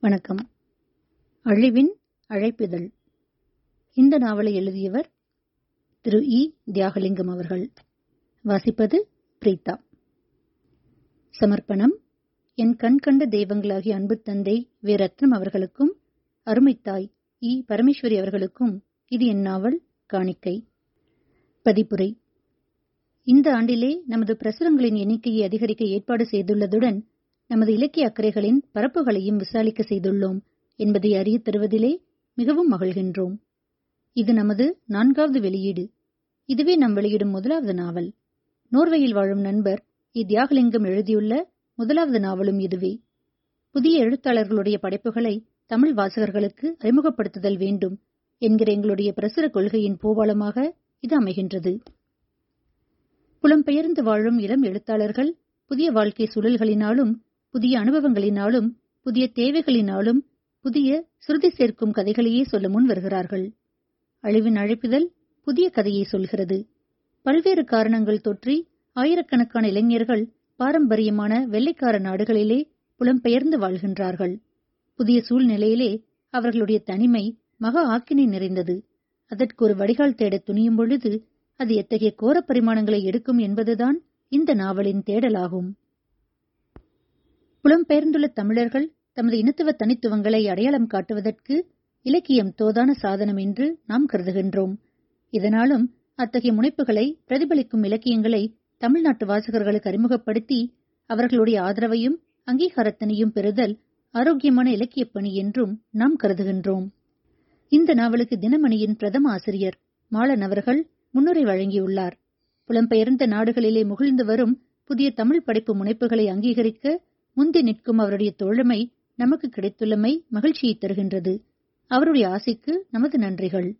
வணக்கம். அழிவின் அழைப்பிதழ். இந்த நாவலை எழுதியவர் திரு இ. தியாகலிங்கம் அவர்கள். வாசிப்பது பிரீதா சமர்ப்பணம் என் கண் கண்ட தெய்வங்களாகிய அன்பு தந்தை வே ரத்னம் அவர்களுக்கும் அருமைத்தாய் இ. பரமேஸ்வரி அவர்களுக்கும் இது என் நாவல் காணிக்கை. பதிப்புரை. இந்த ஆண்டிலே நமது பிரசுரங்களின் எண்ணிக்கையை அதிகரிக்க ஏற்பாடு செய்துள்ளதுடன் நமது இலக்கிய அக்கறைகளின் பரப்புகளையும் விசாரிக்க செய்துள்ளோம் என்பதை அறியத் தருவதிலே மிகவும் மகிழ்கின்றோம். இது நமது நான்காவது வெளியீடு. இதுவே நாம் வெளியிடும் முதலாவது நாவல். நோர்வேயில் வாழும் நண்பர் இ. தியாகலிங்கம் எழுதியுள்ள முதலாவது நாவலும் இதுவே. புதிய எழுத்தாளர்களுடைய படைப்புகளை தமிழ் வாசகர்களுக்கு அறிமுகப்படுத்துதல் வேண்டும் என்கிற எங்களுடைய பிரசுர கொள்கையின் போவாளமாக இது அமைகின்றது. புலம்பெயர்ந்து வாழும் இளம் எழுத்தாளர்கள் புதிய வாழ்க்கை சூழல்களினாலும் புதிய அனுபவங்களினாலும் புதிய தேவைகளினாலும் புதிய சுருதி சேர்க்கும் கதைகளையே சொல்ல முன் வருகிறார்கள். அழிவின் அழைப்புதல் புதிய கதையை சொல்கிறது. பல்வேறு காரணங்கள் தொற்றி ஆயிரக்கணக்கான இளைஞர்கள் பாரம்பரியமான வெள்ளைக்கார நாடுகளிலே புலம்பெயர்ந்து வாழ்கின்றார்கள். புதிய சூழ்நிலையிலே அவர்களுடைய தனிமை மகா ஆக்கினை நிறைந்தது. அதற்கு ஒரு வடிகால் தேடத் துணியும் பொழுது அது எத்தகைய கோரப் பரிமாணங்களை எடுக்கும் என்பதுதான் இந்த நாவலின் தேடலாகும். புலம்பெயர்ந்துள்ள தமிழர்கள் தமது இனத்துவ தனித்துவங்களை அடையாளம் காட்டுவதற்கு இலக்கியம் தோதான சாதனம் என்று நாம் கருதுகின்றோம். இதனாலும் அத்தகைய முனைப்புகளை பிரதிபலிக்கும் இலக்கியங்களை தமிழ்நாட்டு வாசகர்களுக்கு அறிமுகப்படுத்தி அவர்களுடைய ஆதரவையும் அங்கீகாரத்தினையும் பெறுதல் ஆரோக்கியமான இலக்கியப் பணி என்றும் நாம் கருதுகின்றோம். இந்த நாவலுக்கு தினமணியின் பிரதம ஆசிரியர் மாலன் அவர்கள் முன்னுரை வழங்கியுள்ளார். புலம்பெயர்ந்த நாடுகளிலே முகிழ்ந்து வரும் புதிய தமிழ் படைப்பு முனைப்புகளை அங்கீகரிக்க முந்தி நிற்கும் அவருடைய தோழமை நமக்கு கிடைத்துள்ளமை மகிழ்ச்சியை தருகின்றது. அவருடைய ஆசைக்கு நமது நன்றிகள்.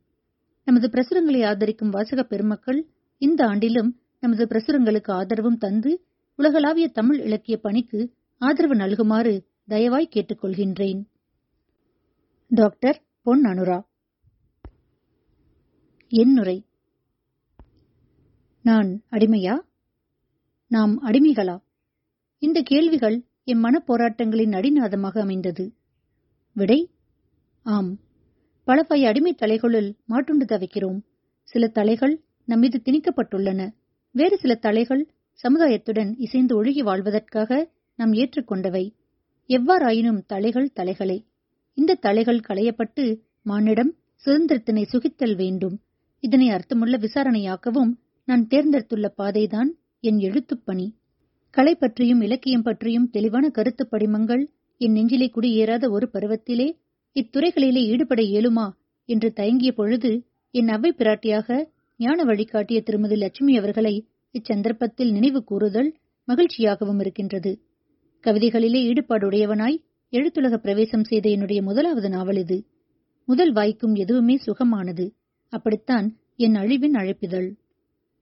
நமது பிரசுரங்களை ஆதரிக்கும் வாசக பெருமக்கள் இந்த ஆண்டிலும் நமது பிரசுரங்களுக்கு ஆதரவும் தந்து உலகளாவிய தமிழ் இலக்கிய பணிக்கு ஆதரவு நல்குமாறு தயவாய் கேட்டுக்கொள்கின்றேன். டாக்டர் பொன் அனுரா. என்னுரை நான் அடிமையா? நாம் அடிமைகளா? இந்த கேள்விகள் எம் போராட்டங்களின் அடிநாதமாக அமைந்தது. விடை ஆம். பல பய அடிமை தலைகளுள் மாட்டுண்டு தவிக்கிறோம். சில தலைகள் நம்மீது திணிக்கப்பட்டுள்ளன. வேறு சில தலைகள் சமுதாயத்துடன் இசைந்து ஒழுகி வாழ்வதற்காக நாம் ஏற்றுக்கொண்டவை. எவ்வாறாயினும் தலைகள் தலைகளே. இந்த தலைகள் களையப்பட்டு மானிடம் சுதந்திரத்தினை சுகித்தல் வேண்டும். இதனை அர்த்தமுள்ள விசாரணையாக்கவும் நான் தேர்ந்தெடுத்துள்ள பாதைதான் என் எழுத்துப் பணி கலை பற்றியும் இலக்கியம் பற்றியும் தெளிவான கருத்து படிமங்கள் என் நெஞ்சிலே குடியேறாத ஒரு பருவத்திலே இத்துறைகளிலே ஈடுபட இயலுமா என்று தயங்கிய பொழுது என் அவை பிராட்டியாக ஞான வழிகாட்டிய திருமதி லட்சுமி அவர்களை இச்சந்தர்ப்பத்தில் நினைவு கூறுதல் மகிழ்ச்சியாகவும் இருக்கின்றது. கவிதைகளிலே ஈடுபாடுடையவனாய் எழுத்துலக பிரவேசம் செய்த என்னுடைய முதலாவது நாவல் இது. முதல் வாய்க்கும் எதுவுமே சுகமானது. அப்படித்தான் என் அழிவின் அழைப்பிதழ்.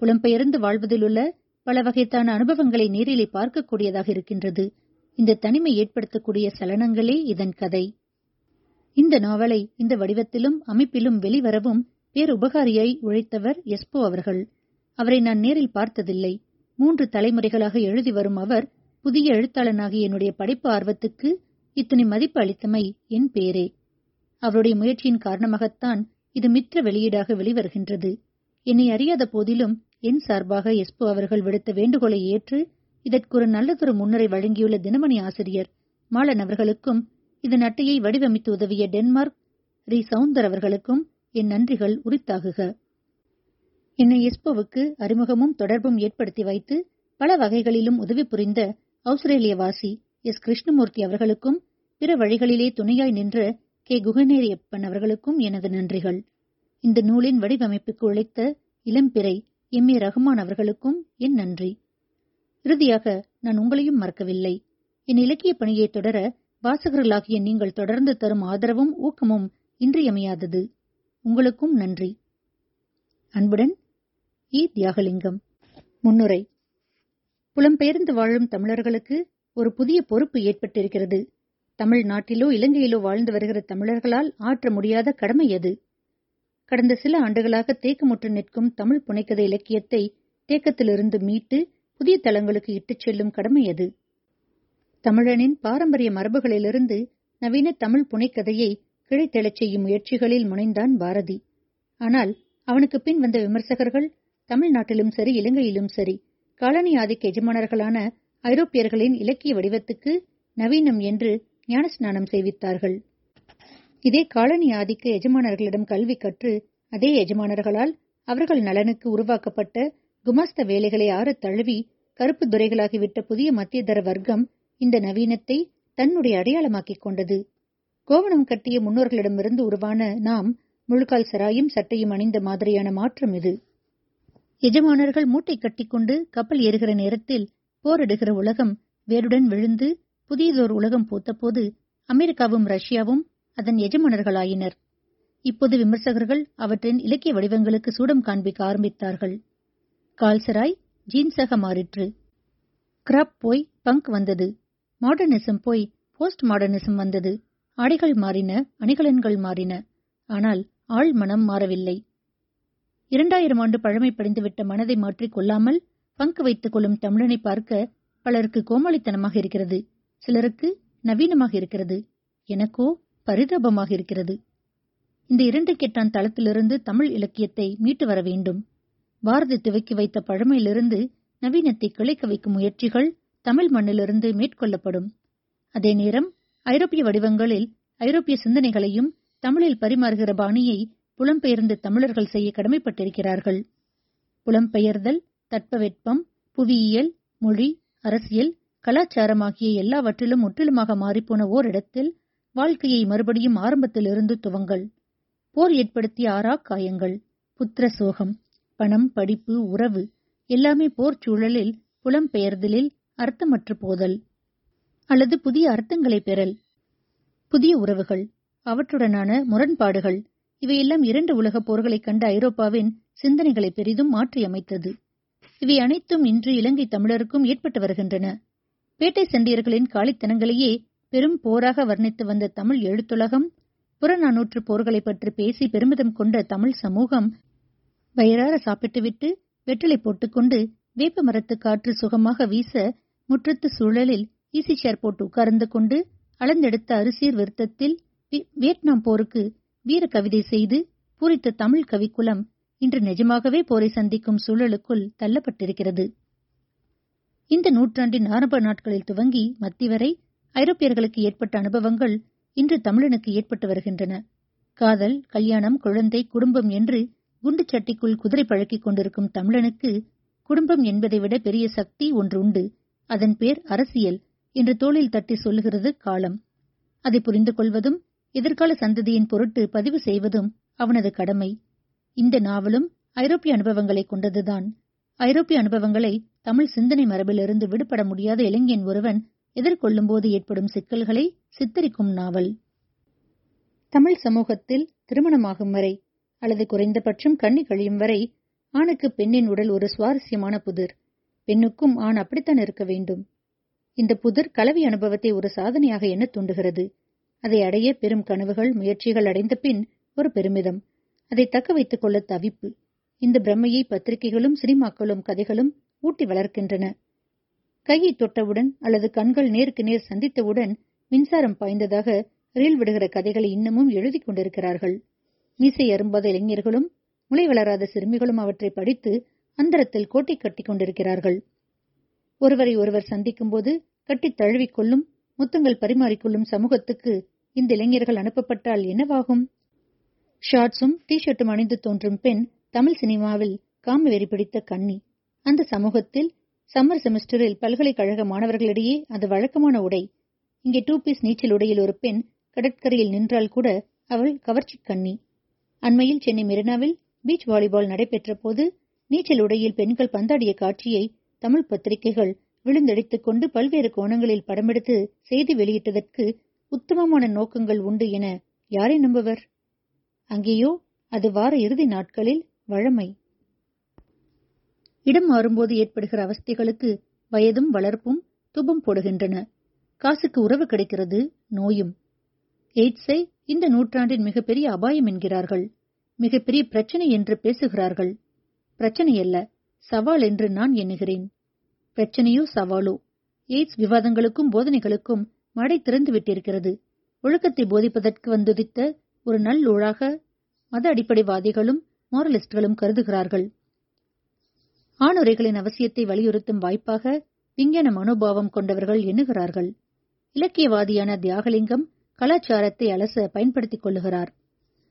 புலம்பெயர்ந்து வாழ்வதிலுள்ள பல வகைத்தான அனுபவங்களை நேரிலே பார்க்கக்கூடியதாக இருக்கின்றது. இந்த தனிமை ஏற்படுத்தக்கூடிய சலனங்களே இதன் கதை. இந்த நாவலை இந்த வடிவத்திலும் அமைப்பிலும் வெளிவரவும் பேருபகாரியாய் உழைத்தவர் எஸ்போ அவர்கள். அவரை நான் நேரில் பார்த்ததில்லை. மூன்று தலைமுறைகளாக எழுதி வரும் அவர் புதிய எழுத்தாளனாகிய என்னுடைய படைப்பு ஆர்வத்துக்கு இத்தனை மதிப்பு அளித்தமை என் பேரே. அவருடைய முயற்சியின் காரணமாகத்தான் இது மித்திர வெளியீடாக வெளிவருகின்றது. என்னை அறியாத போதிலும் என் சார்பாக எஸ்போ அவர்கள் விடுத்த வேண்டுகோளை ஏற்று இதற்கு ஒரு நல்லதொரு முன்னுரை வழங்கியுள்ள தினமணி ஆசிரியர் மாலன் அவர்களுக்கும் இதன் அட்டையை வடிவமைத்து உதவிய டென்மார்க் ரி சவுந்தர் அவர்களுக்கும் என் நன்றிகள் உரித்தாகுக. என்னை எஸ்போவுக்கு அறிமுகமும் தொடர்பும் ஏற்படுத்தி வைத்து பல வகைகளிலும் உதவி புரிந்த ஆஸ்திரேலியவாசி எஸ் கிருஷ்ணமூர்த்தி அவர்களுக்கும் பிற வழிகளிலே துணையாய் நின்ற கே. குகநேரியப்பன் அவர்களுக்கும் எனது நன்றிகள். இந்த நூலின் வடிவமைப்புக்கு உழைத்த இளம்பிறை எம் ஏ ரஹ்மான் அவர்களுக்கும் என் நன்றி. இறுதியாக நான் உங்களையும் மறக்கவில்லை. என் இலக்கிய பணியை தொடர வாசகர்களாகிய நீங்கள் தொடர்ந்து தரும் ஆதரவும் ஊக்கமும் இன்றியமையாதது. உங்களுக்கும் நன்றி. அன்புடன் இ. தியாகலிங்கம். முன்னுரை. புலம்பெயர்ந்து வாழும் தமிழர்களுக்கு ஒரு புதிய பொறுப்பு ஏற்பட்டிருக்கிறது. தமிழ்நாட்டிலோ இலங்கையிலோ வாழ்ந்து வருகிற தமிழர்களால் ஆற்ற முடியாத கடமை அது. கடந்த சில ஆண்டுகளாக தேக்கமுற்று நிற்கும் தமிழ் புனைக்கதை இலக்கியத்தை தேக்கத்திலிருந்து மீட்டு புதிய தளங்களுக்கு இட்டுச் செல்லும் கடமை அது. தமிழனின் பாரம்பரிய மரபுகளிலிருந்து நவீன தமிழ் புனைக்கதையை கிளைத்தெழச் செய்யும் முயற்சிகளில் முனைந்தான் பாரதி. ஆனால் அவனுக்கு பின் வந்த விமர்சகர்கள் தமிழ்நாட்டிலும் சரி இலங்கையிலும் சரி காலனி ஆதிக்க எஜமானர்களான ஐரோப்பியர்களின் இலக்கிய வடிவத்துக்கு நவீனம் என்று ஞானஸ்நானம் செய்வித்தார்கள். இதே காலனி ஆதிக்க எஜமானர்களிடம் கல்வி கற்று அதே எஜமானர்களால் அவர்கள் நலனுக்கு உருவாக்கப்பட்ட குமாஸ்த வேலைகளை ஆற தழுவி கருப்பு துரைகளாகிவிட்ட புதிய மத்தியதர வர்க்கம் இந்த நவீனத்தை தன்னுடைய அடையாளமாக்கிக் கொண்டது. கோவணம் கட்டிய முன்னோர்களிடமிருந்து உருவான நாம் முழுக்கால் சராயும் சட்டையும் அணிந்த மாதிரியான மாற்றம் இது. எஜமானர்கள் மூட்டை கட்டிக்கொண்டு கப்பல் ஏறுகிற நேரத்தில் போரிடுகிற உலகம் வேருடன் விழுந்து புதியதோர் உலகம் பூத்தபோது அமெரிக்காவும் ரஷ்யாவும் அதன் எஜமானர்களாயினர். இப்போது விமர்சகர்கள் அவற்றின் இலக்கிய வடிவங்களுக்கு சூடம் காண்பிக்க ஆரம்பித்தார்கள். கால்சராய் ஜீன்ஸாக மாறிற்று. கிராப் போய் பங்க் வந்தது. மாடர்னிசம் போய் போஸ்ட் மாடர்னிசம் வந்தது. ஆடைகள் மாறின அணிகலன்கள் மாறின. ஆனால் ஆள் மனம் மாறவில்லை. இரண்டாயிரம் ஆண்டு பழமை படிந்துவிட்ட மனதை மாற்றிக் கொள்ளாமல் பங்கு வைத்துக் கொள்ளும் தமிழனை பார்க்க பலருக்கு கோமாளித்தனமாக இருக்கிறது. சிலருக்கு நவீனமாக இருக்கிறது. எனக்கோ பரிதாபமாக இருக்கிறது. இந்த இரண்டு கெட்டான் தளத்திலிருந்து தமிழ் இலக்கியத்தை மீட்டு வர வேண்டும். பாரதி துவக்கி வைத்த பழமையிலிருந்து நவீனத்தை கிளைக்க வைக்கும் முயற்சிகள் தமிழ் மண்ணிலிருந்து மேற்கொள்ளப்படும். அதே நேரம் ஐரோப்பிய வடிவங்களில் ஐரோப்பிய சிந்தனைகளையும் தமிழில் பரிமாறுகிற பாணியை புலம்பெயர்ந்து தமிழர்கள் செய்ய கடமைப்பட்டிருக்கிறார்கள். புலம்பெயர்தல் தட்பவெட்பம் புவியியல் மொழி அரசியல் கலாச்சாரம் ஆகிய எல்லாவற்றிலும் முற்றிலுமாக மாறிப்போன ஓரிடத்தில் வாழ்க்கையை மறுபடியும் ஆரம்பத்திலிருந்து துவங்கள் போர் ஏற்படுத்திய ஆறா காயங்கள் புத்திர சோகம் பணம் படிப்பு உறவு எல்லாமே போர் சூழலில் புலம்பெயர்தலில் அர்த்தமற்று போதல். அல்லது புதிய அர்த்தங்களை பெறல். புதிய உறவுகள் அவற்றுடனான முரண்பாடுகள் இவையெல்லாம் இரண்டு உலகப் போர்களைக் கண்ட ஐரோப்பாவின் சிந்தனைகளை பெரிதும் மாற்றியமைத்தது. இவை அனைத்தும் இன்று இலங்கை தமிழருக்கும் ஏற்பட்டு வருகின்றன. பேட்டை செண்டியர்களின் காலித்தனங்களையே பெரும் போராக வர்ணித்து வந்த தமிழ் எழுத்துலகம் புறநானூற்று போர்களை பற்றி பேசி பெருமிதம் கொண்ட தமிழ் சமூகம் வயிறார சாப்பிட்டுவிட்டு வெற்றிலை போட்டுக்கொண்டு வேப்ப மரத்து காற்று சுகமாக வீச முற்றத்து சூழலில் ஈசி சேர் போட்டு உட்கார்ந்து கொண்டு அளந்தெடுத்த அரிசீர் விருத்தத்தில் வியட்நாம் போருக்கு வீர கவிதை செய்து பூரித்த தமிழ் கவிக்குலம் இன்று நிஜமாகவே போரை சந்திக்கும் சூழலுக்குள் தள்ளப்பட்டிருக்கிறது. இந்த நூற்றாண்டின் ஆரம்ப நாட்களில் துவங்கி மத்தி வரை ஐரோப்பியர்களுக்கு ஏற்பட்ட அனுபவங்கள் இன்று தமிழனுக்கு ஏற்பட்டு வருகின்றன. காதல் கல்யாணம் குழந்தை குடும்பம் என்று குண்டு சட்டிக்குள் குதிரை பழக்கிக் கொண்டிருக்கும் தமிழனுக்கு குடும்பம் என்பதை விட பெரிய சக்தி ஒன்று உண்டு. அதன் பேர் அரசியல். என்று தோளில் தட்டி சொல்லுகிறது காலம். அதை புரிந்து கொள்வதும் எதிர்கால சந்ததியின் பொருட்டு பதிவு செய்வதும் அவனது கடமை. இந்த நாவலும் ஐரோப்பிய அனுபவங்களை கொண்டதுதான். ஐரோப்பிய அனுபவங்களை தமிழ் சிந்தனை மரபிலிருந்து விடுபட முடியாத இளைஞன் ஒருவன் எதிர்கொள்ளும்போது ஏற்படும் சிக்கல்களை சித்தரிக்கும் நாவல். தமிழ் சமூகத்தில் திருமணமாகும் வரை அல்லது குறைந்தபட்சம் கண்ணி கழியும் வரை ஆணுக்கு பெண்ணின் உடல் ஒரு சுவாரஸ்யமான புதிர். பெண்ணுக்கும் ஆண் அப்படித்தான் இருக்க வேண்டும். இந்த புதிர் கலவி அனுபவத்தை ஒரு சாதனையாக எண்ண தூண்டுகிறது. அதை அடைய பெரும் கனவுகள் முயற்சிகள் அடைந்த பின் ஒரு பெருமிதம். அதை தக்க வைத்துக் கொள்ள தவிப்பு. இந்த பிரம்மையை பத்திரிகைகளும் சினிமாக்களும் கதைகளும் ஊட்டி வளர்க்கின்றன. கையை தொட்டவுடன் அல்லது கண்கள் நேருக்கு நேர் சந்தித்தவுடன் மின்சாரம் பாய்ந்ததாக ரீல் விடுகிற கதைகளை இன்னமும் எழுதி கொண்டிருக்கிறார்கள். மீசை அரும்பாத இளைஞர்களும் முளை வளராத சிறுமிகளும் அவற்றை படித்து அந்தரத்தில் கோட்டை கட்டிக் கொண்டிருக்கிறார்கள். ஒருவரை ஒருவர் சந்திக்கும்போது கட்டித் தழுவிக்கொள்ளும் முத்தங்கள் பரிமாறிக்கொள்ளும் சமூகத்துக்கு இந்த இளைஞர்கள் அனுப்பப்பட்டால் என்னவாகும்? ஷார்ட்ஸும் டி ஷர்ட்டும் அணிந்து தோன்றும் பெண் தமிழ் சினிமாவில் காம வெறி பிடித்த கண்ணி. அந்த சமூகத்தில் சம்மர் செமஸ்டரில் பல்கலைக்கழக மாணவர்களிடையே அது வழக்கமான உடை. இங்கே டூ பீஸ் நீச்சல் உடையில் ஒரு பெண் கடற்கரையில் நின்றால் கூட அவள் கவர்ச்சி கன்னி அண்மையில் சென்னை மெரினாவில் பீச் வாலிபால் நடைபெற்ற போது நீச்சல் உடையில் பெண்கள் பந்தாடிய காட்சியை தமிழ் பத்திரிகைகள் விழுந்தடித்துக் கொண்டு பல்வேறு கோணங்களில் படமெடுத்து செய்தி வெளியிட்டதற்கு உத்தமமான நோக்கங்கள் உண்டு என யாரை நம்புவர்? அங்கேயோ அது வார இறுதி நாட்களில் வழமை. இடம் மாறும்போது ஏற்படுகிற அவஸ்தைகளுக்கு வயதும் வளர்ப்பும் துபம் போடுகின்றன. காசுக்கு உறவு கிடைக்கிறது நோயும். எய்ட்ஸை இந்த நூற்றாண்டின் மிகப்பெரிய அபாயம் என்கிறார்கள். மிகப்பெரிய பிரச்சனை என்று பேசுகிறார்கள். பிரச்சனை அல்ல சவால் என்று நான் எண்ணுகிறேன். பிரச்சனையோ சவாலோ. எய்ட்ஸ் விவாதங்களுக்கும் போதனைகளுக்கும் மடை திறந்து விட்டிருக்கிறது. ஒழுக்கத்தை போதிப்பதற்கு வந்துதித்த ஒரு நல்லூழாக மத அடிப்படைவாதிகளும் மாரலிஸ்டுகளும் கருதுகிறார்கள். ஆணுரைகளின் அவசியத்தை வலியுறுத்தும் வாய்ப்பாக விஞ்ஞான மனோபாவம் கொண்டவர்கள் எண்ணுகிறார்கள். இலக்கியவாதியான தியாகலிங்கம் கலாச்சாரத்தை அலச பயன்படுத்திக் கொள்ளுகிறார்.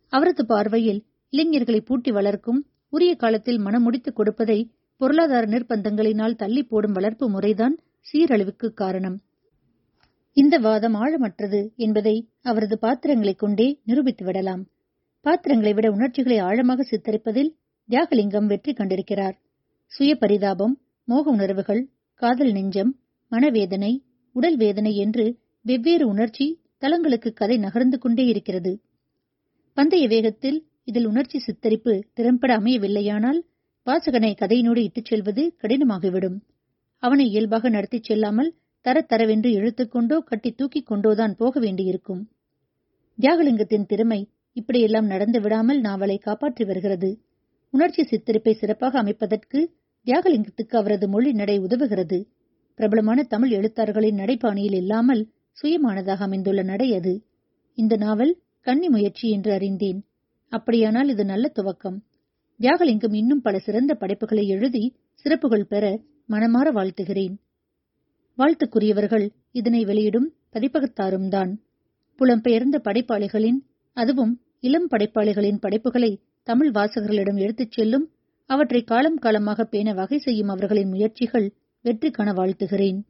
அவரது பார்வையில் இளைஞர்களை பூட்டி வளர்க்கும் உரிய காலத்தில் மனம் முடித்துக் கொடுப்பதை பொருளாதார நிர்பந்தங்களினால் தள்ளி போடும் வளர்ப்பு முறைதான் சீரழிவுக்கு காரணம். இந்த வாதம் ஆழமற்றது என்பதை அவரது பாத்திரங்களைக் கொண்டே நிரூபித்து விடலாம். பாத்திரங்களை விட உணர்ச்சிகளை ஆழமாக சித்தரிப்பதில் தியாகலிங்கம் வெற்றி கண்டிருக்கிறார். சுய பரிதாபம் மோக உணர்வுகள் காதல் நெஞ்சம் மனவேதனை உடல் வேதனை என்று வெவ்வேறு உணர்ச்சி தளங்களுக்கு கதை நகர்ந்து கொண்டே இருக்கிறது. பந்தய வேகத்தில் இதில் உணர்ச்சி சித்தரிப்பு திறம்பட அமையவில்லையானால் வாசகனை கதையினோடு இட்டுச் செல்வது கடினமாகிவிடும். அவனை இயல்பாக நடத்திச் செல்லாமல் தர தரவென்று இழுத்துக்கொண்டோ கட்டி தூக்கிக் கொண்டோதான் போக வேண்டியிருக்கும். தியாகலிங்கத்தின் திறமை இப்படியெல்லாம் நடந்து விடாமல் நாவலை காப்பாற்றி வருகிறது. உணர்ச்சி சித்தரிப்பை சிறப்பாக அமைப்பதற்கு தியாகலிங்கத்துக்கு அவரது மொழி நடை உதவுகிறது. பிரபலமான தமிழ் எழுத்தாளர்களின் நடைபாணியில் இல்லாமல் சுயமானதாக அமைந்துள்ள நடை அது. இந்த நாவல் கன்னி முயற்சி என்று அறிந்தேன். அப்படியானால் இது நல்ல துவக்கம். தியாகலிங்கம் இன்னும் பல சிறந்த படைப்புகளை எழுதி சிறப்புகள் பெற மனமாற வாழ்த்துகிறேன். வாழ்த்துக்குரியவர்கள் இதனை வெளியிடும் பதிப்பகத்தாரும் தான். புலம்பெயர்ந்த படைப்பாளிகளின் அதுவும் இளம் படைப்பாளிகளின் படைப்புகளை தமிழ் வாசகர்களிடம் எடுத்துச் செல்லும் அவற்றை காலம் காலமாக பேண வகை செய்யும் அவர்களின் முயற்சிகள் வெற்றி காண வாழ்த்துகிறேன்.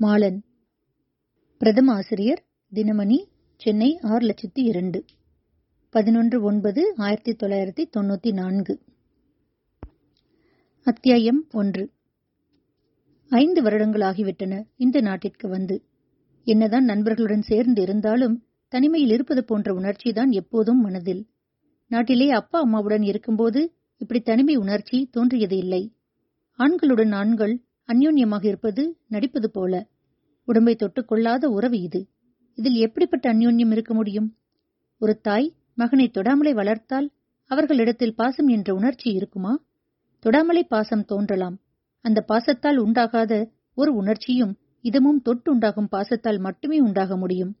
மாலன். பிரதம ஆசிரியர் தினமணி சென்னை ஆறு லட்சத்தி இரண்டு. பதினொன்று ஒன்பது ஆயிரத்தி தொள்ளாயிரத்தி தொண்ணூத்தி நான்கு. அத்தியாயம் ஒன்று. ஐந்து வருடங்கள் ஆகிவிட்டன இந்த நாட்டிற்கு வந்து. என்னதான் நண்பர்களுடன் சேர்ந்து இருந்தாலும் தனிமையில் இருப்பது போன்ற உணர்ச்சிதான் எப்போதும் மனதில். நாட்டிலே அப்பா அம்மாவுடன் இருக்கும்போது இப்படி தனிமை உணர்ச்சி தோன்றியது இல்லை. ஆண்களுடன் ஆண்கள் அந்யோன்யமாக இருப்பது நடிப்பது போல. உடம்பை தொட்டுக்கொள்ளாத உறவு இது. இதில் எப்படிப்பட்ட அந்யோன்யம் இருக்க முடியும்? ஒரு தாய் மகனை தொடாமலை வளர்த்தால் அவர்களிடத்தில் பாசம் என்ற உணர்ச்சி இருக்குமா? தொடாமலை பாசம் தோன்றலாம். அந்த பாசத்தால் உண்டாகாத ஒரு உணர்ச்சியும் இதமும் தொட்டு உண்டாகும் பாசத்தால் மட்டுமே உண்டாக முடியும்.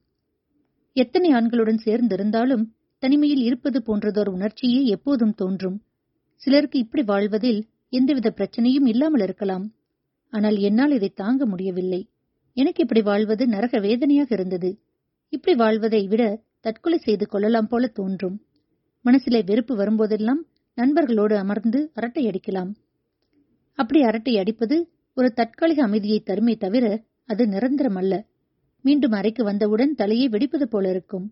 எத்தனை ஆண்களுடன் சேர்ந்திருந்தாலும் தனிமையில் இருப்பது போன்றதொரு உணர்ச்சியே எப்போதும் தோன்றும். சிலருக்கு இப்படி வாழ்வதில் எந்தவித பிரச்சனையும் இல்லாமல் இருக்கலாம். ஆனால் என்னால் இதை தாங்க முடியவில்லை. எனக்கு இப்படி வாழ்வது நரக வேதனையாக இருந்தது. இப்படி வாழ்வதை விட தற்கொலை செய்து கொள்ளலாம் போல தோன்றும். மனசிலே வெறுப்பு வரும்போதெல்லாம் நண்பர்களோடு அமர்ந்து அரட்டை அடிக்கலாம். அப்படி அரட்டை அடிப்பது ஒரு தற்காலிக அமைதியை தருமே தவிர அது நிரந்தரமல்ல. மீண்டும் அறைக்கு வந்தவுடன் தலையை வெடிப்பது போல இருக்கும்.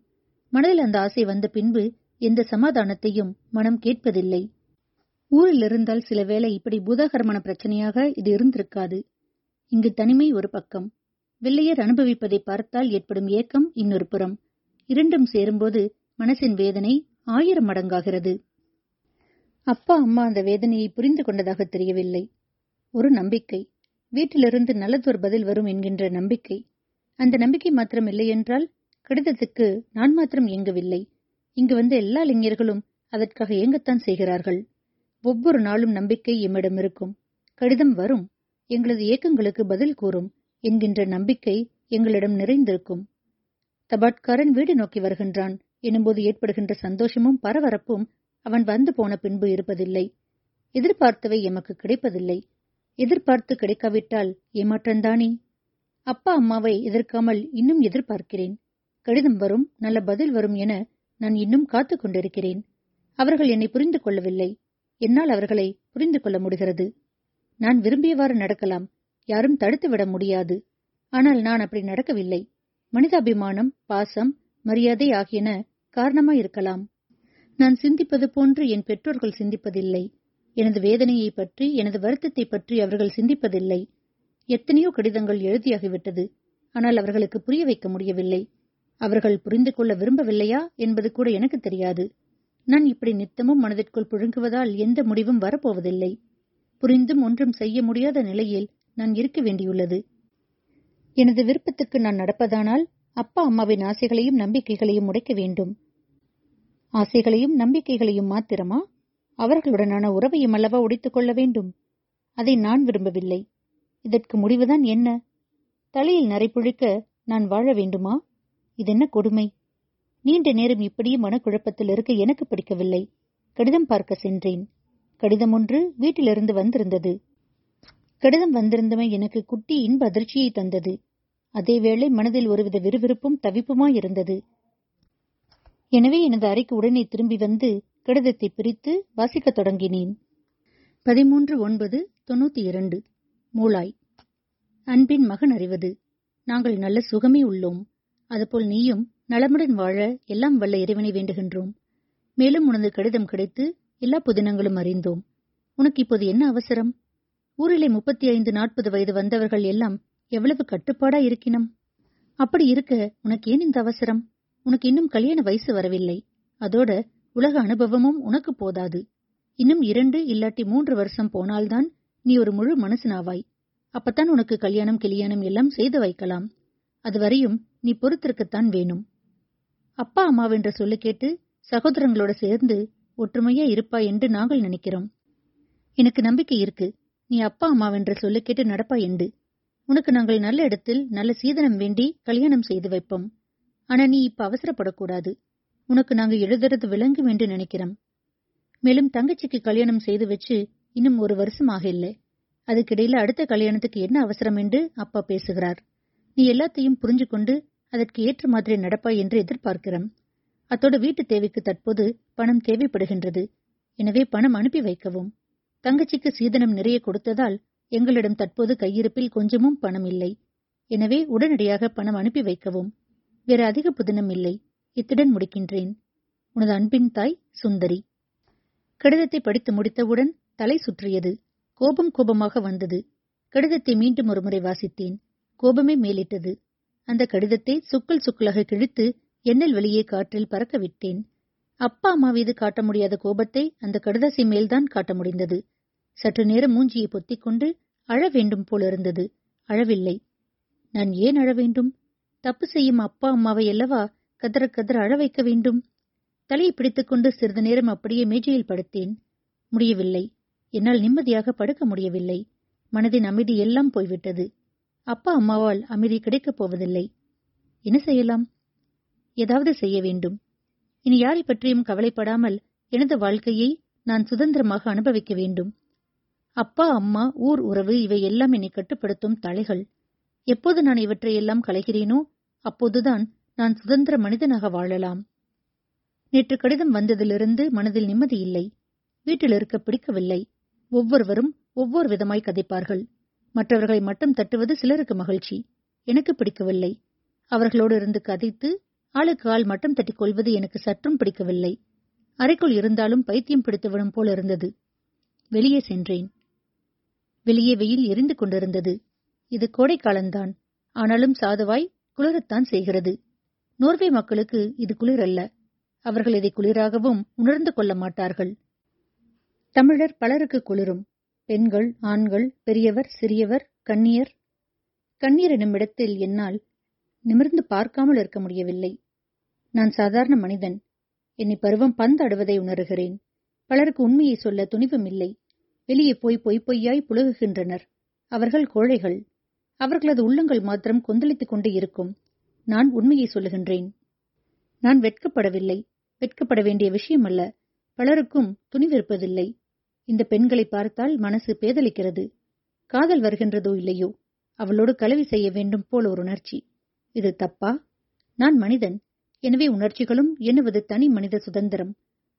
மனதில் அந்த ஆசை வந்த பின்பு எந்த சமாதானத்தையும் மனம் கேட்பதில்லை. ஊரில் இருந்தால் சில வேளை இப்படி பூதாகரமான பிரச்சனையாக இது இருந்திருக்காது. இங்கு தனிமை ஒரு பக்கம். வெள்ளையர் அனுபவிப்பதை பார்த்தால் ஏற்படும் ஏக்கம் இன்னொரு புறம். இரண்டும் சேரும்போது மனசின் வேதனை ஆயிரம் மடங்காகிறது. அப்பா அம்மா அந்த வேதனையை புரிந்து கொண்டதாக தெரியவில்லை. ஒரு நம்பிக்கை. வீட்டிலிருந்து நல்லதொரு பதில் வரும் என்கின்ற நம்பிக்கை. அந்த நம்பிக்கை மாத்திரம் இல்லையென்றால் கடிதத்துக்கு நான் மாத்திரம் இயங்கவில்லை. இங்கு வந்த எல்லா இளைஞர்களும் அதற்காக இயங்கத்தான் செய்கிறார்கள். ஒவ்வொரு நாளும் நம்பிக்கை எம்மிடம் இருக்கும். கடிதம் வரும். எங்களது இயக்கங்களுக்கு பதில் கூறும் என்கின்ற நம்பிக்கை எங்களிடம் நிறைந்திருக்கும். தபாட்காரன் வீடு நோக்கி வருகின்றான். எனும்போது ஏற்படுகின்ற சந்தோஷமும் பரபரப்பும் அவன் வந்து போன பின்பு இருப்பதில்லை. எதிர்பார்த்தவை எமக்கு கிடைப்பதில்லை. எதிர்பார்த்து கிடைக்காவிட்டால் ஏமாற்றந்தானே? அப்பா அம்மாவை எதிர்க்காமல் இன்னும் எதிர்பார்க்கிறேன். கடிதம் வரும் நல்ல பதில் வரும் என நான் இன்னும் காத்துக் கொண்டிருக்கிறேன் அவர்கள் என்னை புரிந்து கொள்ளவில்லை. என்னால் அவர்களை புரிந்து கொள்ள முடிகிறது. நான் விரும்பியவாறு நடக்கலாம். யாரும் தடுத்துவிட முடியாது. ஆனால் நான் அப்படி நடக்கவில்லை. மனிதாபிமானம் பாசம் மரியாதை ஆகியன காரணமாயிருக்கலாம். நான் சிந்திப்பது போன்று என் பெற்றோர்கள் சிந்திப்பதில்லை. எனது வேதனையை பற்றி எனது வருத்தத்தை பற்றி அவர்கள் சிந்திப்பதில்லை. எத்தனையோ கடிதங்கள் எழுதியாகிவிட்டது. ஆனால் அவர்களுக்கு புரிய வைக்க முடியவில்லை. அவர்கள் புரிந்து கொள்ள விரும்பவில்லையா என்பது கூட எனக்கு தெரியாது. நான் இப்படி நித்தமும் மனதிற்குள் புழுங்குவதால் எந்த முடிவும் வரப்போவதில்லை. புரிந்தும் ஒன்றும் செய்ய முடியாத நிலையில் நான் இருக்க வேண்டியுள்ளது. எனது விருப்பத்துக்கு நான் நடப்பதானால் அப்பா அம்மாவின் ஆசைகளையும் நம்பிக்கைகளையும் உடைக்க வேண்டும். ஆசைகளையும் நம்பிக்கைகளையும் மாத்திரமா? அவர்களுடனான உறவையும் அல்லவா உடைத்துக் கொள்ள வேண்டும்? அதை நான் விரும்பவில்லை. இதற்கு முடிவுதான் என்ன? தலையில் நரைப்புழிக்க நான் வாழ வேண்டுமா? இதென்ன கொடுமை? நீண்ட நேரம் இப்படியே மனக்குழப்பத்தில் இருக்க எனக்கு பிடிக்கவில்லை. கடிதம் பார்க்க சென்றேன். கடிதம் ஒன்று வீட்டிலிருந்து வந்திருந்தது. கடிதம் வந்திருந்தமை எனக்கு குட்டி இன்ப அதிர்ச்சியை தந்தது. அதேவேளை மனதில் ஒருவித விறுவிறுப்பும் தவிப்புமாயிருந்தது எனவே எனது அறைக்கு உடனே திரும்பி வந்து கடிதத்தை பிரித்து வாசிக்கத் தொடங்கினேன். பதிமூன்று ஒன்பது தொண்ணூற்றி இரண்டு. மூளாய் அன்பின் மகன் அறிவது. நாங்கள் நல்ல சுகமே உள்ளோம். அதுபோல் நீயும் நலமுடன் வாழ எல்லாம் வல்ல இறைவனை வேண்டுகின்றோம். மேலும் உனது கடிதம் கிடைத்து எல்லா புதினங்களும் அறிந்தோம். உனக்கு இப்போது என்ன அவசரம்? ஊரிலே முப்பத்தி ஐந்து நாற்பது வயது வந்தவர்கள் எல்லாம் எவ்வளவு கட்டுப்பாடா இருக்கினம்? அப்படி இருக்க உனக்கு ஏன் இந்த அவசரம்? உனக்கு இன்னும் கல்யாண வயசு வரவில்லை. அதோட உலக அனுபவமும் உனக்கு போதாது. இன்னும் இரண்டு இல்லாட்டி மூன்று வருஷம் போனால்தான் நீ ஒரு முழு மனசனாவாய் அப்பத்தான் உனக்கு கல்யாணம் கிளியாணம் எல்லாம் செய்து வைக்கலாம். அதுவரையும் நீ பொறுத்திருக்கத்தான் வேணும். அப்பா அம்மாவென்ற சொல்லு கேட்டு சகோதரங்களோட சேர்ந்து ஒற்றுமையா இருப்பாய் என்று நாங்கள் நினைக்கிறோம். எனக்கு நம்பிக்கை இருக்கு. நீ அப்பா அம்மாவென்ற சொல்லு கேட்டு நடப்பா என்று. உனக்கு நாங்கள் நல்ல இடத்தில் நல்ல சீதனம் வேண்டி கல்யாணம் செய்து வைப்போம். ஆனா நீ இப்ப அவசரப்படக்கூடாது. உனக்கு நாங்க எழுதுறது விளங்கும் என்று நினைக்கிறோம். மேலும் தங்கச்சிக்கு கல்யாணம் செய்து வச்சு இன்னும் ஒரு வருஷம் ஆக இல்லை. அதுக்கிடையில அடுத்த கல்யாணத்துக்கு என்ன அவசரம் என்று அப்பா பேசுகிறார். நீ எல்லாத்தையும் புரிஞ்சு கொண்டு அதற்கு ஏற்ற மாதிரி நடப்பாய் என்று எதிர்பார்க்கிறோம். அத்தோடு வீட்டு தேவைக்கு தற்போது பணம் தேவைப்படுகின்றது. எனவே பணம் அனுப்பி வைக்கவும். தங்கச்சிக்கு சீதனம் நிறைய கொடுத்ததால் எங்களிடம் தற்போது கையிருப்பில் கொஞ்சமும் பணம் இல்லை. எனவே உடனடியாக பணம் அனுப்பி வைக்கவும். வேறு அதிக புதினம் இல்லை. இத்துடன் முடிக்கின்றேன். உனது அன்பின் தாய் சுந்தரி. கடிதத்தை படித்து முடித்தவுடன் தலை சுற்றியது. கோபம் கோபமாக வந்தது. கடிதத்தை மீண்டும் ஒருமுறை வாசித்தேன். கோபமே மேலிட்டது. அந்த கடிதத்தை சுக்கல் சுக்கலாக கிழித்து எண்ணல் வெளியே காற்றில் பறக்க விட்டேன். அப்பா அம்மா மீது காட்ட முடியாத கோபத்தை அந்த கடுதாசி மேல்தான் காட்ட முடிந்தது. சற்று நேரம் மூஞ்சியை பொத்திக் கொண்டு அழ வேண்டும் போலிருந்தது அழவில்லை. நான் ஏன் அழ வேண்டும்? தப்பு செய்யும் அப்பா அம்மாவை அல்லவா கதற கதற அழ வைக்க வேண்டும்? தலையை பிடித்துக்கொண்டு சிறிது நேரம் அப்படியே மேஜையில் படுத்தேன். முடியவில்லை. என்னால் நிம்மதியாக படுக்க முடியவில்லை. மனதின் அமைதி எல்லாம் போய்விட்டது. அப்பா அம்மாவால் அமைதி கிடைக்கப் போவதில்லை. என்ன செய்யலாம்? ஏதாவது செய்ய வேண்டும். இனி யாரை பற்றியும் கவலைப்படாமல் எனது வாழ்க்கையை நான் சுதந்திரமாக அனுபவிக்க வேண்டும். அப்பா அம்மா ஊர் உறவு இவை எல்லாம் என்னை கட்டுப்படுத்தும் தலைகள். எப்போது நான் இவற்றையெல்லாம் கலைகிறேனோ அப்போதுதான் நான் சுதந்திர மனிதனாக வாழலாம். நேற்று கடிதம் வந்ததிலிருந்து மனதில் நிம்மதி இல்லை. வீட்டில் இருக்க பிடிக்கவில்லை. ஒவ்வொருவரும் ஒவ்வொரு விதமாய் கதைப்பார்கள். மற்றவர்களை மட்டும் தட்டுவது சிலருக்கு மகிழ்ச்சி. எனக்கு பிடிக்கவில்லை. அவர்களோடு இருந்து கதைத்து ஆளுக்கு ஆள் மட்டம் தட்டிக் கொள்வது எனக்கு சற்றும் பிடிக்கவில்லை. அறைக்குள் இருந்தாலும் பைத்தியம் பிடித்துவிடும் போல இருந்தது. வெளியே சென்றேன். வெளியே வெயில் எரிந்து கொண்டிருந்தது. இது கோடைக்காலம்தான். ஆனாலும் சாதுவாய் குளிரத்தான் செய்கிறது. நோர்வே மக்களுக்கு இது குளிர் அல்ல. அவர்கள் இதை குளிராகவும் உணர்ந்து கொள்ள மாட்டார்கள். தமிழர் பலருக்கு குளிரும். பெண்கள் ஆண்கள் பெரியவர் சிறியவர் கண்ணியர் கண்ணீர் எனும் என்னால் நிமிர்ந்து பார்க்காமல் இருக்க முடியவில்லை. நான் சாதாரண மனிதன். என்னை பருவம் பந்தாடுவதை உணர்கிறேன். பலருக்கு உண்மையை சொல்ல துணிவும் இல்லை. வெளியே போய் பொய் பொய்யாய் புலகுகின்றனர் அவர்கள் கோழைகள். அவர்களது உள்ளங்கள் மாத்திரம் கொந்தளித்துக் கொண்டு இருக்கும். நான் உண்மையை சொல்லுகின்றேன். நான் வெட்கப்படவில்லை. வெட்கப்பட வேண்டிய விஷயம் அல்ல பலருக்கும் துணிவிருப்பதில்லை. இந்த பெண்களை பார்த்தால் மனசு பேதலிக்கிறது காதல் வருகின்றதோ இல்லையோ அவளோடு கலவி செய்ய வேண்டும் போல் ஒரு உணர்ச்சி. இது தப்பா? நான் மனிதன். எனவே உணர்ச்சிகளும் எண்ணுவது தனி மனித சுதந்திரம்.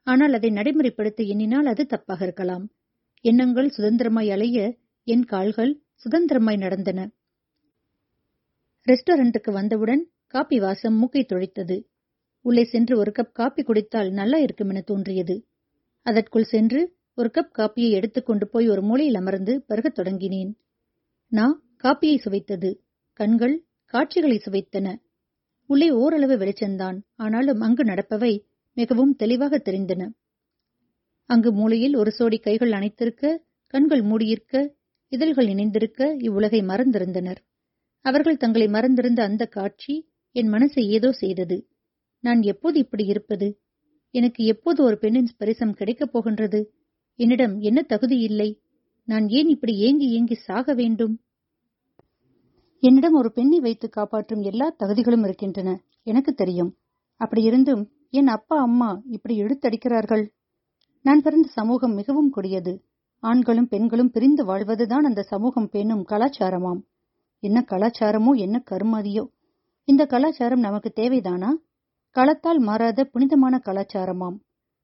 ஆனால் அதை நடைமுறைப்படுத்த எண்ணினால் அது தப்பாக இருக்கலாம். எண்ணங்கள் சுதந்திரமாய் அலைய என் கால்கள் சுதந்திரமாய் நடந்தன. ரெஸ்டாரண்ட்டுக்கு வந்தவுடன் காப்பி வாசம் மூக்கை துழைத்தது உள்ளே சென்று ஒரு கப் காப்பி குடித்தால் நல்லா இருக்கும் என தோன்றியது. அதற்குள் சென்று ஒரு கப் காப்பியை எடுத்துக்கொண்டு போய் ஒரு மூலையில் அமர்ந்து பருகத் தொடங்கினேன். நான் காப்பியை சுவைத்தது. கண்கள் காட்சிகளை சுவைத்தன. உள்ளே ஓரளவு வெளிச்சந்தான் ஆனாலும் அங்கு நடப்பவை மிகவும் தெளிவாக தெரிந்தன. அங்கு மூலையில் ஒரு சோடி கைகள் அணைத்திருக்க கண்கள் மூடியிருக்க இதழ்கள் இணைந்திருக்க இவ்வுலகை மறந்திருந்தனர். அவர்கள் தங்களை மறந்திருந்த அந்த காட்சி என் மனசை ஏதோ செய்தது. நான் எப்போது இப்படி இருப்பது? எனக்கு எப்போது ஒரு பெண்ணின் ஸ்பரிசம் கிடைக்கப் போகின்றது? என்னிடம் என்ன தகுதி இல்லை? நான் ஏன் இப்படி ஏங்கி ஏங்கி சாக வேண்டும்? என்னிடம் ஒரு பெண்ணை வைத்து காப்பாற்றும் எல்லா தகுதிகளும் இருக்கின்றன எனக்கு தெரியும். அப்படி இருந்தும் என் அப்பா அம்மா இப்படி இழுத்தடிக்கிறார்கள் நான் பிறந்த சமூகம் மிகவும் கொடியது. ஆண்களும் பெண்களும் பிரிந்து வாழ்வதுதான் அந்த சமூகம் பேணும் கலாச்சாரமாம். என்ன கலாச்சாரமோ என்ன கருமதியோ இந்த கலாச்சாரம் நமக்கு தேவைதானா? களத்தால் மாறாத புனிதமான கலாச்சாரமாம்.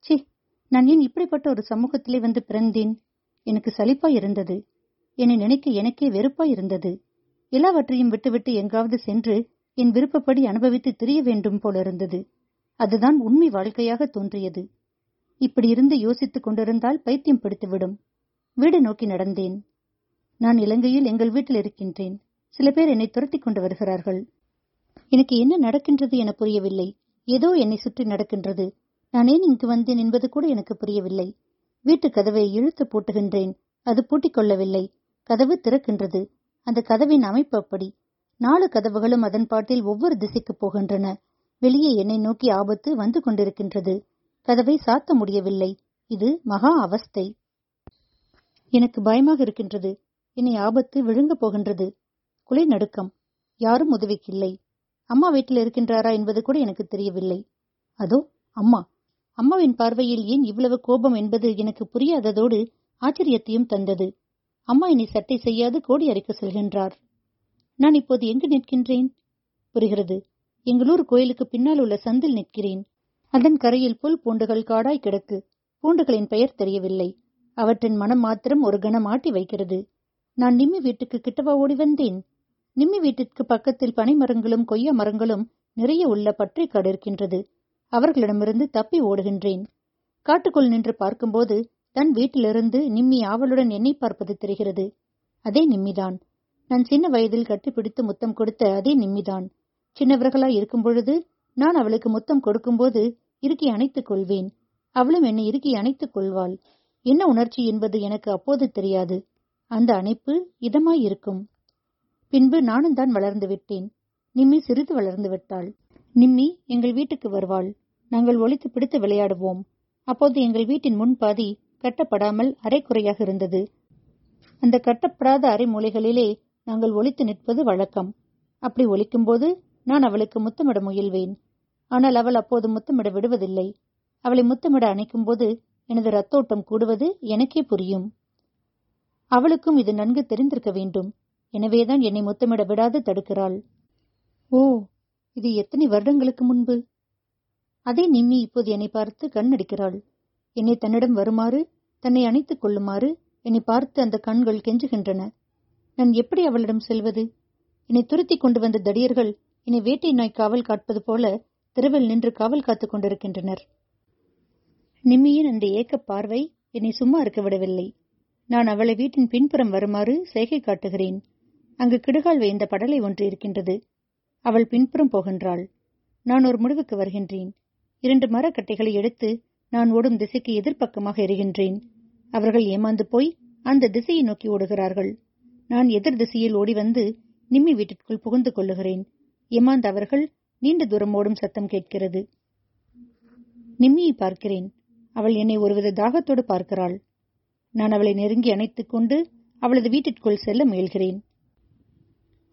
சி நான் ஏன் இப்படிப்பட்ட ஒரு சமூகத்திலே வந்து பிறந்தேன்? எனக்கு சலிப்பாய் இருந்தது. என்னை நினைக்க எனக்கே வெறுப்பாய் இருந்தது. எல்லாவற்றையும் விட்டுவிட்டு எங்காவது சென்று என் விருப்பப்படி அனுபவித்து திரிய வேண்டும் போல இருந்தது. அதுதான் உண்மை வாழ்க்கையாக தோன்றியது. இப்படி இருந்து யோசித்துக் கொண்டிருந்தால் பைத்தியம் பிடித்துவிடும். வீடு நோக்கி நடந்தேன். நான் இலங்கையில் எங்கள் வீட்டில் இருக்கின்றேன். சில பேர் என்னை துரத்திக் கொண்டு வருகிறார்கள். எனக்கு என்ன நடக்கின்றது என புரியவில்லை. ஏதோ என்னை சுற்றி நடக்கின்றது. நான் ஏன் இங்கு வந்தேன் என்பது கூட எனக்கு புரியவில்லை. வீட்டு கதவை இழுத்து பூட்டுகின்றேன். அது பூட்டிக் கொள்ளவில்லை. கதவு திறக்கின்றது. அந்த கதவின் அமைப்பு அப்படி. நாலு கதவுகளும் அதன் பாட்டில் ஒவ்வொரு திசைக்கு போகின்றன. வெளியே என்னை நோக்கி ஆபத்து வந்து கொண்டிருக்கின்றது. கதவை சாத்த முடியவில்லை. இது மகா அவஸ்தை. எனக்கு பயமாக இருக்கின்றது. என்னை ஆபத்து விழுங்கப் போகின்றது. குலை நடுக்கம். யாரும் உதவிக்கில்லை. அம்மா வீட்டில் இருக்கின்றாரா என்பது கூட எனக்கு தெரியவில்லை. அதோ அம்மா. அம்மாவின் பார்வையில் ஏன் இவ்வளவு கோபம் என்பது எனக்கு புரியாததோடு ஆச்சரியத்தையும் தந்தது. அம்மா என்னை சட்டை செய்யாது கோடி அறைக்கு செல்கின்றார். நான் இப்போது எங்கு நிற்கின்றேன்? புரிகிறது. எங்களூர் கோயிலுக்கு பின்னால் உள்ள சந்தில் நிற்கிறேன். அதன் கரையில் புல் பூண்டுகள் காடாய் கிடக்கு. பூண்டுகளின் பெயர் தெரியவில்லை. அவற்றின் மனம் மாத்திரம் ஒரு கணம் ஆட்டி வைக்கிறது. நான் நிம்மி வீட்டுக்கு கிட்டவா ஓடி வந்தேன்? நிம்மி வீட்டிற்கு பக்கத்தில் பனை மரங்களும் கொய்யா மரங்களும் நிறைய உள்ள பற்றை காடு இருக்கின்றது. அவர்களிடமிருந்து தப்பி ஓடுகின்றேன். காட்டுக்குள் நின்று பார்க்கும்போது தன் வீட்டிலிருந்து நிம்மி ஆவலுடன் என்னை பார்ப்பது தெரிகிறது. அதே நிம்மிதான். நான் சின்ன வயதில் கட்டிப்பிடித்து முத்தம் கொடுத்த அதே நிம்மிதான். சின்னவர்களாய் இருக்கும் பொழுது நான் அவளுக்கு முத்தம் கொடுக்கும்போது இறுக்கி அணைத்துக் கொள்வேன். அவளும் என்னை இறுக்கி அணைத்துக் கொள்வாள். என்ன உணர்ச்சி என்பது எனக்கு அப்போது தெரியாது. அந்த அணைப்பு இதமாய் இருக்கும். பின்பு நானும் தான் வளர்ந்து விட்டேன். நிம்மி சிறிது வளர்ந்து விட்டாள். நிம்மி எங்கள் வீட்டுக்கு வருவாள். நாங்கள் ஒளித்து பிடித்து விளையாடுவோம். அப்போது எங்கள் வீட்டின் முன்பாதி கட்டப்படாமல் அரைக்குறையாக இருந்தது. அந்த கட்டப்படாத அரை மூலைகளிலே நாங்கள் ஒழித்து நிற்பது வழக்கம். அப்படி ஒலிக்கும்போது நான் அவளுக்கு முத்தமிட முயல்வேன். ஆனால் அவள் அப்போது முத்தமிட விடுவதில்லை. அவளை முத்தமிட அணைக்கும்போது எனது ரத்தோட்டம் கூடுவது எனக்கே புரியும். அவளுக்கும் இது நன்கு தெரிந்திருக்க வேண்டும். எனவேதான் என்னை முத்தமிட விடாது தடுக்கிறாள். ஓ இது எத்தனை வருடங்களுக்கு முன்பு? அதே நிம்மி இப்போது என்னை பார்த்து கண்ணடிக்கிறாள். என்னை தன்னிடம் வருமாறு தன்னை அணைத்துக் கொள்ளுமாறு என்னை பார்த்து அந்த கண்கள் கெஞ்சுகின்றன. நான் எப்படி அவளிடம் செல்வது? என்னை துருத்தி கொண்டு வந்த தடியர்கள் என்னை வேட்டை நாய் காவல் காட்பது போல தெருவில் நின்று காவல் காத்துக் கொண்டிருக்கின்றனர். நிம்மியின் அந்த ஏக்க பார்வை என்னை சும்மா இருக்க விடவில்லை. நான் அவளை வீட்டின் பின்புறம் வருமாறு செய்கை காட்டுகிறேன். அங்கு கிடுகால் வைந்த படலை ஒன்று இருக்கின்றது. அவள் பின்புறம் போகின்றாள். நான் ஒரு முடிவுக்கு வருகின்றேன். இரண்டு மரக்கட்டைகளை எடுத்து நான் ஓடும் திசைக்கு எதிர்ப்பக்கமாக எறிகின்றேன். அவர்கள் ஏமாந்து போய் அந்த திசையை நோக்கி ஓடுகிறார்கள். நான் எதிர் திசையில் ஓடி வந்து நிம்மி வீட்டிற்குள் புகுந்து கொள்ளுகிறேன். ஏமாந்த அவர்கள் நீண்ட தூரம் ஓடும் சத்தம் கேட்கிறது. நிம்மியை பார்க்கிறேன். அவள் என்னை ஒருவித தாகத்தோடு பார்க்கிறாள். நான் அவளை நெருங்கி அணைத்துக் கொண்டு அவளது வீட்டிற்குள் செல்ல முயல்கிறேன்.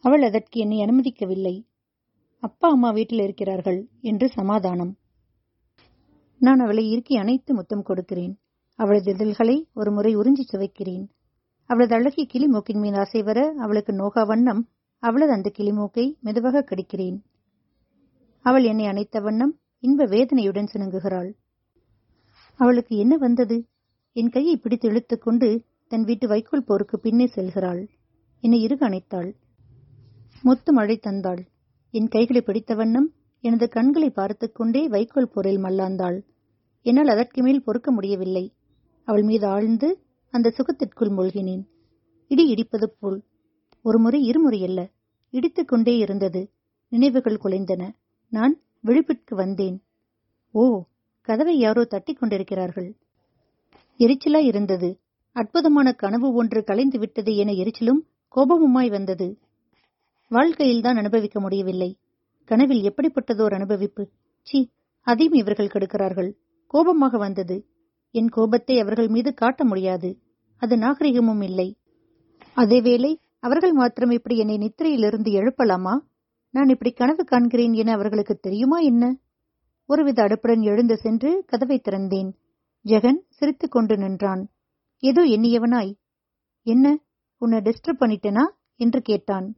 அவள் அதற்கு என்னை அனுமதிக்கவில்லை. அப்பா அம்மா வீட்டில் இருக்கிறார்கள் என்று சமாதானம். நான் அவளை இறுக்கி அணைத்து முத்தம் கொடுக்கிறேன். அவளது இதழ்களை ஒரு முறை உறிஞ்சி சுவைக்கிறேன். அவளது அழகிய கிளிமூக்கின் மீது ஆசை வர அவளுக்கு நோகா வண்ணம் அவளது அந்த கிளிமூக்கை மெதுவாக கடிக்கிறேன். அவள் என்னை அணைத்த வண்ணம் இன்ப வேதனையுடன் சினுங்குகிறாள் அவளுக்கு என்ன வந்தது? என் கையை பிடித்து இழுத்துக்கொண்டு தன் வீட்டு வைக்கோல் போருக்கு பின்னே செல்கிறாள். என்னை இறுக அணைத்தாள். முத்து மழை தந்தாள். என் கைகளை பிடித்த வண்ணம் எனது கண்களை பார்த்துக் கொண்டே வைக்கோல் போரில் மல்லாந்தாள். என்னால் அதற்கு மேல் பொறுக்க முடியவில்லை. அவள் மீது ஆழ்ந்து அந்த சுகத்திற்குள் மூழ்கினேன். இடி இடிப்பது போல். ஒருமுறை இருமுறையல்ல இருமுறை அல்ல. இடித்துக் கொண்டே இருந்தது. நினைவுகள் குலைந்தன. நான் விழிப்பிற்கு வந்தேன். ஓ கதவை யாரோ தட்டிக் கொண்டிருக்கிறார்கள். எரிச்சலாய் இருந்தது. அற்புதமான கனவு ஒன்று கலைந்து விட்டது என எரிச்சலும் கோபமுமாய் வந்தது. வாழ்க்கையில்தான் அனுபவிக்க முடியவில்லை. கனவில் எப்படிப்பட்டதோர் அனுபவிப்பு? சி அதையும் இவர்கள் கெடுக்கிறார்கள். கோபமாக வந்தது. என் கோபத்தை அவர்கள் மீது காட்ட முடியாது. அது நாகரிகமும் இல்லை. அதேவேளை அவர்கள் மாத்திரம் இப்படி என்னை நித்திரையிலிருந்து எழுப்பலாமா? நான் இப்படி கனவு காண்கிறேன் என அவர்களுக்கு தெரியுமா என்ன? ஒருவித அடுப்புடன் எழுந்து சென்று கதவை திறந்தேன். ஜெகன் சிரித்துக் கொண்டு நின்றான். ஏதோ எண்ணியவனாய். என்ன? உன்னை டிஸ்டர்ப் பண்ணிட்டேனா? என்று கேட்டான்.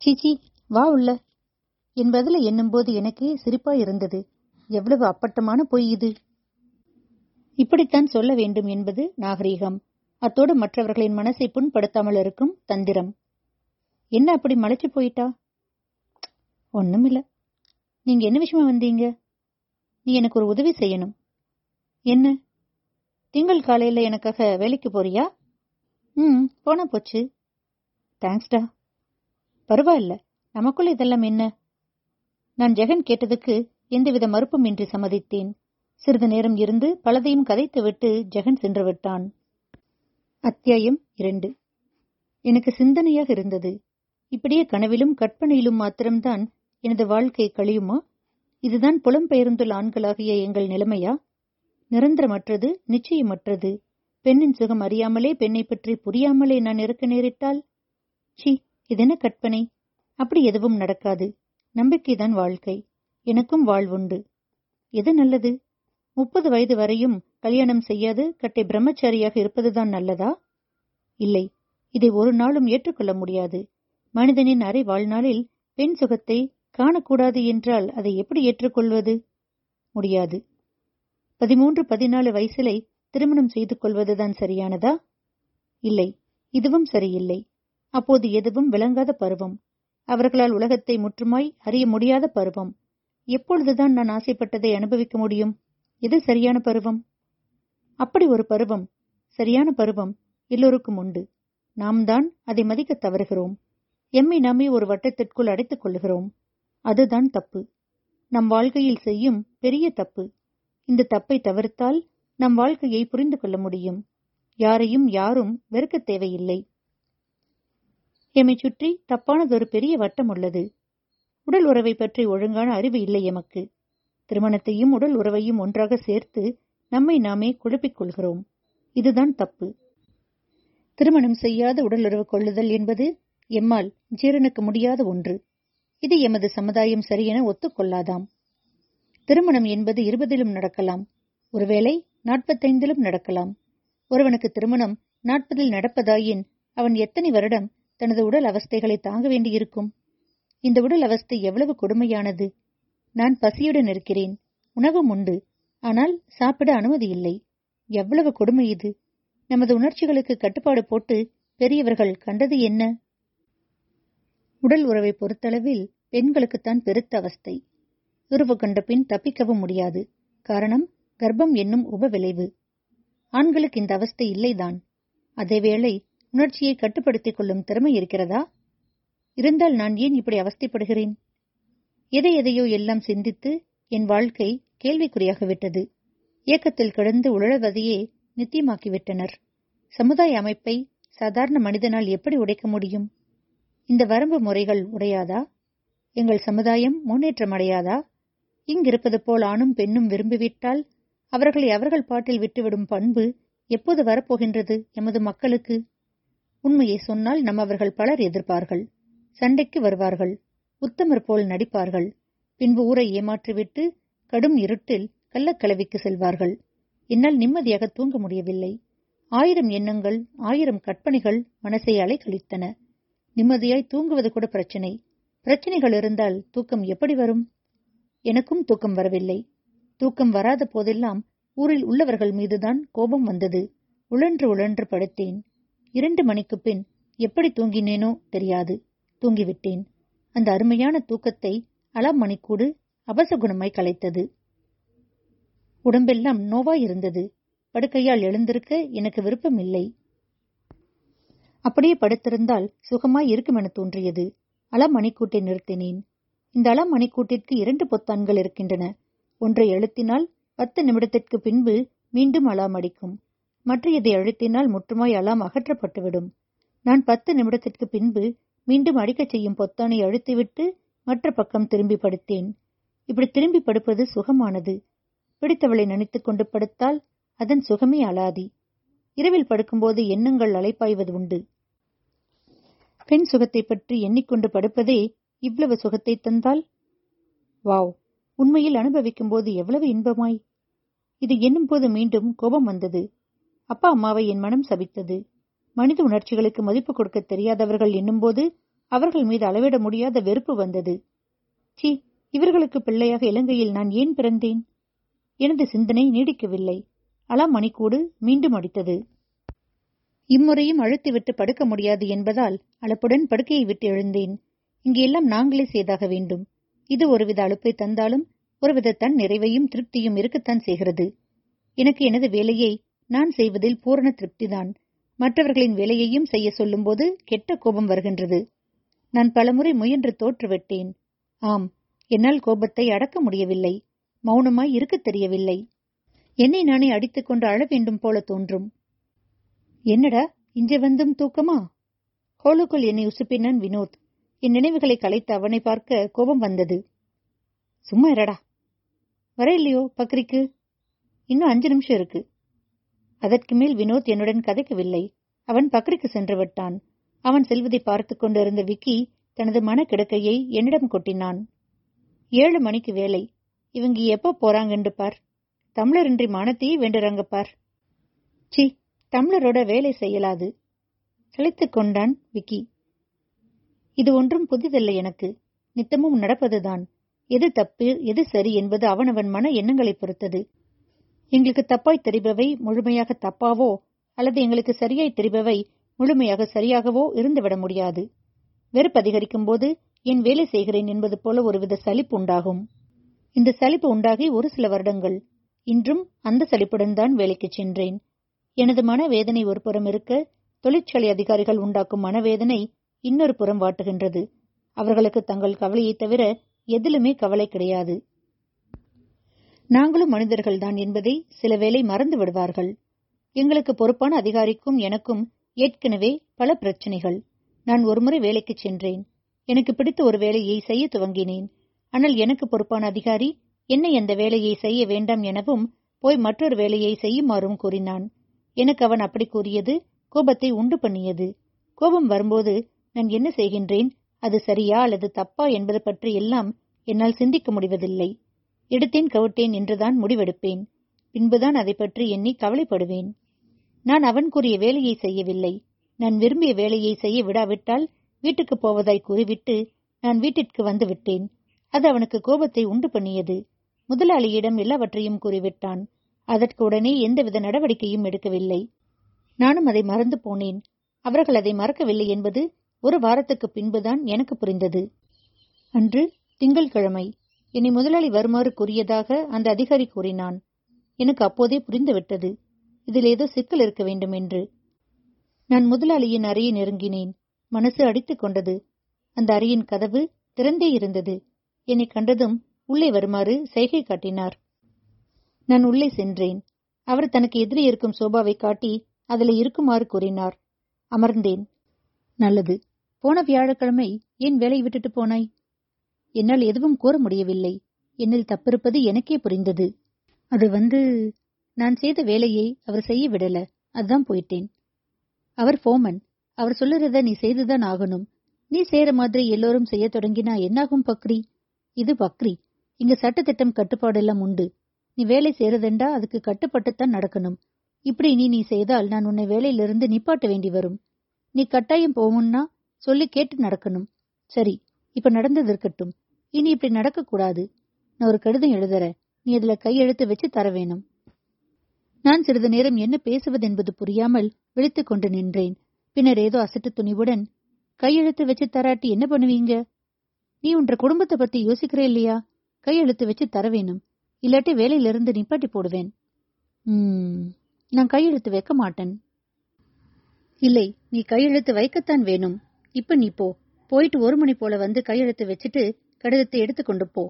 சீச்சி வா உள்ள. என் பதில எண்ணும்போது எனக்கு சிரிப்பா இருந்தது. எவ்வளவு அப்பட்டமான பொய் இது? இப்படித்தான் சொல்ல வேண்டும் என்பது நாகரீகம். அத்தோடு மற்றவர்களின் மனசை புண்படுத்தாமல் இருக்கும் தந்திரம். என்ன அப்படி மலைச்சு போயிட்டா? ஒண்ணுமில்ல. நீங்க என்ன விஷயமா வந்தீங்க? நீ எனக்கு ஒரு உதவி செய்யணும். என்ன? திங்கள் காலையில எனக்காக வேலைக்கு போறியா? ம் போனா போச்சு. தேங்க்ஸ்டா பரவாயில்ல. நமக்குள்ள இதெல்லாம் என்ன? நான் ஜெகன் கேட்டதுக்கு எந்தவித மறுப்பும் இன்றி சம்மதித்தேன். சிறிது நேரம் இருந்து பலதையும் கதைத்துவிட்டு ஜெகன் சென்று விட்டான் அத்தியாயம் இரண்டு. எனக்கு சிந்தனையாக இருந்தது. இப்படியே கனவிலும் கற்பனையிலும் மாத்திரம்தான் எனது வாழ்க்கை கழியுமா? இதுதான் புலம்பெயர்ந்துள்ள ஆண்களாகிய எங்கள் நிலைமையா? நிரந்தரமற்றது நிச்சயமற்றது. பெண்ணின் சுகம் அறியாமலே பெண்ணை பற்றி புரியாமலே நான் இருக்க நேரிட்டால்? சி இதென்ன கற்பனை? அப்படி எதுவும் நடக்காது. நம்பிக்கைதான் வாழ்க்கை. எனக்கும் வாழ்வுண்டு. எது நல்லது? முப்பது வயது வரையும் கல்யாணம் செய்யாது கட்டை பிரம்மச்சாரியாக இருப்பதுதான் நல்லதா? இல்லை. இதை ஒரு நாளும் ஏற்றுக்கொள்ள முடியாது. மனிதனின் அரை வாழ்நாளில் பெண் சுகத்தை காணக்கூடாது என்றால் அதை எப்படி ஏற்றுக்கொள்வது? முடியாது. பதிமூன்று பதினாலு வயசிலை திருமணம் செய்து கொள்வதுதான் சரியானதா? இல்லை. இதுவும் சரியில்லை. அப்போது எதுவும் விளங்காத பருவம். அவர்களால் உலகத்தை முற்றுமாய் அறிய முடியாத பருவம். எப்பொழுதுதான் நான் ஆசைப்பட்டதை அனுபவிக்க முடியும்? எது சரியான பருவம்? அப்படி ஒரு பருவம் சரியான பருவம் எல்லோருக்கும் உண்டு. நாம் தான் அதை மதிக்க தவறுகிறோம். எம்மை நாமே ஒரு வட்டத்திற்குள் அடைத்துக் கொள்ளுகிறோம். அதுதான் தப்பு. நம் வாழ்க்கையில் செய்யும் பெரிய தப்பு. இந்த தப்பை தவிர்த்தால் நம் வாழ்க்கையை புரிந்து கொள்ள முடியும். யாரையும் யாரும் வெறுக்க தேவையில்லை. எம்மை சுற்றி தப்பானதொரு பெரிய வட்டம் உள்ளது. உடல் உறவை பற்றி ஒழுங்கான அறிவு இல்லை எமக்கு. திருமணத்தையும் உடல் உறவையும் ஒன்றாக சேர்த்து நம்மை நாமே குழப்பிக் கொள்கிறோம். இதுதான் தப்பு. திருமணம் செய்யாத உடலுறவு கொள்ளுதல் என்பது எம்மால் ஜீரனுக்கு முடியாத ஒன்று. இது எமது சமுதாயம் சரியென ஒத்துக்கொள்ளாதாம். திருமணம் என்பது இருபதிலும் நடக்கலாம். ஒருவேளை நாற்பத்தைந்திலும் நடக்கலாம். ஒருவனுக்கு திருமணம் நாற்பதில் நடப்பதாயின் அவன் எத்தனை வருடம் தனது உடல் அவஸ்தைகளை தாங்க வேண்டியிருக்கும். இந்த உடல் அவஸ்தை எவ்வளவு கொடுமையானது. நான் பசியுடன் இருக்கிறேன். உணவும் உண்டு. ஆனால் சாப்பிட அனுமதி இல்லை. எவ்வளவு கொடுமை இது. நமது உணர்ச்சிகளுக்கு கட்டுப்பாடு போட்டு பெரியவர்கள் கண்டது என்ன? உடல் உறவை பொறுத்தளவில் பெண்களுக்குத்தான் பெருத்த அவஸ்தை. உறவு கண்ட பின் தப்பிக்கவும் முடியாது. காரணம் கர்ப்பம் என்னும் உபவிளைவு. ஆண்களுக்கு இந்த அவஸ்தை இல்லைதான். அதேவேளை உணர்ச்சியை கட்டுப்படுத்திக் கொள்ளும் திறமை இருக்கிறதா? இருந்தால் நான் ஏன் இப்படி அவஸ்தைப்படுகிறேன்? எதை எதையோ எல்லாம் சிந்தித்து என் வாழ்க்கை கேள்விக்குறியாகிவிட்டது இயக்கத்தில் கிடந்து உழல்வதையே நித்தியமாக்கிவிட்டனர். சமுதாய அமைப்பை சாதாரண மனிதனால் எப்படி உடைக்க முடியும்? இந்த வரம்பு முறைகள் உடையாதா? எங்கள் சமுதாயம் முன்னேற்றம் அடையாதா இங்கிருப்பது போல் ஆணும் பெண்ணும் விரும்பிவிட்டால் அவர்களை அவர்கள் பாட்டில் விட்டுவிடும் பண்பு எப்போது வரப்போகின்றது எமது மக்களுக்கு? உண்மையை சொன்னால் நம் அவர்கள் பலர் எதிர்ப்பார்கள் சண்டைக்கு வருவார்கள் உத்தமர் போல் நடிப்பார்கள் பின்பு ஊரை ஏமாற்றிவிட்டு கடும் இருட்டில் கள்ளக்கலவிக்கு செல்வார்கள். என்னால் நிம்மதியாக தூங்க முடியவில்லை. ஆயிரம் எண்ணங்கள் ஆயிரம் கற்பனைகள் மனசை அலைக்கழித்தன. நிம்மதியாய் தூங்குவது கூட பிரச்சனை. பிரச்சனைகள் இருந்தால் தூக்கம் எப்படி வரும்? எனக்கும் தூக்கம் வரவில்லை. தூக்கம் வராத போதெல்லாம் ஊரில் உள்ளவர்கள் மீதுதான் கோபம் வந்தது. உழன்று உழன்று படுத்தேன். இரண்டு மணிக்கு பின் எப்படி தூங்கினேனோ தெரியாது. தூங்கிவிட்டேன். அந்த அருமையான தூக்கத்தை அலாம் மணிக்கூடு அபசகுணமாய் கலைத்தது. உடம்பெல்லாம் நோவா இருந்தது. படுக்கையால் எழுந்திருக்க எனக்கு விருப்பம் இல்லை. அப்படியே படுத்திருந்தால் சுகமாய் இருக்கும் என தோன்றியது. அலாம் மணிக்கூட்டை நிறுத்தினேன். இந்த அலாம் மணிக்கூட்டிற்கு இரண்டு பொத்தான்கள் இருக்கின்றன. ஒன்றை எழுத்தினால் பத்து நிமிடத்திற்கு பின்பு மீண்டும் அலாம் அடிக்கும். மற்றையதை அழுத்தினால் முற்றுமாய் அலாம் அகற்றப்பட்டுவிடும். நான் பத்து நிமிடத்திற்கு பின்பு மீண்டும் அடிக்கச் செய்யும் பொத்தானை அழுத்திவிட்டு மற்ற பக்கம் திரும்பி படுத்தேன். இப்படி திரும்பி படுப்பது சுகமானது. பிடித்தவளை நினைத்துக் கொண்டு படுத்தால் அதன் சுகமே அலாதி. இரவில் படுக்கும்போது எண்ணங்கள் அலைப்பாய்வது உண்டு. பெண் சுகத்தை பற்றி எண்ணிக்கொண்டு படுப்பதே இவ்வளவு சுகத்தை தந்தால்? வாவ்! உண்மையில் அனுபவிக்கும் போது எவ்வளவு இன்பமாய்! இது எண்ணும்போது மீண்டும் கோபம் வந்தது. அப்பா அம்மாவை என் மனம் சபித்தது. மனித உணர்ச்சிகளுக்கு மதிப்பு கொடுக்க தெரியாதவர்கள் என்னும்போது அவர்கள் மீது அளவிட முடியாத வெறுப்பு வந்தது. சி இவர்களுக்கு பிள்ளையாக இலங்கையில் நான் ஏன் பிறந்தேன்? எனது சிந்தனை நீடிக்கவில்லை. அலாம் மணிக்கூடு மீண்டும் அடித்தது. இம்முறையும் அழுத்திவிட்டு படுக்க முடியாது என்பதால் அளப்புடன் படுக்கையை விட்டு எழுந்தேன். இங்கே எல்லாம் நாங்களே செய்தாக வேண்டும். இது ஒருவித அழுப்பை தந்தாலும் ஒருவித தன் நிறைவையும் திருப்தியும் இருக்கத்தான் செய்கிறது. எனக்கு எனது வேலையை நான் செய்வதில் பூரண திருப்திதான். மற்றவர்களின் வேலையையும் செய்ய சொல்லும்போது கெட்ட கோபம் வருகின்றது. நான் பலமுறை முயன்று தோற்றுவிட்டேன். ஆம் என்னால் கோபத்தை அடக்க முடியவில்லை. மௌனமாய் இருக்கத் தெரியவில்லை. என்னை நானே அடித்துக் கொண்டு அழ வேண்டும் போல தோன்றும். என்னடா இங்கே வந்தும் தூக்கமா? ஹோலுக்குள் என்னை உசுப்பினான் வினோத். என் நினைவுகளை கலைத்து அவனை பார்க்க கோபம் வந்தது. சும்மா இரடா. வர இல்லையோ பக்ரிக்கு? இன்னும் அஞ்சு நிமிஷம் இருக்கு. அதற்கு மேல் வினோத் என்னுடன் கதைக்கவில்லை. அவன் பக்ரிக்கு சென்று விட்டான். அவன் செல்வதை பார்த்து கொண்டிருந்த விக்கி தனது மனக்கிடக்கையை என்னிடம் கொட்டினான். ஏழு மணிக்கு வேலை. இவங்க எப்போ போறாங்கன்று பார். தமிழரின்றி மானத்தையே வேண்டுறாங்க பார். சி தமிழரோட வேலை செய்யலாது. சிலைத்துக் கொண்டான் விக்கி. இது ஒன்றும் புதிதல்ல எனக்கு. நித்தமும் நடப்பதுதான். எது தப்பு எது சரி என்பது அவனவன் மன எண்ணங்களை பொறுத்தது. எங்களுக்கு தப்பாய் தெரிபவை முழுமையாக தப்பாவோ அல்லது எங்களுக்கு சரியாய் தெரிபவை முழுமையாக சரியாகவோ இருந்துவிட முடியாது. வெறுப்பு அதிகரிக்கும் போது என் வேலை செய்கிறேன் என்பது போல ஒருவித சலிப்பு உண்டாகும். இந்த சலிப்பு உண்டாகி ஒரு சில வருடங்கள். இன்றும் அந்த சலிப்புடன் தான் வேலைக்கு சென்றேன். எனது மனவேதனை ஒரு புறம் இருக்க தொழிற்சாலை அதிகாரிகள் உண்டாக்கும் மனவேதனை இன்னொரு புறம் வாட்டுகின்றது. அவர்களுக்கு தங்கள் கவலையைத் தவிர எதிலுமே கவலை கிடையாது. நாங்களும் மனிதர்கள்தான் என்பதை சில வேளை மறந்து விடுவார்கள். எங்களுக்கு பொறுப்பான அதிகாரிக்கும் எனக்கும் ஏற்கனவே பல பிரச்சனைகள். நான் ஒருமுறை வேலைக்கு சென்றேன். எனக்கு பிடித்த ஒரு வேலையை செய்ய துவங்கினேன். ஆனால் எனக்கு பொறுப்பான அதிகாரி என்னை அந்த வேலையை செய்ய வேண்டாம் எனவும் போய் மற்றொரு வேலையை செய்யுமாறும் கூறினான். எனக்கு அவன் அப்படி கூறியது கோபத்தை உண்டு பண்ணியது. கோபம் வரும்போது நான் என்ன செய்கின்றேன்? அது சரியா அல்லது தப்பா என்பது பற்றி எல்லாம் என்னால் சிந்திக்க முடிவதில்லை. எடுத்தேன் கவிட்டேன் என்றுதான் முடிவெடுப்பேன். பின்புதான் அதை பற்றி எண்ணி கவலைப்படுவேன். நான் அவன் கூறிய வேலையை செய்யவில்லை. நான் விரும்பிய வேலையை செய்ய விடாவிட்டால் வீட்டுக்கு போவதாய் கூறிவிட்டு நான் வீட்டிற்கு வந்து விட்டேன். அது அவனுக்கு கோபத்தை உண்டு பண்ணியது. முதலாளியிடம் எல்லாவற்றையும் கூறிவிட்டான். அதற்கு உடனே எந்தவித நடவடிக்கையும் எடுக்கவில்லை. நானும் அதை மறந்து போனேன். அவர்கள் அதை மறக்கவில்லை என்பது ஒரு வாரத்துக்கு பின்புதான் எனக்கு புரிந்தது. அன்று திங்கள்கிழமை என்னை முதலாளி வருமாறு கூறியதாக அந்த அதிகாரி கூறினான். எனக்கு அப்போதே புரிந்துவிட்டது. இதில் ஏதோ சிக்கல் இருக்க வேண்டும் என்று. நான் முதலாளியின் அறையை நெருங்கினேன். மனசு அடித்துக் கொண்டது. அந்த அறையின் கதவு திறந்தே இருந்தது. என்னை கண்டதும் உள்ளே வருமாறு செய்கை காட்டினார். நான் உள்ளே சென்றேன். அவர் தனக்கு எதிரே இருக்கும் சோபாவை காட்டி அதில் இருக்குமாறு கூறினார். அமர்ந்தேன். நல்லது. போன வியாழக்கிழமை ஏன் வேலையை விட்டுட்டு போனாய்? என்னால் எதுவும் கூற முடியவில்லை. என்னில் தப்பிருப்பது எனக்கே புரிந்தது. அது வந்து நான் செய்த வேலையை அவர் செய்ய விடல. அதான் போயிட்டேன். அவர் ஃபோமன் அவர் சொல்லுறத நீ செய்துதான் ஆகணும். நீ செய்யற மாதிரி எல்லோரும் செய்ய தொடங்கினா என்னாகும் பக்ரி? இது பக்ரி. இங்க சட்டத்திட்டம் கட்டுப்பாடெல்லாம் உண்டு. நீ வேலை செய்யறதெண்டா அதுக்கு கட்டுப்பட்டுத்தான் நடக்கணும். இப்படி நீ நீ செய்தால் நான் உன்னை வேலையிலிருந்து நிப்பாட்ட வேண்டி வரும். நீ கட்டாயம் போகும்னா சொல்லி கேட்டு நடக்கணும். சரி இப்ப நடந்தது இருக்கட்டும். இனி இப்படி நடக்கக்கூடாது. நான் ஒரு கடிதம் எழுதுற. நீ அதுல கையெழுத்து வச்சு தர வேணும். நான் சிறிது நேரம் என்ன பேசுவதென்பது புரியாமல் விழித்துக் கொண்டு நின்றேன். பின்னர் ஏதோ அசட்டு துணிவுடன் கையெழுத்து வச்சு தராட்டி என்ன பண்ணுவீங்க? நீ உன்ற குடும்பத்தை பத்தி யோசிக்கிற இல்லையா? கையெழுத்து வச்சு தர வேணும். இல்லாட்டி வேலையிலிருந்து நிப்பாட்டி போடுவேன். உம் நான் கையெழுத்து வைக்க மாட்டேன். இல்லை நீ கையெழுத்து வைக்கத்தான் வேணும். இப்ப நீ போ. போயிட்டு ஒரு மணி போல வந்து கையெழுத்து வச்சுட்டு கடிதத்தை எடுத்துக்கொண்டு போ.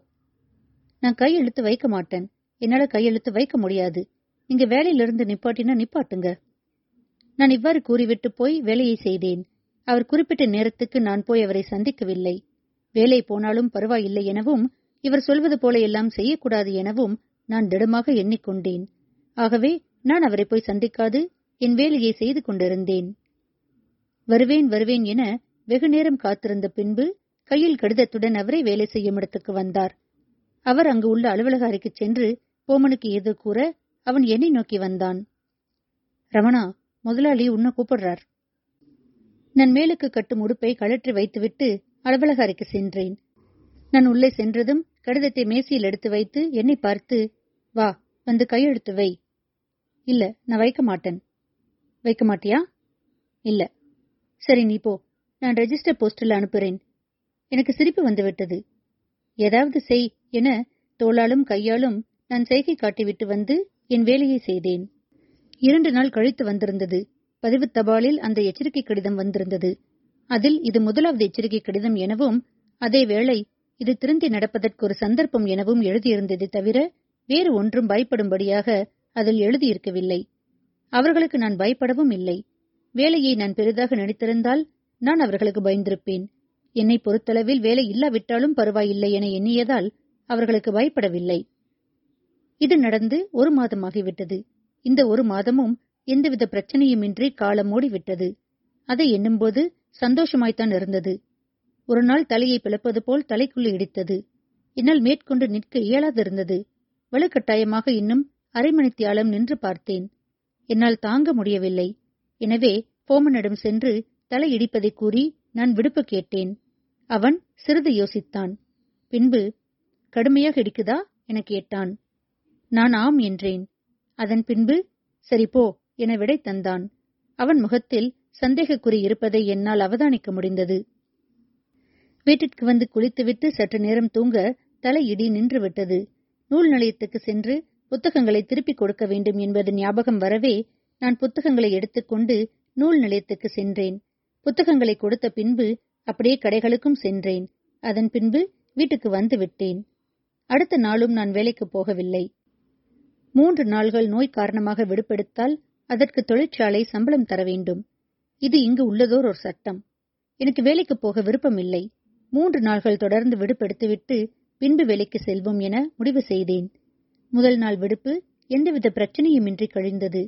நான் கையெழுத்து வைக்க மாட்டேன். என்னால கையெழுத்து வைக்க முடியாது. நீங்க வேலையிலிருந்து நிப்பாட்டினா நிப்பாட்டுங்க. நான் இவ்வாறு கூறிவிட்டு போய் வேலையை செய்தேன். அவர் குறிப்பிட்ட நேரத்துக்கு நான் போய் அவரை சந்திக்கவில்லை. வேலை போனாலும் பரவாயில்லை எனவும் இவர் சொல்வது போல எல்லாம் செய்யக்கூடாது எனவும் நான் திடமாக எண்ணிக்கொண்டேன். ஆகவே நான் அவரை போய் சந்திக்காது என் வேலையை செய்து கொண்டிருந்தேன். வருவேன் வருவேன் என வெகு நேரம் காத்திருந்த பின்பு கையில் கடிதத்துடன் அவரை வேலை செய்யும் இடத்துக்கு வந்தார். அவர் அங்கு உள்ள அலுவலக அறைக்கு சென்று போமனுக்கு எது கூற அவன் என்னை நோக்கி வந்தான். ரமணா முதலாளி உன்ன கூப்பிடுறார். நான் மேலுக்கு கட்டும் உடுப்பை கழற்றி வைத்துவிட்டு அலுவலக அறைக்கு சென்றேன். நான் உள்ளே சென்றதும் கடிதத்தை மேசையில் எடுத்து வைத்து என்னை பார்த்து வா வந்து கையெழுத்து வை. இல்ல நான் வைக்க மாட்டேன். வைக்க மாட்டியா? இல்ல. சரி நீ போ. நான் ரெஜிஸ்டர் போஸ்டில் அனுப்புகிறேன் எனக்கு சிரிப்பு வந்துவிட்டது. ஏதாவது செய் என தோளாலும் கையாலும் நான் செய்கை காட்டிவிட்டு வந்து என் வேலையை செய்தேன். இரண்டு நாள் கழித்து வந்திருந்தது. பதிவு தபாலில் அந்த எச்சரிக்கை கடிதம் வந்திருந்தது. அதில் இது முதலாவது எச்சரிக்கை கடிதம் எனவும் அதே வேளை இது திருந்தி நடப்பதற்கு ஒரு சந்தர்ப்பம் எனவும் எழுதியிருந்ததை தவிர வேறு ஒன்றும் பயப்படும்படியாக அதில் எழுதியிருக்கவில்லை. அவர்களுக்கு நான் பயப்படவும் இல்லை. வேலையை நான் பெரிதாக நினைத்திருந்தால் நான் அவர்களுக்கு பயந்திருப்பேன். என்னை பொறுத்தளவில் வேலை இல்லாவிட்டாலும் பரவாயில்லை என எண்ணியதால் அவர்களுக்கு பயப்படவில்லை. இது நடந்து ஒரு மாதமாகிவிட்டது. இந்த ஒரு மாதமும் எந்தவித பிரச்சனையுமின்றி காலம் ஓடிவிட்டது. அதை எண்ணும்போது சந்தோஷமாய்த்தான் இருந்தது. ஒரு நாள் தலையை பிளப்பது போல் தலைக்குள்ளே இடித்தது. என்னால் மேற்கொண்டு நிற்க இயலாதிருந்தது. வலுக்கட்டாயமாக இன்னும் அரை மணித்தியாலம் நின்று பார்த்தேன். என்னால் தாங்க முடியவில்லை. எனவே போமனிடம் சென்று தலையிடிப்பதைக் கூறி நான் விடுப்பு கேட்டேன். அவன் சிறிது யோசித்தான். பின்பு கடுமையாக இடிக்குதா? என கேட்டான். நான் ஆம் என்றேன். அதன் பின்பு சரி போ என விடை தந்தான். அவன் முகத்தில் சந்தேகக்குறி இருப்பதை என்னால் அவதானிக்க முடிந்தது. வீட்டிற்கு வந்து குளித்துவிட்டு சற்று நேரம் தூங்க தலையிடி நின்றுவிட்டது. நூல் நிலையத்துக்கு சென்று புத்தகங்களை திருப்பிக் கொடுக்க வேண்டும் என்பது ஞாபகம் வரவே நான் புத்தகங்களை எடுத்துக்கொண்டு நூல் நிலையத்துக்கு சென்றேன். புத்தகங்களை கொடுத்த பின்பு அப்படியே கடைகளுக்கும் சென்றேன். அதன் பின்பு வீட்டுக்கு வந்து விட்டேன். அடுத்த நாளும் நான் வேலைக்கு போகவில்லை. மூன்று நாள்கள் நோய் காரணமாக விடுப்பெடுத்தால் அதற்கு தொழிற்சாலை சம்பளம் தர வேண்டும். இது இங்கு உள்ளதோர் ஒரு சட்டம். எனக்கு வேலைக்கு போக விருப்பமில்லை. மூன்று நாள்கள் தொடர்ந்து விடுப்பெடுத்துவிட்டு பின்பு வேலைக்கு செல்வோம் என முடிவு செய்தேன். முதல் நாள் விடுப்பு எந்தவித பிரச்சனையுமின்றி கழிந்தது.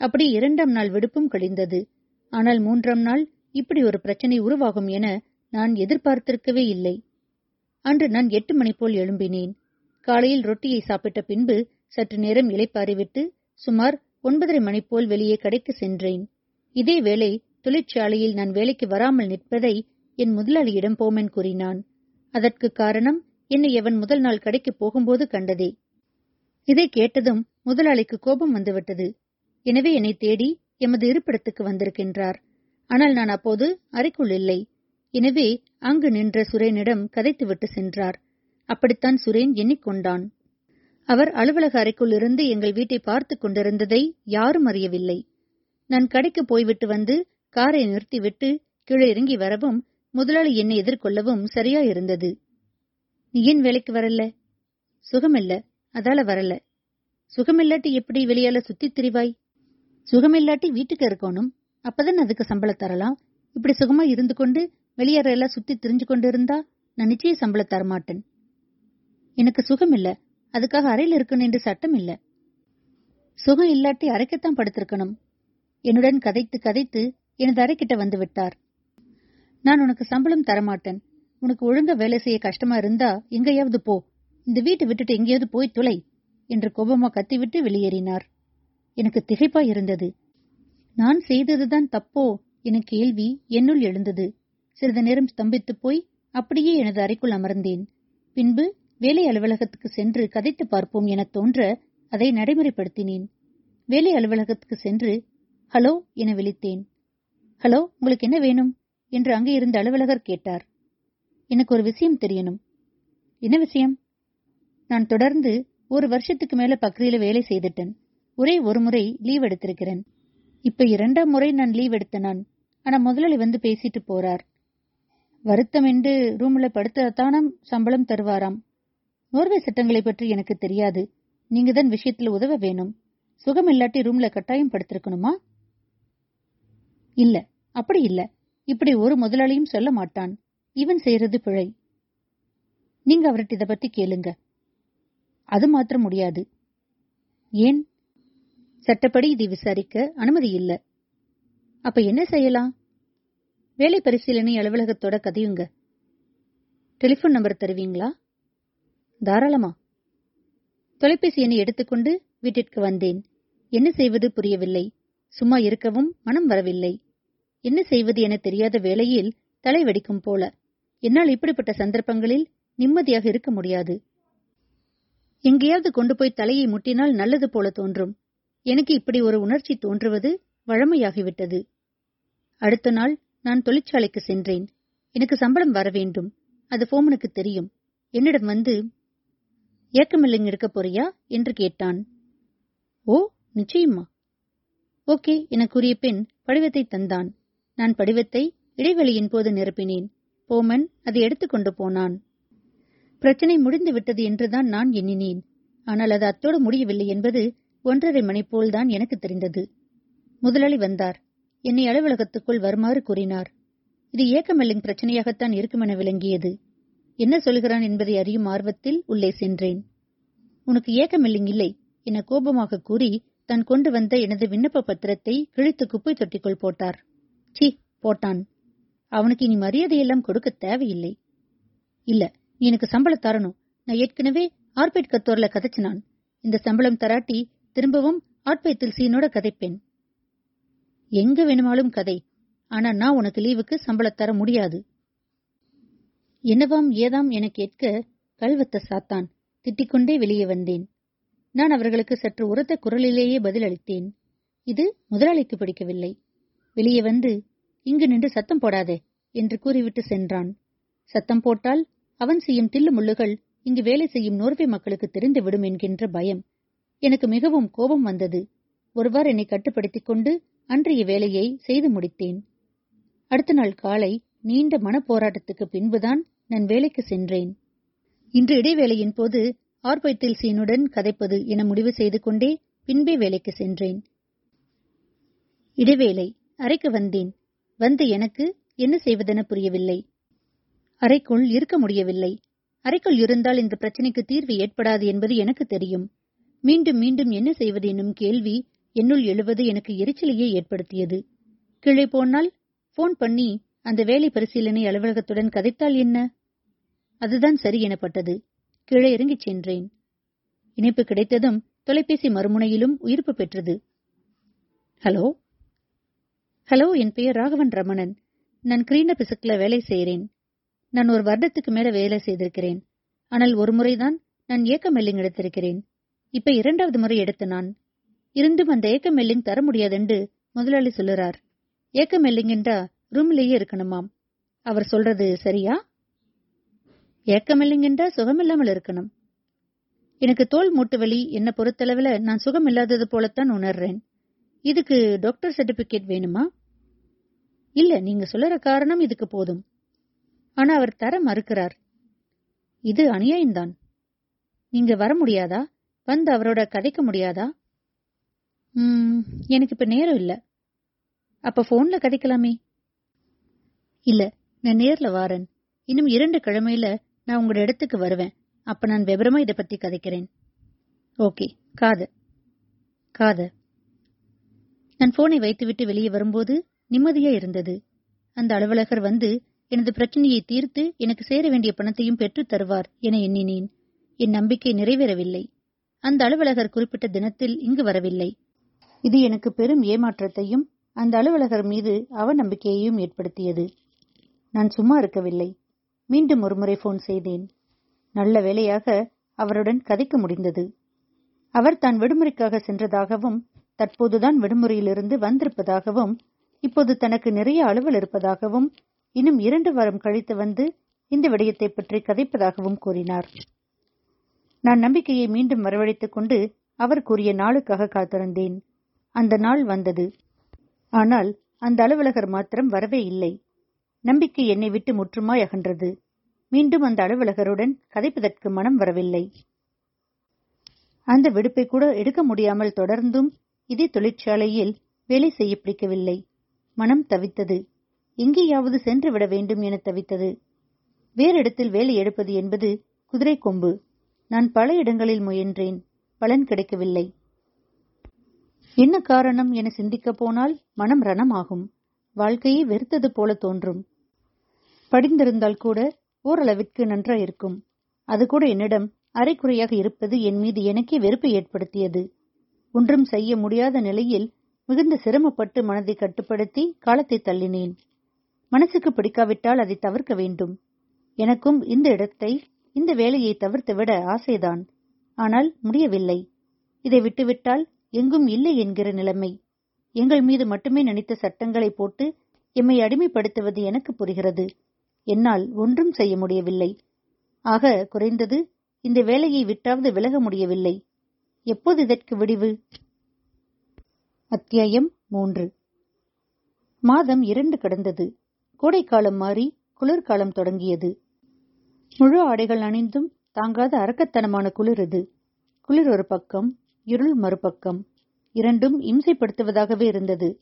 அப்படி இரண்டாம் நாள் விடுப்பும் கழிந்தது. ஆனால் மூன்றாம் நாள் இப்படி ஒரு பிரச்சனை உருவாகும் என நான் எதிர்பார்த்திருக்கவே இல்லை. அன்று நான் எட்டு மணி போல் எழும்பினேன். காலையில் ரொட்டியை சாப்பிட்ட பின்பு சற்று நேரம் இலைப்பாறிவிட்டு சுமார் ஒன்பதரை மணி போல் வெளியே கடைக்கு சென்றேன். இதேவேளை தொழிற்சாலையில் நான் வேலைக்கு வராமல் நிற்பதை என் முதலாளியிடம் போமேன் கூறினான். அதற்கு காரணம் என்னை எவன் முதல் நாள் கடைக்கு போகும்போது கண்டதே. இதை கேட்டதும் முதலாளிக்கு கோபம் வந்துவிட்டது. எனவே என்னை தேடி எமது இருப்பிடத்துக்கு வந்திருக்கின்றார். ஆனால் நான் அப்போது அறைக்குள் இல்லை. எனவே அங்கு நின்ற சுரேனிடம் கதைத்துவிட்டு சென்றார். அப்படித்தான் சுரேன் எண்ணிக்கொண்டான். அவர் அலுவலக அறைக்குள் இருந்து எங்கள் வீட்டை பார்த்துக் கொண்டிருந்ததை யாரும் அறியவில்லை. நான் கடைக்கு போய்விட்டு வந்து காரை நிறுத்திவிட்டு கீழே இறங்கி வரவும் முதலாளி என்னை எதிர்கொள்ளவும் சரியா இருந்தது நீ ஏன் வேலைக்கு வரல? சுகமில்ல. அதால வரல. சுகமில்லாட்டி எப்படி வெளியால சுத்தி திரிவாய்? சுகமில்லாட்டி வீட்டுக்கு இருக்கணும் அப்பதான் அதுக்கு சம்பளம் தரலாம்? இப்படி சுகமா இருந்து கொண்டு வெளியாற எல்லாம் சுத்தி திரிஞ்சு கொண்டு இருந்தா நான் நிச்சயம் சம்பளம் தரமாட்டேன் எனக்கு சுகம் இல்ல. அதுக்காக அறையில் இருக்கணும் என்று சட்டம் இல்ல. சுகம் இல்லாட்டி அறைக்கத்தான் படுத்திருக்கணும். என்னுடன் கதைத்து கதைத்து எனது அறைக்கிட்ட வந்து விட்டார். நான் உனக்கு சம்பளம் தரமாட்டேன் உனக்கு ஒழுங்க வேலை செய்ய கஷ்டமா இருந்தா எங்கேயாவது போ. இந்த வீட்டை விட்டுட்டு எங்கேயாவது போய் துளை என்று கோபமா கத்திவிட்டு வெளியேறினார். எனக்கு திகைப்பா இருந்தது. நான் செய்ததுதான் தப்போ? என கேள்வி என்னுள் எழுந்தது. சிறிது நேரம் ஸ்தம்பித்துப் போய் அப்படியே எனது அறைக்குள் அமர்ந்தேன். பின்பு வேலை அலுவலகத்துக்கு சென்று கதைத்து பார்ப்போம் என தோன்ற அதை நடைமுறைப்படுத்தினேன். வேலை அலுவலகத்துக்கு சென்று ஹலோ என விழித்தேன். ஹலோ உங்களுக்கு என்ன வேணும்? என்று அங்கே இருந்த அலுவலகர் கேட்டார். எனக்கு ஒரு விஷயம் தெரியணும். என்ன விஷயம்? நான் தொடர்ந்து ஒரு வருஷத்துக்கு மேல பக்ரியில வேலை செய்துட்டேன். ஒரே ஒரு முறை லீவ் எடுத்திருக்கிறேன். இப்ப இரண்டாம் முறை நான் லீவ் எடுத்த நான் ஆனா முதலாளி வந்து பேசிட்டு போறார். வருத்தம் என்று ரூம்ல படுத்தத்தானம் சம்பளம் தருவாராம். நோர்வே சட்டங்களை பற்றி எனக்கு தெரியாது. நீங்க தான் விஷயத்துல உதவ வேணும். சுகம் இல்லாட்டி ரூம்ல கட்டாயம் படுத்திருக்கணுமா? இல்ல அப்படி இல்ல. இப்படி ஒரு முதலாளியும் சொல்ல மாட்டான். இவன் செய்யறது பிழை. நீங்க அவர்கிட்ட இதை பத்தி கேளுங்க. அது மாத்திரம் முடியாது. ஏன்? சட்டப்படி இதை விசாரிக்க அனுமதி இல்லை. அப்ப என்ன செய்யலாம்? வேலை பரிசீலனை அலுவலகத்தோட கதையுங்க. டெலிஃபோன் நம்பர் தருவீங்களா? தாராளமா. தொலைபேசி எண்ணை எடுத்துக்கொண்டு வீட்டிற்கு வந்தேன். என்ன செய்வது புரியவில்லை. சும்மா இருக்கவும் மனம் வரவில்லை. என்ன செய்வது என தெரியாத வேளையில் தலை வெடிக்கும் போல. என்னால் இப்படிப்பட்ட சந்தர்ப்பங்களில் நிம்மதியாக இருக்க முடியாது. எங்கேயாவது கொண்டு போய் தலையை முட்டினால் நல்லது போல தோன்றும். எனக்கு இப்படி ஒரு உணர்ச்சி தோன்றுவது வழமையாகிவிட்டது. அடுத்த நாள் நான் தொழிற்சாலைக்கு சென்றேன். எனக்கு சம்பளம் வர வேண்டும். அது போமனுக்கு தெரியும். என்னிடம் வந்து ஏக்கமில்லைங்க இருக்க போறியா? என்று கேட்டான். ஓ நிச்சயமா. ஓகே என கூறிய பின் படிவத்தை தந்தான். நான் படிவத்தை இடைவெளியின் போது நிரப்பினேன். போமன் அதை எடுத்துக்கொண்டு போனான். பிரச்சனை முடிந்து விட்டது என்றுதான் நான் எண்ணினேன். ஆனால் அது அத்தோடு முடியவில்லை என்பது ஒன்றரை மணி போல்தான் எனக்கு தெரிந்தது. முதலாளி வந்தார். என்னை அலுவலகத்துக்குள் வருமாறு கூறினார். இது ஏக்கமெல்லிங் பிரச்சனையாகத்தான் இருக்குமென விளங்கியது. என்ன சொல்கிறான் என்பதை அறியும் ஆர்வத்தில் உள்ளே சென்றேன். உனக்கு ஏக்கமெல்லிங் இல்லை என கோபமாக கூறி தான் கொண்டு வந்த எனது விண்ணப்ப பத்திரத்தை கிழித்து குப்பை தொட்டிக்குள் போட்டார். சி போட்டான். அவனுக்கு இனி மரியாதையெல்லாம் கொடுக்க தேவையில்லை. இல்ல நீ எனக்கு சம்பளம் தரணும். நான் ஏற்கனவே ஆர்பேட் கத்தோர்ல கதைச்சினான். இந்த சம்பளம் தராட்டி திரும்பவும் ஆட்பயத்தில் சீனோட கதைப்பேன். எங்க வேணுமாலும் கதை ஆனா நான் உனக்கு லீவுக்கு சம்பளம் தர முடியாது. என்னவாம் ஏதாம் என கேட்க கல்வத்த சாத்தான் திட்டிக்கொண்டே வெளியே வந்தேன். நான் அவர்களுக்கு சற்று உரத்த குரலிலேயே பதிலளித்தேன். இது முதலாளிக்கு பிடிக்கவில்லை. வெளியே வந்து இங்கு நின்று சத்தம் போடாதே என்று கூறிவிட்டு சென்றான். சத்தம் போட்டால் அவன் செய்யும் தில்லு முள்ளுகள் இங்கு வேலை செய்யும் நோர்வே மக்களுக்கு தெரிந்துவிடும் என்கின்ற பயம் எனக்கு மிகவும் கோபம் வந்தது. ஒருவார் என்னை கட்டுப்படுத்திக் கொண்டு அன்றைய வேலையை செய்து முடித்தேன். அடுத்த நாள் காலை நீண்ட மனப்போராட்டத்துக்கு பின்புதான் நான் வேலைக்கு சென்றேன். இன்று இடைவேளையின் போது ஆர்பைத்தில் சீனுடன் கதைப்பது என முடிவு செய்து கொண்டே பின்பே வேலைக்கு சென்றேன். இடைவேளை அறைக்கு வந்தேன். வந்து எனக்கு என்ன செய்வதென புரியவில்லை. அறைக்குள் இருக்க முடியவில்லை. அறைக்குள் இருந்தால் இந்த பிரச்சனைக்கு தீர்வு ஏற்படாது என்பது எனக்கு தெரியும். மீண்டும் மீண்டும் என்ன செய்வது என்னும் கேள்வி என்னுள் எழுவது எனக்கு எரிச்சலையே ஏற்படுத்தியது. கீழே போனால் போன் பண்ணி அந்த வேலை பரிசீலனை அலுவலகத்துடன் கதைத்தால் என்ன? அதுதான் சரி எனப்பட்டது. கீழே இறங்கிச் சென்றேன். இணைப்பு கிடைத்ததும் தொலைபேசி மறுமுனையிலும் உயிர்ப்பு பெற்றது. ஹலோ? ஹலோ என் பெயர் ராகவன் ரமணன். நான் கிரீன பிசுக்கில் வேலை செய்கிறேன் நான் ஒரு வருடத்துக்கு மேல வேலை செய்திருக்கிறேன். ஆனால் ஒரு முறைதான் நான் ஏக்கம் எல்லிங் எடுத்திருக்கிறேன். இப்ப இரண்டாவது முறை எடுத்த நான் இருந்தும் அந்த ஏக்கம் மெல்லிங் தர முடியாதுண்டு முதலாளி சொல்லுறார். ஏக்கம் மெல்லிங் என்றா ரூம்லேயே இருக்கணுமாம். அவர் சொல்றது சரியா? ஏக்கமில்லைங்க என்றா சுகமில்லாமல் இருக்கணும். எனக்கு தோல் மூட்டு வலி என்ன பொறுத்தளவில் நான் சுகம் இல்லாதது போலத்தான் உணர்றேன். இதுக்கு டாக்டர் சர்டிபிகேட் வேணுமா? இல்ல நீங்க சொல்லுற காரணம் இதுக்கு போதும். ஆனா அவர் தர மறுக்கிறார். இது அநியாயம்தான். நீங்க வர முடியாதா? வந்து அவரோட கதைக்க முடியாதா? ம் எனக்கு இப்ப நேரம் இல்ல. அப்ப போன்ல கதைக்கலாமே. இல்ல நான் நேர்ல வாரேன். இன்னும் இரண்டு கிழமையில நான் உங்களோட இடத்துக்கு வருவேன். அப்ப நான் விவரமா இதை பத்தி கதைக்கிறேன். ஓகே காது. காது. நான் போனை வைத்துவிட்டு வெளியே வரும்போது நிம்மதியா இருந்தது. அந்த அலுவலகர் வந்து எனது பிரச்சனையை தீர்த்து எனக்கு சேர வேண்டிய பணத்தையும் பெற்றுத் தருவார் என எண்ணினேன். என் நம்பிக்கை நிறைவேறவில்லை. அந்த அலுவலகர் குறிப்பிட்ட தினத்தில் இங்கு வரவில்லை. இது எனக்கு பெரும் ஏமாற்றத்தையும் அந்த அலுவலகர் மீது அவநம்பிக்கையையும் ஏற்படுத்தியது. நான் சும்மா இருக்கவில்லை. மீண்டும் ஒருமுறை போன் செய்தேன். நல்ல வேளையாக அவருடன் கதைக்க முடிந்தது. அவர் தான் விடுமுறைக்காக சென்றதாகவும் தற்போதுதான் விடுமுறையிலிருந்து வந்திருப்பதாகவும் இப்போது தனக்கு நிறைய அலுவல் இருப்பதாகவும் இன்னும் இரண்டு வாரம் கழித்து வந்து இந்த விடயத்தை பற்றி கதைப்பதாகவும் கூறினார். நான் நம்பிக்கையை மீண்டும் வரவழைத்துக் கொண்டு அவர் கூறிய நாளுக்காக காத்திருந்தேன். அந்த நாள் வந்தது. ஆனால் அந்த அலுவலகர் மாத்திரம் வரவே இல்லை. நம்பிக்கை என்னை விட்டு முற்றுமாய் அகன்றது. மீண்டும் அந்த அலுவலகருடன் கதைப்பதற்கு மனம் வரவில்லை. அந்த விடுப்பை கூட எடுக்க முடியாமல் தொடர்ந்தும் இதே தொழிற்சாலையில் வேலை செய்ய பிடிக்கவில்லை. மனம் தவித்தது. எங்கேயாவது சென்று விட வேண்டும் என தவித்தது. வேறு இடத்தில் வேலை எடுப்பது என்பது குதிரை கொம்பு. நான் பல இடங்களில் முயன்றேன். பலன் கிடைக்கவில்லை. என்ன காரணம் என சிந்திக்கப் போனால் மனம் ரணமாகும். வாழ்க்கையை வெறுத்தது போல தோன்றும். படிந்திருந்தால் கூட ஓரளவிற்கு நன்றாயிருக்கும் அது கூட என்னிடம் அரைக்குறையாக இருப்பது என் மீது எனக்கே வெறுப்பை ஏற்படுத்தியது. ஒன்றும் செய்ய முடியாத நிலையில் மிகுந்த சிரமப்பட்டு மனதை கட்டுப்படுத்தி காலத்தை தள்ளினேன். மனசுக்கு பிடிக்காவிட்டால் அதை தவிர்க்க வேண்டும். எனக்கும் இந்த இடத்தை இந்த வேலையை தவிர்த்து விட ஆசைதான். ஆனால் முடியவில்லை. இதை விட்டுவிட்டால் எங்கும் இல்லை என்கிற நிலைமை. எங்கள் மீது மட்டுமே நினைத்த சட்டங்களை போட்டு எம்மை அடிமைப்படுத்துவது எனக்கு புரிகிறது. என்னால் ஒன்றும் செய்ய முடியவில்லை. ஆக குறைந்தது இந்த வேலையை விட்டாவது விலக முடியவில்லை. எப்போது இதற்கு விடிவு? அத்தியாயம் மூன்று. மாதம் இரண்டு கடந்தது. கோடைக்காலம் மாறி குளிர்காலம் தொடங்கியது. முழு ஆடைகள் அணிந்தும் தாங்காத அரக்கத்தனமான குளிர் இது. குளிர் ஒரு பக்கம் இருள் மறுபக்கம். இரண்டும் இம்சைப்படுத்துவதாகவே இருந்தது.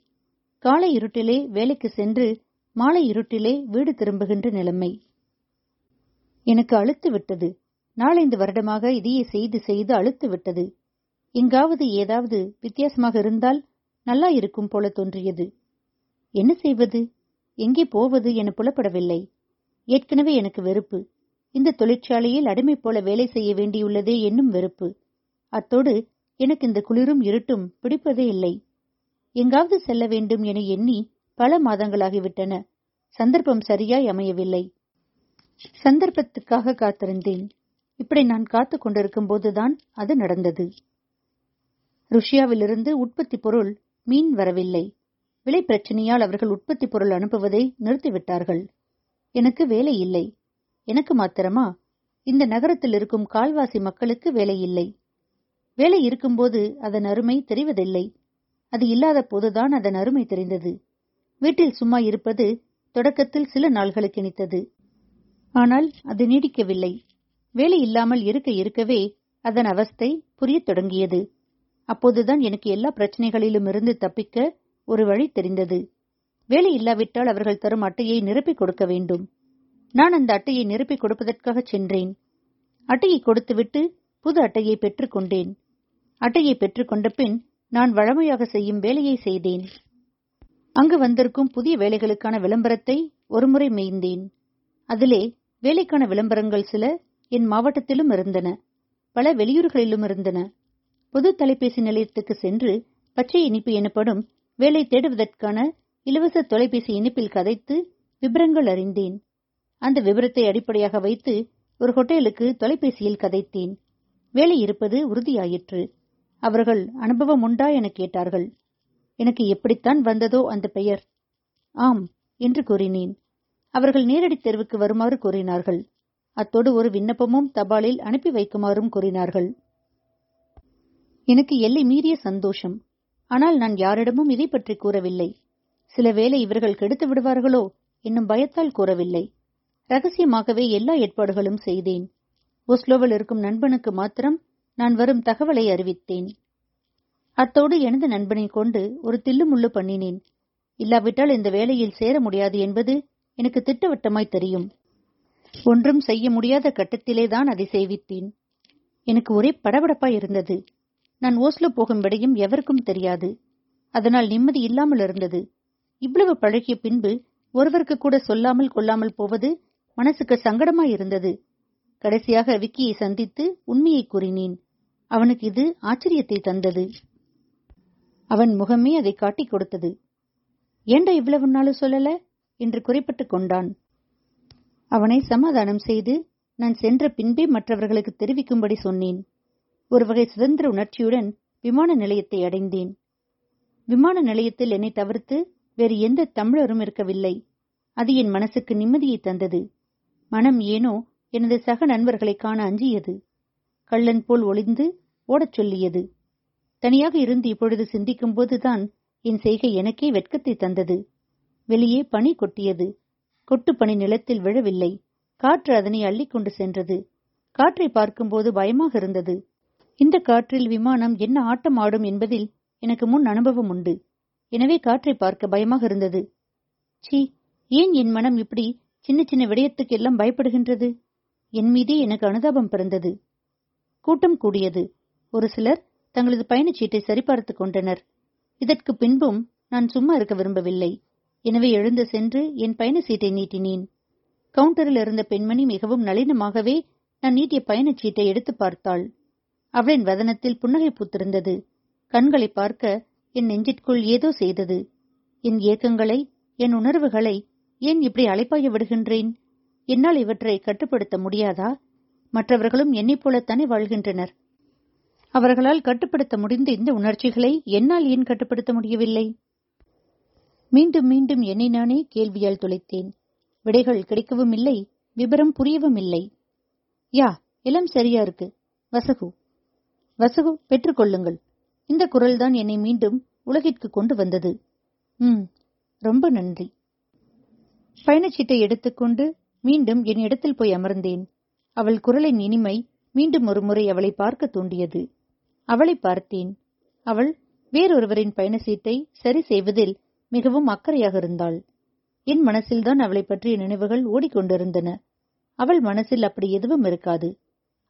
காலை இருட்டிலே வேலைக்கு சென்று மாலை இருட்டிலே வீடு திரும்புகின்ற நிலைமை. எனக்கு அழுத்து விட்டது. நாலைந்து வருடமாக இதையே செய்து செய்து அழுத்து விட்டது. எங்காவது ஏதாவது வித்தியாசமாக இருந்தால் நல்லா இருக்கும் போல தோன்றியது. என்ன செய்வது? எங்கே போவது என புலப்படவில்லை. ஏற்கனவே எனக்கு வெறுப்பு. இந்த தொழிற்சாலையில் அடிமை போல வேலை செய்ய வேண்டியுள்ளதே என்னும் வெறுப்பு. அத்தோடு எனக்கு இந்த குளிரும் இருட்டும் பிடிப்பதே இல்லை. எங்காவது செல்ல வேண்டும் என எண்ணி பல மாதங்களாகிவிட்டன. சந்தர்ப்பம் சரியாய் அமையவில்லை. சந்தர்ப்பத்துக்காக காத்திருந்தேன். இப்படி நான் காத்து கொண்டிருக்கும் போதுதான் அது நடந்தது. ருஷ்யாவிலிருந்து உற்பத்தி பொருள் மீன் வரவில்லை. விலை பிரச்சனையால் அவர்கள் உற்பத்தி பொருள் அனுப்புவதை நிறுத்திவிட்டார்கள். எனக்கு வேலை இல்லை. எனக்கு மாத்திரமா? இந்த நகரத்தில் இருக்கும் கால்வாசி மக்களுக்கு வேலை இல்லை. வேலை இருக்கும்போது அதன் அருமை தெரிவதில்லை. அது இல்லாத போதுதான் அதன் அருமை தெரிந்தது. வீட்டில் சும்மா இருப்பது தொடக்கத்தில் சில நாள்களுக்கு இனித்தது. ஆனால் அது நீடிக்கவில்லை. வேலை இல்லாமல் இருக்க இருக்கவே அதன் அவஸ்தை புரியத் தொடங்கியது. அப்போதுதான் எனக்கு எல்லா பிரச்சனைகளிலும் இருந்து தப்பிக்க ஒரு வழி தெரிந்தது. வேலை இல்லாவிட்டால் அவர்கள் தரும் அட்டையை நிரப்பிக் கொடுக்க வேண்டும். நான் அந்த அட்டையை நிரப்பிக் கொடுப்பதற்காக சென்றேன். அட்டையை கொடுத்துவிட்டு புது அட்டையை பெற்றுக்கொண்டேன் அட்டையை பெற்றுக்கொண்ட பின் நான் வழமையாக செய்யும் வேலையை செய்தேன். அங்கு வந்திருக்கும் புதிய வேலைகளுக்கான விளம்பரத்தை ஒருமுறை மேய்ந்தேன். அதிலே வேலைக்கான விளம்பரங்கள் சில என் மாவட்டத்திலும் இருந்தன. பல வெளியூர்களிலும் இருந்தன. பொது தொலைபேசி நிலையத்துக்கு சென்று பச்சை இனிப்பு எனப்படும் வேலை தேடுவதற்கான இலவச தொலைபேசி இனிப்பில் கதைத்து விபரங்கள் அறிந்தேன். அந்த விவரத்தை அடிப்படையாக வைத்து ஒரு ஹோட்டலுக்கு தொலைபேசியில் கதைத்தேன். வேலை இருப்பது உறுதியாயிற்று. அவர்கள் அனுபவம் உண்டா என கேட்டார்கள். எனக்கு எப்படித்தான் வந்ததோ அந்த பெயர். ஆம் என்று கூறினேன். அவர்கள் நேரடி தேர்வுக்கு வருமாறு கூறினார்கள். அத்தோடு ஒரு விண்ணப்பமும் தபாலில் அனுப்பி வைக்குமாறும் கூறினார்கள். எனக்கு எல்லை மீறிய சந்தோஷம். ஆனால் நான் யாரிடமும் இதை பற்றி கூறவில்லை. சில வேளை இவர்கள் கெடுத்து விடுவார்களோ என்னும் பயத்தால் கூறவில்லை. ரகசியமாகவே எல்லா ஏற்பாடுகளும் செய்தேன். ஒஸ்லோவில் இருக்கும் நண்பனுக்கு மாத்திரம் நான் வரும் தகவலை அறிவித்தேன். அத்தோடு எனது நண்பனை கொண்டு ஒரு தில்லுமுள்ளு பண்ணினேன். இல்லாவிட்டால் இந்த வேலையில் சேர முடியாது என்பது எனக்கு திட்டவட்டமாய் தெரியும். ஒன்றும் செய்ய முடியாத கட்டத்திலேதான் அதை செய்வித்தேன் எனக்கு ஒரே படபடப்பாய் இருந்தது. நான் ஓஸ்லோ போகும் விடையும் எவருக்கும் தெரியாது. அதனால் நிம்மதி இல்லாமல் இருந்தது. இவ்வளவு பழகிய பின்பு ஒருவருக்கு கூட சொல்லாமல் கொள்ளாமல் போவது மனசுக்கு சங்கடமாயிருந்தது கடைசியாக விக்கியை சந்தித்து உண்மையை கூறினேன். அவனுக்கு இது ஆச்சரியத்தை தந்தது. அவன் முகமே அதை காட்டிக் கொடுத்தது. ஏண்டா இவ்வளவு நாளும் சொல்லல? என்று குறிப்பிட்டுக் கொண்டான். அவனை சமாதானம் செய்து நான் சென்ற பின்பே மற்றவர்களுக்கு தெரிவிக்கும்படி சொன்னேன். ஒரு வகை சுதந்திர உணர்ச்சியுடன் விமான நிலையத்தை அடைந்தேன். விமான நிலையத்தில் என்னை தவிர்த்து வேறு எந்த தமிழரும் இருக்கவில்லை. அது என் மனசுக்கு நிம்மதியை தந்தது. மனம் ஏனோ எனது சக நண்பர்களை காண அஞ்சியது. கள்ளன் போல் ஒளிந்து ஓடச் சொல்லியது. தனியாக இருந்து இப்பொழுது சிந்திக்கும் போதுதான் என் செய்கை எனக்கே வெட்கத்தை தந்தது. வெளியே பனி கொட்டியது. கொட்டு பனி நிலத்தில் விழவில்லை. காற்று அதனை அள்ளிக்கொண்டு சென்றது. காற்றை பார்க்கும்போது பயமாக இருந்தது. இந்த காற்றில் விமானம் என்ன ஆட்டம் ஆடும் என்பதில் எனக்கு முன் அனுபவம் உண்டு. எனவே காற்றை பார்க்க பயமாக இருந்தது. சி ஏன் என் மனம் இப்படி சின்ன சின்ன விடயத்துக்கெல்லாம் பயப்படுகின்றது. என் மீதே எனக்கு அனுதாபம் பிறந்தது. கூட்டம் கூடியது. ஒரு சிலர் தங்களது பயணச்சீட்டை சரிபார்த்துக் கொண்டனர். இதற்கு பின்பும் நான் சும்மா இருக்க விரும்பவில்லை. எனவே எழுந்து சென்று என் பயண சீட்டை நீட்டினேன். கவுண்டரில் இருந்த பெண்மணி மிகவும் நளினமாகவே நான் நீட்டிய பயணச்சீட்டை எடுத்து பார்த்தாள். அவளின் வதனத்தில் புன்னகை பூத்திருந்தது. கண்களை பார்க்க என் நெஞ்சிற்குள் ஏதோ செய்தது. என் ஏக்கங்களை என் உணர்வுகளை ஏன் இப்படி அலைப்பாய விடுகின்றேன்? என்னால் இவற்றை கட்டுப்படுத்த முடியாதா? மற்றவர்களும் என்னைப் போலத்தானே வாழ்கின்றனர். அவர்களால் கட்டுப்படுத்த முடிந்த இந்த உணர்ச்சிகளை என்னால் ஏன் கட்டுப்படுத்த முடியவில்லை? மீண்டும் மீண்டும் என்னை நானே கேள்வியால் துளைத்தேன். விடைகள் கிடைக்கவும் இல்லை விபரம் புரியவும் இல்லை. யா எல்லாம் சரியா இருக்கு. வசகு. வசகு பெற்றுக்கொள்ளுங்கள் இந்த குரல்தான் என்னை மீண்டும் உலகிற்கு கொண்டு வந்தது. ம் ரொம்ப நன்றி. பயணச்சீட்டை எடுத்துக்கொண்டு மீண்டும் என் இடத்தில் போய் அமர்ந்தேன். அவள் குரலின் இனிமை மீண்டும் ஒரு முறை அவளை பார்க்க தூண்டியது. அவளை பார்த்தேன். அவள் வேறொருவரின் பயணச்சீட்டை சரி செய்வதில் மிகவும் அக்கறையாக இருந்தாள். என் மனசில்தான் அவளை பற்றிய நினைவுகள் ஓடிக்கொண்டிருந்தன. அவள் மனசில் அப்படி எதுவும் இருக்காது.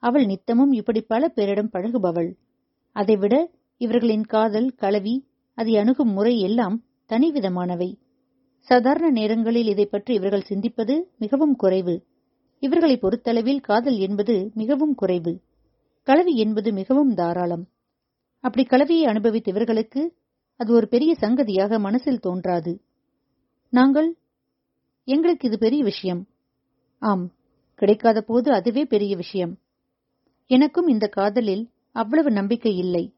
அவள் நித்தமும் இப்படி பல பேரிடம் பழகுபவள். அதைவிட இவர்களின் காதல் கலவி அதை அணுகும் முறை எல்லாம் தனிவிதமானவை. சாதாரண நேரங்களில் இதை பற்றி இவர்கள் சிந்திப்பது மிகவும் குறைவு. இவர்களை பொறுத்தளவில் காதல் என்பது மிகவும் குறைவு. கலவி என்பது மிகவும் தாராளம். அப்படி கலவியை அனுபவித்த இவர்களுக்கு அது ஒரு பெரிய சங்கதியாக மனசில் தோன்றாது. நாங்கள் எங்களுக்கு இது பெரிய விஷயம். ஆம் கிடைக்காத போது அதுவே பெரிய விஷயம். எனக்கும் இந்த காதலில் அவ்வளவு நம்பிக்கை இல்லை.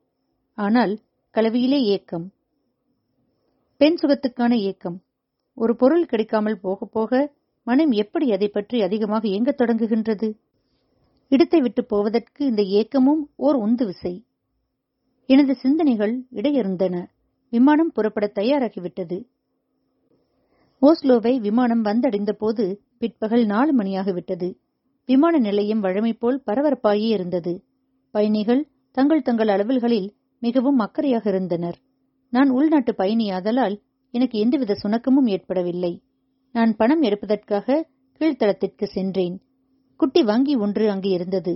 ஆனால் கலவியிலே ஏக்கம். பெண் சுகத்துக்கான ஏக்கம். ஒரு பொருள் கிடைக்காமல் போக போக மனம் எப்படி அதை பற்றி அதிகமாக இயங்கத் தொடங்குகின்றது? இடத்தை விட்டு போவதற்கு இந்த ஏக்கமும் ஓர் உந்து விசை. எனது சிந்தனைகள் இடையிருந்தன. விமானம் புறப்பட தயாராகிவிட்டது. ஓஸ்லோவை விமானம் வந்தடைந்த போது பிற்பகல் நாலு மணியாகிவிட்டது. விமான நிலையம் வழமை போல் பரபரப்பாயே இருந்தது. பயணிகள் தங்கள் தங்கள் அலுவல்களில் மிகவும் அக்கறையாக இருந்தனர். நான் உள்நாட்டு பயணியாதலால் எனக்கு எந்தவித சுணக்கமும் ஏற்படவில்லை. நான் பணம் எடுப்பதற்காக கீழ்த்தளத்திற்கு சென்றேன். குட்டி வங்கி ஒன்று அங்கு இருந்தது.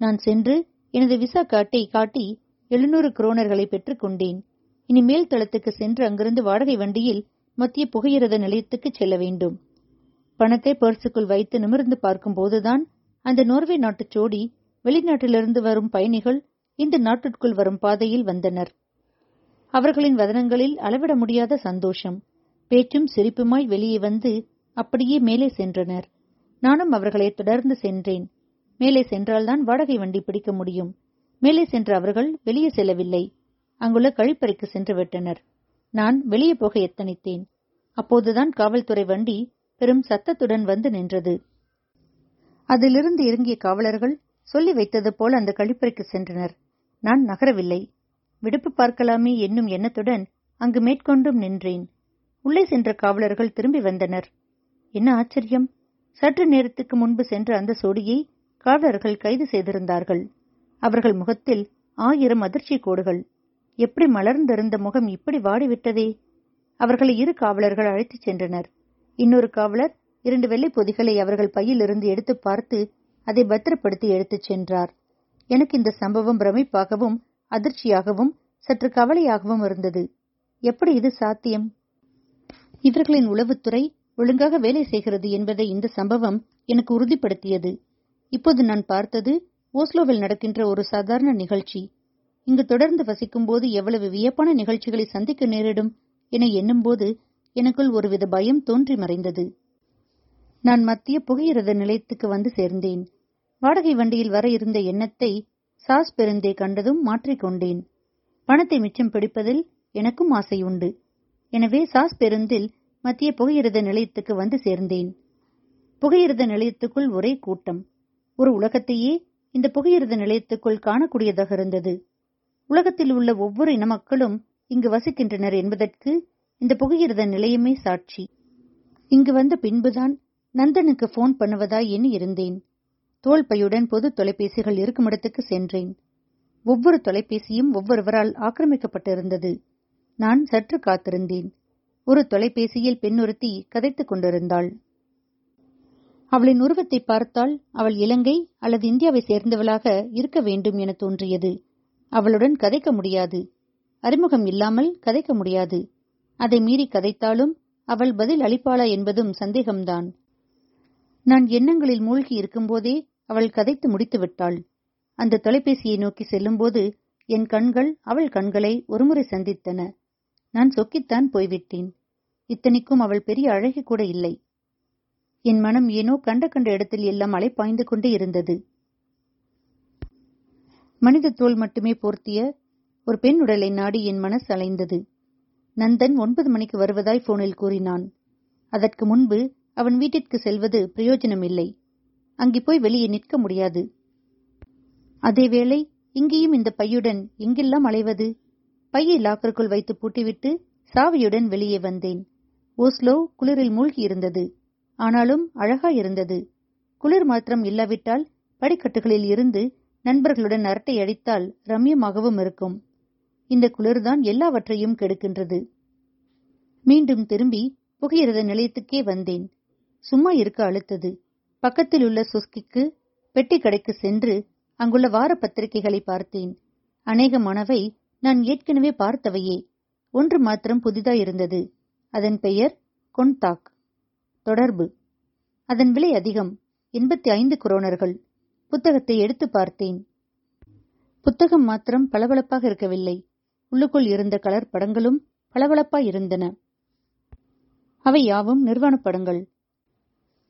நான் சென்று எனது விசா காட்டை காட்டி எழுநூறு குரோனர்களை பெற்றுக் கொண்டேன். இனி மேல் தளத்துக்கு சென்று அங்கிருந்து வாடகை வண்டியில் மத்திய புகையிரத நிலையத்துக்கு செல்ல வேண்டும். பணத்தை பர்சுக்குள் வைத்து நிமிர்ந்து பார்க்கும்போதுதான் அந்த நோர்வே நாட்டுச் சோடி வெளிநாட்டிலிருந்து வரும் பயணிகள் இந்த நாட்டிற்குள் வரும் பாதையில் வந்தனர். அவர்களின் வதனங்களில் அளவிட முடியாத சந்தோஷம். பேச்சும் சிரிப்புமாய் வெளியே வந்து அப்படியே மேலே சென்றனர். நானும் அவர்களை தொடர்ந்து சென்றேன். மேலே சென்றால்தான் வாடகை வண்டி பிடிக்க முடியும். மேலே சென்ற அவர்கள் வெளியே செல்லவில்லை. அங்குள்ள கழிப்பறைக்கு சென்று விட்டனர். நான் வெளியே போக எத்தனித்தேன். அப்போதுதான் காவல்துறை வண்டி பெரும் சத்தத்துடன் வந்து நின்றது. அதிலிருந்து இறங்கிய காவலர்கள் சொல்லி வைத்தது போல் அந்த கழிப்பறைக்கு சென்றனர். நான் நகரவில்லை. விடுப்பு பார்க்கலாமே என்னும் எண்ணத்துடன் அங்கு மேற்கொண்டும் நின்றேன். உள்ளே சென்ற காவலர்கள் திரும்பி வந்தனர். என்ன ஆச்சரியம்? சற்று நேரத்துக்கு முன்பு சென்ற அந்த சோடியை காவலர்கள் கைது செய்திருந்தார்கள். அவர்கள் முகத்தில் ஆயிரம் அதிர்ச்சி கோடுகள். எப்படி மலர்ந்திருந்த முகம் இப்படி வாடிவிட்டதே? அவர்களை இரு காவலர்கள் அழைத்துச் சென்றனர். இன்னொரு காவலர் இரண்டு வெள்ளை பொதிகளை அவர்கள் பையிலிருந்து எடுத்து பார்த்து அதை பத்திரப்படுத்தி எடுத்துச் சென்றார். எனக்கு இந்த சம்பவம் பிரமிப்பாகவும் அதிர்ச்சியாகவும் சற்று கவலையாகவும் இருந்தது. எப்படி இது சாத்தியம்? இவர்களின் உளவுத்துறை ஒழுங்காக வேலை செய்கிறது என்பதை இந்த சம்பவம் எனக்கு உறுதிப்படுத்தியது. இப்போது நான் பார்த்தது ஓஸ்லோவில் நடக்கின்ற ஒரு சாதாரண நிகழ்ச்சி. இங்கு தொடர்ந்து வசிக்கும்போது எவ்வளவு வியப்பான நிகழ்ச்சிகளை சந்திக்க நேரிடும் என எண்ணும்போது எனக்குள் ஒருவித பயம் தோன்றி மறைந்தது. நான் மத்திய புகையிரத நிலையத்துக்கு வந்து சேர்ந்தேன். வாடகை வண்டியில் வர இருந்த எண்ணத்தை சாஸ் பெருந்தே கண்டதும் மாற்றிக்கொண்டேன் பணத்தை மிச்சம் பிடிப்பதில் எனக்கும் ஆசை உண்டு எனவே சாஸ் பெருந்தில் மத்திய புகையிரத நிலையத்துக்கு வந்து சேர்ந்தேன். புகையிரத நிலையத்துக்குள் ஒரே கூட்டம். ஒரு உலகத்தையே இந்த புகையிரத நிலையத்துக்குள் காணக்கூடியதாக இருந்தது. உலகத்தில் உள்ள ஒவ்வொரு இன மக்களும் இங்கு வசிக்கின்றனர் என்பதற்கு இந்த புகையிரத நிலையமே சாட்சி. இங்கு வந்த பின்புதான் நந்தனுக்கு போன் பண்ணுவதா எண்ணி இருந்தேன். தோள்பையுடன் பொது தொலைபேசிகள் இருக்கும் இடத்துக்கு சென்றேன். ஒவ்வொரு தொலைபேசியும் ஒவ்வொருவரால் ஆக்கிரமிக்கப்பட்டிருந்தது. நான் சற்று காத்திருந்தேன். ஒரு தொலைபேசியில் பெண்ணொருத்தி கதைத்துக் கொண்டிருந்தாள். அவளின் உருவத்தை பார்த்தால் அவள் இலங்கை அல்லது இந்தியாவை சேர்ந்தவளாக இருக்க வேண்டும் என தோன்றியது. அவளுடன் கதைக்க முடியாது. அறிமுகம் இல்லாமல் கதைக்க முடியாது. அதை மீறி கதைத்தாலும் அவள் பதில் அளிப்பாளா என்பதும் சந்தேகம்தான். நான் எண்ணங்களில் மூழ்கி இருக்கும்போதே அவள் கதைத்து முடித்து விட்டாள். அந்த தொலைபேசியை நோக்கி செல்லும்போது என் கண்கள் அவள் கண்களை ஒருமுறை சந்தித்தன. நான் சொக்கித்தான் போய்விட்டேன். இத்தனைக்கும் அவள் பெரிய அழகி கூட இல்லை. என் மனம் ஏனோ கண்ட கண்ட இடத்தில் எல்லாம் அலை பாய்ந்து கொண்டே இருந்தது. மனித தோல் மட்டுமே போர்த்திய ஒரு பெண் உடலை நாடி என் மனசு அலைந்தது. நந்தன் ஒன்பது மணிக்கு வருவதாய் போனில் கூறினான். அதற்கு முன்பு அவன் வீட்டிற்கு செல்வது பிரயோஜனமில்லை. அங்கே போய் வெளியே நிற்க முடியாது. அதேவேளை இங்கேயும் இந்த பையுடன் எங்கெல்லாம் அலைவது? பையை லாக்கருக்குள் வைத்து பூட்டிவிட்டு சாவியுடன் வெளியே வந்தேன். ஓஸ்லோ குளிரில் மூழ்கி இருந்தது. ஆனாலும் அழகாயிருந்தது குளிர் மாத்திரம் இல்லாவிட்டால் படிக்கட்டுகளில் இருந்து நண்பர்களுடன் அரட்டை அடித்தால் ரம்யமாகவும் இருக்கும். இந்த குளிர்தான் எல்லாவற்றையும் கெடுக்கின்றது. மீண்டும் திரும்பி புகையிரத நிலையத்துக்கே வந்தேன். சும்மா இருக்க அழுத்தது. பக்கத்தில் உள்ள சுஸ்கிக்கு பெட்டி கடைக்கு சென்று அங்குள்ள வார பத்திரிகைகளை பார்த்தேன். அநேகமானவை நான் ஏற்கனவே பார்த்தவையே. ஒன்று மாத்திரம் புதிதாயிருந்தது. அதன் பெயர் கொன்தாக். தொடர்பு. அதன் விலை அதிகம். எண்பத்தி ஐந்து குரோனர்கள். புத்தகத்தை எடுத்து பார்த்தேன். புத்தகம் மாத்திரம் பளபளப்பாக இருக்கவில்லை. உள்ளுக்குள் இருந்த கலர் படங்களும் பளபளப்பாயிருந்தன. அவை யாவும் நிர்வாண படங்கள்.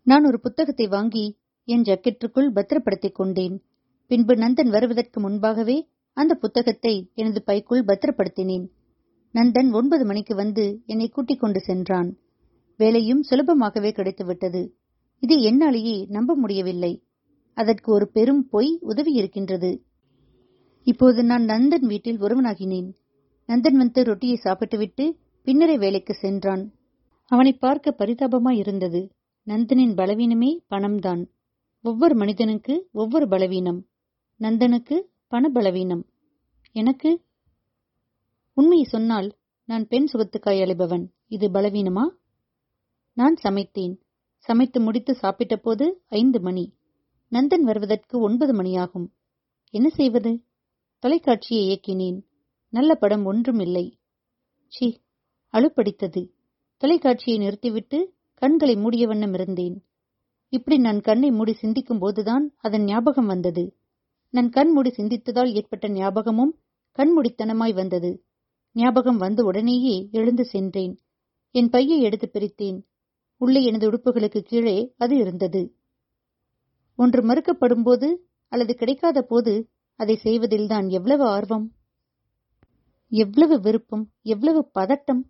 நான் ஒரு புத்தகத்தை வாங்கி என் ஜக்கெட்டுக்குள் பத்திரப்படுத்திக் கொண்டேன். பின்பு நந்தன் வருவதற்கு முன்பாகவே அந்த புத்தகத்தை எனது பைக்குள் பத்திரப்படுத்தினேன். நந்தன் ஒன்பது மணிக்கு வந்து என்னை கூட்டிக் கொண்டு சென்றான். வேலையும் சுலபமாகவே கிடைத்துவிட்டது. இது என்னாலேயே நம்ப முடியவில்லை. அதற்கு ஒரு பெரும் பொய் உதவி இருக்கின்றது. இப்போது நான் நந்தன் வீட்டில் ஒருவனாகினேன். நந்தன் வந்து ரொட்டியை சாப்பிட்டுவிட்டு பின்னரே வேலைக்கு சென்றான். அவனை பார்க்க பரிதாபமாய் இருந்தது. நந்தனின் பலவீனமே பணம்தான். ஒவ்வொரு மனிதனுக்கு ஒவ்வொரு பலவீனம். நந்தனுக்கு பண பலவீனம் எனக்கு உண்மையை சொன்னால் நான் பெண் சுகத்துக்காய் அழைபவன். இது பலவீனமா? நான் சமைத்தேன். சமைத்து முடித்து சாப்பிட்ட போது ஐந்து மணி. நந்தன் வருவதற்கு ஒன்பது மணியாகும். என்ன செய்வது? தொலைக்காட்சியை இயக்கினேன். நல்ல படம் ஒன்றும் இல்லை. சி அழுப்படித்தது. தொலைக்காட்சியை நிறுத்திவிட்டு கண்களை மூடிய வண்ணம் இருந்தேன். இப்படி நான் கண்ணை மூடி சிந்திக்கும் போதுதான் அதன் ஞாபகம் வந்தது. நான் கண் மூடி சிந்தித்ததால் ஏற்பட்ட ஞாபகமும் கண்முடித்தனமாய் வந்தது. ஞாபகம் வந்த உடனேயே எழுந்து சென்றேன். என் பையை எடுத்து பிரித்தேன். உள்ளே எனது உடுப்புகளுக்கு கீழே அது இருந்தது. ஒன்று மறுக்கப்படும் போது அல்லது கிடைக்காத போது அதை செய்வதில்தான் எவ்வளவு ஆர்வம்? எவ்வளவு விருப்பம்? எவ்வளவு பதட்டம்?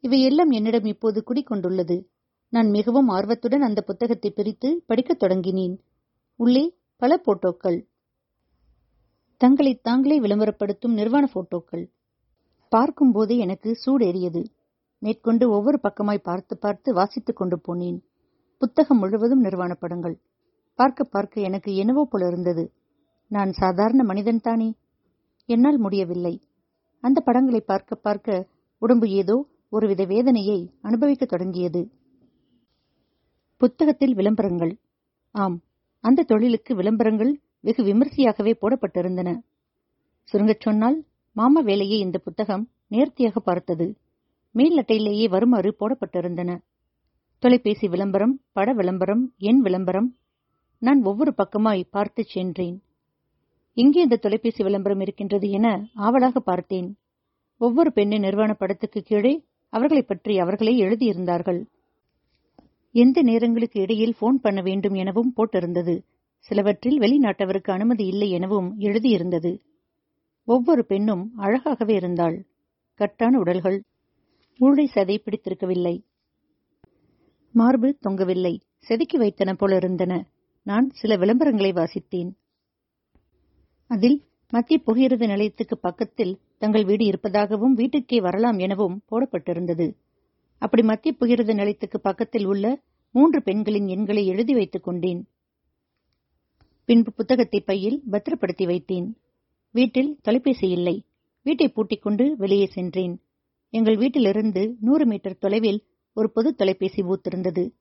இவையெல்லாம் என்னிடம் இப்போது குடிக்கொண்டுள்ளது. நான் மிகவும் ஆர்வத்துடன் அந்த புத்தகத்தை பிரித்து படிக்கத் தொடங்கினேன். உள்ளே பல போட்டோக்கள். தங்களை தாங்களே விளம்பரப்படுத்தும் நிர்வாண போட்டோக்கள். பார்க்கும்போதே எனக்கு சூடேறியது. மேற்கொண்டு ஒவ்வொரு பக்கமாய் பார்த்து பார்த்து வாசித்துக் கொண்டு போனேன். புத்தகம் முழுவதும் நிர்வாண படங்கள். பார்க்க பார்க்க எனக்கு என்னவோ போல இருந்தது. நான் சாதாரண மனிதன் தானே. என்னால் முடியவில்லை. அந்த படங்களை பார்க்க பார்க்க உடம்பு ஏதோ ஒருவித வேதனையை அனுபவிக்கத் தொடங்கியது. புத்தகத்தில் விளம்பரங்கள். ஆம் அந்த தொழிலுக்கு விளம்பரங்கள் வெகு விமர்சையாகவே போடப்பட்டிருந்தன. சுருங்கச் சொன்னால் மாமா வேலையை இந்த புத்தகம் நேர்த்தியாக பார்த்தது. மேல் அட்டையிலேயே வருமாறு போடப்பட்டிருந்தன. தொலைபேசி விளம்பரம் பட விளம்பரம் எண் விளம்பரம் நான் ஒவ்வொரு பக்கமாய் பார்த்துச் சென்றேன். எங்கே இந்த தொலைபேசி விளம்பரம் இருக்கின்றது என ஆவலாக பார்த்தேன். ஒவ்வொரு பெண்ணின் நிர்வாண படத்துக்கு கீழே அவர்களைப் பற்றி அவர்களே எழுதியிருந்தார்கள். எந்த நேரங்களுக்கு இடையில் போன் பண்ண வேண்டும் எனவும் போட்டிருந்தது. சிலவற்றில் வெளிநாட்டவருக்கு அனுமதி இல்லை எனவும் எழுதியிருந்தது. ஒவ்வொரு பெண்ணும் அழகாகவே இருந்தாள். கட்டான உடல்கள். ஊழை சதை பிடித்திருக்கவில்லை. மார்பு தொங்கவில்லை. செதுக்கி வைத்தன போல இருந்தன. நான் சில விளம்பரங்களை வாசித்தேன். அதில் மத்திய புகையிரத நிலையத்துக்கு பக்கத்தில் தங்கள் வீடு இருப்பதாகவும் வீட்டுக்கே வரலாம் எனவும் போடப்பட்டிருந்தது. அப்படி மத்திய புகிரத நிலையத்துக்கு பக்கத்தில் உள்ள மூன்று பெண்களின் எண்களை எழுதி வைத்துக் கொண்டேன். பின்பு புத்தகத்தை பையில் பத்திரப்படுத்தி வைத்தேன். வீட்டில் தொலைபேசி இல்லை. வீட்டை பூட்டிக் கொண்டு வெளியே சென்றேன். எங்கள் வீட்டிலிருந்து நூறு மீட்டர் தொலைவில் ஒரு பொது தொலைபேசி பூத் இருந்தது.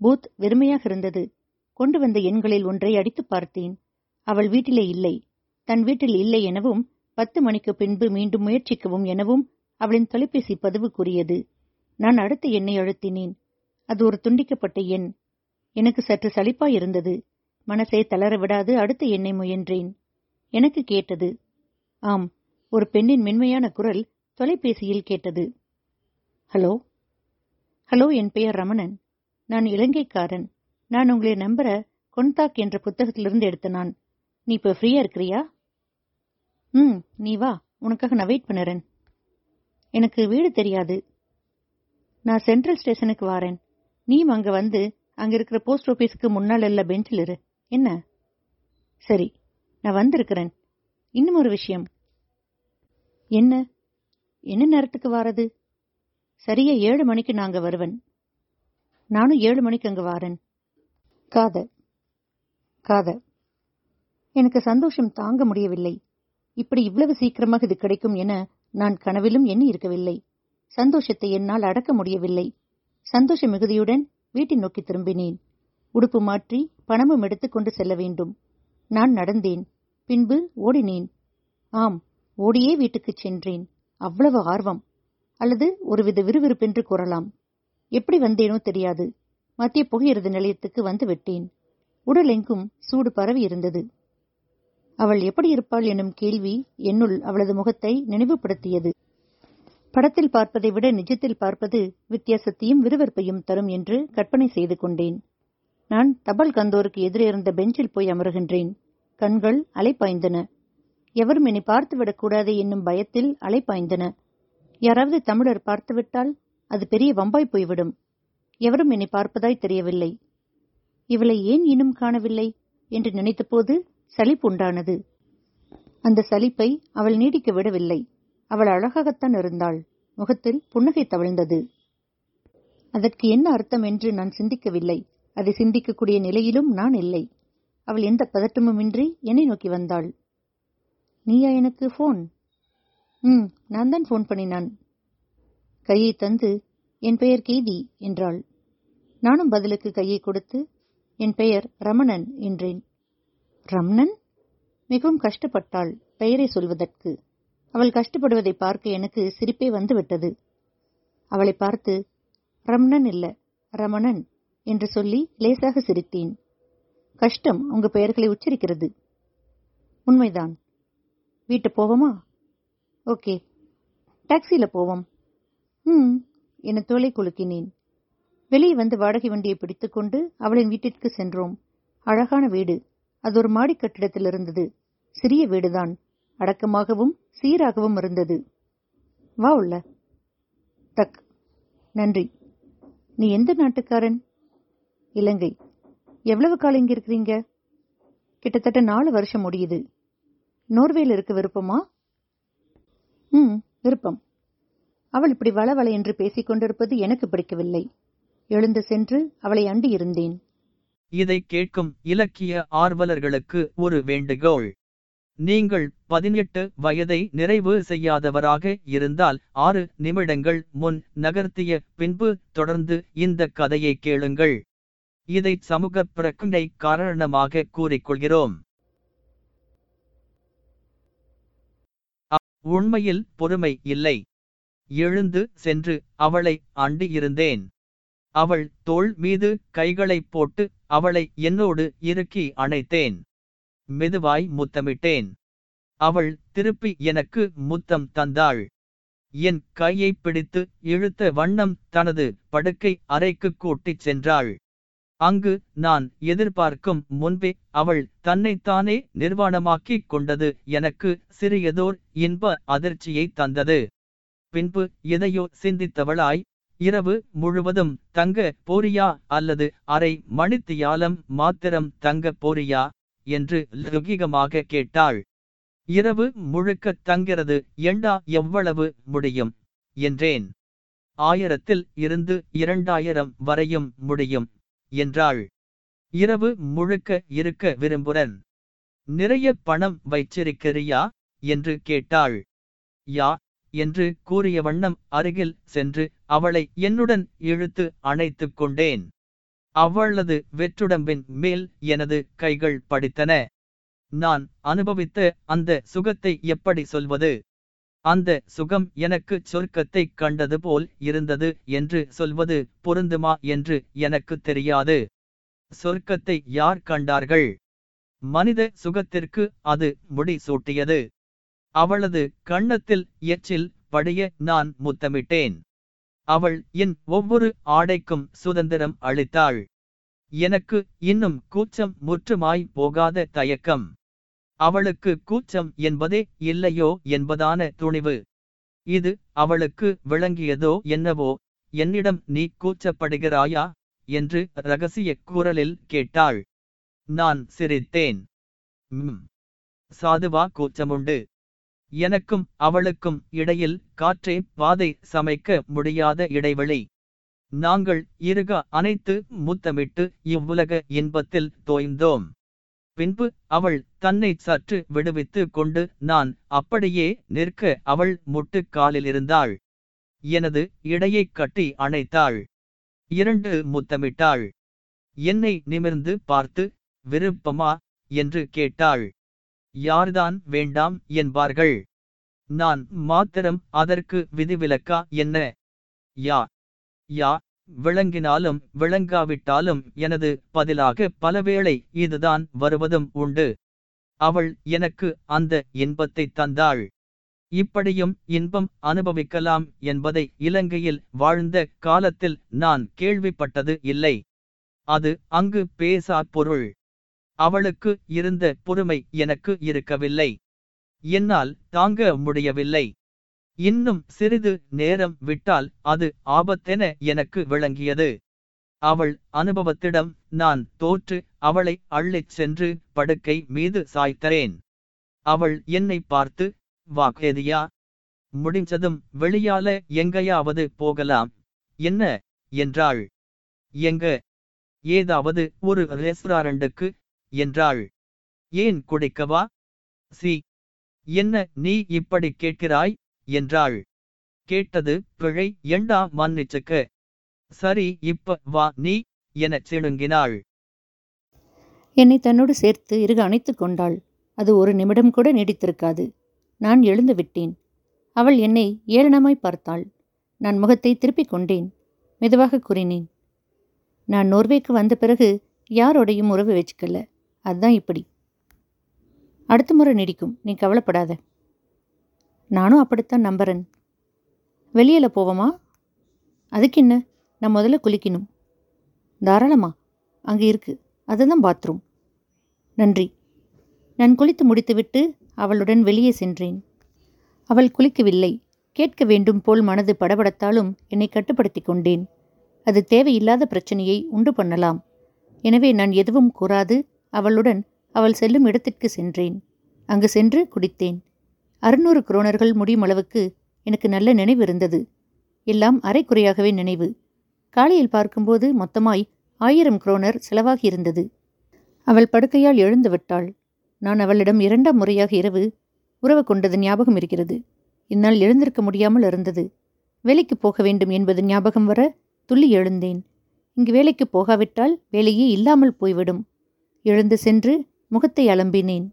பூத் வெறுமையாக இருந்தது. கொண்டு வந்த எண்களில் ஒன்றை அடித்து பார்த்தேன். அவள் வீட்டிலே இல்லை. தன் வீட்டில் இல்லை எனவும் பத்து மணிக்கு பின்பு மீண்டும் முயற்சிக்கவும் எனவும் அவளின் தொலைபேசி பதிவு கூறியது. நான் அடுத்த எண்ணை அழுத்தினேன். அது ஒரு துண்டிக்கப்பட்ட எண். எனக்கு சற்று சலிப்பாய் இருந்தது. மனசை தளர விடாது அடுத்த எண்ணை முயன்றேன். எனக்கு கேட்டது ஆம் ஒரு பெண்ணின் மென்மையான குரல் தொலைபேசியில் கேட்டது. ஹலோ? ஹலோ என் பெயர் ரமணன். நான் இலங்கைக்காரன். நான் உங்களை நம்புற கொன்தாக் என்ற புத்தகத்திலிருந்து எடுத்த நான். நீ இப்போ ஃப்ரீயா இருக்கிறியா? ம் நீ வா. உனக்காக நான் வெயிட் பண்ணுறேன். எனக்கு வீடு தெரியாது. நான் சென்ட்ரல் ஸ்டேஷனுக்கு வாரேன். நீயும் அங்க வந்து அங்கே இருக்கிற போஸ்ட் ஆபீஸ்க்கு முன்னால் இல்ல பெஞ்சில் இரு. என்ன? சரி நான் வந்திருக்கிறேன். இன்னும் ஒரு விஷயம். என்ன? என்ன நேரத்துக்கு வாரது? சரியா ஏழு மணிக்கு நாங்க வருவேன். நானும் ஏழு மணிக்கு அங்க வாரேன். காத காத எனக்கு சந்தோஷம் தாங்க முடியவில்லை. இப்படி இவ்வளவு சீக்கிரமாக இது கிடைக்கும் என நான் கனவிலும் எண்ணி இருக்கவில்லை. சந்தோஷத்தை என்னால் அடக்க முடியவில்லை. சந்தோஷ மிகுதியுடன் வீட்டை நோக்கி திரும்பினேன். உடுப்பு மாற்றி பணமும் எடுத்துக்கொண்டு செல்ல வேண்டும். நான் நடந்தேன். பின்பு ஓடினேன். ஆம் ஓடியே வீட்டுக்குச் சென்றேன். அவ்வளவு ஆர்வம். அல்லது ஒருவித விறுவிறுப்பென்று கூறலாம். எப்படி வந்தேனோ தெரியாது. மத்திய புகையிரத நிலையத்துக்கு வந்து விட்டேன். உடலெங்கும் சூடு பரவி இருந்தது. அவள் எப்படி இருப்பாள் எனும் கேள்வி என்னுள் அவளது முகத்தை நினைவுபடுத்தியது. படத்தில் பார்ப்பதை விட நிஜத்தில் பார்ப்பது வித்தியாசத்தையும் விறுவிறுப்பையும் தரும் என்று கற்பனை செய்து கொண்டேன். நான் தபால் கந்தோருக்கு எதிரே இருந்த பெஞ்சில் போய் அமருகின்றேன். கண்கள் அலைப்பாய்ந்தன. எவரும் என்னை பார்த்துவிடக்கூடாது என்னும் பயத்தில் அலைப்பாய்ந்தன. யாராவது தமிழர் பார்த்துவிட்டால் அது பெரிய வம்பாய் போய்விடும். எவரும் என்னை பார்ப்பதாய் தெரியவில்லை. இவளை ஏன் இன்னும் காணவில்லை என்று நினைத்தபோது சலிப்பு உண்டானது. அந்த சலிப்பை அவள் நீடிக்க விடவில்லை. அவள் அழகாகத்தான் இருந்தாள். முகத்தில் புன்னகை தவழ்ந்தது. அதற்கு என்ன அர்த்தம் என்று நான் சிந்திக்கவில்லை. அதை சிந்திக்கக்கூடிய நிலையிலும் நான் இல்லை. அவள் எந்த பதட்டமுமின்றி என்னை நோக்கி வந்தாள். நீயா எனக்கு ஃபோன் ம் நான் தான் ஃபோன் பண்ணினான். கையை தந்து என் பெயர் கீதி என்றாள். நானும் பதிலுக்கு கையை கொடுத்து என் பெயர் ரமணன் என்றேன். ரமணன்? மிகவும் கஷ்டப்பட்டாள் பெயரை சொல்வதற்கு. அவள் கஷ்டப்படுவதை பார்க்க எனக்கு சிரிப்பே வந்துவிட்டது. அவளை பார்த்து ரமணன் இல்ல ரமணன் என்று சொல்லி லேசாக சிரித்தேன். கஷ்டம் உங்க பெயர்களை உச்சரிக்கிறது. உண்மைதான். வீட்டு போவோமா? ஓகே. டாக்ஸியில போவோம். ம். என தோலை குலுக்கினேன். வெளியே வந்து வாடகை வண்டியை பிடித்துக்கொண்டு அவளின் வீட்டிற்கு சென்றோம். அழகான வீடு. அது ஒரு மாடி கட்டிடத்தில் இருந்தது. சிறிய வீடுதான். அடக்கமாகவும் சீராகவும் இருந்தது. வா உள்ள. தக். நன்றி. நீ எந்த நாட்டுக்காரன்? இலங்கை. எவ்வளவு காலம் இங்கே இருக்கிறீங்க? கிட்டத்தட்ட நாலு வருஷம் முடியுது. நோர்வேல இருக்க விருப்பமா? ம் விருப்பம். அவள் இப்படி வளவள என்று பேசிக் கொண்டிருப்பது எனக்கு பிடிக்கவில்லை. எழுந்து சென்று அவளை அண்டி இருந்தேன் இதை கேட்கும் இலக்கிய ஆர்வலர்களுக்கு ஒரு வேண்டுகோள். நீங்கள் பதினெட்டு வயதை நிறைவு செய்யாதவராக இருந்தால் ஆறு நிமிடங்கள் முன் நகர்த்திய பின்பு தொடர்ந்து இந்த கதையை கேளுங்கள். இதை சமூக பிரக்கனை காரணமாக கூறிக்கொள்கிறோம். உண்மையில் பொறுமை இல்லை. எழுந்து சென்று அவளை அண்டி இருந்தேன். அவள் தோள் மீது கைகளைப் போட்டு அவளை என்னோடு இறுக்கி அணைத்தேன். மெதுவாய் முத்தமிட்டேன். அவள் திருப்பி எனக்கு முத்தம் தந்தாள். என் கையைப் பிடித்து இழுத்த வண்ணம் தனது படுக்கை அறைக்குக் கூட்டிச் சென்றாள். அங்கு நான் எதிர்பார்க்கும் முன்பே அவள் தன்னைத்தானே நிர்வாணமாக்கிக் கொண்டது எனக்கு சிறியதோர் இன்ப அதிர்ச்சியை தந்தது. பின்பு எதையோ சிந்தித்தவளாய் இரவு முழுவதும் தங்க போரியா அல்லது அரை மணித்தியாலம் மாத்திரம் தங்க போரியா? என்று லௌகிகமாக கேட்டாள். இரவு முழுக்க தங்கிறது எண்டா எவ்வளவு முடியும்? என்றேன். ஆயிரத்தில் இருந்து இரண்டாயிரம் வரையும் முடியும் என்றாள். இரவு முழுக்க இருக்க விரும்புறன். நிறைய பணம் வைச்சிருக்கிறியா என்று கேட்டாள். யா என்று கூறிய வண்ணம் அருகில் சென்று அவளை என்னுடன் இழுத்து அணைத்துக் கொண்டேன். அவளது வெற்றுடம்பின் மேல் எனது கைகள் படித்தன. நான் அனுபவித்த அந்த சுகத்தை எப்படி சொல்வது? அந்த சுகம் எனக்கு சொர்க்கத்தை கண்டது போல் இருந்தது என்று சொல்வது பொருந்துமா என்று எனக்கு தெரியாது. சொர்க்கத்தை யார் கண்டார்கள்? மனித சுகத்திற்கு அது முடி சூட்டியது. அவளது கண்ணத்தில் எச்சில் படிய நான் முத்தமிட்டேன். அவள் என் ஒவ்வொரு ஆடைக்கும் சுதந்திரம் அளித்தாள். எனக்கு இன்னும் கூச்சம் முற்றுமாய் போகாத தயக்கம். அவளுக்கு கூச்சம் என்பதே இல்லையோ என்பதான துணிவு. இது அவளுக்கு விளங்கியதோ என்னவோ என்னிடம் நீ கூச்சப்படுகிறாயா? என்று ரகசிய குரலில் கேட்டாள். நான் சிரித்தேன். சாதுவா கூச்சமுண்டு. எனக்கும் அவளுக்கும் இடையில் காற்றே பாதை சமைக்க முடியாத இடைவெளி. நாங்கள் இருக அனைத்து முத்தமிட்டு இவ்வுலக இன்பத்தில் தோய்ந்தோம். பின்பு அவள் தன்னை சற்று விடுவித்து கொண்டு நான் அப்படியே நிற்க அவள் முட்டு காலிலிருந்தாள். எனது இடையைக் கட்டி அணைத்தாள். இரண்டு முத்தமிட்டாள். என்னை நிமிர்ந்து பார்த்து விருப்பமா? என்று கேட்டாள். யார்தான் வேண்டாம் என்பார்கள். நான் மாத்திரம் அதற்கு விதிவிலக்கா என்ன? யா யா விளங்கினாலும் விளங்காவிட்டாலும் எனது பதிலாக பலவேளை இதுதான் வருவதும் உண்டு. அவள் எனக்கு அந்த இன்பத்தை தந்தாள். இப்படியும் இன்பம் அனுபவிக்கலாம் என்பதை இலங்கையில் வாழ்ந்த காலத்தில் நான் கேள்விப்பட்டது இல்லை. அது அங்கு பேசா பொருள். அவளுக்கு இருந்த பொறுமை எனக்கு இருக்கவில்லை. என்னால் தாங்க முடியவில்லை. இன்னும் சிறிது நேரம் விட்டால் அது ஆபத்தென எனக்கு விளங்கியது. அவள் அனுபவத்திடம் நான் தோற்று அவளை அள்ளிச் சென்று படுக்கை மீது சாய்த்தரேன் அவள் என்னை பார்த்து வாக்கேதியா முடிஞ்சதும் வெளியால எங்கையாவது போகலாம். என்ன? என்றாள். எங்க? ஏதாவது ஒரு ரெஸ்டாரண்டுக்கு என்றாள். ஏன் குடிக்கவா? சி என்ன நீ இப்படி கேட்கிறாய்? என்றாள். கேட்டது பிழை எண்டா மன்னிச்சுக்கு? சரி இப்ப வா நீ எனச் சிணுங்கினாள் என்னை தன்னோடு சேர்த்து இறுக அணைத்துக் கொண்டாள். அது ஒரு நிமிடம் கூட நீடித்திருக்காது. நான் எழுந்து விட்டேன். அவள் என்னை ஏளனமாய் பார்த்தாள். நான் முகத்தை திருப்பிக் கொண்டேன். மெதுவாக கூறினேன். நான் நோர்வேக்கு வந்த பிறகு யாரோடையும் உறவு வச்சுக்கல. அதுதான் இப்படி. அடுத்த முறை நீடிக்கும். நீ கவலைப்படாத. நானும் அப்படித்தான் நம்புறேன். வெளியில் போவோமா? அதுக்கு என்ன நான் முதல்ல குளிக்கணும். தாராளமா. அங்கே இருக்கு. அதுதான் பாத்ரூம். நன்றி. நான் குளித்து முடித்துவிட்டு அவளுடன் வெளியே சென்றேன். அவள் குளிக்கவில்லை. கேட்க வேண்டும் போல் மனது படபடத்தாலும் என்னை கட்டுப்படுத்தி கொண்டேன். அது தேவையில்லாத பிரச்சனையை உண்டு பண்ணலாம். எனவே நான் எதுவும் கூறாது. அவளுடன் அவள் செல்லும் இடத்திற்கு சென்றேன். அங்கு சென்று குடித்தேன். அறுநூறு குரோனர்கள் முடியும் அளவுக்கு எனக்கு நல்ல நினைவு இருந்தது. எல்லாம் அரைக்குறையாகவே நினைவு. காலையில் பார்க்கும்போது மொத்தமாய் ஆயிரம் குரோனர் செலவாகி இருந்தது. அவள் படுக்கையால் எழுந்து விட்டாள். நான் அவளிடம் இரண்டாம் முறையாக இரவு உறவு கொண்டது ஞாபகம் இருக்கிறது. என்னால் எழுந்திருக்க முடியாமல் இருந்தது. வேலைக்கு போக வேண்டும் என்பது ஞாபகம் வர துள்ளி எழுந்தேன். இங்கு வேலைக்கு போகாவிட்டால் வேலையே இல்லாமல் போய்விடும். எழுந்து சென்று முகத்தை அலம்பினேன்.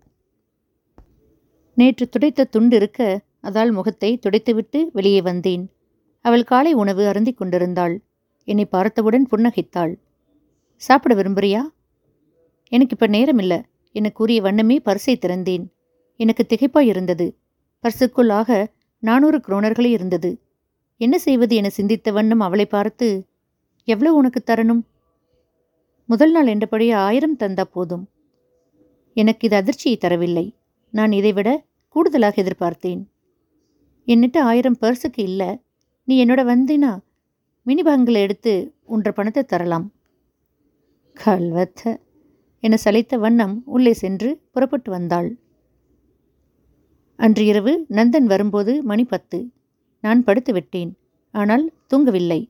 நேற்று துடைத்த துண்டு இருக்க அதால் முகத்தை துடைத்துவிட்டு வெளியே வந்தேன். அவள் காலை உணவு அருந்திக் கொண்டிருந்தாள். என்னை பார்த்தவுடன் புன்னகைத்தாள். சாப்பிட விரும்புறியா? எனக்கு இப்போ நேரமில்ல. என கூறிய வண்ணமே பரிசை திறந்தேன். எனக்கு திகைப்பாய் இருந்தது. பர்சுக்குள்ளாக நானூறு குரோனர்களே இருந்தது. என்ன செய்வது என சிந்தித்த வண்ணம் அவளை பார்த்து எவ்வளவு உனக்கு தரணும்? முதல் நாள் என்றபடி ஆயிரம் தந்தா போதும். எனக்கு இது அதிர்ச்சியை தரவில்லை. நான் இதைவிட கூடுதலாக எதிர்பார்த்தேன். என்னிட்ட ஆயிரம் பர்ஸுக்கு இல்லை. நீ என்னோட வந்தினா மினி பேங்கில் எடுத்து உன்ற பணத்தை தரலாம். கல்வத்த. என சளைத்த வண்ணம் உள்ளே சென்று புறப்பட்டு வந்தாள். அன்று இரவு நந்தன் வரும்போது மணி பத்து. நான் படுத்து விட்டேன். ஆனால் தூங்கவில்லை.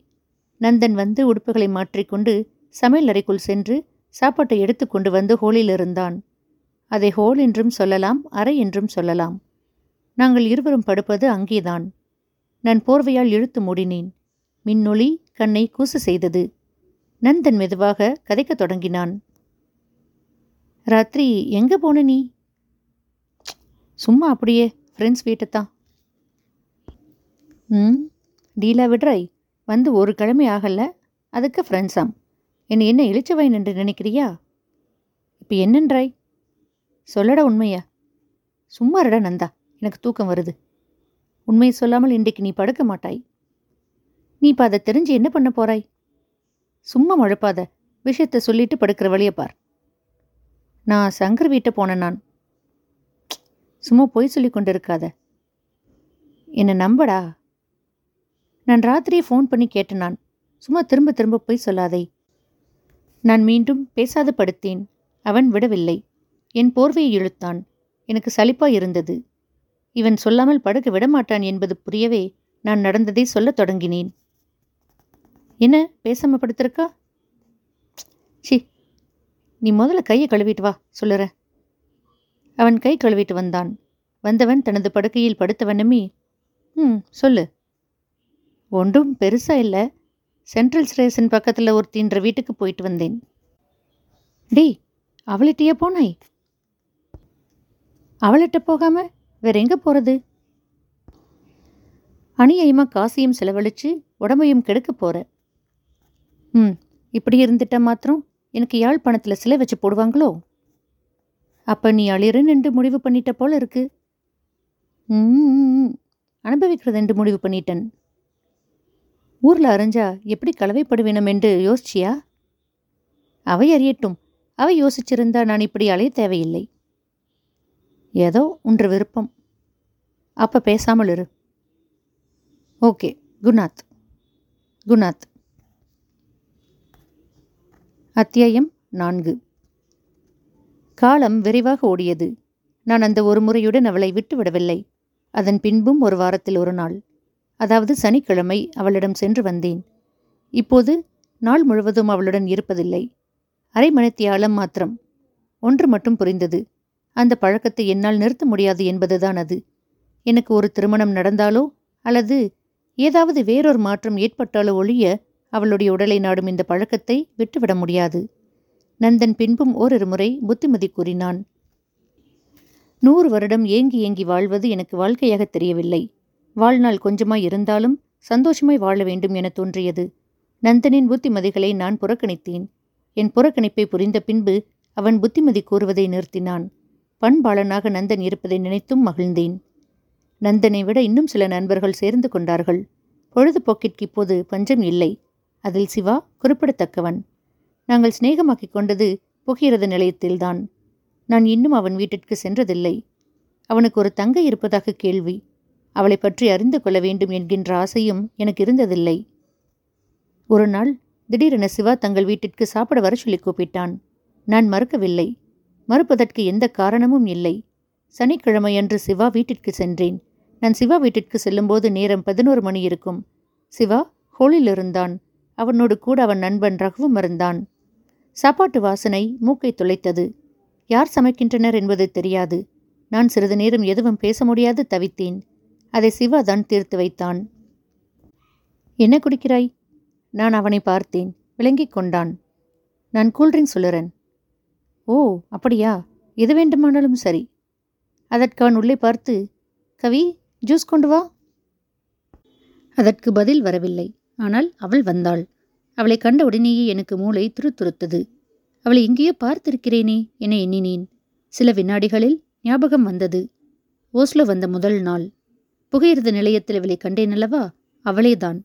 நந்தன் வந்து உடுப்புகளை மாற்றிக்கொண்டு சமையல் அறைக்குள் சென்று சாப்பாட்டை எடுத்து கொண்டு வந்து ஹோலில் இருந்தான். அதை ஹோல் என்றும் சொல்லலாம் அறை என்றும் சொல்லலாம். நாங்கள் இருவரும் படுப்பது அங்கேதான். நான் போர்வையால் இழுத்து மூடினேன். மின்னொளி கண்ணை கூசு செய்தது. நந்தன் மெதுவாக கதைக்கத் தொடங்கினான். ராத்திரி எங்கே போன நீ? சும்மா அப்படியே ஃப்ரெண்ட்ஸ் வீட்டை தான் ம் டீலா விடுறாய்? வந்து ஒரு கிழமை ஆகல அதுக்கு ஃப்ரெண்ட்ஸாம் என்னை என்ன இழிச்சவைன் என்று நினைக்கிறியா? இப்போ என்னன்றாய்? சொல்லடா உண்மையா. சும்மாரடா நந்தா எனக்கு தூக்கம் வருது. உண்மையை சொல்லாமல் இன்றைக்கு நீ படுக்க மாட்டாய். நீ இப்போ அதை தெரிஞ்சு என்ன பண்ண போறாய்? சும்மா மழுப்பாத விஷயத்தை சொல்லிட்டு படுக்கிற வழியை பார். நான் சங்கர் வீட்டை போனேன் நான். சும்மா பொய் சொல்லி கொண்டு இருக்காத என்னை நம்படா. நான் ராத்திரியே ஃபோன் பண்ணி கேட்டேன் நான். சும்மா திரும்ப திரும்ப பொய் சொல்லாதே. நான் மீண்டும் பேசாது படுத்தேன் அவன் விடவில்லை. என் போர்வையை இழுத்தான். எனக்கு சலிப்பாய் இருந்தது. இவன் சொல்லாமல் படுக்க விடமாட்டான் என்பது புரியவே நான் நடந்ததை சொல்லத் தொடங்கினேன். என்ன பேசாம படுத்திருக்கா? சி நீ முதல்ல கையை கழுவிட்டு வா சொல்லுற. அவன் கை கழுவிட்டு வந்தான். வந்தவன் தனது படுக்கையில் படுத்தவனமே ம் சொல்லு. ஒன்றும் பெருசா இல்லை. சென்ட்ரல் ஸ்டேஷன் பக்கத்தில் ஒருத்தின்ற வீட்டுக்கு போயிட்டு வந்தேன். டேய் அவளிட்டியே போனாய்? அவளிட்ட போகாம வேற எங்கே போகிறது அநியாயமா காசையும் செலவழித்து உடம்பையும் கெடுக்க போற. ம் இப்படி இருந்துட்டா மாத்திரம் எனக்கு யாழ்ப்பாணத்தில் சிலை வச்சு போடுவாங்களோ? அப்போ நீ அழிறன் என்று முடிவு பண்ணிட்ட போல இருக்கு. ம் அனுபவிக்கிறது என்று முடிவு பண்ணிட்டேன். ஊரில் அரைஞ்சா எப்படி கலவைப்படுவேனம் என்று யோசிச்சியா? அவை அறியட்டும். அவை யோசிச்சிருந்தா நான் இப்படி அலைய தேவையில்லை. ஏதோ உன்ற விருப்பம். அப்போ பேசாமல் இரு. ஓகே குணாத் குணாத் அத்தியாயம் நான்கு. காலம் விரைவாக ஓடியது. நான் அந்த ஒரு முறையுடன் அவளை விட்டுவிடவில்லை. அதன் பின்பும் ஒரு வாரத்தில் ஒரு நாள். அதாவது சனிக்கிழமை அவளிடம் சென்று வந்தேன். இப்போது நாள் முழுவதும் அவளுடன் இருப்பதில்லை. அரை மணித்தியாலம் மாத்திரம். ஒன்று மட்டும் புரிந்தது. அந்த பழக்கத்தை என்னால் நிறுத்த முடியாது என்பதுதான் அது. எனக்கு ஒரு திருமணம் நடந்தாலோ அல்லது ஏதாவது வேறொரு மாற்றம் ஏற்பட்டாலோ ஒழிய அவளுடைய உடலை நாடும் இந்த பழக்கத்தை விட்டுவிட முடியாது. நந்தன் பின்பும் ஓரிரு முறை புத்திமதி கூறினான். நூறு வருடம் ஏங்கி ஏங்கி வாழ்வது எனக்கு வாழ்க்கையாக தெரியவில்லை. வாழ்நாள் கொஞ்சமாய் இருந்தாலும் சந்தோஷமாய் வாழ வேண்டும் என தோன்றியது. நந்தனின் புத்திமதிகளை நான் புறக்கணித்தேன். என் புறக்கணிப்பை புரிந்த பின்பு அவன் புத்திமதி கூறுவதை நிறுத்தினான். பண்பாளனாக நந்தன் இருப்பதை நினைத்தும் மகிழ்ந்தேன். நந்தனை விட இன்னும் சில நண்பர்கள் சேர்ந்து கொண்டார்கள். பொழுதுபோக்கிற்கு இப்போது பஞ்சம் இல்லை. அதில் சிவா குறிப்பிடத்தக்கவன். நாங்கள் சிநேகமாக்கிக் கொண்டது புகிரத நிலையத்தில்தான். நான் இன்னும் அவன் வீட்டிற்கு சென்றதில்லை. அவனுக்கு ஒரு தங்கை இருப்பதாக கேள்வி. அவளை பற்றி அறிந்து கொள்ள வேண்டும் என்கின்ற ஆசையும் எனக்கு இருந்ததில்லை. ஒரு நாள் திடீரென சிவா தங்கள் வீட்டிற்கு சாப்பிட வர சொல்லி கூப்பிட்டான். நான் மறுக்கவில்லை. மறுப்பதற்கு எந்த காரணமும் இல்லை. சனிக்கிழமையன்று சிவா வீட்டிற்கு சென்றேன். நான் சிவா வீட்டிற்கு செல்லும்போது நேரம் பதினோரு மணி இருக்கும். சிவா ஹோலில் இருந்தான். அவனோடு கூட அவன் நண்பன் ரகுவும் இருந்தான். சாப்பாட்டு வாசனை மூக்கை துளைத்தது. யார் சமைக்கின்றனர் என்பது தெரியாது. நான் சிறிது நேரம் எதுவும் பேச முடியாது தவித்தேன். அதை சிவா தான் தீர்த்து வைத்தான். என்ன குடிக்கிறாய்? நான் அவனை பார்த்தேன். விளங்கிக் கொண்டான். நான் கூல்ட்ரிங்க் சொல்லுறேன். ஓ அப்படியா? எது வேண்டுமானாலும் சரி. அதற்கு அவன் உள்ளே பார்த்து கவி ஜூஸ் கொண்டு வா. அதற்கு பதில் வரவில்லை. ஆனால் அவள் வந்தாள். அவளை கண்ட உடனேயே எனக்கு மூளை துருத்துருத்தது. அவளை எங்கேயோ பார்த்திருக்கிறேனே என எண்ணினேன். சில வினாடிகளில் ஞாபகம் வந்தது. ஓஸ்லோ வந்த முதல் நாள். புகையிரத நிலையத்தில் இவளை கண்டேன் அல்லவா? அவளேதான்.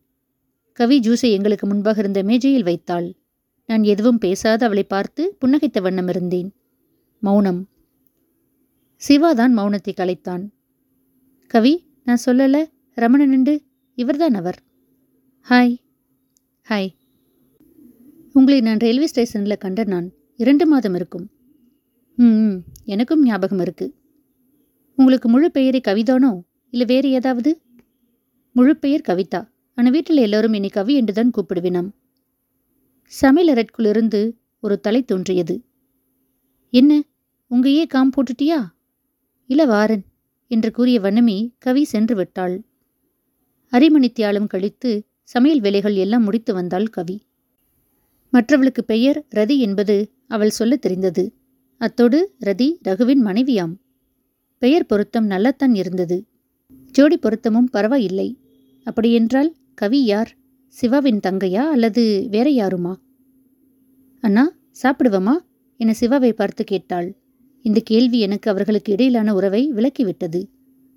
கவி ஜூஸை எங்களுக்கு முன்பாக இருந்த மேஜையில் வைத்தாள். நான் எதுவும் பேசாத அவளை பார்த்து புன்னகைத்த வண்ணம் இருந்தேன். மௌனம். சிவாதான் மௌனத்தை கலைத்தான். கவி நான் சொல்லல. ரமணனுண்டு இவர்தான் அவர். ஹாய். ஹாய். உங்களை நான் ரயில்வே ஸ்டேஷனில் கண்ட நான் இரண்டு மாதம் இருக்கும். ம் ம், எனக்கும் ஞாபகம் இருக்கு. உங்களுக்கு முழு பெயரை கவிதானோ? இல்லை வேறு ஏதாவது? முழு பெயர் கவிதா. ஆனால் வீட்டில் எல்லோரும் என்னை கவி என்றுதான் கூப்பிடுவினாம். சமையலறைக்குள்ளிருந்து ஒரு தலை தோன்றியது. என்ன உங்கையே காம் போட்டுட்டியா? இல்ல வாரன் என்று கூறிய வண்ணமே கவி சென்று விட்டாள். அரைமணித்தியாலம் கழித்து சமையல் வேலைகள் எல்லாம் முடித்து வந்தாள் கவி. மற்றவளுக்கு பெயர் ரதி என்பது அவள் சொல்லத் தெரிந்தது. அத்தோடு ரதி ரகுவின் மனைவியாம். பெயர் பொருத்தம் நல்லத்தான் இருந்தது. ஜோடி பொருத்தமும் பரவாயில்லை அப்படியென்றால் கவி யார்? சிவாவின் தங்கையா அல்லது வேற யாருமா? அண்ணா சாப்பிடுவமா? என சிவாவை பார்த்து கேட்டாள். இந்த கேள்வி எனக்கு அவர்களுக்கு இடையிலான உறவை விலக்கிவிட்டது.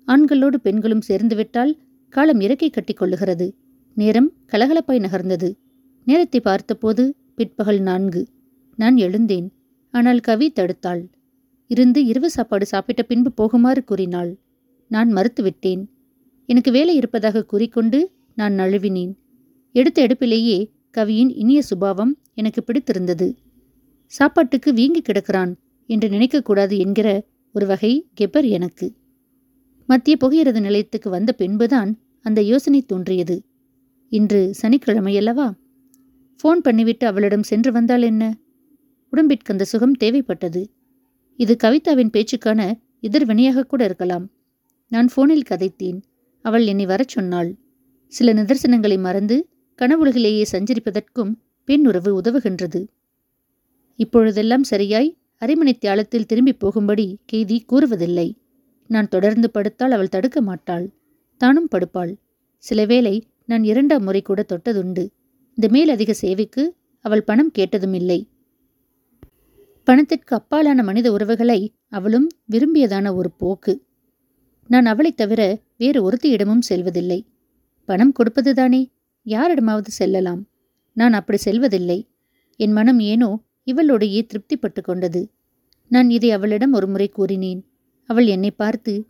ஆண்களோடு பெண்களும் சேர்ந்துவிட்டால் காலம் இறக்கை கட்டிக்கொள்ளுகிறது நேரம் கலகலப்பாய் நகர்ந்தது. நேரத்தை பார்த்தபோது பிற்பகல் நான்கு. நான் எழுந்தேன். ஆனால் கவி தடுத்தாள். இருந்து இரவு சாப்பாடு சாப்பிட்ட பின்பு போகுமாறு கூறினாள். நான் மறுத்துவிட்டேன். எனக்கு வேலை இருப்பதாக கூறிக்கொண்டு நான் நழுவினேன். எடுத்த எடுப்பிலேயே கவியின் இனிய சுபாவம் எனக்கு பிடித்திருந்தது. சாப்பாட்டுக்கு வீங்கி கிடக்கிறான் என்று நினைக்கக்கூடாது என்கிற ஒரு வகை கெப்பர் எனக்கு. மத்திய புகையிரத நிலையத்துக்கு வந்த பின்புதான் அந்த யோசனை தோன்றியது. இன்று சனிக்கிழமையல்லவா? ஃபோன் பண்ணிவிட்டு அவளிடம் சென்று வந்தால் என்ன? உடம்பிற்கு அந்த சுகம் தேவைப்பட்டது. இது கவிதாவின் பேச்சுக்கான எதிர்வினையாக கூட இருக்கலாம். நான் ஃபோனில் கதைத்தேன். அவள் என்னை வரச் சொன்னாள். சில நிதர்சனங்களை மறந்து கனவுலகிலேயே சஞ்சரிப்பதற்கும் பெண் உறவு உதவுகின்றது. இப்பொழுதெல்லாம் சரியாய் அரைமணி தியாலத்தில் திரும்பி போகும்படி கெய்தி கூறுவதில்லை. நான் தொடர்ந்து படுத்தால் அவள் தடுக்க மாட்டாள். தானும் படுப்பாள். சிலவேளை நான் இரண்டாம் முறை கூட தொட்டதுண்டு. இந்த மேலதிக சேவைக்கு அவள் பணம் கேட்டதும் இல்லை பணத்திற்கு அப்பாலான மனித உறவுகளை அவளும் விரும்பியதான ஒரு போக்கு. நான் அவளைத் தவிர வேறு ஒருத்தியிடமும் செல்வதில்லை. பணம் கொடுப்பதுதானே? யாரிடமாவது செல்லலாம். நான் அப்படி செல்வதில்லை. என் மனம் ஏனோ இவளோடையே திருப்திப்பட்டு கொண்டது. நான் இதை அவளிடம் ஒருமுறை கூறினேன். அவள் என்னை பார்த்து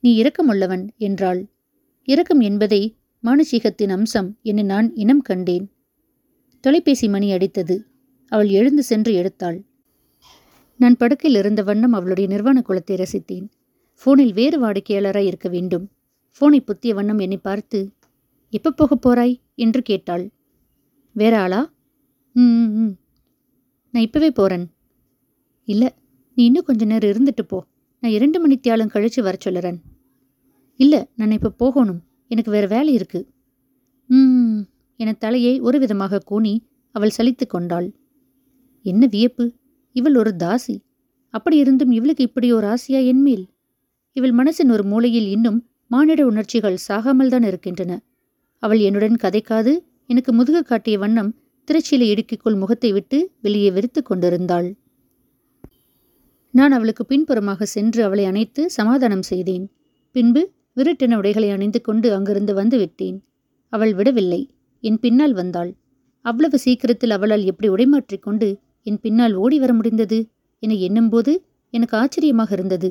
நீ இரக்கமுள்ளவன் என்றாள். இரக்கம் என்பதை மானுஷிகத்தின் அம்சம் என நான் இனம் கண்டேன். தொலைபேசி மணி அடித்தது. அவள் எழுந்து சென்று எடுத்தாள். நான் படுக்கையில் இருந்த வண்ணம் அவளுடைய நிர்வாண குலத்தை ரசித்தேன். ஃபோனில் வேறு வாடிக்கையாளராய் இருக்க வேண்டும். ஃபோனை புத்திய வண்ணம் என்னை பார்த்து எப்போ போகப் போறாய்? என்று கேட்டாள். வேற ஆளா? ம் ம், நான் இப்பவே போறேன். இல்லை நீ இன்னும் கொஞ்ச நேரம் இருந்துட்டு போ. நான் இரண்டு மணி தியாலம் கழிச்சு வர சொல்லுறேன். இல்லை நான் இப்போ போகணும். எனக்கு வேற வேலை இருக்கு. ம் என தலையை ஒரு விதமாக கூனி அவள் சலித்து கொண்டாள். என்ன வியப்பு? இவள் ஒரு தாசி. அப்படி இருந்தும் இவளுக்கு இப்படி ஒரு ஆசையா என்மேல் இவள் மனசின் ஒரு மூலையில் இன்னும் மானிட உணர்ச்சிகள் சாகாமல்தான் இருக்கின்றன. அவள் என்னுடன் கதைக்காது எனக்கு முதுகு காட்டிய வண்ணம் திரைச்சீலை இடுக்கிக்குள் முகத்தை விட்டு வெளியே வெறுத்துக் கொண்டிருந்தாள். நான் அவளுக்கு பின்புறமாக சென்று அவளை அணைத்து சமாதானம் செய்தேன். பின்பு விருட்டென உடைகளை அணிந்து கொண்டு அங்கிருந்து வந்து விட்டேன். அவள் விடவில்லை. என் பின்னால் வந்தாள். அவ்வளவு சீக்கிரத்தில் அவளால் எப்படி உடைமாற்றிக் கொண்டு என் பின்னால் ஓடி வர முடிந்தது? என எண்ணும்போது எனக்கு ஆச்சரியமாக இருந்தது.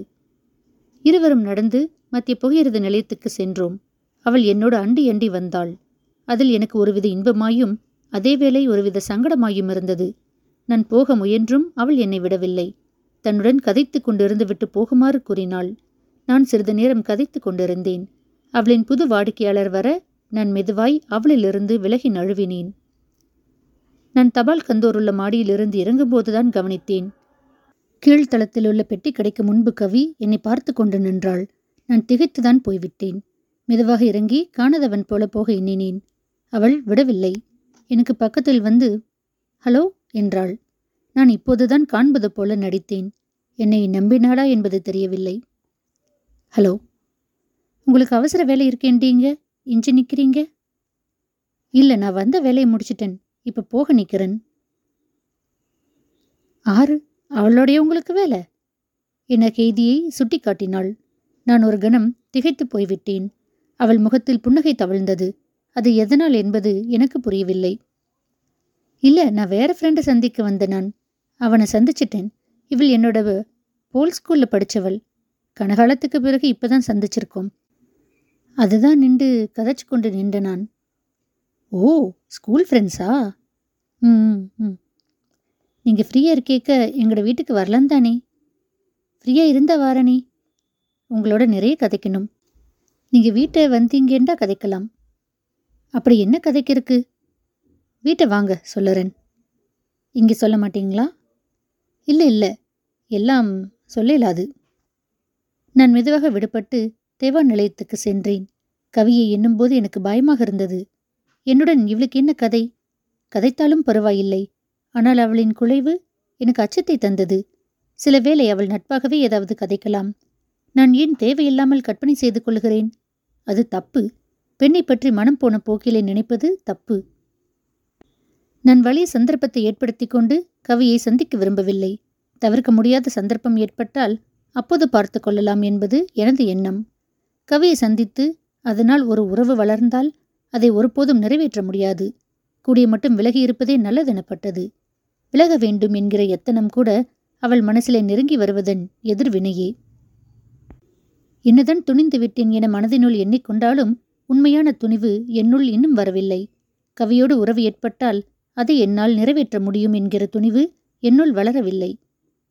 இருவரும் நடந்து மத்திய புகையிரத நிலையத்துக்கு சென்றோம். அவள் என்னோடு அண்டி அண்டி வந்தாள். அதில் எனக்கு ஒருவித இன்பமாயும் அதேவேளை ஒருவித சங்கடமாயும் இருந்தது. நான் போக முயன்றும் அவள் என்னை விடவில்லை. தன்னுடன் கதைத்துக் கொண்டிருந்து விட்டு போகுமாறு கூறினாள். நான் சிறிது நேரம் கதைத்துக் கொண்டிருந்தேன். அவளின் புது வாடிக்கையாளர் வர நான் மெதுவாய் அவளிலிருந்து விலகி நழுவினேன். நான் தபால் கந்தோருள்ள மாடியிலிருந்து இறங்கும்போதுதான் கவனித்தேன். கீழ்த்தளத்தில் உள்ள பெட்டி கடைக்கு முன்பு கவி என்னை பார்த்து கொண்டு நின்றாள். நான் திகைத்துதான் போய்விட்டேன். மெதுவாக இறங்கி காணாதவன் போல போக எண்ணினேன். அவள் விடவில்லை. எனக்கு பக்கத்தில் வந்து ஹலோ என்றாள். நான் இப்போதுதான் காண்பது போல நடித்தேன். என்னை நம்பினாளா என்பது தெரியவில்லை. ஹலோ உங்களுக்கு அவசர வேலை இருக்கேன்றீங்க இஞ்சி நிற்கிறீங்க இல்லை நான் வந்த வேலையை முடிச்சிட்டேன். இப்போ போக நிற்கிறேன் ஆறு அவளோடைய உங்களுக்கு வேலை? என கைதியை சுட்டி காட்டினாள் நான் ஒரு கணம் திகைத்து போய்விட்டேன். அவள் முகத்தில் புன்னகை தவழ்ந்தது. அது எதனால் என்பது எனக்கு புரியவில்லை. இல்லை நான் வேற ஃப்ரெண்டை சந்திக்க வந்த நான். அவனை சந்திச்சிட்டேன். இவள் என்னோட போல் ஸ்கூலில் படித்தவள் கனகாலத்துக்கு பிறகு இப்பதான் சந்திச்சிருக்கோம். அதுதான் நின்று கதைச்சு கொண்டு நின்ற நான். ஓ ஸ்கூல் ஃப்ரெண்ட்ஸா ம் ம். நீங்கள் ஃப்ரீயாக இருக்கேக்க எங்களோட வீட்டுக்கு வரலாம் தானே? ஃப்ரீயாக இருந்தா வாரணி உங்களோட நிறைய கதைக்கணும். நீங்கள் வீட்டை வந்தீங்கன்றா கதைக்கலாம். அப்படி என்ன கதைக்கு இருக்கு? வீட்டை வாங்க சொல்லுறேன். இங்கே சொல்ல மாட்டீங்களா? இல்லை இல்லை. எல்லாம் சொல்லலாது. நான் மெதுவாக விடுபட்டு தேவா நிலையத்துக்கு சென்றேன். கவியை எண்ணும்போது எனக்கு பயமாக இருந்தது. என்னுடன் இவளுக்கு என்ன கதை? கதைத்தாலும் பரவாயில்லை. ஆனால் அவளின் குலைவு எனக்கு அச்சத்தை தந்தது. சில வேளை அவள் நட்பாகவே ஏதாவது கதைக்கலாம். நான் ஏன் தேவையில்லாமல் கற்பனை செய்து கொள்கிறேன்? அது தப்பு. பெண்ணை பற்றி மனம் போன போக்கிலே நினைப்பது தப்பு. நான் வலிய சந்தர்ப்பத்தை ஏற்படுத்திக் கொண்டு கவியை சந்திக்க விரும்பவில்லை. தவிர்க்க முடியாத சந்தர்ப்பம் ஏற்பட்டால் அப்போது பார்த்து கொள்ளலாம் என்பது எனது எண்ணம். கவியை சந்தித்து அதனால் ஒரு உறவு வளர்ந்தால் அதை ஒருபோதும் நிறைவேற்ற முடியாது. கூடிய மட்டும் விலகி இருப்பதே நல்லதெனப்பட்டது. விலக வேண்டும் என்கிற எத்தனம் கூட அவள் மனசிலே நெருங்கி வருவதன் எதிர்வினையே. என்னதான் துணிந்து விட்டேன் என மனதினுள் எண்ணிக்கொண்டாலும் உண்மையான துணிவு என்னுள் இன்னும் வரவில்லை. கவியோடு உறவு ஏற்பட்டால் அதை என்னால் நிறைவேற்ற முடியும் என்கிற துணிவு என்னுள் வளரவில்லை.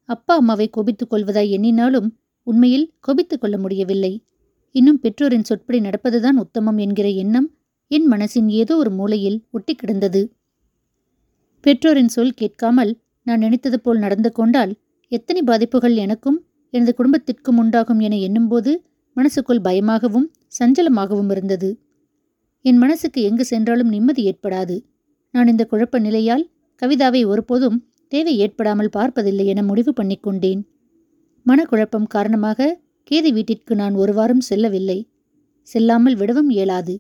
அப்பா அம்மாவை கோபித்துக் கொள்வதாய் எண்ணினாலும் உண்மையில் கோபித்துக் கொள்ள முடியவில்லை. இன்னும் பெற்றோரின் சொற்படி நடப்பதுதான் உத்தமம் என்கிற எண்ணம் என் மனசின் ஏதோ ஒரு மூலையில் ஒட்டி கிடந்தது பெற்றோரின் சொல் கேட்காமல் நான் நினைத்தது போல் நடந்து கொண்டால் எத்தனை பாதிப்புகள் எனக்கும் எனது குடும்பத்திற்கும் உண்டாகும் என எண்ணும்போது மனசுக்குள் பயமாகவும் சஞ்சலமாகவும் இருந்தது. என் மனசுக்கு எங்கு சென்றாலும் நிம்மதி ஏற்படாது. நான் இந்த குழப்ப நிலையால் கவிதாவை ஒருபோதும் தேவை ஏற்படாமல் பார்ப்பதில்லை என முடிவு பண்ணிக்கொண்டேன் மனக்குழப்பம் காரணமாக கேதி வீட்டிற்கு நான் ஒரு வாரம் செல்லவில்லை. செல்லாமல் விடவும் இயலாது.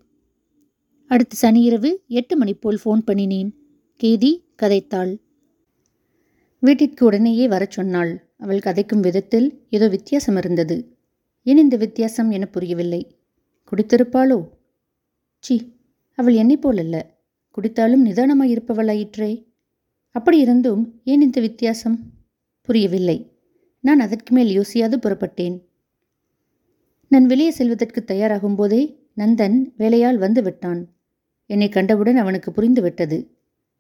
அடுத்த சனியிரவு எட்டு மணி போல் ஃபோன் பண்ணினேன். கேதி கதைத்தாள். வீட்டிற்கு உடனேயே வரச் சொன்னாள். அவள் கதைக்கும் விதத்தில் ஏதோ வித்தியாசம் இருந்தது. ஏன் இந்த வித்தியாசம் என புரியவில்லை. குடித்திருப்பாளோ? சி அவள் என்னை போலல்ல. குடித்தாலும் நிதானமாய் இருப்பவளாயிற்றே. அப்படி இருந்தும் ஏன் இந்த வித்தியாசம்? புரியவில்லை. நான் அதற்கு மேல் யோசியாது புறப்பட்டேன். நான் வெளியே செல்வதற்கு தயாராகும் போதே நந்தன் வேலையால் வந்து விட்டான். என்னை கண்டவுடன் அவனுக்கு புரிந்துவிட்டது.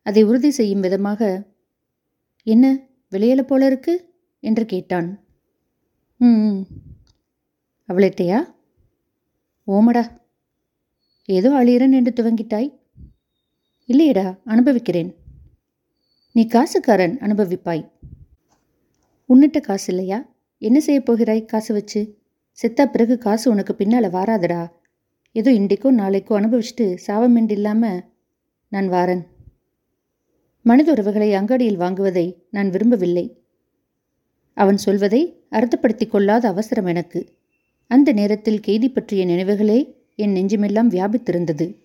அதை உறுதி செய்யும் விதமாக என்ன விளையல போல இருக்கு? என்று கேட்டான். ம் அவளிட்டையா? ஓமடா ஏதோ அழியிறன் என்று துவங்கிட்டாய். இல்லையடா அனுபவிக்கிறேன். நீ காசுக்காரன் அனுபவிப்பாய். உன்னிட்ட காசு இல்லையா? என்ன செய்யப் போகிறாய் காசு வச்சு? செத்தா பிறகு காசு உனக்கு பின்னால் வாராதடா. ஏதோ இன்றைக்கோ நாளைக்கோ அனுபவிச்சுட்டு சாவமென்று இல்லாமல் நான் வாரன். மனித உறவுகளை அங்காடியில் வாங்குவதை நான் விரும்பவில்லை. அவன் சொல்வதை அர்த்தப்படுத்திக் கொள்ளாத அவசரம் எனக்கு. அந்த நேரத்தில் கேதி பற்றிய நினைவுகளே என் நெஞ்சுமெல்லாம் வியாபித்திருந்தது.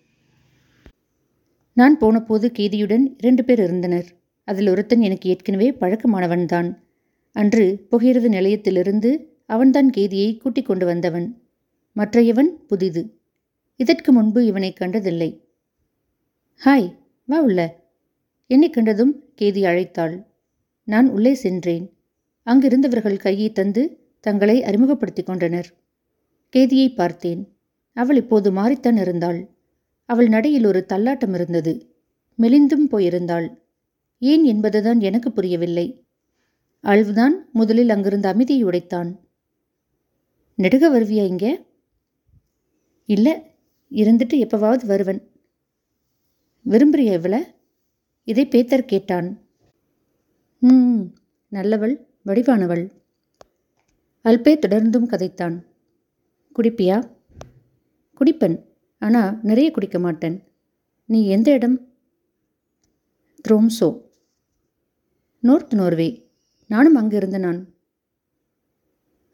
நான் போனபோது கேதியுடன் இரண்டு பேர் இருந்தனர். அதில் ஒருத்தன் எனக்கு ஏற்கனவே பழக்கமானவன்தான் அன்று புகையிரது நிலையத்திலிருந்து அவன்தான் கேதியை கூட்டிக் கொண்டு வந்தவன். மற்றையவன் புதிது. இதற்கு முன்பு இவனை கண்டதில்லை. ஹாய் வா உள்ள. என்னை கண்டதும்? கேதி அழைத்தாள். நான் உள்ளே சென்றேன். அங்கிருந்தவர்கள் கையை தந்து தங்களை அறிமுகப்படுத்திக் கொண்டனர். கேதியை பார்த்தேன். அவள் இப்போது மாறித்தான் இருந்தாள். அவள் நடையில் ஒரு தள்ளாட்டம் இருந்தது. மெலிந்தும் போயிருந்தாள். ஏன் என்பதுதான் எனக்கு புரியவில்லை. அழ்வுதான் முதலில் அங்கிருந்த அமைதியை உடைத்தான். நெடுக வருவியா இங்கே? இல்லை இருந்துட்டு எப்பவாவது வருவன். விரும்புறிய இவள? இதை பேத்தர் கேட்டான். ம் நல்லவள் வடிவானவள். அல்பே தொடர்ந்தும் கதைத்தான். குடிப்பியா? குடிப்பன் ஆனால் நிறைய குடிக்க மாட்டேன். நீ எந்த இடம்? த்ரோம்சோ. North Norway. நானும் அங்கே இருந்த நான்.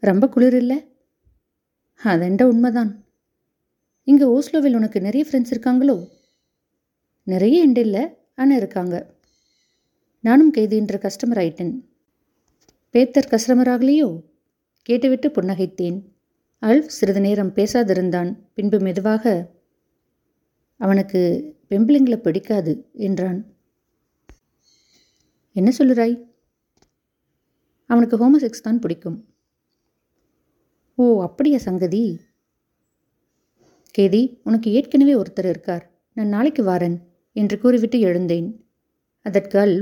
ரொம்ப குளிர் இல்லை? அதெண்ட உண்மைதான். இங்கே ஓஸ்லோவில் உனக்கு நிறைய ஃப்ரெண்ட்ஸ் இருக்காங்களோ? நிறைய எண்டு இல்லை ஆனால் இருக்காங்க. நானும் கைதின்ற கஸ்டமர் ஆயிட்டேன். பேத்தர் கஸ்டமர் ஆகலையோ? கேட்டுவிட்டு புன்னகைத்தேன். அல்ஃப் சிறிது நேரம் பேசாதிருந்தான். பின்பு மெதுவாக அவனுக்கு பெம்பிளிங்களை பிடிக்காது என்றான். என்ன சொல்லுறாய்? அவனுக்கு ஹோமோசெக்ஸ் தான் பிடிக்கும். ஓ அப்படியா சங்கதி? கேதி உனக்கு ஏற்கனவே ஒருத்தர் இருக்கார். நான் நாளைக்கு வாரன் என்று கூறிவிட்டு எழுந்தேன். அதற்கு அல்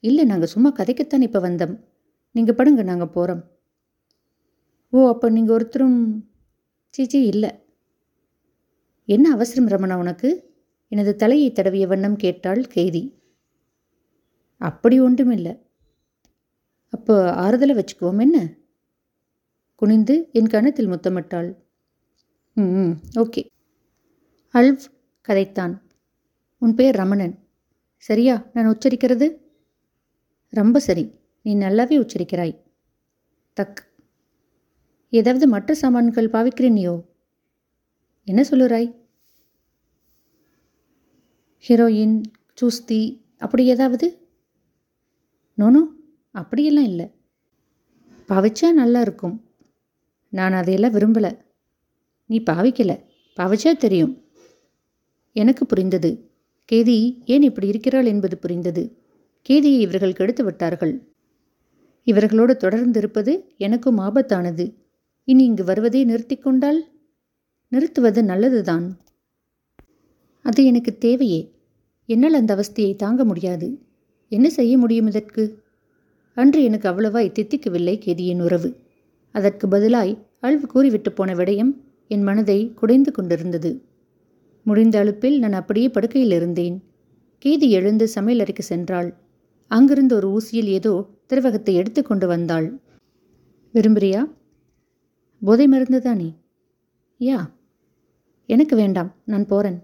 இல்லை நாங்கள் சும்மா கதைக்குத்தான் இப்போ வந்தோம். நீங்கள் படுங்க நாங்கள் போகிறோம் ஓ அப்போ நீங்கள் ஒருத்தரும் சீச்சி இல்லை. என்ன அவசரம் ரமணா உனக்கு? எனது தலையை தடவிய வண்ணம் கேட்டாள் கேதி. அப்படி ஒன்றுமில்லை. அப்போ ஆறுதலை வச்சுக்குவோம் என்ன? குனிந்து என் கணத்தில் முத்தமிட்டாள். ம் ஓகே. அல்வ் கதைத்தான். உன் பேர் ரமணன். சரியா? நான் உச்சரிக்கிறது? ரொம்ப சரி. நீ நல்லாவே உச்சரிக்கிறாய். தக். ஏதாவது மற்ற சாமான்கள் பாவிக்கிறீனியோ? என்ன சொல்லுறாய்? ஹீரோயின் சூஸ்தி அப்படி ஏதாவது? நோனோ அப்படியெல்லாம் இல்லை. பவிச்சா நல்லா இருக்கும். நான் அதையெல்லாம் விரும்பலை. நீ பாவிக்கலை. பாவிச்சா தெரியும். எனக்கு புரிந்தது. கேதி ஏன் இப்படி இருக்கிறாள் என்பது புரிந்தது. கேதியை இவர்கள் கெடுத்து விட்டார்கள். இவர்களோடு தொடர்ந்து இருப்பது எனக்கும் ஆபத்தானது. இனி இங்கு வருவதை நிறுத்தி கொண்டால்? நிறுத்துவது நல்லதுதான். அது எனக்கு தேவையே. என்னால் அந்த அவஸ்தையை தாங்க முடியாது. என்ன செய்ய முடியும் இதற்கு? அன்று எனக்கு அவ்வளவாய் தித்திக்கவில்லை கேதியின் உறவு. அதற்கு பதிலாய் அழ்வு கூறிவிட்டு போன விடயம் என் மனதை குடைந்து கொண்டிருந்தது. முடிந்த அழுப்பில் நான் அப்படியே படுக்கையில் இருந்தேன். கேதி எழுந்து சமையலறைக்கு சென்றாள். அங்கிருந்து ஒரு ஊசியில் ஏதோ திரவகத்தை எடுத்து கொண்டு வந்தாள். விரும்புறியா? போதை மருந்து தானே யா. எனக்கு வேண்டாம் நான் போகிறேன்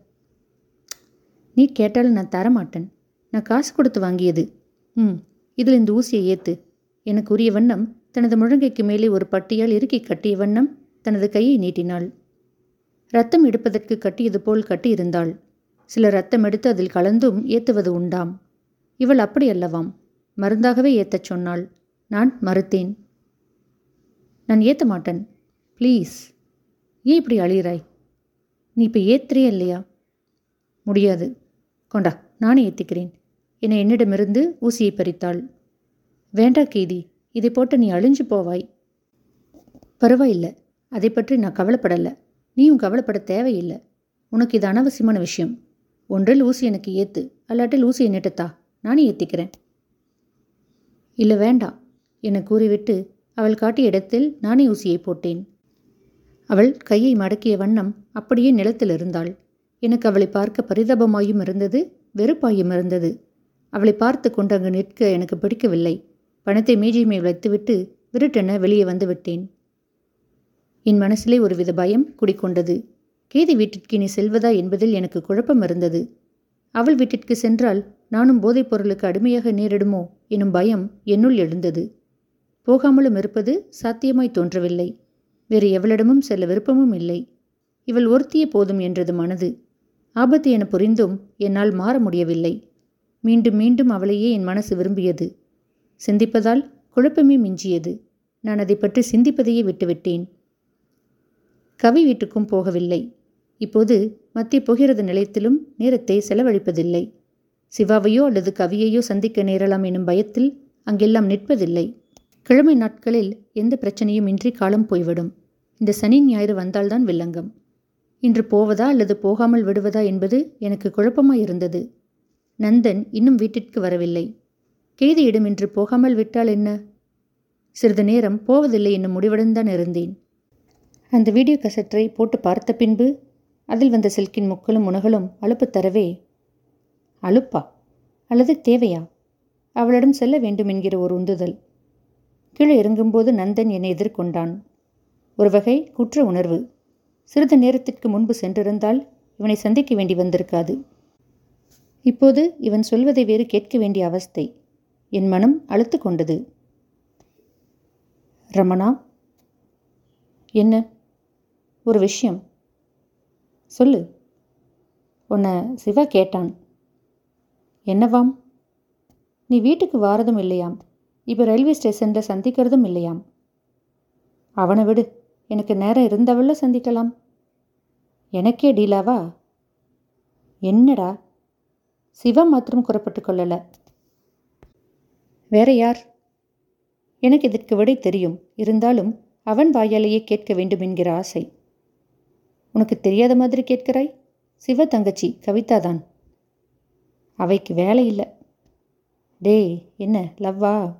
நீ கேட்டாலும் நான் தரமாட்டேன். நான் காசு கொடுத்து வாங்கியது. ம் இதில் இந்த ஊசியை ஏற்று எனக்கு உரிய வண்ணம் தனது முழங்கைக்கு மேலே ஒரு பட்டியால் இறுக்கி கட்டிய வண்ணம் தனது கையை நீட்டினாள். ரத்தம் எடுப்பதற்கு கட்டியது போல் கட்டியிருந்தாள். சில ரத்தம் எடுத்து அதில் கலந்தும் ஏத்துவது உண்டாம். இவள் அப்படி அல்லவாம். மருந்தாகவே ஏத்தச் சொன்னாள். நான் மறுத்தேன். நான் ஏத்த மாட்டேன். ப்ளீஸ். ஏன் இப்படி அழியிறாய்? நீ இப்போ ஏத்துறியா இல்லையா? முடியாது. கொண்டா நானே ஏற்றிக்கிறேன் என்னை என்னிடமிருந்து ஊசியை பறித்தாள். வேண்டா கேதி இதை போட்டு நீ அழிஞ்சு போவாய். பரவாயில்லை. அதை பற்றி நான் கவலைப்படலை. நீயும் கவலைப்பட தேவையில்லை. உனக்கு இது அனவசியமான விஷயம். ஒன்றில் ஊசி எனக்கு ஏத்து அல்லாட்டில் ஊசியை நெட்டுத்தா? நானே ஏற்றிக்கிறேன் இல்லை வேண்டாம் என கூறிவிட்டு அவள் காட்டிய இடத்தில் நானே ஊசியை போட்டேன். அவள் கையை மடக்கிய வண்ணம் அப்படியே நிலத்தில் இருந்தாள். எனக்கு அவளை பார்க்க பரிதாபமாயும் இருந்தது வெறுப்பாயும் இருந்தது. அவளை பார்த்து கொண்டு அங்கு நிற்க எனக்கு பிடிக்கவில்லை. பணத்தை மேஜை மேல் வைத்துவிட்டு விருட்டென வெளியே வந்து விட்டேன். என் மனசிலே ஒருவித பயம் குடிக்கொண்டது கேதி வீட்டிற்கு நீ செல்வதா என்பதில் எனக்கு குழப்பம் இருந்தது. அவள் வீட்டிற்கு சென்றால் நானும் போதைப் பொருளுக்கு அடிமையாக நேரிடுமோ எனும் பயம் என்னுள் எழுந்தது. போகாமலும் இருப்பது சாத்தியமாய் தோன்றவில்லை. வேறு எவளிடமும் செல்ல விருப்பமும் இல்லை. இவள் ஒருத்திய போதும் என்றது மனது. ஆபத்து என புரிந்தும் என்னால் மாற முடியவில்லை. மீண்டும் மீண்டும் அவளையே என் மனசு விரும்பியது. சிந்திப்பதால் குழப்பமே மிஞ்சியது. நான் அதை பற்றி சிந்திப்பதையே விட்டுவிட்டேன். கவி வீட்டுக்கும் போகவில்லை. இப்போது மத்திய போகிறது நிலையத்திலும் நேரத்தை செலவழிப்பதில்லை. சிவாவையோ அல்லது கவியையோ சந்திக்க நேரலாம் எனும் பயத்தில் அங்கெல்லாம் நிற்பதில்லை. கிழமை நாட்களில் எந்த பிரச்சனையும் இன்றி காலம் போய்விடும். இந்த சனி ஞாயிறு வந்தால்தான் வில்லங்கம். இன்று போவதா அல்லது போகாமல் விடுவதா என்பது எனக்கு குழப்பமாய் இருந்தது. நந்தன் இன்னும் வீட்டிற்கு வரவில்லை. கேதியிடம் இன்று போகாமல் விட்டால் என்ன? சிறிது நேரம் போவதில்லை என்னும் முடிவுடன் தான் இருந்தேன். அந்த வீடியோ கசட்டை போட்டு பார்த்த பின்பு அதில் வந்த சில்கின் முக்களும் முனகளும் அலுப்பு தரவே அலுப்பா? அல்லது தேவையா? அவளிடம் செல்ல வேண்டும் என்கிற ஒரு உந்துதல். கீழே இறங்கும்போது நந்தன் என்னை எதிர்கொண்டான். ஒரு வகை குற்ற உணர்வு. சிறிது நேரத்திற்கு முன்பு சென்றிருந்தால் இவனை சந்திக்க வேண்டி வந்திருக்காது. இப்போது இவன் சொல்வதை வேறு கேட்க வேண்டிய அவஸ்தை. என் மனம் அழுத்து கொண்டது. ரமணா? என்ன? ஒரு விஷயம். சொல்லு. உன்னை சிவா கேட்டான். என்னவாம்? நீ வீட்டுக்கு வாரதும் இல்லையாம். இப்போ ரயில்வே ஸ்டேஷனில் சந்திக்கிறதும் இல்லையாம். அவனை விடு. எனக்கு நேரம் இருந்தவள சந்திக்கலாம். எனக்கே டீலாவா? என்னடா? சிவா மாத்திரம் குறப்பட்டு கொள்ளலை. வேற யார்? எனக்கு இதற்கு விடை தெரியும். இருந்தாலும் அவன் வாயாலேயே கேட்க வேண்டும் என்கிற ஆசை. உனக்கு தெரியாத மாதிரி கேட்கிறாய்? சிவ தங்கச்சி கவிதா தான் அவைக்கு வேலை இல்லை. டேய் என்ன லவ்வா?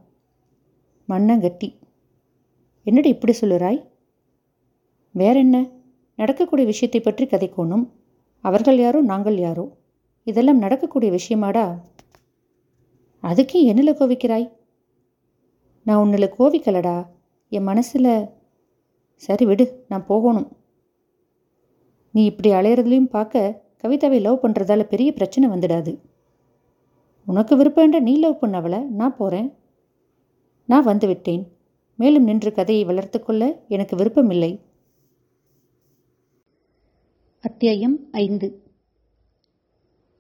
மண்ணங்கட்டி. என்னடி இப்படி சொல்லுறாய்? வேற என்ன நடக்கக்கூடிய விஷயத்தை பற்றி கதைக்கோணும். அவர்கள் யாரோ நாங்கள் யாரோ? இதெல்லாம் நடக்கக்கூடிய விஷயமாடா? அதுக்கே என்னில் கோவிக்கிறாய்? நான் உன்னில் கோவிக்கலடா. என் மனசில் சரி விடு நான் போகணும். நீ இப்படி அலையிறதுலையும் பார்க்க கவிதாவை லவ் பண்ணுறதால பெரிய பிரச்சனை வந்துடாது. உனக்கு விருப்பம்ன்ற நீ லவ் பண்ணவளை நான் போகிறேன் நான் வந்துவிட்டேன் மேலும் நின்று கதையை வளர்த்து கொள்ள எனக்கு விருப்பமில்லை. அத்தியாயம் ஐந்து.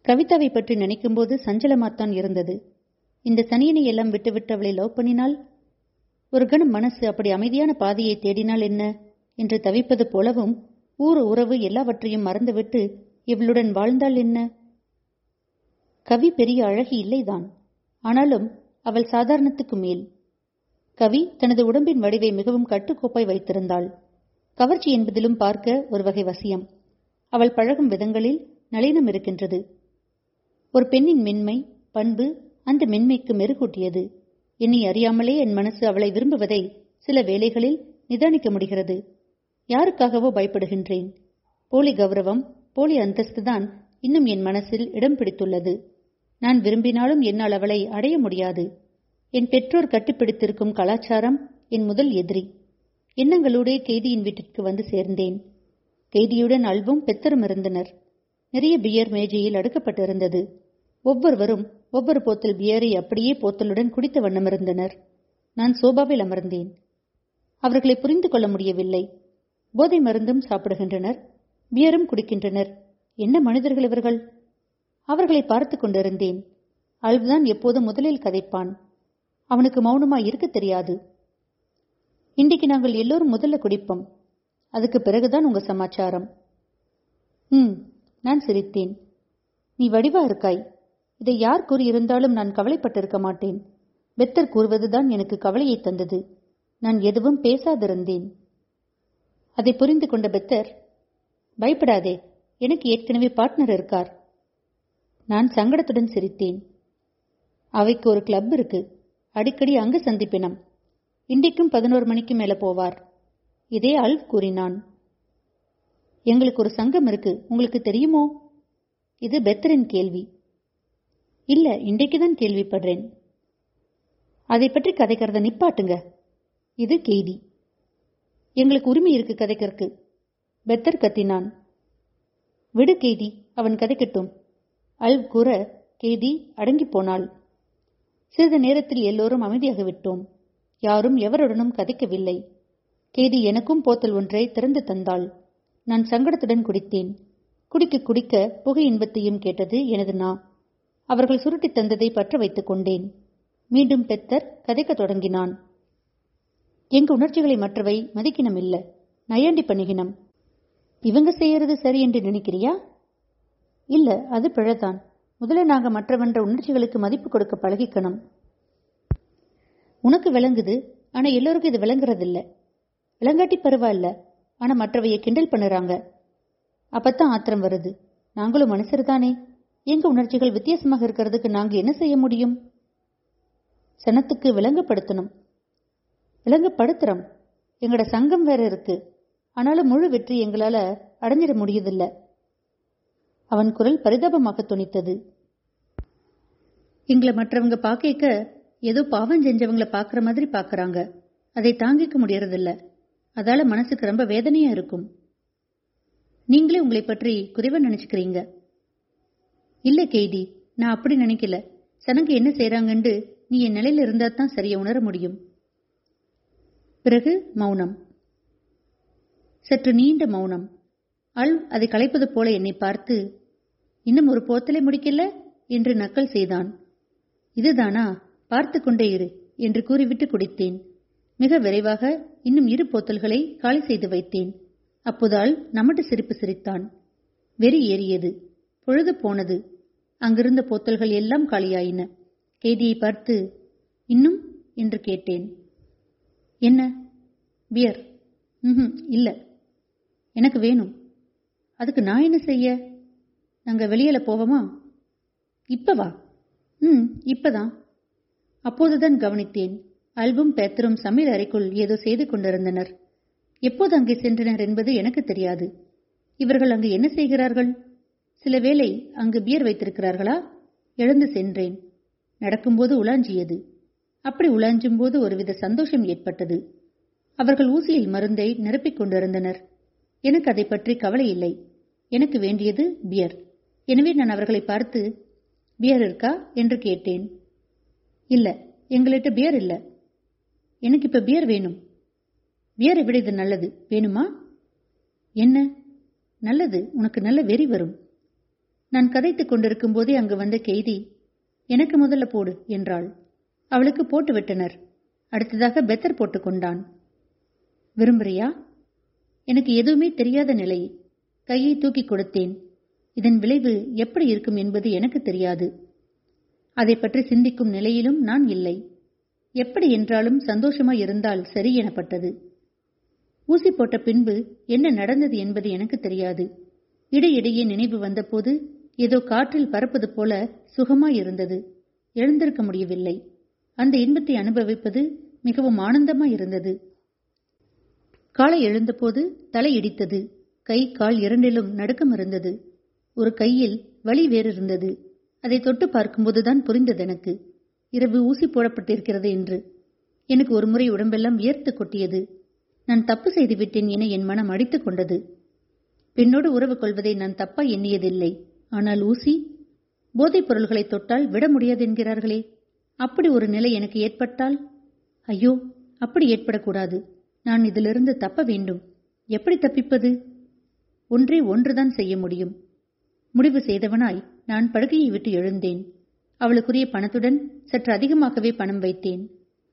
கவிதாவை பற்றி நினைக்கும்போது சஞ்சலமாத்தான் இருந்தது. இந்த சனியனை எல்லாம் விட்டுவிட்டு அவளை லவ் பண்ணினால் ஒரு கணம் மனசு அப்படி அமைதியான பாதையை தேடினால் என்ன? என்று தவிப்பது போலவும் ஊர் உறவு எல்லாவற்றையும் மறந்துவிட்டு இவளுடன் வாழ்ந்தால் என்ன? கவி பெரிய அழகி இல்லைதான். ஆனாலும் அவள் சாதாரணத்துக்கு மேல். கவி தனது உடம்பின் வடிவை மிகவும் கட்டுக்கோப்பாய் வைத்திருந்தாள். கவர்ச்சி என்பதிலும் பார்க்க ஒரு வகை வசியம். அவள் பழகும் விதங்களில் நளினம் இருக்கின்றது. ஒரு பெண்ணின் மென்மை பண்பு அந்த மென்மைக்கு மெருகூட்டியது. என்னை அறியாமலே என் மனசு அவளை விரும்புவதை சில வேளைகளில் நிதானிக்க முடிகிறது. யாருக்காகவோ பயப்படுகின்றேன். போலி கௌரவம் போலி அந்தஸ்து தான் இன்னும் என் மனசில் இடம் பிடித்துள்ளது. நான் விரும்பினாலும் என்னால் அவளை அடைய முடியாது. என் பெற்றோர் கட்டிப்பிடித்திருக்கும் கலாச்சாரம் என் முதல் எதிரி. எண்ணங்களோடே கைதியின் வீட்டிற்கு வந்து சேர்ந்தேன். கைதியுடன் அல்வும் பெத்தரும் இருந்தனர். நிறைய பியர் மேஜையில் அடுக்கப்பட்டிருந்தது. ஒவ்வொருவரும் ஒவ்வொரு போத்தல் பியரை அப்படியே போத்தலுடன் குடித்த வண்ணம் இருந்தனர். நான் சோபாவில் அமர்ந்தேன். அவர்களை புரிந்து கொள்ள முடியவில்லை. போதை மருந்தும் சாப்பிடுகின்றனர் பியரும் குடிக்கின்றனர். என்ன மனிதர்கள் இவர்கள்? அவர்களை பார்த்து கொண்டிருந்தேன். அல்வ்தான் எப்போதும் முதலில் கதைப்பான். அவனுக்கு மௌனமா இருக்க தெரியாது. இன்றைக்கு நாங்கள் எல்லோரும் முதல்ல குடிப்போம். அதுக்கு பிறகுதான் உங்க சமாச்சாரம். ம் நான் சிரித்தேன். நீ வடிவா இருக்காய். இதை யார் கூறியிருந்தாலும் நான் கவலைப்பட்டிருக்க மாட்டேன். பெத்தர் கூறுவதுதான் எனக்கு கவலையை தந்தது. நான் எதுவும் பேசாதிருந்தேன். அதை புரிந்து கொண்ட பெத்தர் பயப்படாதே எனக்கு ஏற்கனவே பார்ட்னர் இருக்கார். நான் சங்கடத்துடன் சிரித்தேன். அவைக்கு ஒரு கிளப் இருக்கு. அடிக்கடி அங்கு சந்திப்பினம். இன்றைக்கும் பதினோரு மணிக்கு மேல போவார். இதே ஆள் கூறினான். எங்களுக்கு ஒரு சங்கம் இருக்கு. உங்களுக்கு தெரியுமோ? இது பெத்தரின் கேள்வி. இல்ல இன்றைக்குதான் கேள்விப்படுறேன். அதை பற்றி கதைக்கிறத நிப்பாட்டுங்க. இது கெய்தி எங்களுக்கு உரிமை இருக்கு கதைக்கிறதுக்கு பெத்தர் கத்தினான். விடு கேதி அவன் கதைக்கட்டும். அல்வ் கூற கேதி அடங்கி போனாள். சிறிது நேரத்தில் எல்லோரும் அமைதியாக விட்டோம். யாரும் எவருடனும் கதைக்கவில்லை. கேதி எனக்கும் போத்தல் ஒன்றை திறந்து தந்தாள். நான் சங்கடத்துடன் குடித்தேன். குடிக்க குடிக்க புகை இன்பத்தையும் கேட்டது எனது நா. அவர்கள் சுருட்டி தந்ததை பற்ற வைத்துக் கொண்டேன். மீண்டும் பெத்தர் கதைக்க தொடங்கினான். எங்க உணர்ச்சிகளை மற்றவை மதிக்கினம் இல்ல நையாண்டி பண்ணிகினம் இவங்க செய்யறது சரி என்று நினைக்கிறியா? இல்ல அது பிழைதான். முதல்ல நாங்க மற்றவன்ற உணர்ச்சிகளுக்கு மதிப்பு கொடுக்க பழகிக்கணும். உனக்கு விளங்குது ஆனா எல்லோருக்கும் இது விளங்குறதில்ல. விளங்காட்டி பரவாயில்ல ஆனா மற்றவைய கிண்டல் பண்ணுறாங்க. அப்பத்தான் ஆத்திரம் வருது. நாங்களும் மனுஷர் தானே எங்க உணர்ச்சிகள் வித்தியாசமாக இருக்கிறதுக்கு நாங்க என்ன செய்ய முடியும்? சனத்துக்கு விளங்கப்படுத்தணும். விளங்கப்படுத்துறோம். எங்கட சங்கம் வேற இருக்கு. ஆனாலும் முழு வெற்றி எங்களால அடைஞ்சிட முடியுதில்ல. அவன் குரல் பரிதாபமாக துணித்தது எங்களை மற்றவங்க பாக்க ஏதோ பாவம் செஞ்சவங்கள பாக்குற மாதிரி பாக்குறாங்க. அதை தாங்கிக்க முடியறதில்ல. அதால மனசுக்கு ரொம்ப வேதனையா இருக்கும். நீங்களே உங்களை பற்றி குறைவா நினைச்சுக்கிறீங்க. இல்ல கேடி. நான் அப்படி நினைக்கல. சனங்க என்ன செய்யறாங்கன்னு நீ என் நிலையில இருந்தா தான் சரியா உணர முடியும். பிறகு மௌனம். சற்று நீண்ட மௌனம். அல் அதை கலைப்பது போல என்னை பார்த்து இன்னும் ஒரு போத்தலை முடிக்கல? என்று நக்கல் செய்தான். இதுதானா? பார்த்து கொண்டே இரு என்று கூறிவிட்டு குடித்தேன். மிக விரைவாக இன்னும் இரு போத்தல்களை காலி செய்து வைத்தேன். அப்போதால் நமட்டு சிரிப்பு சிரித்தான். வெறி ஏறியது. பொழுது போனது. அங்கிருந்த போத்தல்கள் எல்லாம் காலியாயின. கேதியை பார்த்து இன்னும்? என்று கேட்டேன். என்ன? பியர் ம் இல்ல. எனக்கு வேணும். அதுக்கு நான் என்ன செய்ய? நாங்க வெளியில போவோமா? இப்ப வா. ம் இப்பதான் அப்போதுதான் கவனித்தேன். அல்பும் பேத்தரும் சமையல் அறைக்குள் ஏதோ செய்து கொண்டிருந்தனர். எப்போது அங்கே சென்றனர் என்பது எனக்கு தெரியாது. இவர்கள் அங்கு என்ன செய்கிறார்கள்? சில வேளை அங்கு பியர் வைத்திருக்கிறார்களா? எழுந்து சென்றேன். நடக்கும்போது உலாஞ்சியது. அப்படி உலாஞ்சும் போது ஒருவித சந்தோஷம் ஏற்பட்டது. அவர்கள் ஊசியில் மருந்தை நிரப்பிக் கொண்டிருந்தனர். எனக்கு அதை பற்றி கவலை இல்லை. எனக்கு வேண்டியது பியர். எனவே நான் அவர்களை பார்த்து பியர் இருக்கா? என்று கேட்டேன். இல்ல எங்கள்கிட்ட பியர் இல்ல. எனக்கு இப்ப பியர் வேணும். பியரை விட இது நல்லது. வேணுமா? என்ன? நல்லது. உனக்கு நல்ல வெறி வரும். நான் கதைத்துக் கொண்டிருக்கும் போதே அங்கு வந்த கெய்தி எனக்கு முதல்ல போடு என்றாள். அவளுக்கு போட்டுவிட்டனர் அடுத்ததாக பெத்தர் போட்டுக் கொண்டான். விரும்புறியா? எனக்கு எதுவுமே தெரியாத நிலை. கையை தூக்கி கொடுத்தேன். இதன் விளைவு எப்படி இருக்கும் என்பது எனக்கு தெரியாது. அதை பற்றி சிந்திக்கும் நிலையிலும் நான் இல்லை. எப்படி என்றாலும் சந்தோஷமாய் இருந்தால் சரி எனப்பட்டது. ஊசி போட்ட பின்பு என்ன நடந்தது என்பது எனக்கு தெரியாது. இடையிடையே நினைவு வந்தபோது ஏதோ காற்றில் பறப்பது போல சுகமாயிருந்தது எழுந்திருக்க முடியவில்லை. அந்த இன்பத்தை அனுபவிப்பது மிகவும் ஆனந்தமாய் இருந்தது. காலை எழுந்தபோது தலை இடித்தது. கை கால் இரண்டிலும் நடுக்கம் இருந்தது. ஒரு கையில் வலி வேறு இருந்தது. அதை தொட்டு பார்க்கும்போதுதான் புரிந்தது எனக்கு. இரவு ஊசி போடப்பட்டிருக்கிறது என்று. எனக்கு ஒரு முறை உடம்பெல்லாம் வியர்த்து கொட்டியது. நான் தப்பு செய்துவிட்டேன் என என் மனம் அடித்துக் கொண்டது. பெண்ணோடு உறவு கொள்வதை நான் தப்பா எண்ணியதில்லை. ஆனால் ஊசி போதைப் பொருள்களை தொட்டால் விட முடியாது என்கிறார்களே. அப்படி ஒரு நிலை எனக்கு ஏற்பட்டால்? ஐயோ அப்படி ஏற்படக்கூடாது. நான் இதிலிருந்து தப்ப வேண்டும். எப்படி தப்பிப்பது? ஒன்றே ஒன்றுதான் செய்ய முடியும். முடிவு செய்தவனாய் நான் படுக்கையை விட்டு எழுந்தேன். அவளுக்குரிய பணத்துடன் சற்று அதிகமாகவே பணம் வைத்தேன்.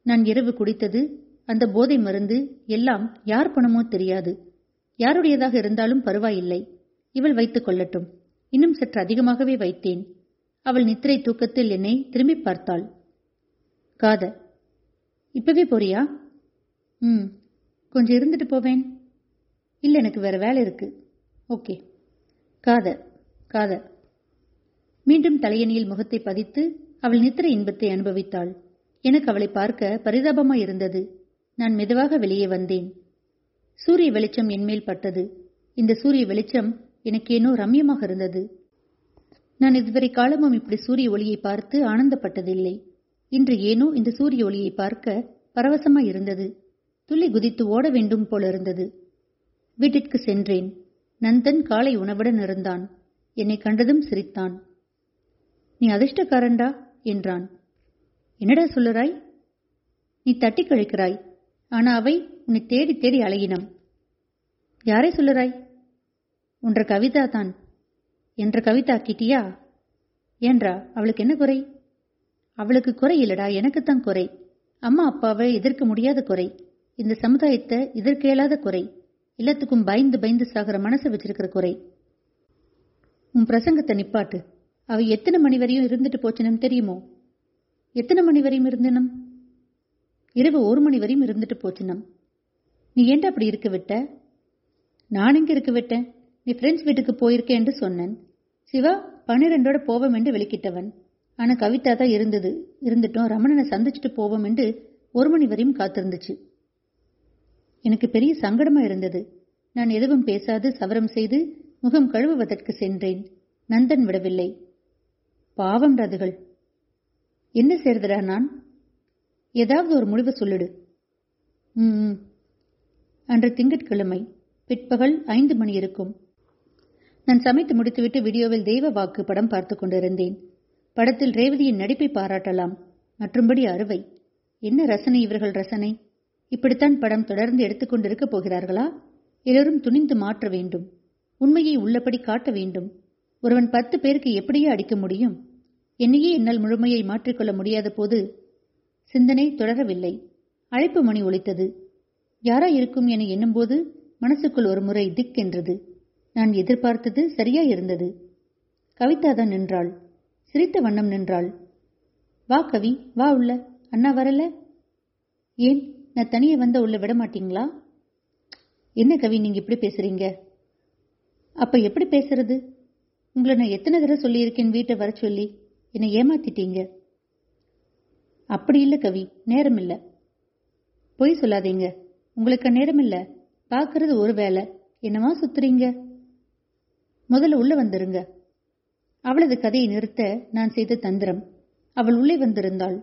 நான் இரவு குடித்தது அந்த போதை மருந்து எல்லாம் யார் பணமோ தெரியாது. யாருடையதாக இருந்தாலும் பரவாயில்லை. இவள் வைத்துக் கொள்ளட்டும். இன்னும் சற்று அதிகமாகவே வைத்தேன். அவள் நித்திரை தூக்கத்தில் என்னை திரும்பி பார்த்தாள். காத இப்பவே போறியா? ம் கொஞ்சம் இருந்துட்டு போவேன். இல்லை எனக்கு வேற வேலை இருக்கு. ஓகே. காத காத மீண்டும் தலையணியில் முகத்தை பதித்து அவள் நித்திர இன்பத்தை அனுபவித்தாள். எனக்கு அவளை பார்க்க பரிதாபமாய் இருந்தது. நான் மெதுவாக வெளியே வந்தேன். சூரிய வெளிச்சம் என்மேல் பட்டது. இந்த சூரிய வெளிச்சம் எனக்கேனோ ரம்யமாக இருந்தது. நான் இதுவரை காலமும் இப்படி சூரிய ஒளியை பார்த்து ஆனந்தப்பட்டதில்லை. இன்று ஏனோ இந்த சூரிய ஒளியை பார்க்க பரவசமாய் இருந்தது. துள்ளி குதித்து ஓட வேண்டும் போலிருந்தது. வீட்டிற்கு சென்றேன். நந்தன் காலை உணவுடன் இருந்தான் என்னை கண்டதும் சிரித்தான். நீ அதிர்ஷ்டக்காரன்டா? என்றான். என்னடா சொல்லுறாய்? நீ தட்டி கழிக்கிறாய். ஆனா அவை உன்னை தேடி தேடி அலையினம் யாரை சொல்லுறாய்? உன்ற கவிதா தான். என்ற கவிதா கிட்டியா? ஏன்றா அவளுக்கு என்ன குறை? அவளுக்கு குறை இல்லடா எனக்குத்தான் குறை. அம்மா அப்பாவை எதிர்க்க முடியாத குறை. இந்த சமுதாயத்தை எதிர்க்க இயலாத குறை. எல்லாத்துக்கும் பயந்து பயந்து சாகிற மனசை வச்சிருக்கிற குறை. உன் பிரசங்கத்தை நிப்பாட்டு. அவ எத்தனை மணி வரையும் இருந்துட்டு போச்சுன்னு தெரியுமோ? எத்தனை மணி வரையும் இருந்தனும்? இரவு ஒரு மணி வரையும் இருந்துட்டு போச்சுனம் நீ ஏன்டா அப்படி இருக்க விட்ட? நான் இங்கே இருக்க விட்டேன்? நீ ஃப்ரெண்ட்ஸ் வீட்டுக்கு போயிருக்கேன் என்று சொன்னேன். சிவா பன்னிரெண்டோட போவோம் என்று வெளிக்கிட்டவன். ஆனா கவிதா தான் இருந்தது. இருந்துட்டோம். ரமணனை சந்திச்சுட்டு போவோம் என்று ஒரு மணி வரையும் காத்திருந்துச்சு. எனக்கு பெரிய சங்கடமா இருந்தது. நான் எதுவும் பேசாது சவரம் செய்து முகம் கழுவுவதற்கு சென்றேன். நந்தன் விடவில்லை. பாவம் ரதுகள். என்ன செய்றதுடா நான்? ஏதாவது ஒரு முடிவு சொல்லிடு. ம் அன்று திங்கட்கிழமை பிற்பகல் ஐந்து மணி இருக்கும். நான் சமைத்து முடித்துவிட்டு வீடியோவில் தெய்வ வாக்கு படம் பார்த்து கொண்டிருந்தேன். படத்தில் ரேவதியின் நடிப்பை பாராட்டலாம். மற்றும்படி அறுவை. என்ன ரசனை இவர்கள் ரசனை? இப்படித்தான் படம் தொடர்ந்து எடுத்துக்கொண்டிருக்கப் போகிறார்களா? எல்லோரும் துணிந்து மாற்ற வேண்டும். உண்மையை உள்ளபடி காட்ட வேண்டும். ஒருவன் பத்து பேருக்கு எப்படியே அடிக்க முடியும்? என்னையே என்னால் முழுமையை மாற்றிக்கொள்ள முடியாத போது சிந்தனை தொடரவில்லை. அழைப்பு மணி ஒலித்தது. யாரா இருக்கும் என எண்ணும்போது மனசுக்குள் ஒரு முறை திக் என்றது. நான் எதிர்பார்த்தது சரியா இருந்தது கவிதா தான் நின்றாள். சிரித்த வண்ணம் நின்றாள். வா கவி வா உள்ள. அண்ணா வரல? ஏன்? நான் தனியே வந்த உள்ள விட மாட்டீங்களா? என்ன கவி நீங்க இப்படி பேசுறீங்க? அப்ப எப்படி பேசுறது? உங்களை நான் எத்தனை தடவை சொல்லியிருக்கேன் வீட்டை வர சொல்லி. என்னை ஏமாத்திட்டீங்க. அப்படி இல்ல கவி நேரம் இல்ல. பொய் சொல்லாதீங்க. உங்களுக்கு நேரம் இல்ல. பாக்குறது ஒரு வேலை என்னவா சுத்துறீங்க? முதல்ல உள்ள வந்துருங்க. அவளது கதையை நிறுத்த நான் செய்த தந்திரம். அவள் உள்ளே வந்திருந்தாள்.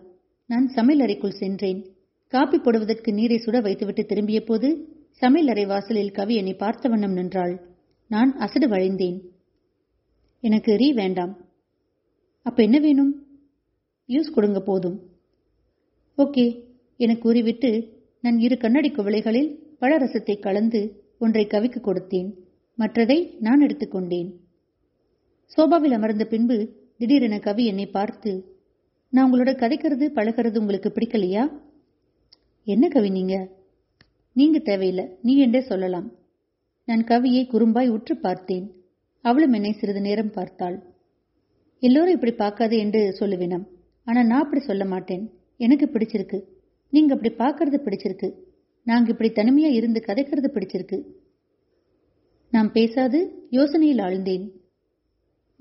நான் சமையல் அறைக்குள் சென்றேன். காப்பி போடுவதற்கு நீரை சுட வைத்துவிட்டு திரும்பிய போது சமையல் அறை வாசலில் கவி என்னை பார்த்த வண்ணம் நின்றாள். நான் அசடு வழிந்தேன். எனக்கு ரீ வேண்டாம். அப்ப என்ன வேணும்? யூஸ் கொடுங்க போதும். ஓகே என கூறிவிட்டு நான் இரு கண்ணாடி குவளைகளில் பழரசத்தை கலந்து ஒன்றை கவிக்கு கொடுத்தேன். மற்றதை நான் எடுத்துக்கொண்டேன். சோபாவில் அமர்ந்த பின்பு திடீரென கவி என்னை பார்த்து நான் உங்களோட கதைக்கிறது பழகிறது உங்களுக்கு பிடிக்கலையா? என்ன கவி நீங்க? நீங்க தேவையில்லை நீ என்றே சொல்லலாம். நான் கவியை குறும்பாய் உற்று பார்த்தேன். அவளும் என்னை சிறிது நேரம் பார்த்தாள். எல்லோரும் இப்படி பார்க்காது என்று சொல்லுவினம். ஆனா நான் அப்படி சொல்ல மாட்டேன். எனக்கு பிடிச்சிருக்கு. நீங்க அப்படி பார்க்கறது பிடிச்சிருக்கு. நாங்க இப்படி தனிமையா இருந்து கதைக்கிறது பிடிச்சிருக்கு. நான் பேசாது. யோசனையில் ஆழ்ந்தேன்.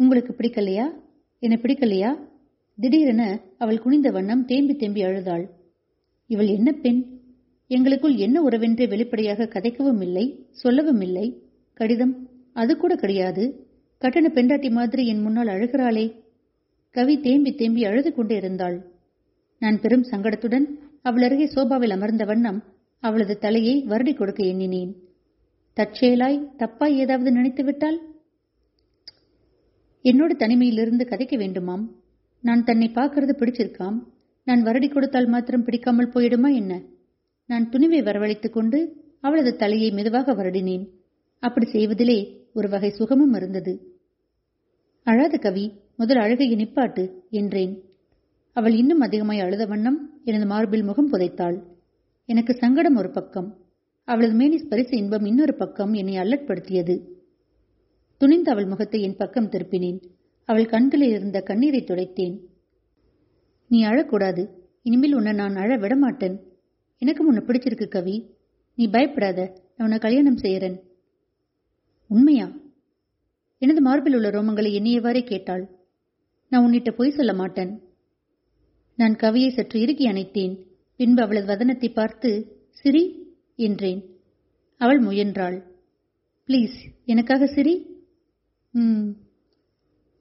உங்களுக்கு பிடிக்கலையா? என்ன பிடிக்கலையா? திடீரென அவள் குனிந்த வண்ணம் தேம்பி தேம்பி அழுதாள். இவள் என்ன பெண்? எங்களுக்குள் என்ன உறவென்றே வெளிப்படையாக கதைக்கவும் இல்லை சொல்லவும் இல்லை. கடிதம்? அது கூட கிடையாது. கட்டண பெண்டாட்டி மாதிரி என் முன்னால் அழுகிறாளே. கவி தேம்பி தேம்பி அழுது கொண்டே இருந்தாள். நான் பெரும் சங்கடத்துடன் அவள் அருகே சோபாவில் அமர்ந்த வண்ணம் அவளது தலையை வருடி கொடுக்க எண்ணினேன். தற்செயலாய் தப்பாய் ஏதாவது நினைத்துவிட்டாள் என்னோட தனிமையிலிருந்து கதைக்க வேண்டுமாம்? நான் தன்னை பார்க்கறது பிடிச்சிருக்காம். நான் வருடி கொடுத்தால் மாத்திரம் பிடிக்காமல் போயிடுமா என்ன? நான் துணிவை வரவழைத்துக் கொண்டு அவளது தலையை மெதுவாக வருடினேன். அப்படி செய்வதிலே ஒரு வகை சுகமும் இருந்தது. அழாத கவி முதல் அழுகையை நிப்பாட்டு என்றேன். அவள் இன்னும் அதிகமாய் அழுத வண்ணம் எனது மார்பில் முகம் புதைத்தாள். எனக்கு சங்கடம் ஒரு பக்கம். அவளது மேனி ஸ்பரிச இன்பம் இன்னொரு பக்கம் என்னை அல்லட்படுத்தியது. துணிந்து அவள் முகத்தை என் பக்கம் திருப்பினேன். அவள் கண்களில் இருந்த கண்ணீரை துடைத்தேன். நீ அழக்கூடாது. இனிமேல் உன்னை நான் அழ விடமாட்டேன். எனக்கும் உன்னை பிடிச்சிருக்கு கவி. நீ பயப்படாத. நான் உன்னை கல்யாணம் செய்யறேன். உண்மையா? எனது மார்பில் உள்ள ரோமங்களை எண்ணியவாறே கேட்டாள். நான் உன்னிட்ட பொய் சொல்ல மாட்டேன். நான் கவியை சற்று இறுக்கி அணைத்தேன். பின்பு அவளது வதனத்தை பார்த்து சிரி என்றேன். அவள் முயன்றாள். ப்ளீஸ் எனக்காக சிரி. ம்.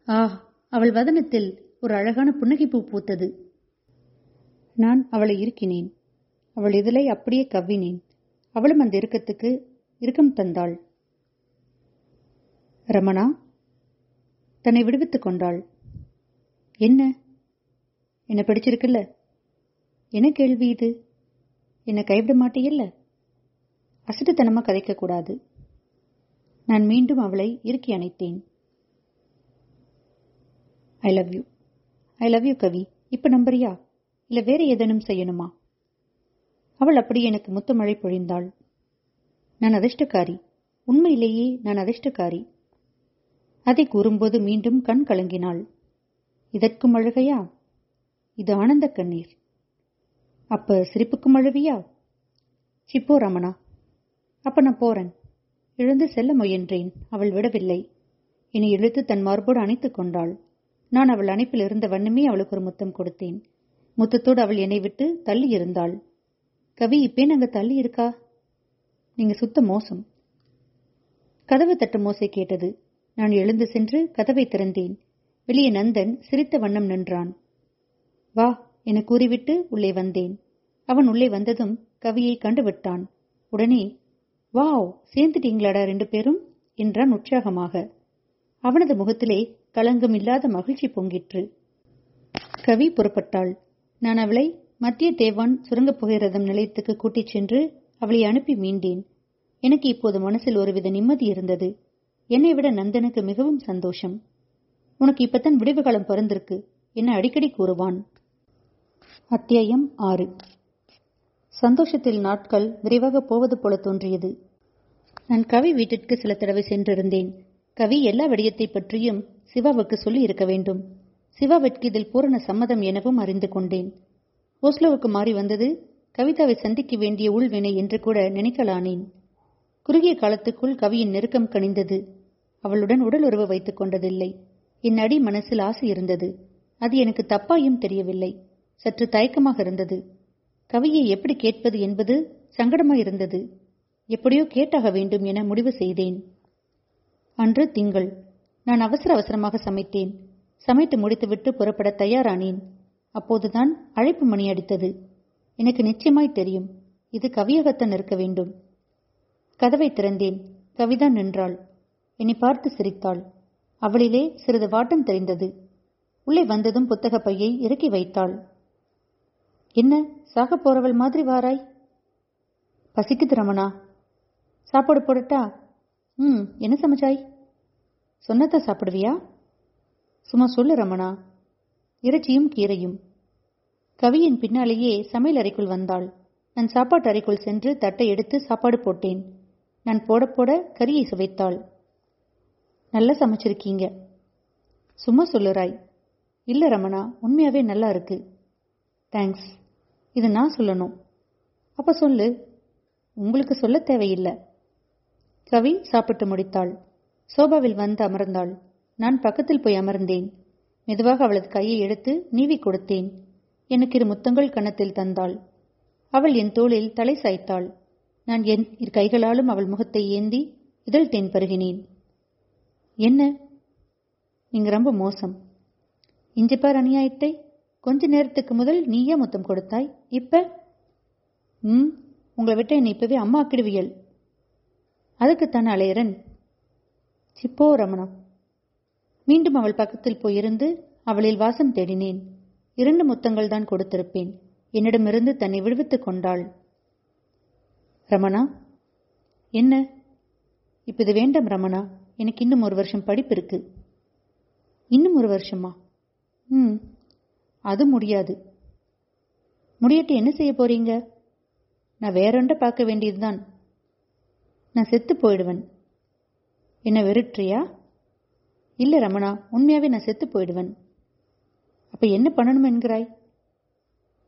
ஆ அவள் வதனத்தில் ஒரு அழகான புன்னகைப்பூ பூத்தது. நான் அவளை இருக்கினேன் அவள் இதழை அப்படியே கவ்வினேன். அவளும் அந்த இறுக்கத்துக்கு இறுக்கம் தந்தாள். ரமணா தன்னை விடுவித்துக் கொண்டாள். என்ன? என்ன பிடிச்சிருக்குல்ல? என்ன கேள்வி இது? என்னை கைவிட மாட்டேயில்ல? அசட்டுத்தனமா கதைக்கக்கூடாது நான் மீண்டும் அவளை இறுக்கி அணைத்தேன். I love you I love you Kavi. இப்ப நம்புறியா? இல்ல வேற ஏதேனும் செய்யணுமா? அவள் அப்படியே எனக்கு முத்தமழை பொழிந்தாள். நான் அதிர்ஷ்டக்காரி. உண்மையிலேயே நான் அதிர்ஷ்டக்காரி. அதை கூறும்போது மீண்டும் கண் கலங்கினாள். இதற்கும் அழுகையா? இது ஆனந்த கண்ணீர். அப்ப சிரிப்புக்கும் அழுவியா? சிப்போ ரமணா. அப்ப நான் போறேன். எழுந்து செல்ல முயன்றேன். அவள் விடவில்லை. என்னை இழுத்து தன் மார்போடு அணைத்துக் கொண்டாள். நான் அவள் அணைப்பில் இருந்த வண்ணமே அவளுக்கு ஒரு முத்தம் கொடுத்தேன். முத்தத்தோடு அவள் என்னை விட்டு தள்ளி இருந்தாள். கவி இப்பேன் அங்க தள்ளி இருக்கா? நீங்க சுத்த மோசம். கதவு தட்டு மோசை கேட்டது. நான் எழுந்து சென்று கதவை திறந்தேன். வெளியே நந்தன் சிரித்த வண்ணம் நின்றான். வா என கூறிவிட்டு உள்ளே வந்தேன். அவன் உள்ளே வந்ததும் கவியை கண்டுவிட்டான் உடனே வாவ் சேர்ந்துட்டீங்களாடா ரெண்டு பேரும்? என்றான் உற்சாகமாக. அவனது முகத்திலே களங்கம் இல்லாத மகிழ்ச்சி பொங்கிற்று. கவி புறப்பட்டாள். நான் அவளை மத்திய தேவான் சுரங்கப் புகையிரதம் நிலையத்துக்கு கூட்டிச் சென்று அவளை அனுப்பி மீண்டேன். எனக்கு இப்போது மனசில் ஒருவித நிம்மதி இருந்தது. என்னை விட நந்தனுக்கு மிகவும் சந்தோஷம். உனக்கு இப்பத்தான் விடிவு காலம் பிறந்திருக்கு. என்ன அடிக்கடி கூறுவான்? அத்தியாயம் ஆறு. சந்தோஷத்தில் நாட்கள் விரைவாக போவது போல தோன்றியது. நான் கவி வீட்டிற்கு சில தடவை சென்றிருந்தேன். கவி எல்லா விடயத்தை பற்றியும் சிவாவுக்கு சொல்லி இருக்க வேண்டும். சிவாவிற்கு இதில் பூரண சம்மதம் எனவும் அறிந்து கொண்டேன். ஓஸ்லோவுக்கு மாறி வந்தது கவிதாவை சந்திக்க வேண்டிய உள்வினை என்று கூட நினைக்கலானேன். குறுகிய காலத்துக்குள் கவியின் நெருக்கம் கனிந்தது. அவளுடன் உடல் உறவு வைத்துக் கொண்டதில்லை. என் அடி மனசில் ஆசை இருந்தது. அது எனக்கு தப்பாயும் தெரியவில்லை. சற்று தயக்கமாக இருந்தது. கவியை எப்படி கேட்பது என்பது சங்கடமாயிருந்தது. எப்படியோ கேட்டாக வேண்டும் என முடிவு செய்தேன். அன்று திங்கள். நான் அவசர அவசரமாக சமைத்தேன். சமைத்து முடித்துவிட்டு புறப்பட தயாரானேன். அப்போதுதான் அழைப்பு மணி அடித்தது. எனக்கு நிச்சயமாய் தெரியும். இது கவியாகத்தான் இருக்க வேண்டும். கதவை திறந்தேன். கவிதா நின்றாள். என்னை பார்த்து சிரித்தாள். அவளிலே சிறிது வாட்டம் தெரிந்தது. உள்ளே வந்ததும் புத்தக பையை இறக்கி வைத்தாள். என்ன? சாக போறவள் மாதிரி வாராய். பசிக்குது ரமணா. சாப்பாடு போடட்டா ம் என்ன சமைச்சாய்? சொன்னதா சாப்பிடுவியா? சும்மா சொல்லு ரமணா. இறைச்சியும் கீரையும். கவியின் பின்னாலேயே சமையல் அறைக்குள் வந்தாள். நான் சாப்பாட்டு அறைக்குள் சென்று தட்டை எடுத்து சாப்பாடு போட்டேன். நான் போட போட கறியை சுவைத்தாள். நல்லா சமைச்சிருக்கீங்க. சும்மா சொல்லுறாய் இல்ல ரமணா உண்மையாவே நல்லா இருக்கு. தேங்க்ஸ் இது நான் சொல்லணும். அப்ப சொல்லு. உங்களுக்கு சொல்ல தேவையில்லை. கவி சாப்பிட்டு முடித்தாள். சோபாவில் வந்து அமர்ந்தாள். நான் பக்கத்தில் போய் அமர்ந்தேன். மெதுவாக அவளது கையை எடுத்து நீவி கொடுத்தேன். எனக்கு இரு முத்தங்கள் கன்னத்தில் தந்தாள். அவள் என் தோளில் தலை சாய்த்தாள். நான் என் இரு கைகளாலும் அவள் முகத்தை ஏந்தி இதழ் தேன் பருகினேன். என்ன? நீங்க ரொம்ப மோசம். இஞ்சப்பார் அநியாயத்தை கொஞ்ச நேரத்துக்கு முதல் நீயே முத்தம் கொடுத்தாய். இப்ப? ம் உங்களை விட்ட என்னை இப்பவே அம்மா ஆக்கிடுவியல். அதுக்குத்தான் அலையரன் சிப்போ ரமணா. மீண்டும் அவள் பக்கத்தில் போயிருந்து அவளில் வாசம் தேடினேன். இரண்டு முத்தங்கள் தான் கொடுத்திருப்பேன். என்னிடமிருந்து தன்னை விடுவித்துக் கொண்டாள். ரமணா? என்ன? இப்ப இது வேண்டாம் ரமணா. எனக்கு இன்னும் ஒரு வருஷம் படிப்பு இருக்கு. இன்னும் ஒரு வருஷமா? ம். அது முடியாது. முடியட்டு என்ன செய்ய போறீங்க? நான் வேறொன்றை பார்க்க வேண்டியதுதான். நான் செத்து போயிடுவேன். என்ன வெறுட்றியா இல்ல ரமணா உண்மையாவே நான் செத்து போயிடுவேன். அப்ப என்ன பண்ணணும் என்கிறாய்?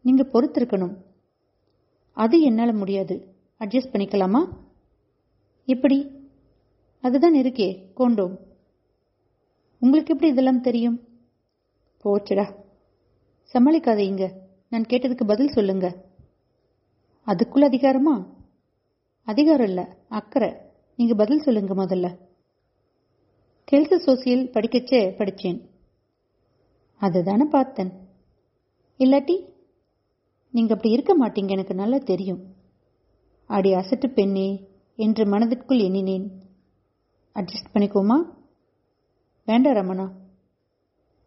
நீங்க பொறுத்திருக்கணும். அது என்னால முடியாது. அட்ஜஸ்ட் பண்ணிக்கலாமா? எப்படி அதுதான் இருக்கே கோண்டோம். உங்களுக்கு எப்படி இதெல்லாம் தெரியும்? போச்சுடா. சமாளிக்காதீங்க. நான் கேட்டதுக்கு பதில் சொல்லுங்க. அதுக்குள்ள அதிகாரமா? அதிகாரம் இல்ல அக்கறை. நீங்க பதில் சொல்லுங்க முதல்ல. கெல்ச சோசியல் படிக்கச்சே படிச்சேன். அதுதானே பார்த்தேன். இல்லாட்டி நீங்க அப்படி இருக்க மாட்டீங்க எனக்கு நல்லா தெரியும். அடி அசட்டு பெண்ணே என்று மனதிற்குள் எண்ணினேன். அட்ஜஸ்ட் பண்ணிக்கோமா? வேண்டாம் ரமணா.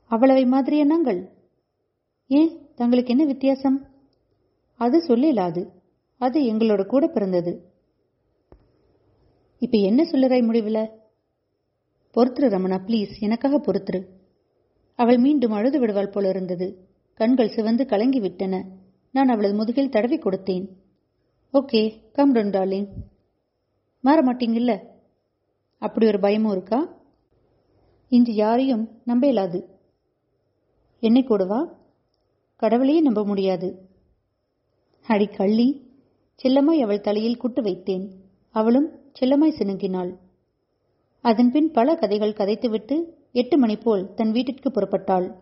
அவ்வளவை மாதிரியே நாங்கள்? ஏன்? தங்களுக்கு என்ன வித்தியாசம்? அது சொல்லலாது. அது எங்களோட கூட பிறந்தது. இப்ப என்ன சொல்லுறாய் முடிவில்? பொறுத்துரு ரமணா ப்ளீஸ் எனக்காக பொறுத்துரு. அவள் மீண்டும் அழுது விடுவாள் போல இருந்தது. கண்கள் சிவந்து கலங்கி விட்டன. நான் அவளது முதுகில் தடவி கொடுத்தேன். ஓகே கம் டவுன் டார்லிங் மாற மாட்டீங்கல்ல? அப்படி ஒரு பயமும் இருக்கா? இன்று யாரையும் நம்ப இயலாது என்னை கூடவா? கடவுளையே நம்ப முடியாது. அடி கள்ளி செல்லமாய் அவள் தலையில் குட்டு வைத்தேன். அவளும் செல்லமாய் சினுங்கினாள். அதன்பின் பல கதைகள் கதைத்துவிட்டு எட்டு மணி போல் தன் வீட்டிற்கு புறப்பட்டாள்.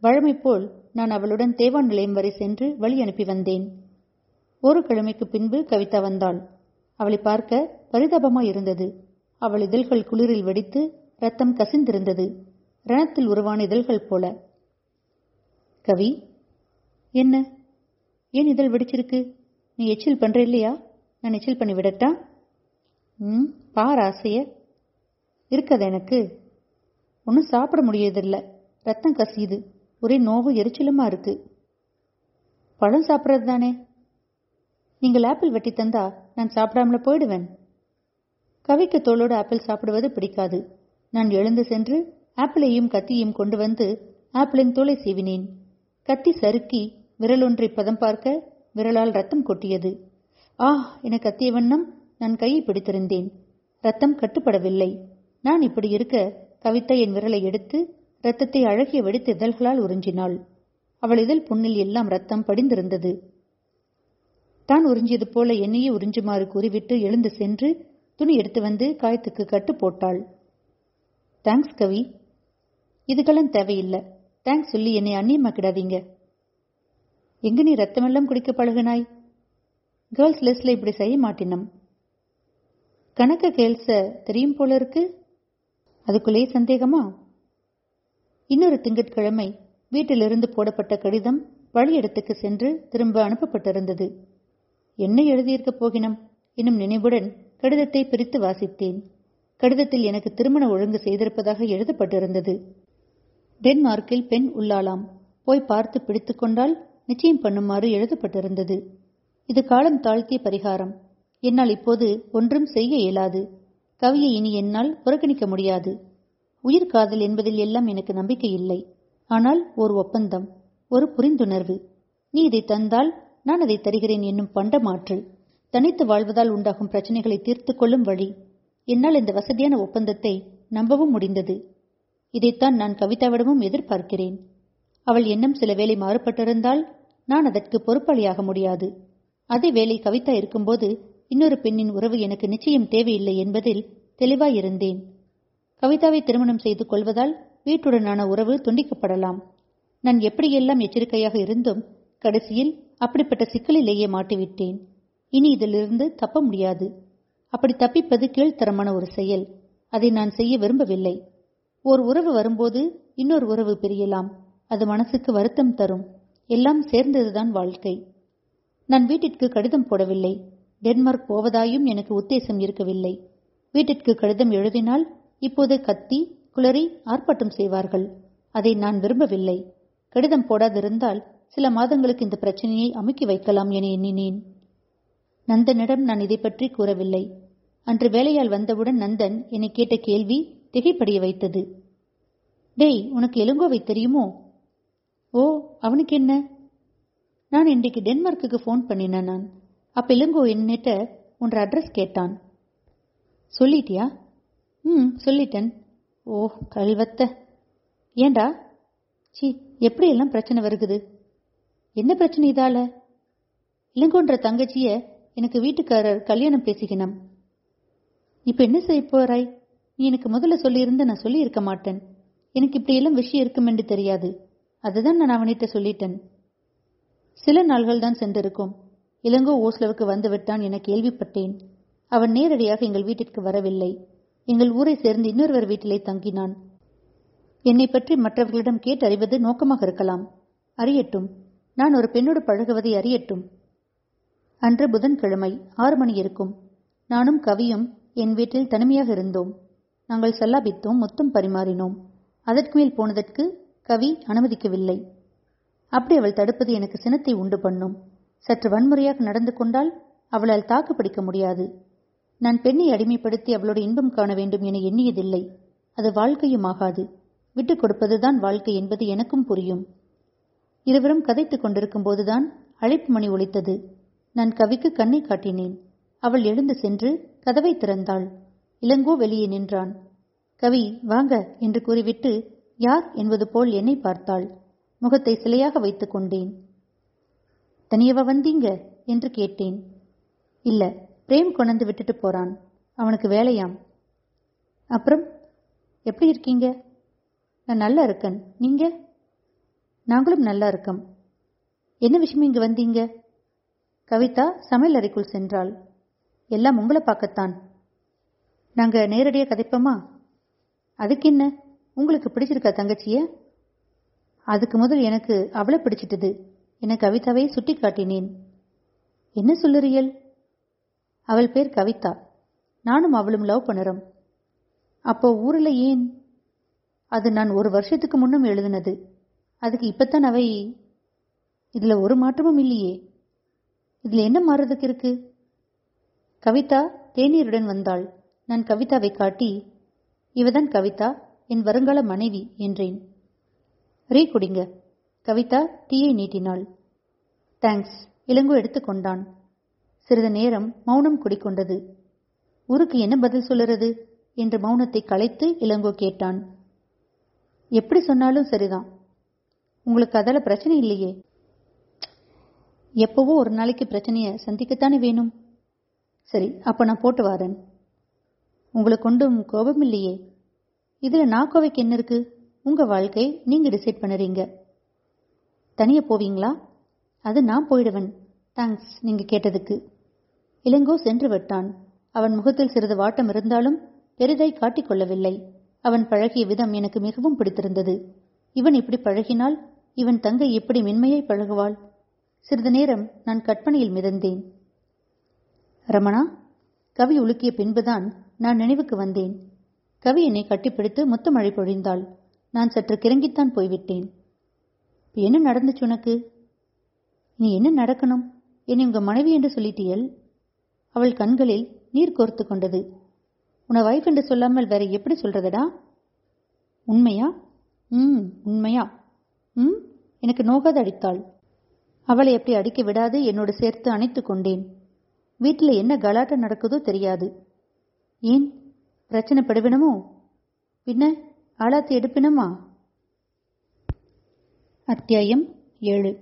வழமை போல் நான் அவளுடன் தேவான் நிலையம் வரை சென்று வழி அனுப்பி வந்தேன். ஒரு கிழமைக்கு பின்பு கவிதா வந்தாள். அவளை பார்க்க பரிதாபமாய் இருந்தது. அவள் இதழ்கள் குளிரில் வெடித்து ரத்தம் கசிந்திருந்தது. ரணத்தில் உருவான இதழ்கள் போல. கவி என்ன? ஏன் இதழ் வெடிச்சிருக்கு? நீ எச்சில் பண்ற இல்லையா? நான் எச்சில் பண்ணி விடட்டா? ம் பார் ஆசைய. இருக்காது எனக்கு? ஒன்றும் சாப்பிட முடியதில்ல ரத்தம் கசியுது. ஒரே நோவு எரிச்சலுமா இருக்கு. பழம் சாப்பிட்றது தானே? நீங்கள் ஆப்பிள் வெட்டி தந்தா நான் சாப்பிடாமல போயிடுவேன். கவிக்கு தோளோடு ஆப்பிள் சாப்பிடுவது பிடிக்காது. நான் எழுந்து சென்று ஆப்பிளையும் கத்தியும் கொண்டு வந்து ஆப்பிளின் தோலை சீவினேன். கத்தி சறுக்கி விரலொன்றை பதம் பார்க்க விரலால் ரத்தம் கொட்டியது. ஆ என கத்திய வண்ணம் நான் கையை பிடித்திருந்தேன். ரத்தம் கட்டுப்படவில்லை. நான் இப்படி இருக்க கவிதா என் விரலை எடுத்து ரத்தத்தை அழகிய வெடித்த இதழ்களால் உறிஞ்சினாள். அவள் இதழ் புண்ணில் எல்லாம் ரத்தம் படிந்திருந்தது. தான் உறிஞ்சியது போல என்னையே உறிஞ்சுமாறு கூறிவிட்டு எழுந்து சென்று துணி எடுத்து வந்து காயத்துக்கு கட்டு போட்டாள். தேங்க்ஸ் கவி. இதுக்கெல்லாம் தேவையில்லை. தேங்க்ஸ் சொல்லி என்னை அந்நியமாக்கிடாதீங்க. எங்கு நீ ரத்தமெல்லாம் குடிக்க பழகினாய்? கேர்ள்ஸ் லிஸ்ட்ல இப்படி செய்ய மாட்டினம். கணக்க கேள்ஸ தெரியும் போல இருக்கு. அதுக்குள்ளே சந்தேகமா? இன்னொரு திங்கட்கிழமை வீட்டிலிருந்து போடப்பட்ட கடிதம் வழியிடத்துக்கு சென்று திரும்ப அனுப்பப்பட்டிருந்தது. என்ன எழுதியிருக்க போகினம்? என்னும் நினைவுடன் கடிதத்தை பிரித்து வாசித்தேன். கடிதத்தில் எனக்கு திருமண ஒழுங்கு செய்திருப்பதாக எழுதப்பட்டிருந்தது. டென்மார்க்கில் பெண் உள்ளாளாம். போய் பார்த்து பிடித்துக்கொண்டால் நிச்சயம் பண்ணுமாறு எழுதப்பட்டிருந்தது. இது காலம் தாழ்த்திய பரிகாரம். என்னால் இப்போது ஒன்றும் செய்ய இயலாது. கவியை இனி என்னால் புறக்கணிக்க முடியாது. உயிர் காதல் என்பதில் எல்லாம் எனக்கு நம்பிக்கை இல்லை. ஆனால் ஒரு ஒப்பந்தம் ஒரு புரிந்துணர்வு. நீ இதை தந்தால் நான் அதை தருகிறேன் என்னும் பண்டமாற்று தனித்து வாழ்வதால் உண்டாகும் பிரச்சனைகளை தீர்த்துக் கொள்ளும் வழி. என்னால் இந்த வசதியான ஒப்பந்தத்தை நம்பவும் முடிந்தது. இதைத்தான் நான் கவிதாவிடமும் எதிர்பார்க்கிறேன். அவள் எண்ணம் சில வேளை மாறுபட்டிருந்தால் நான் அதற்கு பொறுப்பாளியாக முடியாது. அதே வேளை கவிதா இருக்கும்போது இன்னொரு பெண்ணின் உறவு எனக்கு நிச்சயம் தேவையில்லை என்பதில் தெளிவாயிருந்தேன். கவிதாவை திருமணம் செய்து கொள்வதால் வீட்டுடனான உறவு துண்டிக்கப்படலாம். நான் எப்படியெல்லாம் எச்சரிக்கையாக இருந்தும் கடைசியில் அப்படிப்பட்ட சிக்கலிலேயே மாட்டிவிட்டேன். இனி இதிலிருந்து தப்ப முடியாது. அப்படி தப்பிப்பது கீழ்த்தரமான ஒரு செயல். அதை நான் செய்ய விரும்பவில்லை. ஓர் உறவு வரும்போது இன்னொரு உறவு பிரியலாம். அது மனசுக்கு வருத்தம் தரும். எல்லாம் சேர்ந்ததுதான் வாழ்க்கை. நான் வீட்டிற்கு கடிதம் போடவில்லை. டென்மார்க் போவதாயும் எனக்கு உத்தேசம் இருக்கவில்லை. வீட்டிற்கு கடிதம் எழுதினால் இப்போது கத்தி குளறி ஆர்ப்பாட்டம் செய்வார்கள். அதை நான் விரும்பவில்லை. கடிதம் போடாதிருந்தால் சில மாதங்களுக்கு இந்த பிரச்சனையை அமுக்கி வைக்கலாம் என எண்ணினேன். நந்தனிடம் நான் இதை பற்றி கூறவில்லை. அன்று வேலையால் வந்தவுடன் நந்தன் என்னை கேட்ட கேள்வி திகைப்படிய வைத்தது. டேய் உனக்கு எலுங்கோவை தெரியுமோ? ஓ அவனுக்கு என்ன நான் இன்றைக்கு டென்மார்க்குக்கு ஃபோன் பண்ணினேன் நான். அப்ப இளங்கோ என்னிட்ட உன்ற அட்ரஸ் கேட்டான். சொல்லிட்டியா? ம் சொல்லிட்டேன். ஓ கல்வத்த. ஏண்டா? சி எப்படியெல்லாம் பிரச்சனை வருகுது? என்ன பிரச்சனை இதால? இளங்கோன்ற தங்கச்சிய எனக்கு வீட்டுக்காரர் கல்யாணம் பேசிக்கணும் இப்ப என்ன செய்ய போறாய்? நீ எனக்கு முதல்ல சொல்லியிருந்த நான் சொல்லியிருக்க மாட்டேன். எனக்கு இப்படியெல்லாம் விஷயம் இருக்கும் என்று தெரியாது. அதுதான் நான் அவனிட்ட சொல்லிட்டேன். சில நாள்கள் தான் சென்றிருக்கும். இளங்கோ ஓஸ்லவுக்கு வந்துவிட்டான் என கேள்விப்பட்டேன். அவன் நேரடியாக எங்கள் வீட்டிற்கு வரவில்லை. எங்கள் ஊரை சேர்ந்து இன்னொருவர் வீட்டிலே தங்கினான். என்னை பற்றி மற்றவர்களிடம் கேட்டு அறிவது நோக்கமாக இருக்கலாம். அறியட்டும். நான் ஒரு பெண்ணோடு பழகுவதை அறியட்டும். அன்று புதன்கிழமை ஆறு மணி இருக்கும். நானும் கவியும் என் வீட்டில் தனிமையாக இருந்தோம். நாங்கள் சல்லாபித்தோம் மொத்தம் பரிமாறினோம். அதற்கு மேல் போனதற்கு கவி அனுமதிக்கவில்லை. அப்படி அவள் தடுப்பது எனக்கு சினத்தை உண்டு பண்ணும். சற்று வன்முறையாக நடந்து கொண்டால் அவளால் தாக்கு பிடிக்க முடியாது. நான் பெண்ணை அடிமைப்படுத்தி அவளோட இன்பம் காண வேண்டும் என எண்ணியதில்லை. அது வாழ்க்கையும் ஆகாது. விட்டுக் கொடுப்பதுதான் வாழ்க்கை என்பது எனக்கும் புரியும். இருவரும் கதைத்துக் கொண்டிருக்கும் போதுதான் அழைப்பு மணி ஒலித்தது. நான் கவிக்கு கண்ணை காட்டினேன். அவள் எழுந்து சென்று கதவை திறந்தாள். இளங்கோ வெளியே நின்றான். கவி வாங்க என்று கூறிவிட்டு யார் என்பது போல் என்னை பார்த்தாள். முகத்தை சிலையாக வைத்துக் கொண்டேன். தனியவ வந்தீங்க? என்று கேட்டேன். இல்ல பிரேம் கொண்டு விட்டுட்டு போறான். அவனுக்கு வேலையாம். அப்புறம்? எப்படி இருக்கீங்க? நான் நல்லா இருக்கேன். நீங்க? நாங்களும் நல்லா இருக்கோம். என்ன விஷயம் இங்கு வந்தீங்க? கவிதா சமையல் அறைக்குள் சென்றாள். எல்லாம் உங்களை பார்க்கத்தான். நாங்க நேரடியாக கதைப்போமா? அதுக்கு என்ன உங்களுக்கு பிடிச்சிருக்கா தங்கச்சிய? அதுக்கு முதல் எனக்கு அவளை பிடிச்சிட்டது. என கவிதாவை சுட்டி காட்டினேன் என்ன சொல்லுறியல்? அவள் பேர் கவிதா. நானும் அவளும் லவ் பண்ணுறோம். அப்போ ஊரில் ஏன்? அது நான் ஒரு வருஷத்துக்கு முன்னும் எழுதினது. அதுக்கு இப்பத்தான் அவை இதுல ஒரு மாற்றமும் இல்லையே. இதுல என்ன மாறுறதுக்கு இருக்கு? கவிதா தேநீருடன் வந்தாள். நான் கவிதாவை காட்டி இவதான் கவிதா. என் வருங்கால மனைவி என்றேன். ரீ குடிங்க. கவிதா டீயை நீட்டினாள். தேங்க்ஸ். இளங்கோ எடுத்துக்கொண்டான் சிறிது நேரம் மௌனம் குடிக்கொண்டது. ஊருக்கு என்ன பதில் சொல்லுறது? என்று மௌனத்தை களைத்து இளங்கோ கேட்டான். எப்படி சொன்னாலும் சரிதான். உங்களுக்கு அதால பிரச்சனை இல்லையே? எப்பவோ ஒரு நாளைக்கு பிரச்சனையை சந்திக்கத்தானே வேணும்? சரி அப்ப நான் போட்டு வரேன். உங்களுக்கு கொண்டும் கோபம் இல்லையே? இதுல நாக்கோவைக்கு என்ன இருக்கு? உங்க வாழ்க்கை நீங்க டிசைட் பண்ணுறீங்க. தனியாக போவீங்களா? அது நான் போயிடுவேன். தேங்க்ஸ் நீங்க கேட்டதுக்கு. இளங்கோ சென்று விட்டான். அவன் முகத்தில் சிறிது வாட்டம் இருந்தாலும் பெரிதாய் காட்டிக்கொள்ளவில்லை அவன் பழகிய விதம் எனக்கு மிகவும் பிடித்திருந்தது. இவன் இப்படி பழகினால் இவன் தங்கை எப்படி மென்மையாய் பழகுவாள்? சிறிது நேரம் நான் கற்பனையில் மிதந்தேன். ரமணா கவி உலுக்கிய பின்புதான் நான் நினைவுக்கு வந்தேன். கவி என்னை கட்டிப்பிடித்து முத்தமழை பொழிந்தாள். நான் சற்று கிறங்கித்தான் போய்விட்டேன். என்ன நடந்துச்சு உனக்கு? நீ என்ன நடக்கணும்? என்னை உங்க மனைவி என்று சொல்லிட்டியல்? அவள் கண்களில் நீர் கோர்த்து கொண்டது. உன வைஃப் என்று சொல்லாமல் வேற எப்படி சொல்றதடா? உண்மையா? ம் உண்மையா. ம்? எனக்கு நோகாது அடித்தாள். அவளை அப்படி அடிக்க விடாது என்னோடு சேர்த்து அணைத்து கொண்டேன். வீட்டில் என்ன கலாட்டம் நடக்குதோ தெரியாது. ஏன்? பிரச்சனை படுவினமோ? பின்ன ஆளாத்தி எடுப்பினமா? அத்தியாயம் ஏழு.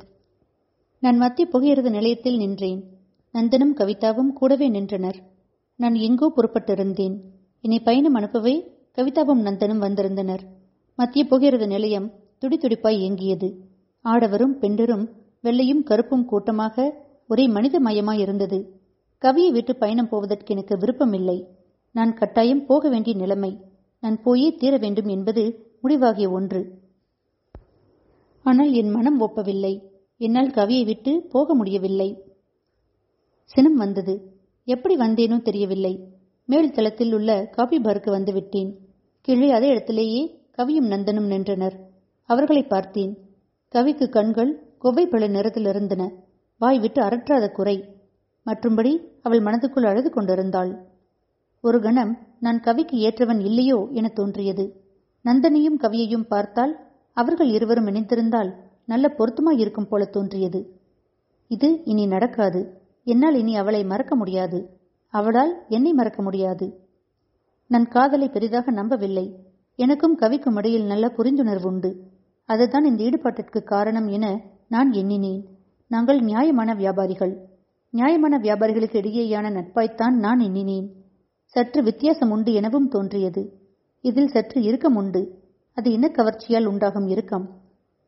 நான் மத்திய புகையிரத நிலையத்தில் நின்றேன். நந்தனும் கவிதாவும் கூடவே நின்றனர். நான் எங்கோ புறப்பட்டிருந்தேன். என்னை பயணம் அனுப்பவே கவிதாவும் நந்தனும் வந்திருந்தனர். மத்திய புகையிரத நிலையம் துடிதுடிப்பாய் இயங்கியது ஆடவரும் பெண்டரும் வெள்ளையும் கருப்பும் கூட்டமாக ஒரே மனிதமயமாய் இருந்தது. கவியை விட்டு பயணம் போவதற்கு எனக்கு விருப்பமில்லை. நான் கட்டாயம் போக வேண்டிய நிலைமை. நான் போயே தீர வேண்டும் என்பது முடிவாகிய ஒன்று. ஆனால் என் மனம் ஒப்பவில்லை. என்னால் கவியை விட்டு போக முடியவில்லை. சினம் வந்தது. எப்படி வந்தேனோ தெரியவில்லை. மேல் தளத்தில் உள்ள காபி பாருக்கு வந்துவிட்டேன் கீழே அதே இடத்திலேயே கவியும் நந்தனும் நின்றனர். அவர்களை பார்த்தேன். கவிக்கு கண்கள் கொவ்வை பல நிறத்தில் இருந்தன. வாய் விட்டு அரற்றாத குறை. மற்றும்படி அவள் மனதுக்குள் அழுது கொண்டிருந்தாள். ஒரு கணம் நான் கவிக்கு ஏற்றவன் இல்லையோ என தோன்றியது. நந்தனையும் கவியையும் பார்த்தால் அவர்கள் இருவரும் இணைந்திருந்தால் நல்ல பொருத்தமாயிருக்கும் போல தோன்றியது. இது இனி நடக்காது. என்னால் இனி அவளை மறக்க முடியாது. அவளால் என்னை மறக்க முடியாது. நான் காதலை பெரிதாக நம்பவில்லை. எனக்கும் கவிக்கும் இடையில் நல்ல புரிந்துணர்வு உண்டு. அதுதான் இந்த ஈடுபாட்டிற்கு காரணம் என நான் எண்ணினேன். நாங்கள் நியாயமான வியாபாரிகள். நியாயமான வியாபாரிகளுக்கு இடையேயான நட்பாய்த்தான் நான் எண்ணினேன். சற்று வித்தியாசம் உண்டு எனவும் தோன்றியது. இதில் சற்று இறுக்கம் உண்டு அது இனக்கவர்ச்சியால் உண்டாகும் இறுக்கம்?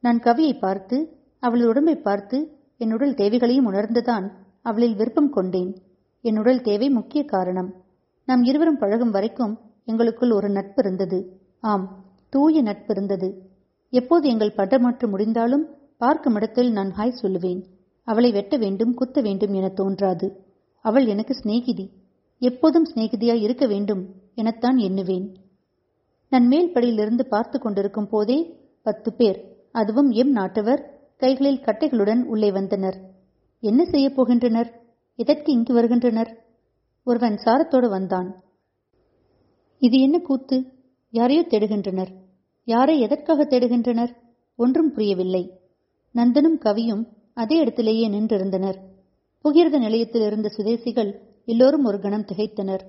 நான் கவியை பார்த்து அவளது உடம்பை பார்த்து என் உடல் தேவைகளையும் உணர்ந்துதான் அவளில் விருப்பம் கொண்டேன். என் உடல் தேவை முக்கிய காரணம். நாம் இருவரும் பழகும் வரைக்கும் எங்களுக்குள் ஒரு நட்பு இருந்தது. ஆம் தூய நட்பு இருந்தது. எப்போது எங்கள் பட்டமாற்று முடிந்தாலும் பார்க்கும் இடத்தில் நான் ஹாய் சொல்லுவேன். அவளை வெட்ட வேண்டும் குத்த வேண்டும் என தோன்றாது. அவள் எனக்கு சிநேகிதி. எப்போதும் சிநேகிதியாய் இருக்க வேண்டும் எனத்தான் எண்ணுவேன். நான் மேல் படியிலிருந்து பார்த்து கொண்டிருக்கும் போதே பத்து பேர் அதுவும் எம் நாட்டவர் கைகளில் கட்டைகளுடன் உள்ளே வந்தனர். என்ன செய்யப் போகின்றனர்? எதற்கு இங்கு வருகின்றனர்? ஒருவன் சாரத்தோடு வந்தான். இது என்ன கூத்து? யாரையோ தேடுகின்றனர். யாரை எதற்காக தேடுகின்றனர்? ஒன்றும் புரியவில்லை. நந்தனும் கவியும் அதே இடத்திலேயே நின்றிருந்தனர். புகிர்த நிலையத்தில் இருந்த சுதேசிகள் எல்லோரும் ஒரு கணம் திகைத்தனர்.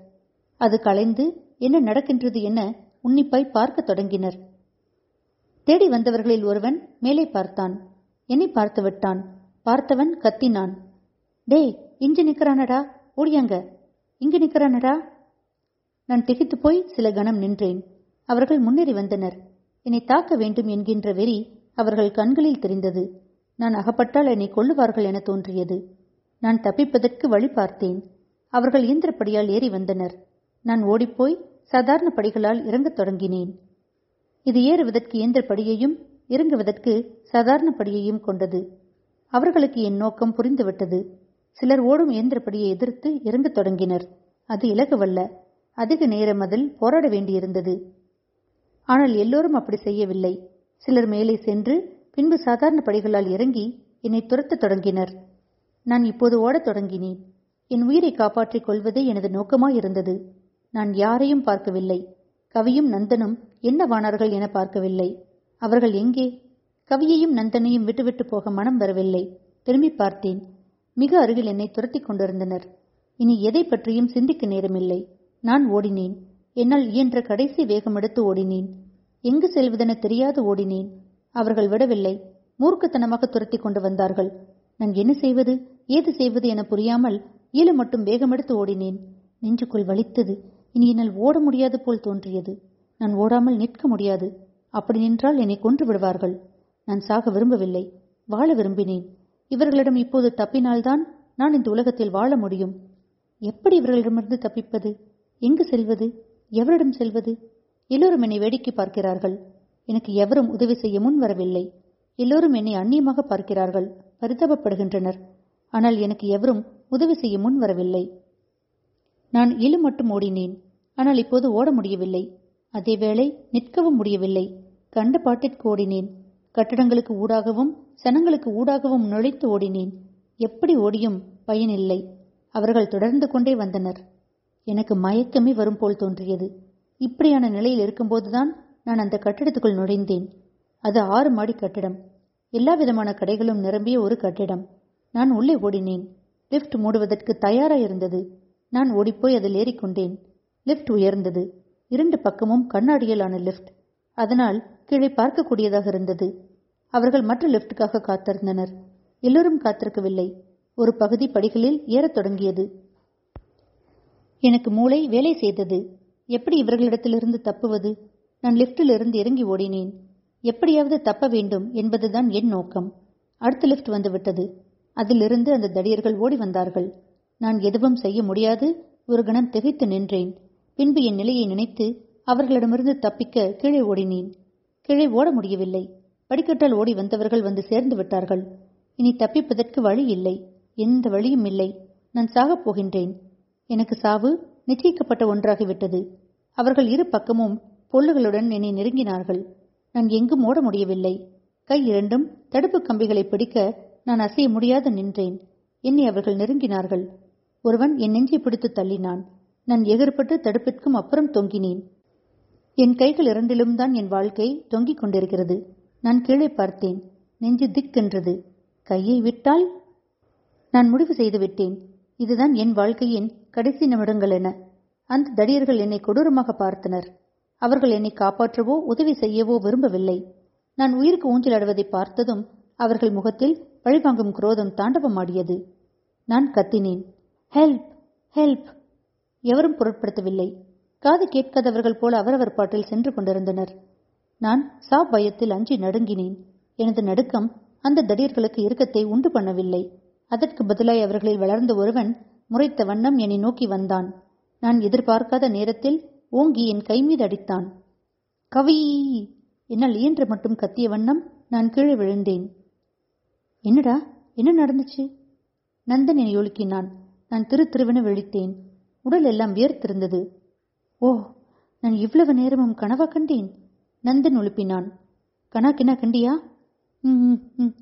அது கலைந்து என்ன நடக்கின்றது என உன்னிப்பாய் பார்க்கத் தொடங்கினர். தேடி வந்தவர்களில் ஒருவன் மேலே பார்த்தான். என்னை பார்த்து விட்டான். பார்த்தவன் கத்தினான். டேய் இஞ்சு நிக்கிறானடா ஓடியாங்க. இங்கு நிக்கிறானடா நான் திகைத்து போய் சில கணம் நின்றேன். அவர்கள் முன்னேறி வந்தனர். என்னை தாக்க வேண்டும் என்கின்ற வெறி அவர்கள் கண்களில் தெரிந்தது. நான் அகப்பட்டால் என்னை கொள்ளுவார்கள் என தோன்றியது. நான் தப்பிப்பதற்கு வழி பார்த்தேன். அவர்கள் இயந்திரப்படியால் ஏறி வந்தனர். நான் ஓடிப்போய் சாதாரண படிகளால் இறங்கத் தொடங்கினேன். இது ஏறுவதற்கு இயந்திரப்படியையும் இறங்குவதற்கு சாதாரண படியையும் கொண்டது. அவர்களுக்கு என் நோக்கம் புரிந்துவிட்டது. சிலர் ஓடும் இயந்திரப்படியை எதிர்த்து இறங்கத் தொடங்கினர். அது இலகுவல்ல. அதிக நேரம் அதில் போராட வேண்டியிருந்தது. ஆனால் எல்லோரும் அப்படி செய்யவில்லை. சிலர் மேலே சென்று பின்பு சாதாரண படிகளால் இறங்கி என்னை துரத்தத் தொடங்கினர். நான் இப்போது ஓடத் தொடங்கினேன். என் உயிரை காப்பாற்றிக் கொள்வதே எனது நோக்கமாயிருந்தது. நான் யாரையும் பார்க்கவில்லை. கவியும் நந்தனும் என்னவானார்கள் என பார்க்கவில்லை. அவர்கள் எங்கே? கவியையும் நந்தனையும் விட்டுவிட்டு போக மனம் வரவில்லை. திரும்பி பார்த்தேன். மிக அருகில் என்னை துரத்திக் கொண்டிருந்தனர். இனி எதை பற்றியும் சிந்திக்க நேரமில்லை. நான் ஓடினேன். என்னால் இயன்ற கடைசி வேகம் எடுத்து ஓடினேன். எங்கு செல்வதென தெரியாது ஓடினேன். அவர்கள் விடவில்லை. மூர்க்கத்தனமாக துரத்தி கொண்டு வந்தார்கள். நான் என்ன செய்வது? ஏது செய்வது என புரியாமல் ஈழ மட்டும் வேகமெடுத்து ஓடினேன். நெஞ்சுக்குள் வலித்தது. இனி என்னால் ஓட முடியாது போல் தோன்றியது. நான் ஓடாமல் நிற்க முடியாது. அப்படி நின்றால் என்னை கொன்று விடுவார்கள். நான் சாக விரும்பவில்லை. வாழ விரும்பினேன். இவர்களிடம் இப்போது தப்பினால்தான் நான் இந்த உலகத்தில் வாழ முடியும். எப்படி இவர்களிடமிருந்து தப்பிப்பது? எங்கு செல்வது? எவரிடம் செல்வது? எல்லோரும் என்னை வேடிக்கை பார்க்கிறார்கள். எனக்கு எவரும் உதவி செய்ய முன் வரவில்லை. எல்லோரும் என்னை அந்நியமாக பார்க்கிறார்கள். பரிதாபப்படுகின்றனர். ஆனால் எனக்கு எவரும் உதவி செய்ய முன் வரவில்லை. நான் இழு மட்டும் ஓடினேன். ஆனால் இப்போது ஓட முடியவில்லை. அதேவேளை நிற்கவும் முடியவில்லை. கண்ட பாட்டிற்கு ஓடினேன். கட்டடங்களுக்கு ஊடாகவும் சனங்களுக்கு ஊடாகவும் நுழைத்து ஓடினேன். எப்படி ஓடியும் பயனில்லை அவர்கள் தொடர்ந்து கொண்டே வந்தனர். எனக்கு மயக்கமே வரும் போல் தோன்றியது. இப்படியான நிலையில் இருக்கும்போதுதான் நான் அந்த கட்டிடத்துக்குள் நுழைந்தேன். அது ஆறு மாடி கட்டிடம். எல்லா விதமான கடைகளும் நிரம்பிய ஒரு கட்டிடம். நான் உள்ளே ஓடினேன். லிஃப்ட் மூடுவதற்கு தயாராயிருந்தது. நான் ஓடிப்போய் அதில் ஏறிக்கொண்டேன். லிஃப்ட் உயர்ந்தது. இரண்டு பக்கமும் கண்ணாடியிலான லிஃப்ட் அதனால் கீழே பார்க்கக்கூடியதாக இருந்தது. அவர்கள் மற்ற லிஃப்ட்டுக்காக காத்திருந்தனர். எல்லோரும் காத்திருக்கவில்லை. ஒரு பகுதி படிகளில் ஏறத் தொடங்கியது. எனக்கு மூளை வேலை செய்தது. எப்படி இவர்களிடத்திலிருந்து தப்புவது? நான் லிஃப்டிலிருந்து இறங்கி ஓடினேன். எப்படியாவது தப்ப வேண்டும் என்பதுதான் என் நோக்கம். அடுத்த லிஃப்ட் வந்துவிட்டது. அதிலிருந்து அந்த தடியர்கள் ஓடி வந்தார்கள். நான் எதுவும் செய்ய முடியாது. ஒரு கணம் திகைத்து நின்றேன். பின்பு என் நிலையை நினைத்து அவர்களிடமிருந்து தப்பிக்க கீழே ஓடினேன். கீழே ஓட முடியவில்லை. படிக்கட்டால் ஓடி வந்தவர்கள் வந்து சேர்ந்து விட்டார்கள். இனி தப்பிப்பதற்கு வழி இல்லை. எந்த வழியும் இல்லை. நான் சாகப் போகின்றேன். எனக்கு சாவு நிச்சயிக்கப்பட்ட ஒன்றாகிவிட்டது. அவர்கள் இரு பக்கமும் பொல்லுகளுடன் என்னை நெருங்கினார்கள். நான் எங்கும் ஓட முடியவில்லை. கை இரண்டும் தடுப்பு கம்பிகளை பிடிக்க நான் அசைய முடியாது நின்றேன். என்னை அவர்கள் நெருங்கினார்கள். ஒருவன் என் நெஞ்சை பிடித்து தள்ளினான். நான் எதிர்பட்டு தடுப்பிற்கும் அப்புறம் தொங்கினேன். என் கைகள் இரண்டிலும் தான் என் வாழ்க்கை தொங்கிக் கொண்டிருக்கிறது. நான் கீழே பார்த்தேன். நெஞ்சு திக்கென்றது கையை விட்டால்? நான் முடிவு செய்து விட்டேன். இதுதான் என் வாழ்க்கையின் கடைசி நிமிடங்கள் என. அந்த தடியர்கள் என்னை கொடூரமாக பார்த்தனர். அவர்கள் என்னை காப்பாற்றவோ உதவி செய்யவோ விரும்பவில்லை. நான் உயிருக்கு ஊஞ்சலாடுவதை பார்த்ததும் அவர்கள் முகத்தில் பழிவாங்கும் குரோதம் தாண்டவமாடியது. நான் கத்தினேன். ஹெல்ப் ஹெல்ப் எவரும் பொருட்படுத்தவில்லை. காது கேட்காதவர்கள் போல அவரவர் பாட்டில் சென்று கொண்டிருந்தனர். நான் சா பயத்தில் அஞ்சி நடுங்கினேன். எனது நடுக்கம் அந்த தடியர்களுக்கு இறுக்கத்தை உண்டு பண்ணவில்லை. அதற்கு பதிலாய் அவர்களில் வளர்ந்த ஒருவன் முறைத்த வண்ணம் என்னை நோக்கி வந்தான். நான் எதிர்பார்க்காத நேரத்தில் ஓங்கி என் கை மீது அடித்தான். கவி! என்னால் இயன்று மட்டும் கத்திய வண்ணம் நான் கீழே விழுந்தேன். என்னடா? என்ன நடந்துச்சு? நந்தன் ஒழுக்கினான் நான் திரு திருவென விழித்தேன். உடல் எல்லாம் வியர்த்திருந்தது. ஓ நான் இவ்வளவு நேரமும் கனவா கண்டேன்? நந்தன் ஒழுப்பினான் கனா கினா கண்டியா? ம் ம், ம்.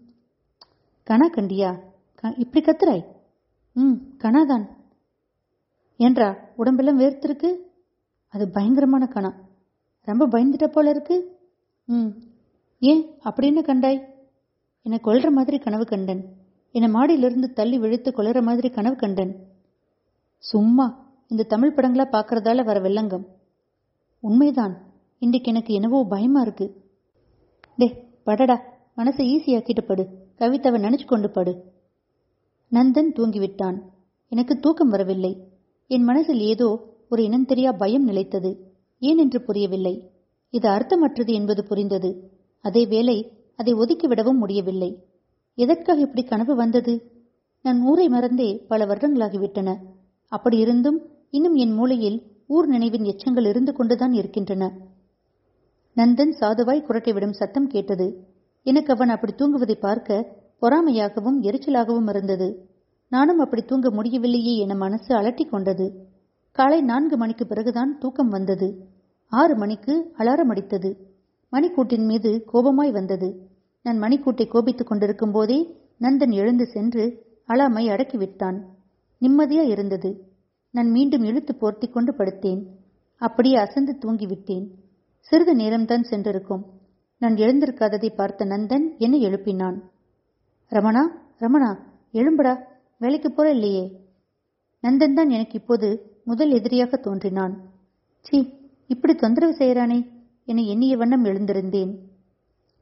கனா கண்டியா? க- இப்படி கத்துறாய்? ம் கனாதான் என்றா உடம்பெல்லாம் வேர்த்திருக்கு அது பயங்கரமான கணா. ரொம்ப பயந்துட்ட போல இருக்கு? ம். ஏன் அப்படி என்ன கண்டாய்? என்னை கொல்ற மாதிரி கனவு கண்டன். என்னை மாடியிலிருந்து தள்ளி விழுத்து கொல்ற மாதிரி கனவு கண்டன். சும்மா இந்த தமிழ் படங்களா பார்க்கறதால வர வெள்ளங்கம். உண்மைதான். இன்றைக்கு எனக்கு என்னவோ பயமா இருக்கு. டே படடா. மனசை ஈஸியாக்கிட்டு படு. கவிதாவை நினைச்சு கொண்டு படு. நந்தன் தூங்கிவிட்டான். எனக்கு தூக்கம் வரவில்லை. என் மனசில் ஏதோ ஒரு இனம் தெரியா பயம் நிலைத்தது. ஏன் என்று புரியவில்லை. இது அர்த்தமற்றது என்பது புரிந்தது. அதே வேளை அதை ஒதுக்கிவிடவும் முடியவில்லை. எதற்காக இப்படி கனவு வந்தது? நான் ஊரை மறந்தே பல வருடங்களாகிவிட்டன. அப்படி இருந்தும் இன்னும் என் மூளையில் ஊர் நினைவின் எச்சங்கள் இருந்து கொண்டுதான் இருக்கின்றன. நந்தன் சாதுவாய் குரட்டிவிடும் சத்தம் கேட்டது. எனக்கு அவன் அப்படி தூங்குவதை பார்க்க பொறாமையாகவும் எரிச்சலாகவும் இருந்தது. நானும் அப்படி தூங்க முடியவில்லையே என மனசு அலட்டி கொண்டது. காலை நான்கு மணிக்கு பிறகுதான் தூக்கம் வந்தது. ஆறு மணிக்கு அலாரம் அடித்தது. மணிக்கூட்டின் மீது கோபமாய் வந்தது. நான் மணிக்கூட்டை கோபித்துக் கொண்டிருக்கும் போதே நந்தன் எழுந்து சென்று அலாமை அடக்கிவிட்டான். நிம்மதியா இருந்தது. நான் மீண்டும் இழுத்து போர்த்தி கொண்டு படுத்தேன். அப்படியே அசந்து தூங்கிவிட்டேன். சிறிது நேரம்தான் சென்றிருக்கும். நான் எழுந்திருக்காததை பார்த்த நந்தன் என்னை எழுப்பினான். ரமணா ரமணா எழும்படா. வேலைக்கு போற இல்லையே? நந்தன் தான் எனக்கு இப்போது முதல் எதிரியாக தோன்றினான். சீ இப்படி தொந்தரவு செய்யறானே. என எண்ணிய வண்ணம் எழுந்திருந்தேன்.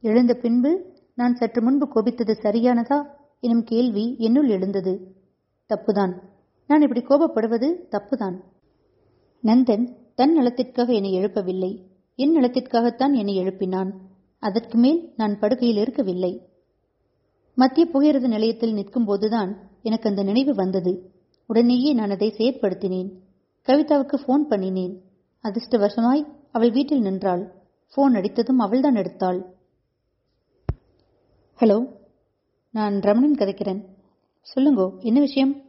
எழுந்த பின்பு நான் சற்று முன்பு கோபித்தது சரியானதா எனும் கேள்வி என்னுள் எழுந்தது. தப்புதான். நான் இப்படி கோபப்படுவது தப்புதான். நந்தன் தன் நலத்திற்காக என்னை எழுப்பவில்லை. என் நலத்திற்காகத்தான் என்னை எழுப்பினான். அதற்கு மேல் நான் படுக்கையில் இருக்கவில்லை. மத்திய புகையிரத நிலையத்தில் நிற்கும் போதுதான் எனக்கு அந்த நினைவு வந்தது. உடனேயே நான் அதை செயற்படுத்தினேன். கவிதாவுக்கு ஃபோன் பண்ணினேன். அதிர்ஷ்டவசமாய் அவள் வீட்டில் நின்றாள். ஃபோன் அடித்ததும் அவள்தான் எடுத்தாள். ஹலோ நான் ரமணன் கதைக்கிறேன். சொல்லுங்கோ என்ன விஷயம்?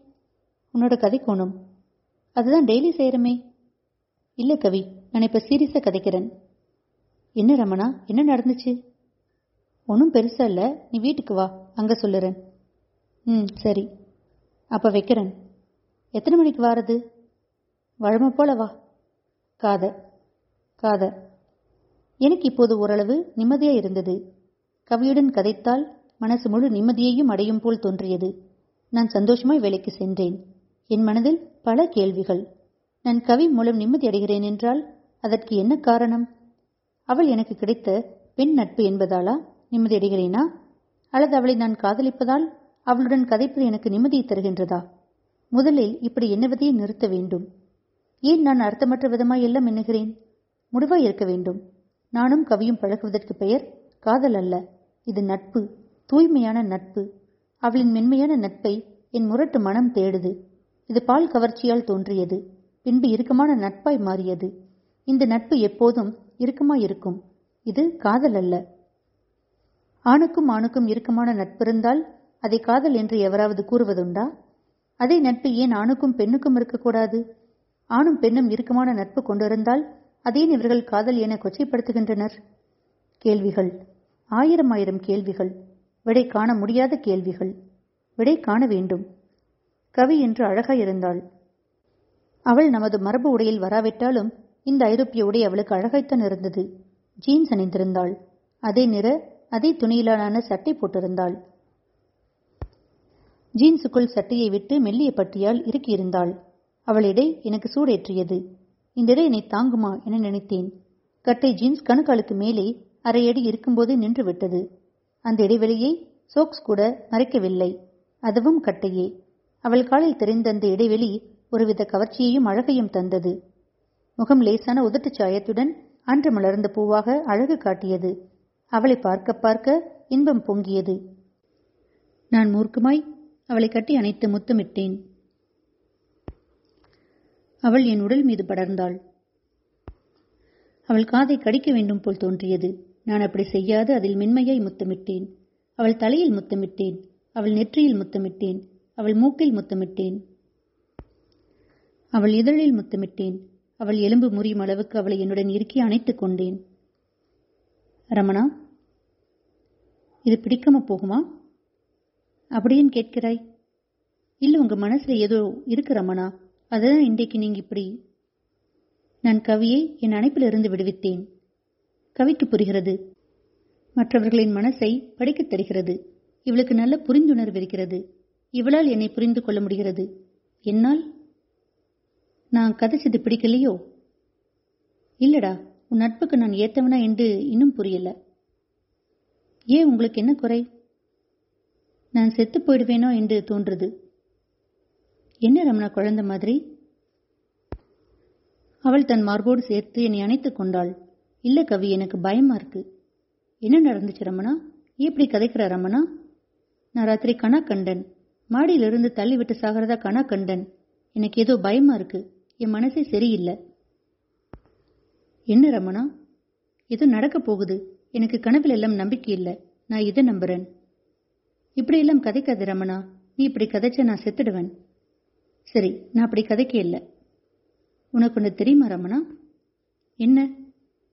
உன்னோட கதை கோணும். அதுதான் டெய்லி செய்கிறமே இல்லை கவி நான் இப்போ சீரியஸாக கதைக்கிறேன். என்ன ரமணா என்ன நடந்துச்சு? ஒன்றும் பெருசா இல்லை நீ வீட்டுக்கு வா அங்கே சொல்லுறேன். ம் சரி. அப்போ வைக்கிறேன். எத்தனை மணிக்கு வாரது? வழமை போல வா. காதை. காத எனக்கு இப்போது ஓரளவு நிம்மதியா இருந்தது. கவியுடன் கதைத்தால் மனசு முழு நிம்மதியையும் அடையும் போல் தோன்றியது. நான் சந்தோஷமாய் வேலைக்கு சென்றேன். என் மனதில் பல கேள்விகள். நான் கவி மூலம் நிம்மதி அடைகிறேன் என்றால் அதற்கு என்ன காரணம்? அவள் எனக்கு கிடைத்த பெண் நட்பு என்பதாலா நிம்மதி அடைகிறேனா? அல்லது அவளை நான் காதலிப்பதால் அவளுடன் கதைப்பது எனக்கு நிம்மதியை தருகின்றதா? முதலில் இப்படி எண்ணுவதையே நிறுத்த வேண்டும். ஏன் நான் அர்த்தமற்ற விதமாய் எல்லாம் எண்ணுகிறேன்? முடிவாய் இருக்க வேண்டும். நானும் கவியும் பழகுவதற்கு பெயர் காதல் அல்ல. இது நட்பு தூய்மையான நட்பு. அவளின் மென்மையான நட்பை என் முரட்டு மனம் தேடுது. இது பால் கவர்ச்சியால் தோன்றியது. பின்பு இறுக்கமான நட்பாய் மாறியது. இந்த நட்பு எப்போதும் இறுக்கமாய் இருக்கும். இது காதல் அல்ல. ஆணுக்கும் ஆணுக்கும் இறுக்கமான நட்பிருந்தால் அதை காதல் என்று எவராவது கூறுவதுண்டா? அதே நட்பு ஏன் ஆணுக்கும் பெண்ணுக்கும் இருக்கக்கூடாது? ஆணும் பெண்ணும் இறுக்கமான நட்பு கொண்டிருந்தால் அதேன் இவர்கள் காதல் என கொச்சைப்படுத்துகின்றனர். கேள்விகள். ஆயிரம் ஆயிரம் கேள்விகள். விடை காண முடியாத கேள்விகள். விடை காண வேண்டும். கவி என்று அழகாயிருந்தாள் அவள் நமது மரபு உடையில் வராவிட்டாலும் இந்த ஐரோப்பிய உடை அவளுக்கு அழகாய்த்தான் இருந்தது. ஜீன்ஸ் அணிந்திருந்தாள். அதே நிற அதே துணியிலான சட்டை போட்டிருந்தாள். ஜீன்ஸுக்குள் சட்டையை விட்டு மெல்லிய பட்டியால் இறுக்கியிருந்தாள். அவள் இடை எனக்கு சூடேற்றியது. இந்த இடை என்னை தாங்குமா என நினைத்தேன். கட்டை ஜீன்ஸ் கணுக்காலுக்கு மேலே அரை அடி இருக்கும்போதே நின்று விட்டது. அந்த இடைவெளியை சோக்ஸ் கூட மறைக்கவில்லை. அதுவும் கட்டையே. அவள் காலில் தெரிந்த அந்த இடைவெளி ஒருவித கவர்ச்சியையும் அழகையும் தந்தது. முகம் லேசான உதட்டுச் சாயத்துடன் அன்று மலர்ந்த பூவாக அழகு காட்டியது. அவளை பார்க்க பார்க்க இன்பம் பொங்கியது. நான் மூர்க்கமாய் அவளை கட்டி அணைத்து முத்தமிட்டேன். அவள் என் உடல் மீது படர்ந்தாள். அவள் காதை கடிக்க வேண்டும் போல் தோன்றியது. நான் அப்படி செய்யாது அதில் மென்மையாய் முத்தமிட்டேன். அவள் தலையில் முத்தமிட்டேன் அவள் நெற்றியில் முத்தமிட்டேன் அவள் மூக்கில் முத்தமிட்டேன். அவள் இதழில் முத்தமிட்டேன் அவள் எலும்பு முறியும் அளவுக்கு அவளை என்னுடன் இறுக்கி அணைத்துக் கொண்டேன். ரமணா இது பிடிக்காம போகுமா? அப்படியே கேட்கிறாய். இல்ல உங்க மனசுல ஏதோ இருக்கு ரமணா. அதுதான் இன்றைக்கு நீங்க இப்படி. நான் கவியை என் அணைப்பிலிருந்து விடுவித்தேன். கவிக்கு புரிகிறது. மற்றவர்களின் மனசை படிக்கத் தருகிறது. இவளுக்கு நல்ல புரிந்துணர்வு இருக்கிறது. இவளால் என்னை புரிந்து கொள்ள முடிகிறது. என்னால்? நான் கதைச்சது பிடிக்கலையோ? இல்லடா உன் நட்புக்கு நான் ஏத்தவனா என்று இன்னும் புரியல. ஏன் உங்களுக்கு என்ன குறை? நான் செத்து போயிடுவேனோ என்று தோன்றுது. என்ன ரமணா குழந்தை மாதிரி? அவள் தன் மார்போடு சேர்த்து என்னை அணைத்துக் கொண்டாள். இல்ல கவி எனக்கு பயமா இருக்கு. என்ன நடந்துச்சு ரமணா? எப்படி இப்படி கதைக்கிற ரமணா? நான் ராத்திரி கணா கண்டன் மாடியிலிருந்து தள்ளி விட்டு சாகிறதா கணா கண்டன் எனக்கு ஏதோ பயமா இருக்கு. என் மனசே சரியில்லை. என்ன ரமணா? ஏதோ நடக்க போகுது. எனக்கு கனவில் எல்லாம் நம்பிக்கை இல்லை. நான் இதை நம்புறேன். இப்படியெல்லாம் கதைக்காது ரமணா. நீ இப்படி கதைச்ச நான் செத்துடுவேன். சரி நான் அப்படி கதைக்க இல்லை உனக்கு ஒன்று தெரியுமா ரமணா? என்ன?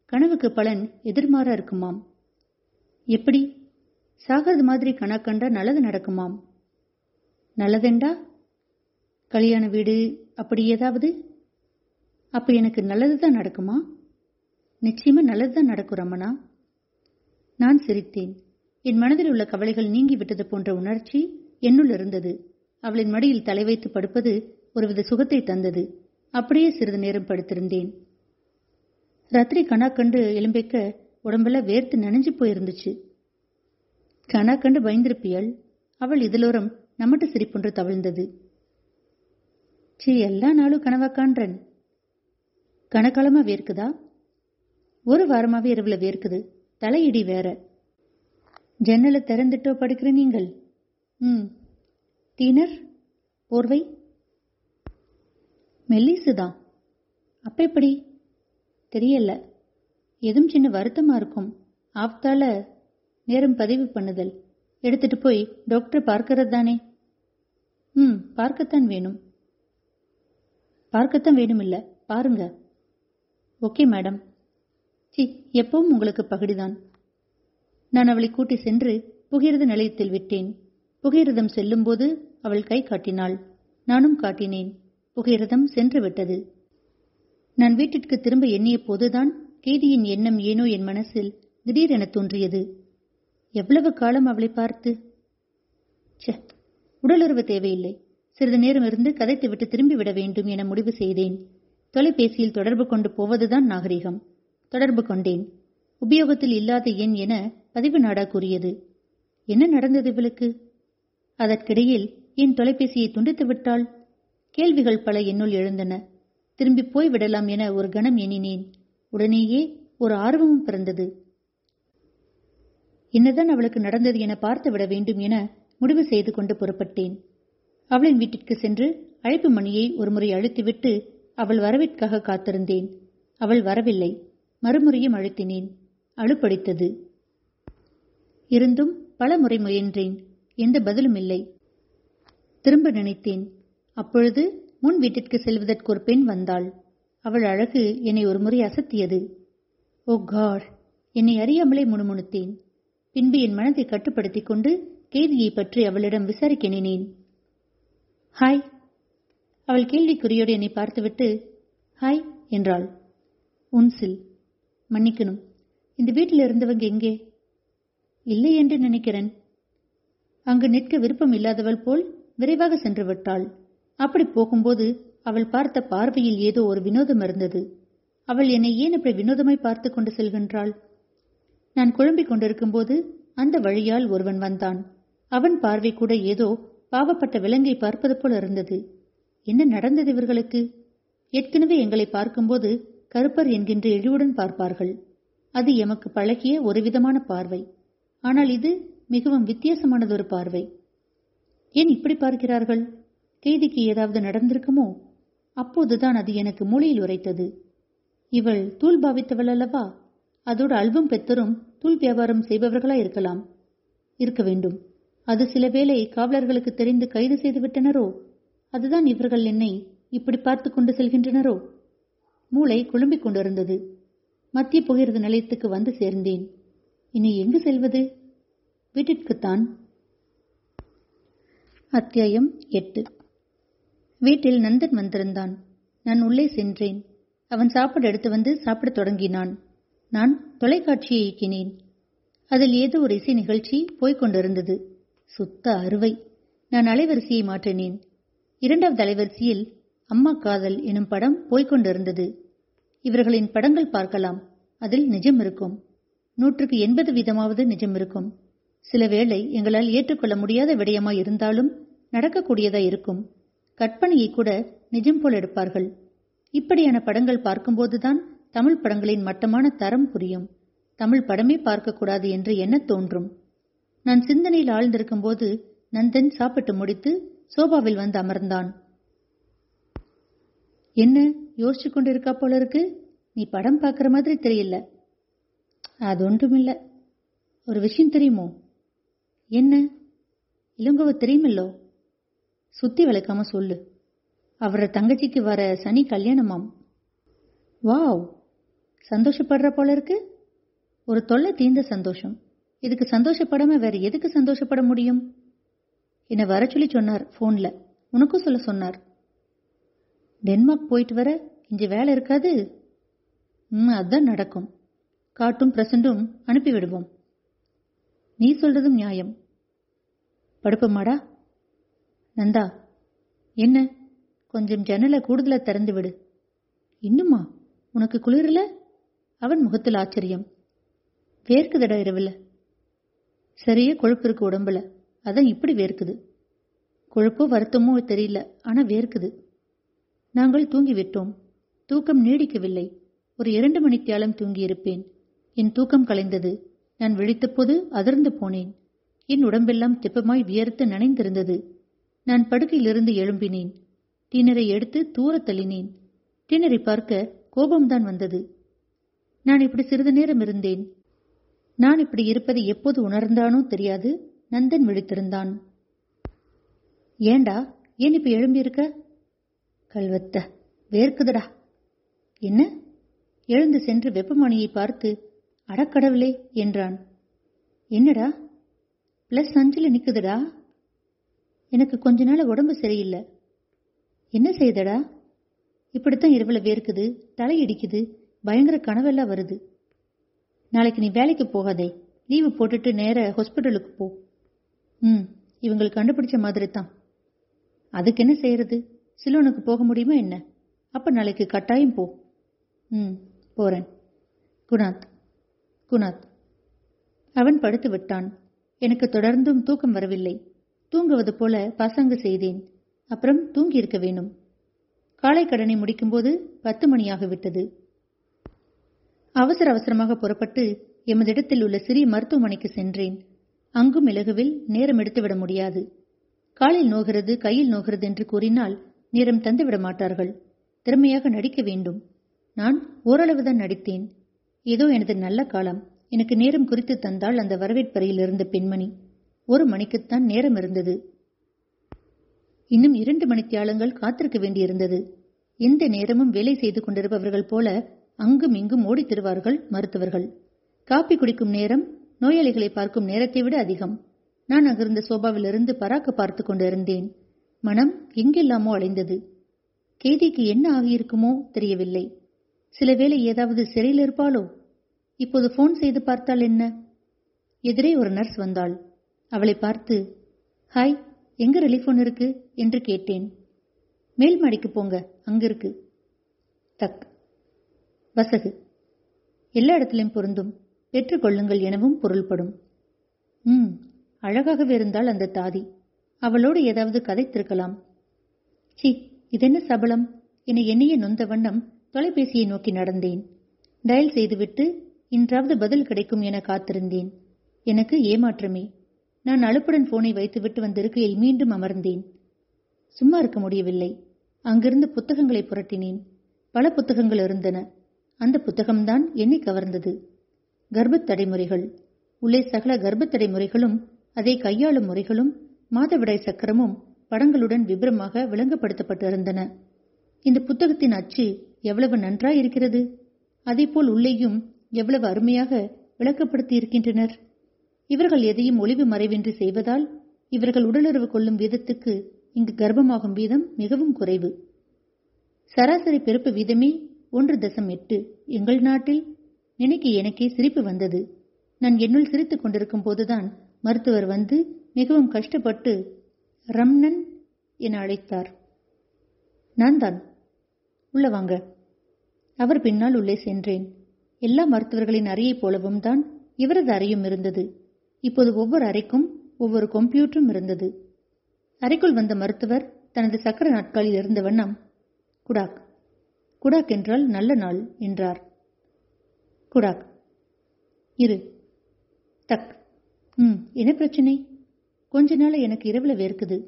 கனவுக்கு பலன் எதிர்மாறா இருக்குமாம். எப்படி? சாகிறது மாதிரி கணா கண்டா நல்லது நடக்குமாம். நல்லதெண்டா? கல்யாண வீடு அப்படி ஏதாவது? அப்ப எனக்கு நல்லதுதான் நடக்குமா? நிச்சயமா நல்லதுதான் நடக்கும் ரமணா. நான் சிரித்தேன். என் மனதில் உள்ள கவலைகள் நீங்கி விட்டது போன்ற உணர்ச்சி என்னுள் இருந்தது. அவளின் மடியில் தலை வைத்து படுப்பது ஒருவித சுகத்தை தந்தது. அப்படியே சிறிது நேரம் படுத்திருந்தேன். ராத்திரி கணா கண்டு எலும்பைக்க உடம்பெல்லாம் வேர்த்து நனைஞ்சு போயிருந்துச்சு. கணா கண்டு பயந்திருப்பியல் அவள் இதலோரம் நம்மட்டு சிரிப்பொன்று தவிழ்ந்தது. சீ எல்லா நாளும் கனவா காண்றன் கணக்காலமா வேர்க்குதா? ஒரு வாரமாவே இரவுல வேர்க்குது. தலையிடி வேற. ஜன்னலை திறந்துட்டோ படுக்கிற நீங்கள்? ம். டினர் போர்வை. மெல்லிசுதான் அப்ப எப்படி? தெரியல. எதுவும் சின்ன வருத்தமா இருக்கும். ஆப்தால நேரம் பதிவு பண்ணுதல். எடுத்துட்டு போய் டாக்டர் பார்க்கறது தானே? ம் பார்க்கத்தான் வேணும். பார்க்கத்தான் வேணும் இல்ல பாருங்க. Okay madam. சி எப்பவும் உங்களுக்கு பகடிதான். நான் அவளை கூட்டி சென்று புகையிரத நிலையத்தில் விட்டேன். புகையிரதம் செல்லும்போது அவள் கை காட்டினாள். நானும் காட்டினேன். புகையிரதம் சென்று விட்டது நான் வீட்டிற்கு திரும்ப எண்ணிய போதுதான் கேதியின் எண்ணம் ஏனோ என் மனசில் திடீரென தோன்றியது. எவ்வளவு காலம் அவளை பார்த்து? ச்சே உடலுறவு தேவையில்லை. சிறிது நேரம் இருந்து கதைத்துவிட்டு திரும்பிவிட வேண்டும் என முடிவு செய்தேன். தொலைபேசியில் தொடர்பு கொண்டு போவதுதான் நாகரிகம். தொடர்பு கொண்டேன். உபயோகத்தில் இல்லாத எண் என பதிவு நாடா கூறியது. என்ன நடந்தது இவளுக்கு? அதற்கிடையில் என் தொலைபேசியை துண்டித்து விட்டாள். கேள்விகள் பல என்னுள் எழுந்தன. திரும்பி போய் விடலாம் என ஒரு கணம் எண்ணினேன். உடனேயே ஒரு ஆர்வமும் பிறந்தது. என்னதான் அவளுக்கு நடந்தது என பார்த்து விட வேண்டும் என முடிவு செய்து கொண்டு புறப்பட்டேன். அவளின் வீட்டிற்கு சென்று அழைப்பு மணியை ஒருமுறை அழுத்திவிட்டு அவள் வரவிற்காக காத்திருந்தேன். அவள் வரவில்லை. மறுமுறையும் அழுத்தினேன். அழுப்படித்தது. இருந்தும் பல முறை முயன்றேன். எந்த பதிலும் இல்லை திரும்ப நினைத்தேன். அப்பொழுது முன் வீட்டிற்கு செல்வதற்கு ஒரு பெண் வந்தாள். அவள் அழகு என்னை ஒருமுறை அசத்தியது. ஓ காட் என்னை அறியாமலே முணுமுணுத்தேன். பின்பு என் மனதை கட்டுப்படுத்திக் கொண்டு கேதியை பற்றி அவளிடம் விசாரிக்க எண்ணினேன். ஹாய். அவள் கேள்விக்குறியோடு என்னை பார்த்துவிட்டு ஹாய் என்றாள். உன்சில் மன்னிக்கணும். இந்த வீட்டில் இருந்தவங்க எங்கே? இல்லை என்று நினைக்கிறேன். அங்கு நிற்க விருப்பம் இல்லாதவள் போல் விரைவாக சென்று விட்டாள் அப்படி போகும்போது அவள் பார்த்த பார்வையில் ஏதோ ஒரு வினோதம் இருந்தது. அவள் என்னை ஏன் அப்படி வினோதமாய் பார்த்து கொண்டு செல்கின்றாள்? நான் குழம்பிக் கொண்டிருக்கும்போது அந்த வழியால் ஒருவன் வந்தான். அவன் பார்வை கூட ஏதோ பாவப்பட்ட விலங்கை பார்ப்பது போல இருந்தது. என்ன நடந்தது இவர்களுக்கு? ஏற்கனவே எங்களை பார்க்கும்போது கருப்பர் என்கின்ற இழிவுடன் பார்ப்பார்கள். அது எமக்கு பழகிய ஒரு விதமான பார்வை. ஆனால் இது மிகவும் வித்தியாசமானதொரு பார்வை. ஏன் இப்படி பார்க்கிறார்கள்? கைதிக்கு ஏதாவது நடந்திருக்குமோ? அப்போதுதான் அது எனக்கு மூளையில் உரைத்தது. இவள் தூள் பாவித்தவள் அல்லவா? அதோடு அல்பம் பெத்தரும் தூள் வியாபாரம் செய்பவர்களா இருக்கலாம். இருக்க வேண்டும். அது சில வேளை காவலர்களுக்கு தெரிந்து கைது செய்து விட்டனரோ? அதுதான் இவர்கள் என்னை இப்படி பார்த்து கொண்டு செல்கின்றனரோ? மூளை குழம்பிக் கொண்டிருந்தது. மத்திய புகிர்வு நிலையத்துக்கு வந்து சேர்ந்தேன். இனி எங்கு செல்வது? வீட்டிற்குத்தான். அத்தியாயம் எட்டு. வீட்டில் நந்தன் வந்திருந்தான். நான் உள்ளே சென்றேன். அவன் சாப்பாடு எடுத்து வந்து சாப்பிடத் தொடங்கினான். நான் தொலைக்காட்சியை இயக்கினேன். அதில் ஏதோ ஒரு இசை நிகழ்ச்சி போய்க் கொண்டிருந்தது. சுத்த அறுவை நான் அலைவரிசையை மாற்றினேன். இரண்டாவது அலைவரிசையில் அம்மா காதல் எனும் படம் போய்க் கொண்டிருந்தது. இவர்களின் படங்கள் பார்க்கலாம். அதில் நிஜம் இருக்கும். நூற்றுக்கு எண்பது வீதமாவது நிஜம் இருக்கும். சில வேளை எங்களால் ஏற்றுக்கொள்ள முடியாத விடயமா இருந்தாலும் நடக்கக்கூடியதாய் இருக்கும். கற்பனையை கூட நிஜம் போல் எடுப்பார்கள். இப்படியான படங்கள் பார்க்கும்போதுதான் தமிழ் படங்களின் மட்டமான தரம் புரியும். தமிழ் படமே பார்க்கக்கூடாது என்று என்ன தோன்றும்? நான் சிந்தனையில் ஆழ்ந்திருக்கும் போது நந்தன் சாப்பிட்டு முடித்து சோபாவில் வந்து அமர்ந்தான். என்ன யோசிச்சு கொண்டு இருக்கா போல இருக்கு? நீ படம் பார்க்குற மாதிரி தெரியல. அது ஒன்றுமில்ல. ஒரு விஷயம் தெரியுமோ? என்ன? இளங்கோவை தெரியுமில்லோ? சுத்தி விளக்காம சொல்லு. அவர தங்கச்சிக்கு வர சனி கல்யாணமாம். வாவ்! சந்தோஷப்படுற போல இருக்கு? ஒரு தொல்லை தீர்ந்த சந்தோஷம். இதுக்கு சந்தோஷப்படாம வேற எதுக்கு சந்தோஷப்பட முடியும்? என்னை வர சொல்லி சொன்னார் போன்ல. உனக்கும் சொல்ல சொன்னார். டென்மார்க் போயிட்டு வர இங்க வேலை இருக்காது? ம் அதுதான் நடக்கும். காட்டும் பிரசண்டும் அனுப்பிவிடுவோம் நீ சொல்றதும் நியாயம். படுப்பமாடா நந்தா என்ன? கொஞ்சம் ஜன்னலை கூடுதலா திறந்து விடு. இன்னுமா? உனக்கு குளிரல? அவன் முகத்தில் ஆச்சரியம். வேர்க்குதடா இரவில். சரியா கொழுப்பு இருக்கு உடம்புல. அதான் இப்படி வேர்க்குது. கொழுப்போ வருத்தமோ தெரியல ஆனா வேர்க்குது. நாங்கள் தூங்கிவிட்டோம். தூக்கம் நீடிக்கவில்லை. ஒரு இரண்டு மணித்தியாலம் தூங்கியிருப்பேன். என் தூக்கம் கலைந்தது. நான் விழித்தபோது அதிர்ந்து போனேன். என் உடம்பெல்லாம் திப்பமாய் வியர்த்து நனைந்திருந்தது. நான் படுக்கையிலிருந்து எழும்பினேன். டின்னரை எடுத்து தூர தள்ளினேன். டின்னரை பார்க்க கோபம்தான் வந்தது. நான் இப்படி சிறிது நேரம் இருந்தேன். நான் இப்படி இருப்பதை எப்போது உணர்ந்தானோ தெரியாது. நந்தன் விழித்திருந்தான். ஏண்டா ஏன் இப்ப எழும்பியிருக்க? கல்வத்த வேர்க்குதடா. என்ன? எழுந்து சென்று வெப்பமானியை பார்த்து அடக்கடவுளே என்றான். என்னடா? பிளஸ் அஞ்சில் நிக்குதுடா? எனக்கு கொஞ்ச நாள் உடம்பு சரியில்லை. என்ன செய்தடா? இப்படித்தான் இரவுல வேர்க்குது தலை இடிக்குது பயங்கர கனவெல்லாம் வருது. நாளைக்கு நீ வேலைக்கு போகாதே லீவு போட்டுட்டு நேர ஹாஸ்பிட்டலுக்கு போ. ம் இவங்களுக்கு கண்டுபிடிச்ச மாதிரி தான் அதுக்கு என்ன செய்யறது? சிலோனுக்கு போக முடியுமா என்ன? அப்ப நாளைக்கு கட்டாயம் போ. ம் போறேன். குணாத் குணாத். அவன் படுத்து விட்டான் எனக்கு தொடர்ந்தும் தூக்கம் வரவில்லை. தூங்குவது போல பசங்கு செய்தேன். அப்புறம் தூங்கியிருக்க வேணும் காலை கடனை முடிக்கும்போது பத்து மணியாகிவிட்டது அவசர அவசரமாக புறப்பட்டு எமதிடத்தில் உள்ள சிறிய மருத்துவமனைக்கு சென்றேன். அங்கும் இலகுவில் நேரம் எடுத்துவிட முடியாது. காலில் நோகிறது கையில் நோகிறது என்று கூறினால் நேரம் தந்துவிட மாட்டார்கள். திறமையாக நடிக்க வேண்டும். நான் ஓரளவுதான் நடித்தேன். ஏதோ எனது நல்ல காலம். எனக்கு நேரம் குறித்து தந்தால் அந்த வரவேற்பறையில் இருந்த பெண்மணி. ஒரு மணிக்குத்தான் நேரம் இருந்தது. இன்னும் இரண்டு மணித்தியாலங்கள் காத்திருக்க வேண்டியிருந்தது. எந்த நேரமும் வேலை செய்து கொண்டிருப்பவர்கள் போல அங்கும் இங்கும் ஓடித் திருவார்கள் மருத்துவர்கள். காப்பி குடிக்கும் நேரம் நோயாளிகளை பார்க்கும் நேரத்தை விட அதிகம். நான் அங்கிருந்த சோபாவிலிருந்து பராக்க பார்த்து கொண்டிருந்தேன். மனம் எங்கெல்லாமோ அலைந்தது. கேதிக்கு என்ன ஆகியிருக்குமோ தெரியவில்லை. சில வேளை ஏதாவது சிறையில் இருப்பாளோ? இப்போது போன் செய்து பார்த்தால் என்ன? எதிரே ஒரு நர்ஸ் வந்தாள். அவளை பார்த்து ஹாய் எங்க டெலிஃபோன் இருக்கு? என்று கேட்டேன். மேல் மாடிக்கு போங்க அங்க இருக்கு. தக். வசகு. எல்லா இடத்திலும் பொருந்தும். பெற்றுக்கொள்ளுங்கள் எனவும் பொருள்படும். ம் அழகாகவே இருந்தால் அந்த தாதி. அவளோடு ஏதாவது கதைத்திருக்கலாம். சி இதென்ன சபலம்? என எண்ணிய நொந்த வண்ணம். தொலைபேசியை நோக்கி நடந்தேன். டயல் செய்துவிட்டு இன்றாவது பதில் கிடைக்கும் என காத்திருந்தேன். எனக்கு ஏமாற்றமே. நான் அலுப்புடன் போனை வைத்துவிட்டு வந்திருக்கையில் மீண்டும் அமர்ந்தேன். சும்மா இருக்க முடியவில்லை. அங்கிருந்து புத்தகங்களை புரட்டினேன். பல புத்தகங்கள் இருந்தன. அந்த புத்தகம்தான் என்னை கவர்ந்தது. கர்ப்பத் தடைமுறைகள். உள்ளே சகல கர்ப்பத்தடை முறைகளும் அதை கையாளும் முறைகளும் மாதவிடாய் சக்கரமும் படங்களுடன் விபரமாக விளங்கப்படுத்தப்பட்டிருந்தன. இந்த புத்தகத்தின் அச்சு எவ்வளவு நன்றாய் இருக்கிறது அதேபோல் உள்ளேயும் எவ்வளவு அருமையாக விளக்கப்படுத்தி இருக்கின்றனர் இவர்கள் எதையும் ஒளிவு மறைவின்றி செய்வதால் இவர்கள் உடலுறவு கொள்ளும் வீதத்துக்கு இங்கு கர்ப்பமாகும் வீதம் மிகவும் குறைவு. சராசரி பிறப்பு வீதமே ஒன்று தசம் எட்டு. எங்கள் நாட்டில் நினைக்க எனக்கே சிரிப்பு வந்தது. நான் என்னுள் சிரித்துக் கொண்டிருக்கும் போதுதான் மருத்துவர் வந்து மிகவும் கஷ்டப்பட்டு ரம்னன் என அழைத்தார். நான் தான் உள்ள வாங்க. அவர் பின்னால் உள்ளே சென்றேன். எல்லா மருத்துவர்களின் அறையைப் போலவும் தான் இவரது அறையும் இருந்தது. இப்போது ஒவ்வொரு அறைக்கும் ஒவ்வொரு கம்ப்யூட்டரும் இருந்தது. அறைக்குள் வந்த மருத்துவர் தனது சக்கர நாட்களில் இருந்த வண்ணம் குடாக். குடாக் என்றால் நல்ல நாள் என்றார். குடாக். இரு. தக். ம் என்ன பிரச்சனை? கொஞ்ச நாள் எனக்கு இரவுல வேர்க்குது.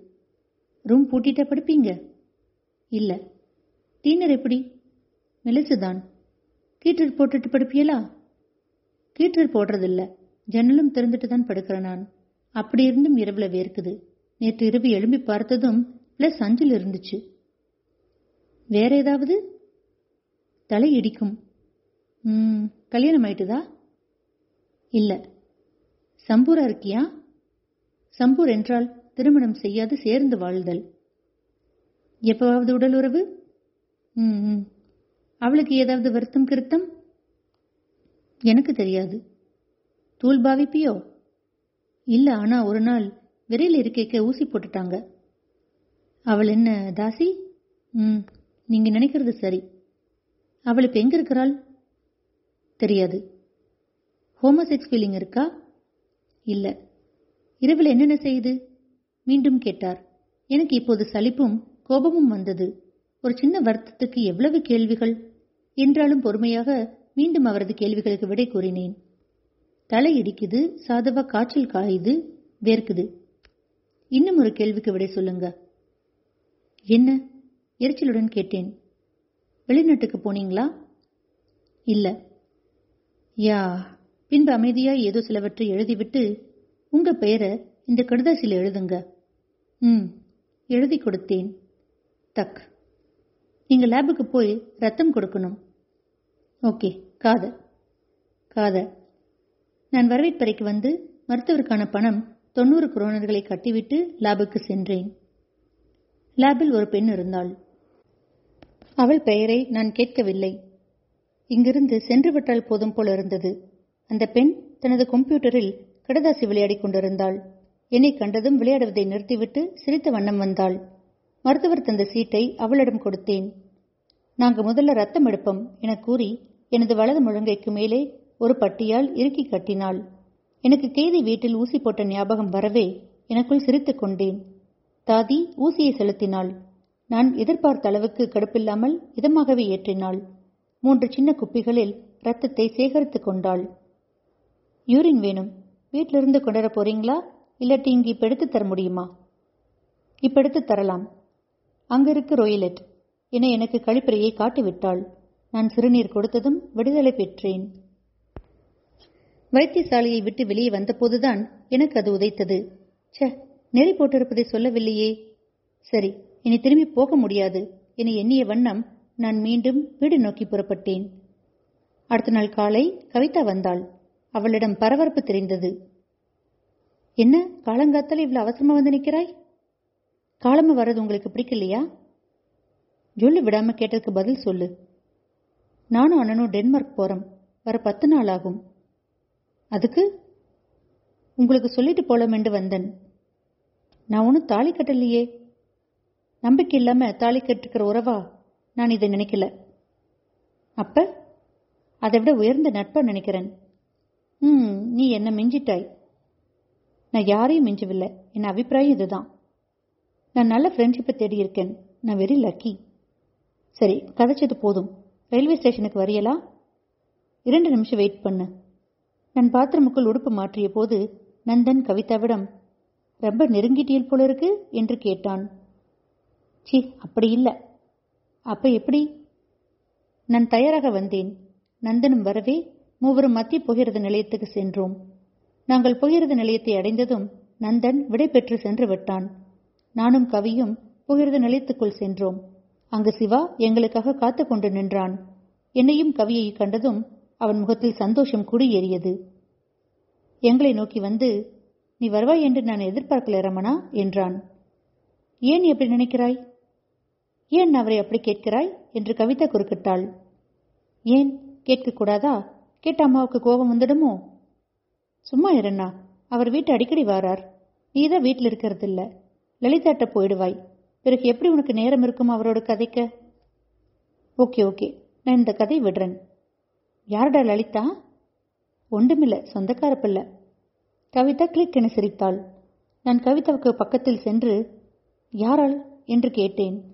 ரூம் பூட்டிட்டா படுப்பீங்க? இல்லை. டீனர் எப்படி? மெலிசுதான். கீற்றல் போட்டுட்டு படுப்பியலா? கீற்றல் போடுறதில்ல. ஜன்னலும் திறந்துட்டு தான் படுக்கிறேன் நான். அப்படி இருந்தும் இரவுல வேர்க்குது. நேற்று இரவு எழும்பி பார்த்ததும் பிளஸ் அஞ்சில் இருந்துச்சு. வேற ஏதாவது? தலை இடிக்கும். ம் கல்யாணம் ஆயிட்டுதா? இல்ல. சம்பூரா இருக்கியா? சம்பூர் என்றால் திருமணம் செய்யாது சேர்ந்து வாழ்தல். எப்பவாவது உடல் உறவு? ம் ம். அவளுக்கு ஏதாவது வருத்தம் கிருத்தம்? எனக்கு தெரியாது. தூள் பாவிப்பியோ? இல்ல ஆனா ஒரு நாள் விரையில் இருக்கைக்க ஊசி போட்டுட்டாங்க. அவள் என்ன தாசி? ம் நீங்க நினைக்கிறது சரி. அவள் இப்ப எங்க இருக்கிறாள்? தெரியாது. ஹோமோசெக்ஸ் ஃபீலிங் இருக்கா? இல்ல. இரவில் என்னென்ன செய்யுது மீண்டும் கேட்டார். எனக்கு இப்போது சலிப்பும் கோபமும் வந்தது. ஒரு சின்ன வருத்தத்துக்கு எவ்வளவு கேள்விகள்? என்றாலும் பொறுமையாக மீண்டும் அவரது கேள்விகளுக்கு விடை கூறினேன். தலை இடிக்குது சாதவா காய்ச்சல் காயுது வேர்க்குது. இன்னும் ஒரு கேள்விக்கு விடை சொல்லுங்க. என்ன? எரிச்சலுடன் கேட்டேன். வெளிநாட்டுக்கு போனீங்களா? இல்ல. யா பின்பு அமைதியாக ஏதோ சிலவற்றை எழுதிவிட்டு உங்க பெயரை இந்த கடுதாசில எழுதுங்க. ம் எழுதி கொடுத்தேன். தக். நீங்க லேபுக்கு போய் ரத்தம் கொடுக்கணும். ஓகே காத. காத. நான் வரவேற்பறைக்கு வந்து மருத்துவருக்கான பணம் தொண்ணூறு குரோனர்களை கட்டிவிட்டு லேபுக்கு சென்றேன். லேபில் ஒரு பெண் இருந்தாள். அவள் பெயரை நான் கேட்கவில்லை. இங்கிருந்து சென்று விட்டால் போதும் போல இருந்தது. அந்த பெண் தனது கம்ப்யூட்டரில் கடதாசி விளையாடிக் கொண்டிருந்தாள். என்னை கண்டதும் விளையாடுவதை நிறுத்திவிட்டு சிரித்த வண்ணம் வந்தாள். மருத்துவர் தந்த சீட்டை அவளிடம் கொடுத்தேன். நாங்க முதல்ல ரத்தம் எடுப்போம் என கூறி எனது வலது முழங்கைக்கு மேலே ஒரு பட்டியால் இறுக்கி கட்டினாள். எனக்கு கேதி வீட்டில் ஊசி போட்ட ஞாபகம் வரவே எனக்குள் சிரித்துக் கொண்டேன். தாதி ஊசியை செலுத்தினாள். நான் எதிர்பார்த்த அளவுக்கு கடுப்பில்லாமல் இதமாகவே ஏற்றினாள். மூன்று சின்ன குப்பிகளில் ரத்தத்தை சேகரித்துக் கொண்டாள். யூரின் வேணும். வீட்டிலிருந்து கொண்டு போறீங்களா? இல்லாட்டி இங்கு இப்ப எடுத்து தர முடியுமா? இப்ப எடுத்து தரலாம். அங்க இருக்கு ரோயிலெட். என எனக்கு கழிப்பறையை காட்டிவிட்டாள். நான் சிறுநீர் கொடுத்ததும் விடுதலை பெற்றேன். வைத்தியசாலையை விட்டு வெளியே வந்தபோதுதான் எனக்கு அது உதைத்தது. ச்ச நெறி போட்டிருப்பதை சொல்லவில்லையே. சரி இனி திரும்பி போக முடியாது என எண்ணிய வண்ணம் நான் மீண்டும் வீடு நோக்கி புறப்பட்டேன். அடுத்த நாள் காலை கவிதா வந்தாள். அவளிடம் பரபரப்பு தெரிந்தது. என்ன காலங்காத்தால் இவ்வளவு அவசரமா வந்து நிற்கிறாய்? காலமா வர்றது உங்களுக்கு பிடிக்கலையா? சொல்லு விடாம கேட்டதுக்கு பதில் சொல்லு. நானும் அண்ணனும் டென்மார்க் போறோம். வர பத்து நாள் ஆகும். அதுக்கு உங்களுக்கு சொல்லிட்டு போலமென்று வந்தேன். நான் ஒன்றும் தாலி கட்டலையே. நம்பிக்கை இல்லாம தாலி கட்டுக்கிற உறவா நான் இதை நினைக்கல. அப்ப அதை விட உயர்ந்த நட்பா நினைக்கிறேன். ம் நீ என்ன மிஞ்சிட்டாய். நான் யாரையும் மிஞ்சவில்லை. என் அபிப்பிராயம் இதுதான். நான் நல்ல ஃப்ரெண்ட்ஷிப்பை தேடி இருக்கேன். நான் வெரி லக்கி சரி கதைச்சது போதும். ரயில்வே ஸ்டேஷனுக்கு வரையலா? இரண்டு நிமிஷம் வெயிட் பண்ணு. நான் பாத்திரமுக்குள் உடுப்பு மாற்றிய போது நந்தன் கவிதாவிடம் ரொம்ப நெருங்கிட்டியல் போல இருக்கு? என்று கேட்டான். சி அப்படி இல்லை. அப்ப எப்படி? நான் தயாராக வந்தேன். நந்தனும் வரவே மூவரும் மத்திய புகிறது நிலையத்துக்கு சென்றோம். நாங்கள் புகிறது நிலையத்தை அடைந்ததும் நந்தன் விடை பெற்று சென்று விட்டான். நானும் கவியும் புகிறது நிலையத்துக்குள் சென்றோம். அங்கு சிவா எங்களுக்காக காத்து கொண்டு நின்றான். என்னையும் கவியை கண்டதும் அவன் முகத்தில் சந்தோஷம் குடியேறியது. எங்களை நோக்கி வந்து நீ வருவாய் என்று நான் எதிர்பார்க்கல ரமணா என்றான். ஏன் எப்படி நினைக்கிறாய்? ஏன் அவரை அப்படி கேட்கிறாய்? என்று கவிதா குறுக்கிட்டாள். ஏன்? கேட்கக்கூடாதா கேட்ட அம்மாவுக்கு கோபம் வந்துடுமோ? சும்மா இருண்ணா அவர் வீட்டு அடிக்கடி வாரார். நீதான் வீட்டில் இருக்கிறதில்ல. லலிதாட்ட போயிடுவாய். பிறகு எப்படி உனக்கு நேரம் இருக்கும் அவரோட கதைக்க? Okay okay. நான் இந்த கதை விடுறேன். யாருடா லலிதா? ஒன்றுமில்ல சொந்தக்கார பிள்ளை. கவிதா கிளிக் என சிரித்தாள். நான் கவிதாவுக்கு பக்கத்தில் சென்று யாரால்? என்று கேட்டேன்.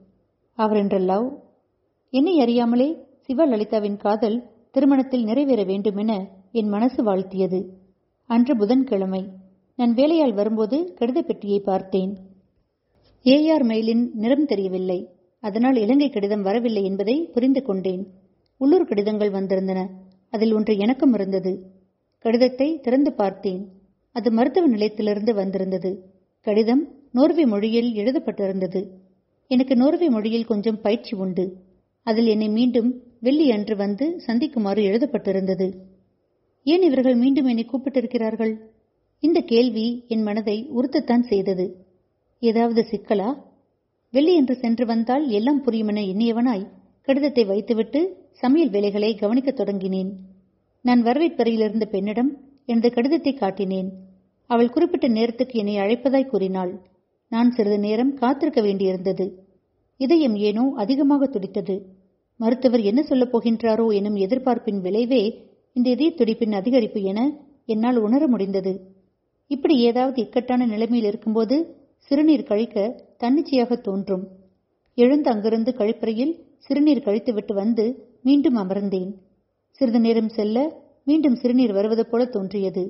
அவர் என்ற லவ்? என்னை அறியாமலே சிவலலிதாவின் காதல் திருமணத்தில் நிறைவேற வேண்டுமென என் மனசு வாழ்த்தியது. அன்று புதன்கிழமை. நான் வேலையால் வரும்போது கடித பெட்டியை பார்த்தேன். ஏஆர் மெயிலின் நிறம் தெரியவில்லை. அதனால் இலங்கை கடிதம் வரவில்லை என்பதை புரிந்து கொண்டேன். உள்ளூர் கடிதங்கள் வந்திருந்தன. அதில் ஒன்று எனக்கும் இருந்தது. கடிதத்தை திறந்து பார்த்தேன். அது மருத்துவ நிலையத்திலிருந்து வந்திருந்தது. கடிதம் நோர்வே மொழியில் எழுதப்பட்டிருந்தது. எனக்கு நோர்வே மொழியில் கொஞ்சம் பயிற்சி உண்டு. அதில் என்னை மீண்டும் வெள்ளி அன்று வந்து சந்திக்குமாறு எழுதப்பட்டிருந்தது. ஏன் இவர்கள் மீண்டும் என்னை கூப்பிட்டிருக்கிறார்கள்? இந்த கேள்வி என் மனதை உறுத்தத்தான் செய்தது. ஏதாவது சிக்கலா? வெள்ளி என்று சென்று வந்தால் எல்லாம் புரியுமென எண்ணியவனாய் கடிதத்தை வைத்துவிட்டு சமையல் வேலைகளை கவனிக்கத் தொடங்கினேன். நான் வரவேற்பறையிலிருந்த பெண்ணிடம் எனது கடிதத்தை காட்டினேன். அவள் குறிப்பிட்ட நேரத்துக்கு என்னை அழைப்பதாய் கூறினாள். நான் சிறிது நேரம் காத்திருக்க வேண்டியிருந்தது. இதயம் ஏனோ அதிகமாக துடித்தது. மருத்துவர் என்ன சொல்லப் போகின்றாரோ எனும் எதிர்பார்ப்பின் விளைவே இந்த இதய துடிப்பின் அதிகரிப்பு என என்னால் உணர முடிந்தது. இப்படி ஏதாவது இக்கட்டான நிலைமையில் இருக்கும்போது சிறுநீர் கழிக்க தன்னிச்சையாக தோன்றும். எழுந்து அங்கிருந்து கழிப்பறையில் சிறுநீர் கழித்துவிட்டு வந்து மீண்டும் அமர்ந்தேன். சிறிது நேரம் செல்ல மீண்டும் சிறுநீர் வருவது போல தோன்றியது.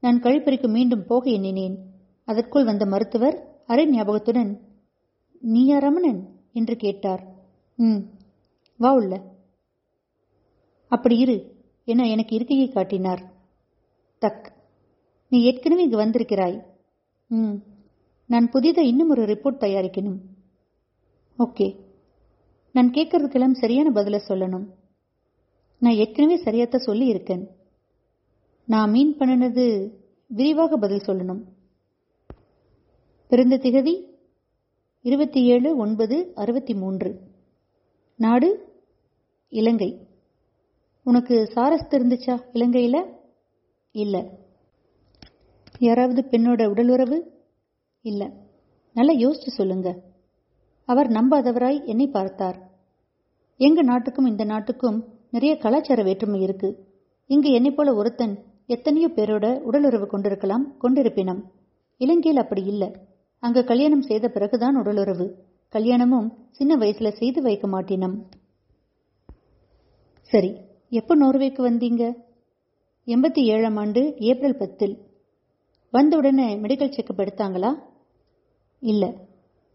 நான் கழிப்பறைக்கு மீண்டும் போக எண்ணினேன். அதற்குள் வந்த மருத்துவர் அரை ஞாபகத்துடன் நீயா ரமணன்? என்று கேட்டார். ம் வா உள்ள. அப்படி இரு என எனக்கு இருக்கையை காட்டினார். தக் நீ ஏற்கனவே இங்கு வந்திருக்கிறாய். ம் நான் புதிதாக இன்னும் ஒரு ரிப்போர்ட் தயாரிக்கணும். ஓகே நான் கேட்கறதுக்கெல்லாம் சரியான பதிலை சொல்லணும். நான் ஏற்கனவே சரியாத்தான் சொல்லி இருக்கேன் நான் மீன் பண்ணினது விரிவாக பதில் சொல்லணும். பிறந்த திகதி இருபத்தி ஏழு ஒன்பது அறுபத்தி மூன்று நாடு இலங்கை. உனக்கு சாரஸ் இருந்துச்சா இலங்கையில்? இல்லை. யாராவது பெண்ணோட உடல் உறவு? இல்லை. நல்லா யோசிச்சு சொல்லுங்க. அவர் நம்பாதவராய் என்னை பார்த்தார். எங்க நாட்டுக்கும் இந்த நாட்டுக்கும் நிறைய கலாச்சார வேற்றுமை இருக்கு. இங்கு என்னை போல ஒருத்தன் எத்தனையோ பேரோட உடலுறவு கொண்டிருக்கலாம் கொண்டிருப்பினம். இலங்கையில் அப்படி இல்லை. அங்க கல்யாணம் செய்த பிறகுதான் உடலுறவு. கல்யாணமும் சின்ன வயசுல செய்து வைக்க மாட்டினம். சரி எப்போ நோர்வேக்கு வந்தீங்க? எண்பத்தி ஏழாம் ஆண்டு ஏப்ரல் பத்தில். வந்த உடனே மெடிக்கல் செக்கப் எடுத்தாங்களா? இல்லை.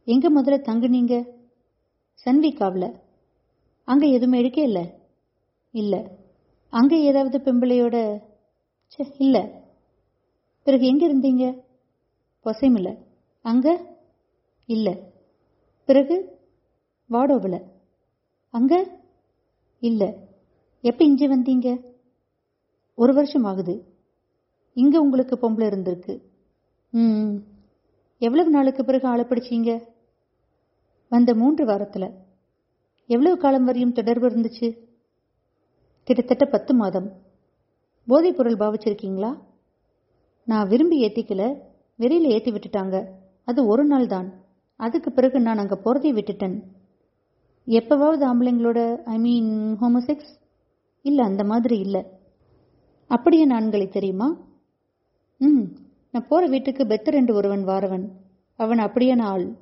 எங்க முதல்ல தங்குனீங்க? சன்விகாவில். அங்கே எதுவுமே எடுக்க இல்லை. இல்லை. அங்கே ஏதாவது பெம்பிளையோட? ச்சே இல்லை. பிறகு எங்கே இருந்தீங்க? பொசைமில்ல அங்கே? இல்லை. பிறகு? வாடோவில். அங்கே? இல்லை. எப்போ இங்கே வந்தீங்க? ஒரு வருஷம் ஆகுது. இங்கே உங்களுக்கு பொம்பளை இருந்திருக்கு. ம். எவ்வளவு நாளுக்கு பிறகு ஆளை வந்த மூன்று வாரத்தில். எவ்வளவு காலம் வரையும் தொடர்பு இருந்துச்சு? கிட்டத்தட்ட பத்து மாதம். போதைப் பொருள் பாவிச்சிருக்கீங்களா? நான் விரும்பி ஏற்றிக்கல வெளியில் ஏற்றி விட்டுட்டாங்க. அது ஒரு நாள் தான். அதுக்கு பிறகு நான் அங்கே போகிறதே விட்டுட்டேன். எப்போவாவது ஆம்பளைங்களோட ஐ மீன் ஹோமோசெக்ஸ் இல்லை அந்த மாதிரி இல்லை. அப்படியே நான்களை தெரியுமா? ம் நான் போகிற வீட்டுக்கு பெத்தர் என்று ஒருவன் வாரவன். அவன் அப்படியான ஆள்.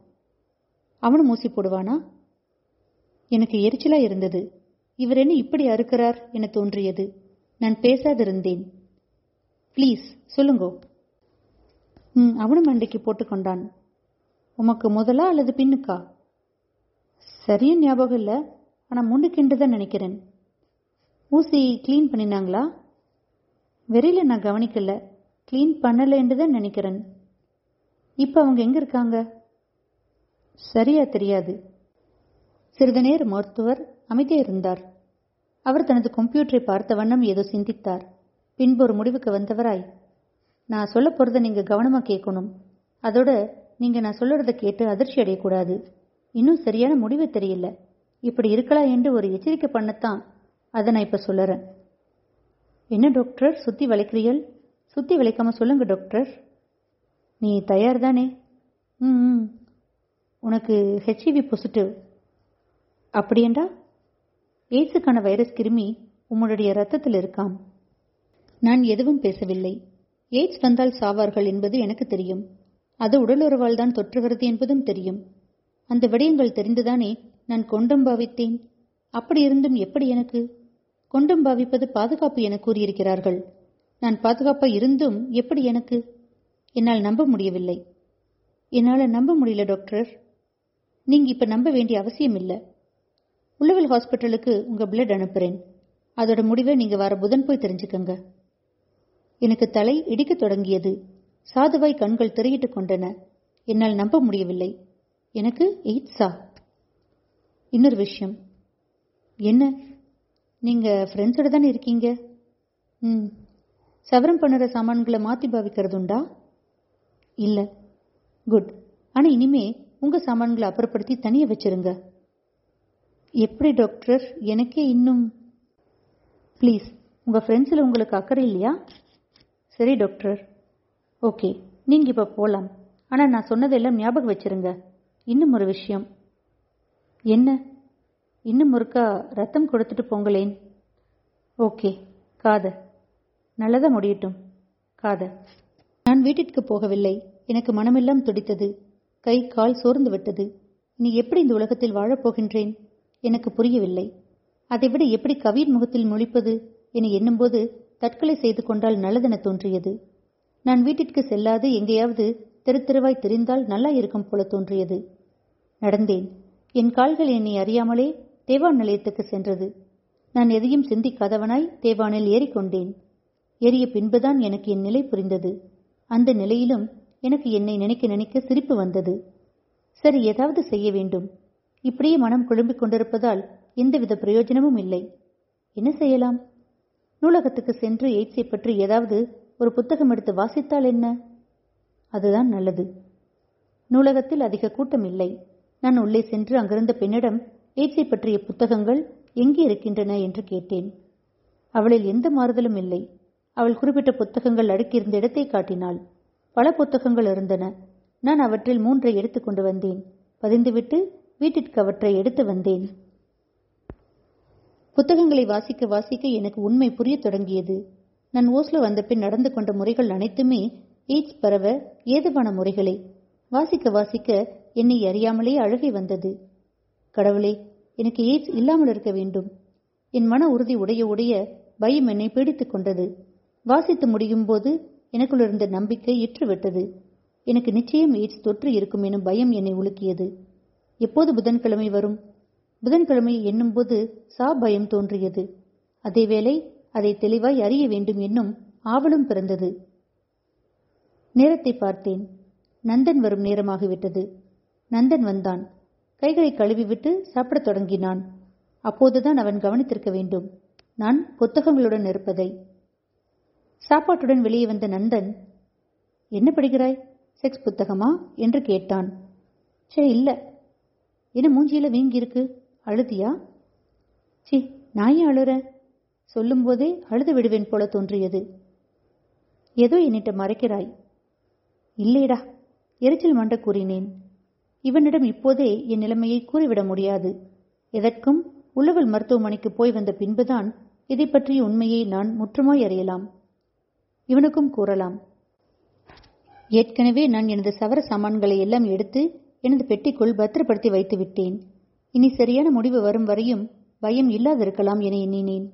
அவனும் ஊசி போடுவானா? எனக்கு எரிச்சலா இருந்தது. இவர் என்ன இப்படி அறுக்கிறார் என தோன்றியது. நான் பேசாதிருந்தேன். ப்ளீஸ் சொல்லுங்கோ. ம் அவனும் அண்டைக்கு போட்டுக்கொண்டான் உமக்கு முதலா அல்லது பின்னுக்கா? சரியும் ஞாபகம் இல்லை. ஆனால் முன்னுக்கென்று தான் நினைக்கிறேன். ஊசி க்ளீன் பண்ணினாங்களா? வெறியில நான் கவனிக்கல. க்ளீன் பண்ணலைன்னு தான் நினைக்கிறேன். இப்போ அவங்க எங்கே இருக்காங்க? சரியா தெரியாது. சிறிது நேர மருத்துவர் அமைதியாக இருந்தார். அவர் தனது கம்ப்யூட்டரை பார்த்த வண்ணம் ஏதோ சிந்தித்தார். பின்பு ஒரு முடிவுக்கு வந்தவராய் நான் சொல்ல போகிறத நீங்கள் கவனமாக கேட்கணும். அதோட நீங்கள் நான் சொல்லுறத கேட்டு அதிர்ச்சி அடையக்கூடாது. இன்னும் சரியான முடிவு தெரியல. இப்படி இருக்கலாம் என்று ஒரு எச்சரிக்கை பண்ணத்தான் அதை நான் இப்போ சொல்லுறேன். என்ன டாக்டர்? சுற்றி வளைக்கிறீர்கள் சுற்றி வளைக்காம சொல்லுங்க டாக்டர் நீ தயார் தானே ம். உனக்கு ஹெச்ஐவி பாசிட்டிவ் அப்படியேண்டா எய்ட்ஸுக்கான வைரஸ் கிருமி உம்முடைய ரத்தத்தில் இருக்காம். நான் எதுவும் பேசவில்லை. எய்ட்ஸ் வந்தால் சாவார்கள் என்பது எனக்கு தெரியும். அது உடலுறவால் தான் தொற்றுகிறது என்பதும் தெரியும். அந்த விடயங்கள் தெரிந்துதானே நான் கொண்டம் பாவித்தேன்? அப்படி இருந்தும் எப்படி எனக்கு? கொண்டம் பாவிப்பது பாதுகாப்பு என கூறியிருக்கிறார்கள். நான் பாதுகாப்பாக இருந்தும் எப்படி எனக்கு? என்னால் நம்ப முடியவில்லை. என்னால் நம்ப முடியல டாக்டர். நீங்க இப்ப நம்ப வேண்டிய அவசியம் இல்லை. உள்ளவல் ஹாஸ்பிட்டலுக்கு உங்க பிளட் அனுப்புறேன். அதோட முடிவை நீங்க வர புதன் போய் தெரிஞ்சுக்கங்க. எனக்கு தலை இடிக்கத் தொடங்கியது. சாதுவாய் கண்கள் திரையிட்டுக் கொண்டன. என்னால் நம்ப முடியவில்லை. எனக்கு எய்ட்ஸா இன்னொரு விஷயம். என்ன? நீங்க ஃப்ரெண்ட்ஸோட தானே இருக்கீங்க? ம். சவரம் பண்ணுற சாமான்களை மாற்றி பாவிக்கிறதுண்டா? இல்லை. குட் ஆனால் இனிமே உங்கள் சாமான்களை அப்புறப்படுத்தி தனியாக வச்சிருங்க. எப்படி டாக்டர் எனக்கே இன்னும் ப்ளீஸ் உங்கள் ஃப்ரெண்ட்ஸில் உங்களுக்கு அக்கறை இல்லையா? சரி டாக்டர் ஓகே நீங்கள் இப்போ போகலாம் ஆனால் நான் சொன்னதெல்லாம் ஞாபகம் வச்சிருங்க. இன்னும் ஒரு விஷயம். என்ன? இன்னும் ஒருக்கா ரத்தம் கொடுத்துட்டு போங்களேன். ஓகே காத. நல்லத முடியட்டும். காத நான் வீட்டிற்கு போகவில்லை. எனக்கு மனமெல்லாம் துடித்தது. கை கால் சோர்ந்து விட்டது. நீ எப்படி இந்த உலகத்தில் வாழப்போகின்றேன் எனக்கு புரியவில்லை. அதைவிட எப்படி கவியின் முகத்தில் முழிப்பது என எண்ணும்போது தற்கொலை செய்து கொண்டால் நல்லதென தோன்றியது. நான் வீட்டிற்கு செல்லாது எங்கேயாவது தெரு தெருவாய் தெரிந்தால் நல்லா இருக்கும் போல தோன்றியது. நடந்தேன். என் கால்கள் என்னை அறியாமலே தேவான் நிலையத்துக்கு சென்றது. நான் எதையும் சிந்திக்காதவனாய் தேவானில் ஏறிக்கொண்டேன். ஏறிய பின்புதான் எனக்கு என் நிலை புரிந்தது. அந்த நிலையிலும் எனக்கு என்னை நினைக்க நினைக்க சிரிப்பு வந்தது. சரி ஏதாவது செய்ய வேண்டும். இப்படியே மனம் குழம்பிக் கொண்டிருப்பதால் எந்தவித பிரயோஜனமும் இல்லை. என்ன செய்யலாம்? நூலகத்துக்கு சென்று எய்ட்ஸை பற்றி ஏதாவது ஒரு புத்தகம் எடுத்து வாசித்தால் என்ன? அதுதான் நல்லது. நூலகத்தில் அதிக கூட்டம் இல்லை. நான் உள்ளே சென்று அங்கிருந்த பெண்ணிடம் எய்ட்ஸை பற்றிய புத்தகங்கள் எங்கே இருக்கின்றன என்று கேட்டேன். அவளில் எந்த மாறுதலும் இல்லை. அவள் குறிப்பிட்ட புத்தகங்கள் அடுக்கியிருந்த இடத்தை காட்டினாள். பல புத்தகங்கள் இருந்தன. நான் அவற்றில் மூன்றை எடுத்துக் கொண்டு வந்தேன். பதிந்துவிட்டு வீட்டிற்கு அவற்றை எடுத்து வந்தேன். புத்தகங்களை வாசிக்க வாசிக்க எனக்கு உண்மை புரிய தொடங்கியது. நான் ஓஸ்லோ வந்த பின் நடந்து கொண்ட முறைகள் அனைத்துமே எய்ட்ஸ் பரவ ஏதுவான முறைகளே. வாசிக்க வாசிக்க என்னை அறியாமலே அழுகை வந்தது. கடவுளே எனக்கு எய்ட்ஸ் இல்லாமல் இருக்க வேண்டும். என் மன உறுதி உடைய உடைய பயம் என்னை பீடித்துக் கொண்டது. வாசித்து முடியும் போது எனக்குள் இருந்த நம்பிக்கை இற்றுவிட்டது. எனக்கு நிச்சயம் எய்ட்ஸ் தொற்று இருக்கும் எனும் பயம் என்னை உலுக்கியது. எப்போது புதன்கிழமை வரும்? புதன்கிழமை எண்ணும்போது சா பயம் தோன்றியது. அதேவேளை அதை தெளிவாய் அறிய வேண்டும் என்னும் ஆவலும் பிறந்தது. நேரத்தை பார்த்தேன். நந்தன் வரும் நேரமாகிவிட்டது. நந்தன் வந்தான். கைகளை கழுவிவிட்டு சாப்பிடத் தொடங்கினான். அப்போதுதான் அவன் கவனித்திருக்க வேண்டும். நான் புத்தகங்களுடன் இருப்பதை. சாப்பாட்டுடன் வெளியே வந்த நந்தன் என்ன படிக்கிறாய்? செக்ஸ் புத்தகமா? என்று கேட்டான். சே இல்ல. என்ன மூஞ்சியில வீங்கி இருக்கு? அழுதியா? சி நான் ஏன் அழுற? சொல்லும்போதே அழுது விடுவேன் போல தோன்றியது. ஏதோ என்னிட்ட மறைக்கிறாய். இல்லைடா எரிச்சல் மண்ட கூறினேன். இவனிடம் இப்போதே என் நிலைமையை கூறிவிட முடியாது. எதற்கும் உளவல் மருத்துவமனைக்கு போய் வந்த பின்புதான் இதை பற்றிய உண்மையை நான் முற்றுமாய் அறியலாம். இவனுக்கும் கூறலாம். ஏற்கனவே நான் எனது சவர சாமான்களை எல்லாம் எடுத்து எனது பெட்டிக்குள் பத்திரப்படுத்தி வைத்து விட்டேன் இனி சரியான முடிவு வரும் வரையும் பயம் இல்லாதிருக்கலாம் என எண்ணினேன்.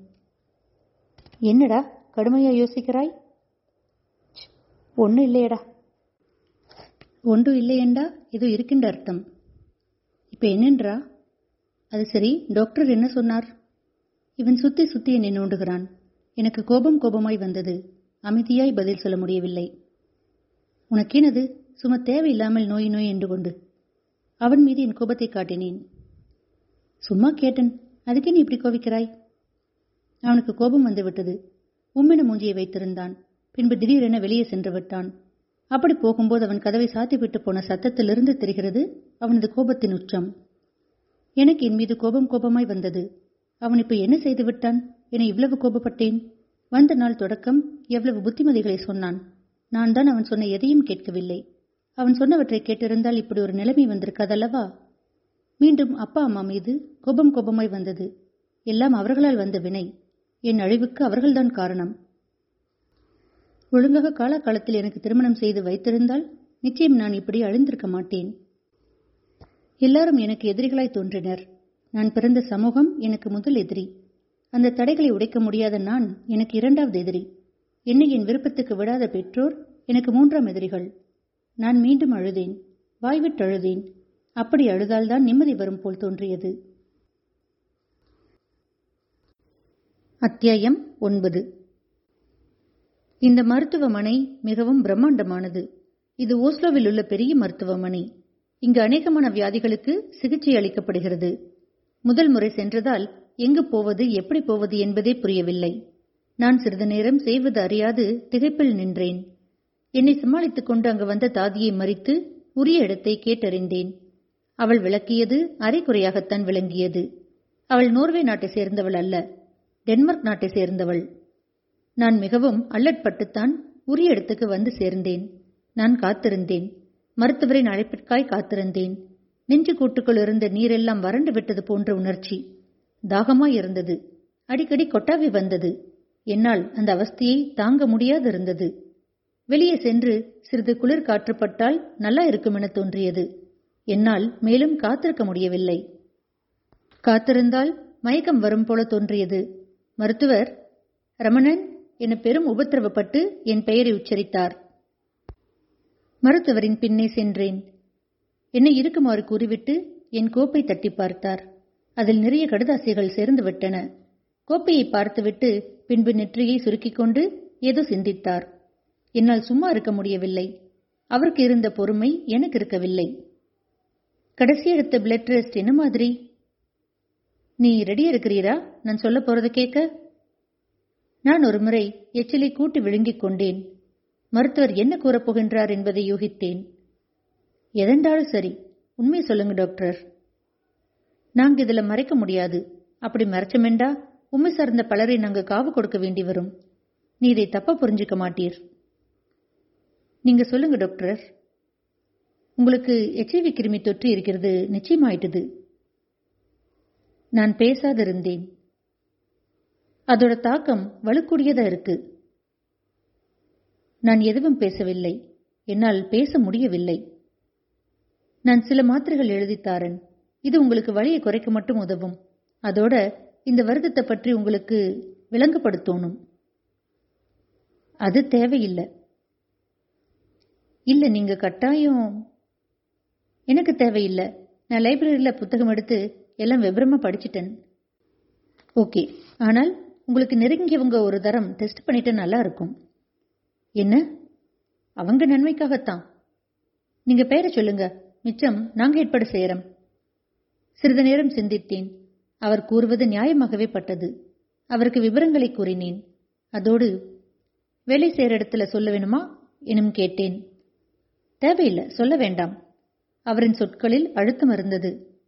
என்னடா கடுமையா யோசிக்கிறாய்? ஒன்றும் இல்லையடா. ஒன்றும் இல்லையண்டா ஏதோ இருக்கின்ற அர்த்தம். இப்ப என்னன்றா? அது சரி டாக்டர் என்ன சொன்னார்? இவன் சுத்தி சுத்தி என்னை நோண்டுகிறான். எனக்கு கோபம் கோபமாய் வந்தது. அமைதியாய் பதில் சொல்ல முடியவில்லை. உனக்கேனது? சும்மா தேவையில்லாமல் நோய் நோய் என்று கொண்டு. அவன் மீது என் கோபத்தை காட்டினேன். சும்மா கேட்டன் அதுக்கே நீ இப்படி கோபிக்கிறாய்? அவனுக்கு கோபம் வந்துவிட்டது. உம்மென மூஞ்சியை வைத்திருந்தான். பின்பு திடீரென வெளியே சென்று விட்டான். அப்படி போகும்போது அவன் கதவை சாத்திவிட்டு போன சத்தத்திலிருந்து தெரிகிறது அவனது கோபத்தின் உச்சம். எனக்கு என் மீது கோபம் கோபமாய் வந்தது. அவன் இப்ப என்ன செய்து விட்டான்? என இவ்வளவு கோபப்பட்டேன். வந்த நாள் தொடக்கம் எவ்வளவு புத்திமதிகளை சொன்னான். நான் தான் அவன் சொன்ன எதையும் கேட்கவில்லை. அவன் சொன்னவற்றை கேட்டிருந்தால் இப்படி ஒரு நிலைமை வந்திருக்காதல்லவா? மீண்டும் அப்பா அம்மா மீது கோபம் கோபமாய் வந்தது. எல்லாம் அவர்களால் வந்த வினை. என் அழிவுக்கு அவர்கள்தான் காரணம். ஒழுங்காக காலகாலத்தில் எனக்கு திருமணம் செய்து வைத்திருந்தால் நிச்சயம் நான் இப்படி அழிந்திருக்க மாட்டேன். எல்லாரும் எனக்கு எதிரிகளாய் தோன்றினர். நான் பிறந்த சமூகம் எனக்கு முதல் எதிரி. அந்த தடைகளை உடைக்க முடியாத நான் எனக்கு இரண்டாவது எதிரி. என்னை என் விருப்பத்துக்கு விடாத பெற்றோர் எனக்கு மூன்றாம் எதிரிகள். நான் மீண்டும் அழுதேன் வாய்விட்டு அழுதேன். அப்படி அழுதால்தான் நிம்மதி வரும் போல் தோன்றியது. அத்தியாயம் ஒன்பது. இந்த மருத்துவமனை மிகவும் பிரம்மாண்டமானது. இது ஓஸ்லோவில் உள்ள பெரிய மருத்துவமனை. இங்கு அநேகமான வியாதிகளுக்கு சிகிச்சை அளிக்கப்படுகிறது. முதல் முறை சென்றதால் எங்கு போவது எப்படி போவது என்பதே புரியவில்லை. நான் சிறிது நேரம் செய்வது அறியாது திகைப்பில் நின்றேன். என்னை சமாளித்துக் கொண்டு அங்கு வந்த தாதியை மறித்து உரிய இடத்தை கேட்டறிந்தேன். அவள் விளக்கியது அரைக்குறையாகத்தான் விளங்கியது. அவள் நோர்வே நாட்டை சேர்ந்தவள் அல்ல டென்மார்க் நாட்டை சேர்ந்தவள். நான் மிகவும் அல்லற்பட்டுத்தான் உரிய இடத்துக்கு வந்து சேர்ந்தேன். நான் காத்திருந்தேன். மருத்துவரின் அழைப்பிற்காய் காத்திருந்தேன். நெஞ்சு கூட்டுக்குள் இருந்த நீரெல்லாம் வறண்டு விட்டது போன்ற உணர்ச்சி. தாகமா இருந்தது அடிக்கடி கொட்டாவி வந்தது. என்னால் அந்த அவஸ்தையை தாங்க முடியாதிருந்தது. வெளியே சென்று சிறிது குளிர் காற்றுப்பட்டால் நல்லா இருக்கும் என தோன்றியது. என்னால் மேலும் காத்திருக்க முடியவில்லை. காத்திருந்தால் மயக்கம் வரும் போல தோன்றியது. மருத்துவர் ரமணன் என பெரும் உபத்திரவப்பட்டு என் பெயரை உச்சரித்தார். மருத்துவரின் பின்னே சென்றேன். என்னை இருக்குமாறு கூறிவிட்டு என் கோப்பை தட்டி பார்த்தார். அதில் நிறைய கடுதாசிகள் சேர்ந்து விட்டன. கோப்பையை பார்த்துவிட்டு பின்பு நெற்றியை சுருக்கிக் கொண்டு ஏதோ சிந்தித்தார். என்னால் சும்மா இருக்க முடியவில்லை. அவருக்கு இருந்த பொறுமை எனக்கு இருக்கவில்லை. கடைசி எடுத்த பிளட் டெஸ்ட் என்ன மாதிரி? நீ ரெடியா இருக்கிறீரா? நான் சொல்ல போறத கேட்க. நான் ஒரு முறை எச்சிலை கூட்டி விழுங்கிக் கொண்டேன். மருத்துவர் என்ன கூறப்போகின்றார் என்பதை யூகித்தேன். எதென்றாலும் சரி உண்மை சொல்லுங்க டாக்டர். நாங்க இதுல மறைக்க முடியாது. அப்படி மறைச்சமெண்டா உண்மை சார்ந்த பலரை நாங்க காவு கொடுக்க வேண்டி வரும். நீ இதை தப்பா புரிஞ்சுக்க மாட்டீர். நீங்க சொல்லுங்க டாக்டர். உங்களுக்கு எச்ஐவி கிருமி தொற்று இருக்கிறது நிச்சயமாயிட்டது. நான் பேசாதிருந்தேன். அதோட தாக்கம் வலுக்கூடியதா இருக்கு. நான் எதுவும் பேசவில்லை. என்னால் பேச முடியவில்லை. நான் சில மாத்திரைகள் எழுதித்தாரன் இது உங்களுக்கு வழியை குறைக்க மட்டும் உதவும். அதோட இந்த வருத்தத்தை பற்றி உங்களுக்கு விளங்கப்படுத்தணும். அது தேவையில்லை. இல்ல நீங்க கட்டாயம் எனக்கு தேவையில்லை. நான் லைப்ரரியில புத்தகம் எடுத்து எல்லாம் விவரமா படிச்சிட்டேன். ஓகே. ஆனால் உங்களுக்கு நெருங்கியவங்க ஒரு தரம் டெஸ்ட் பண்ணிட்டு நல்லா இருக்கும். என்ன? அவங்க நன்மைக்காகத்தான். நீங்க பேரை சொல்லுங்க. மிச்சம் நாங்க ஏற்பாடு செய்யறோம். சிறிது நேரம் சிந்தித்தேன். அவர் கூறுவது நியாயமாகவே பட்டது. அவருக்கு விவரங்களை கூறினேன். அதோடு வேலை செய்யற இடத்துல சொல்ல வேணுமா? எனும் கேட்டேன். தேவையில்லை சொல்ல வேண்டாம். அவரின் சொற்களில் அழுத்தம் இருந்தது.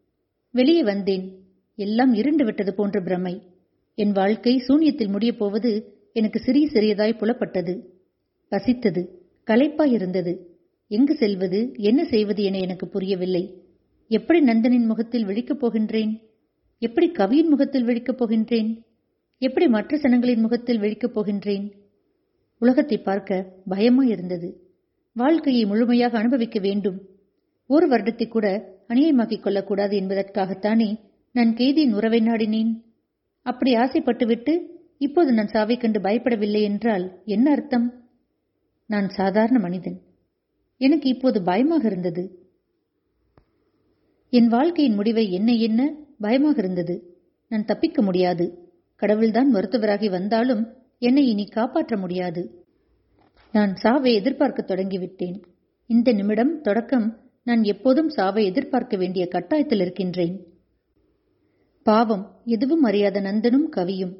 வெளியே வந்தேன். எல்லாம் இருண்டு விட்டது போன்ற பிரமை. என் வாழ்க்கை சூன்யத்தில் முடியப் போவது எனக்கு சிறிய சிறியதாய் புலப்பட்டது. பசித்தது களைப்பாய் இருந்தது. எங்கு செல்வது என்ன செய்வது என எனக்கு புரியவில்லை. எப்படி நந்தனின் முகத்தில் விழிக்கப் போகின்றேன்? எப்படி கவியின் முகத்தில் விழிக்கப் போகின்றேன்? எப்படி மற்ற சனங்களின் முகத்தில் விழிக்கப் போகின்றேன்? உலகத்தை பார்க்க பயமா இருந்தது. வாழ்க்கையை முழுமையாக அனுபவிக்க வேண்டும். ஒரு வருடத்தை கூட அநியமாக்கிக் கொள்ளக்கூடாது என்பதற்காகத்தானே நான் கேதியின் உறவை நாடினேன். அப்படி ஆசைப்பட்டுவிட்டு இப்போது நான் சாவை கண்டு பயப்படவில்லை என்றால் என்ன அர்த்தம்? நான் சாதாரண மனிதன். எனக்கு இப்போது பயமாக இருந்தது. என் வாழ்க்கையின் முடிவை என்ன என்ன? பயமாக இருந்தது. நான் தப்பிக்க முடியாது. கடவுள்தான் மருத்துவராகி வந்தாலும் என்னை இனி காப்பாற்ற முடியாது. நான் சாவை எதிர்பார்க்க தொடங்கிவிட்டேன். இந்த நிமிடம் தொடக்கம் நான் எப்போதும் சாவை எதிர்பார்க்க வேண்டிய கட்டாயத்தில் இருக்கின்றேன். பாவம் எதுவும் அறியாத நந்தனும் கவியும்.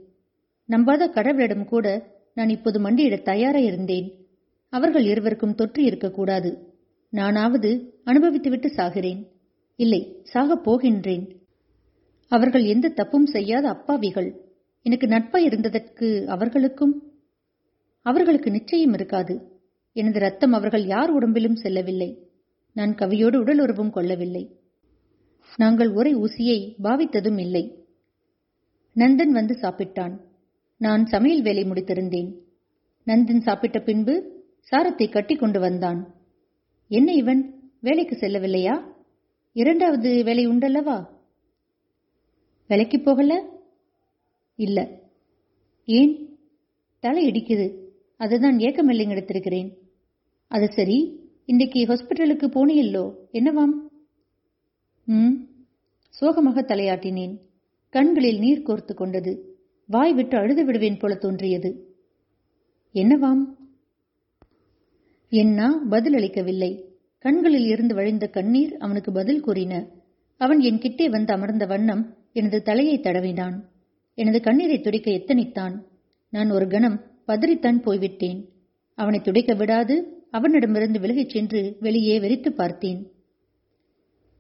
நம்பாத கடவுளிடம் கூட நான் இப்போது மண்டியிட தயாராக இருந்தேன். அவர்கள் இருவருக்கும் தொற்று இருக்கக்கூடாது. நானாவது அனுபவித்துவிட்டு சாகிறேன். இல்லை சாகப் போகின்றேன். அவர்கள் எந்த தப்பும் செய்யாத அப்பாவிகள். எனக்கு நட்பா இருந்ததற்கு அவர்களுக்கும்? அவர்களுக்கு நிச்சயம் இருக்காது. எனது ரத்தம் அவர்கள் யார் உடம்பிலும் செல்லவில்லை. நான் கவியோடு உடலுறவும் கொள்ளவில்லை. நாங்கள் ஒரே ஊசியை பாவித்ததும் இல்லை. நந்தன் வந்து சாப்பிட்டான். நான் சமையல் வேலை முடித்திருந்தேன். நந்தன் சாப்பிட்ட பின்பு சாரத்தை கட்டி கொண்டு வந்தான். என்ன இவன்? வேலைக்கு செல்லவில்லையா? இரண்டாவது வேலை உண்டல்லவா? வேலைக்கு போகல? இல்ல. ஏன்? தலை இடிக்குது. அதுதான் ஏக்கமில்லைங்க எடுத்திருக்கிறேன். அது சரி. இன்னைக்கு ஹாஸ்பிட்டலுக்கு போனியல்லோ? என்னவாம்? ம். சோகமாக தலையாட்டினேன். கண்களில் நீர் கோர்த்து கொண்டது. வாய் விட்டு அழுது விடுவேன் போல தோன்றியது. என்னவாம்? என்ன? பதிலளிக்கவில்லை. கண்களில் இருந்து வழிந்த கண்ணீர் அவனுக்கு பதில் கூறின அவன் என் கிட்டே வந்து அமர்ந்த வண்ணம் எனது தலையை தடவினான். எனது கண்ணீரை துடைக்க எத்தனித்தான்? நான் ஒரு கணம் பதறித்தான் போய்விட்டேன். அவனை துடைக்க விடாது அவனிடமிருந்து விலகிச் சென்று வெளியே வெறித்து பார்த்தேன்.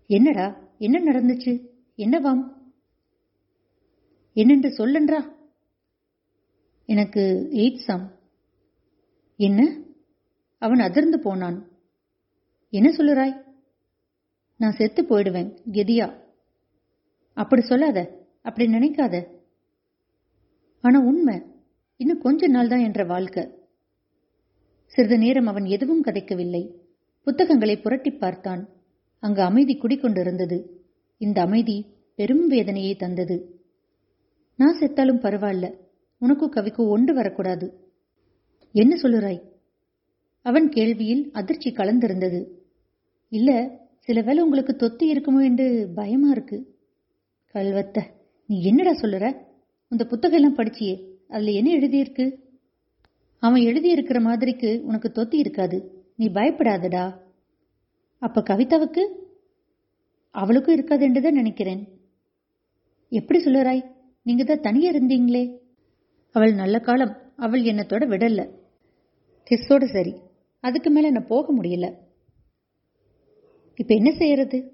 என்னடா? என்ன நடந்துச்சு? என்னவாம்? என்னென்று சொல்லன்றா? எனக்கு எய்ட்ஸாம். என்ன? அவன் அதிர்ந்து போனான். என்ன சொல்லுறாய்? நான் செத்து போயிடுவேன் கெதியா? அப்படி சொல்லாத அப்படி நினைக்காத. ஆனா உண்மை இன்னும் கொஞ்ச நாள் தான் என்ற வாழ்க்கை. சிறிது நேரம் அவன் எதுவும் கதைக்கவில்லை. புத்தகங்களை புரட்டி பார்த்தான். அங்கு அமைதி குடிக்கொண்டிருந்தது இந்த அமைதி பெரும் வேதனையை தந்தது. நான் செத்தாலும் பரவாயில்ல உனக்கும் கவிக்கும் ஒன்று வரக்கூடாது. என்ன சொல்லுறாய்? அவன் கேள்வியில் அதிர்ச்சி கலந்திருந்தது. இல்ல சில வேளை உங்களுக்கு தொத்து இருக்குமோ என்று பயமா இருக்கு. கல்வத்த நீ என்னடா சொல்லுற? இந்த புத்தகம் எல்லாம் படிச்சியே அதுல என்ன எழுதியிருக்கு? அவன் எழுதியிருக்கிற மாதிரிக்கு உனக்கு தொத்தி இருக்காது நீ பயப்படாதடா. அப்ப கவிதாவுக்கு? அவளுக்கும் இருக்காது என்றுதான் நினைக்கிறேன். எப்படி சொல்லுறாய்? நீங்க தான் தனியா இருந்தீங்களே. அவள் நல்ல காலம் அவள் என்னத்தோட விடல. கிஸ்ஸோட சரி அதுக்கு மேல நான் போக முடியல. இப்ப என்ன செய்யறது?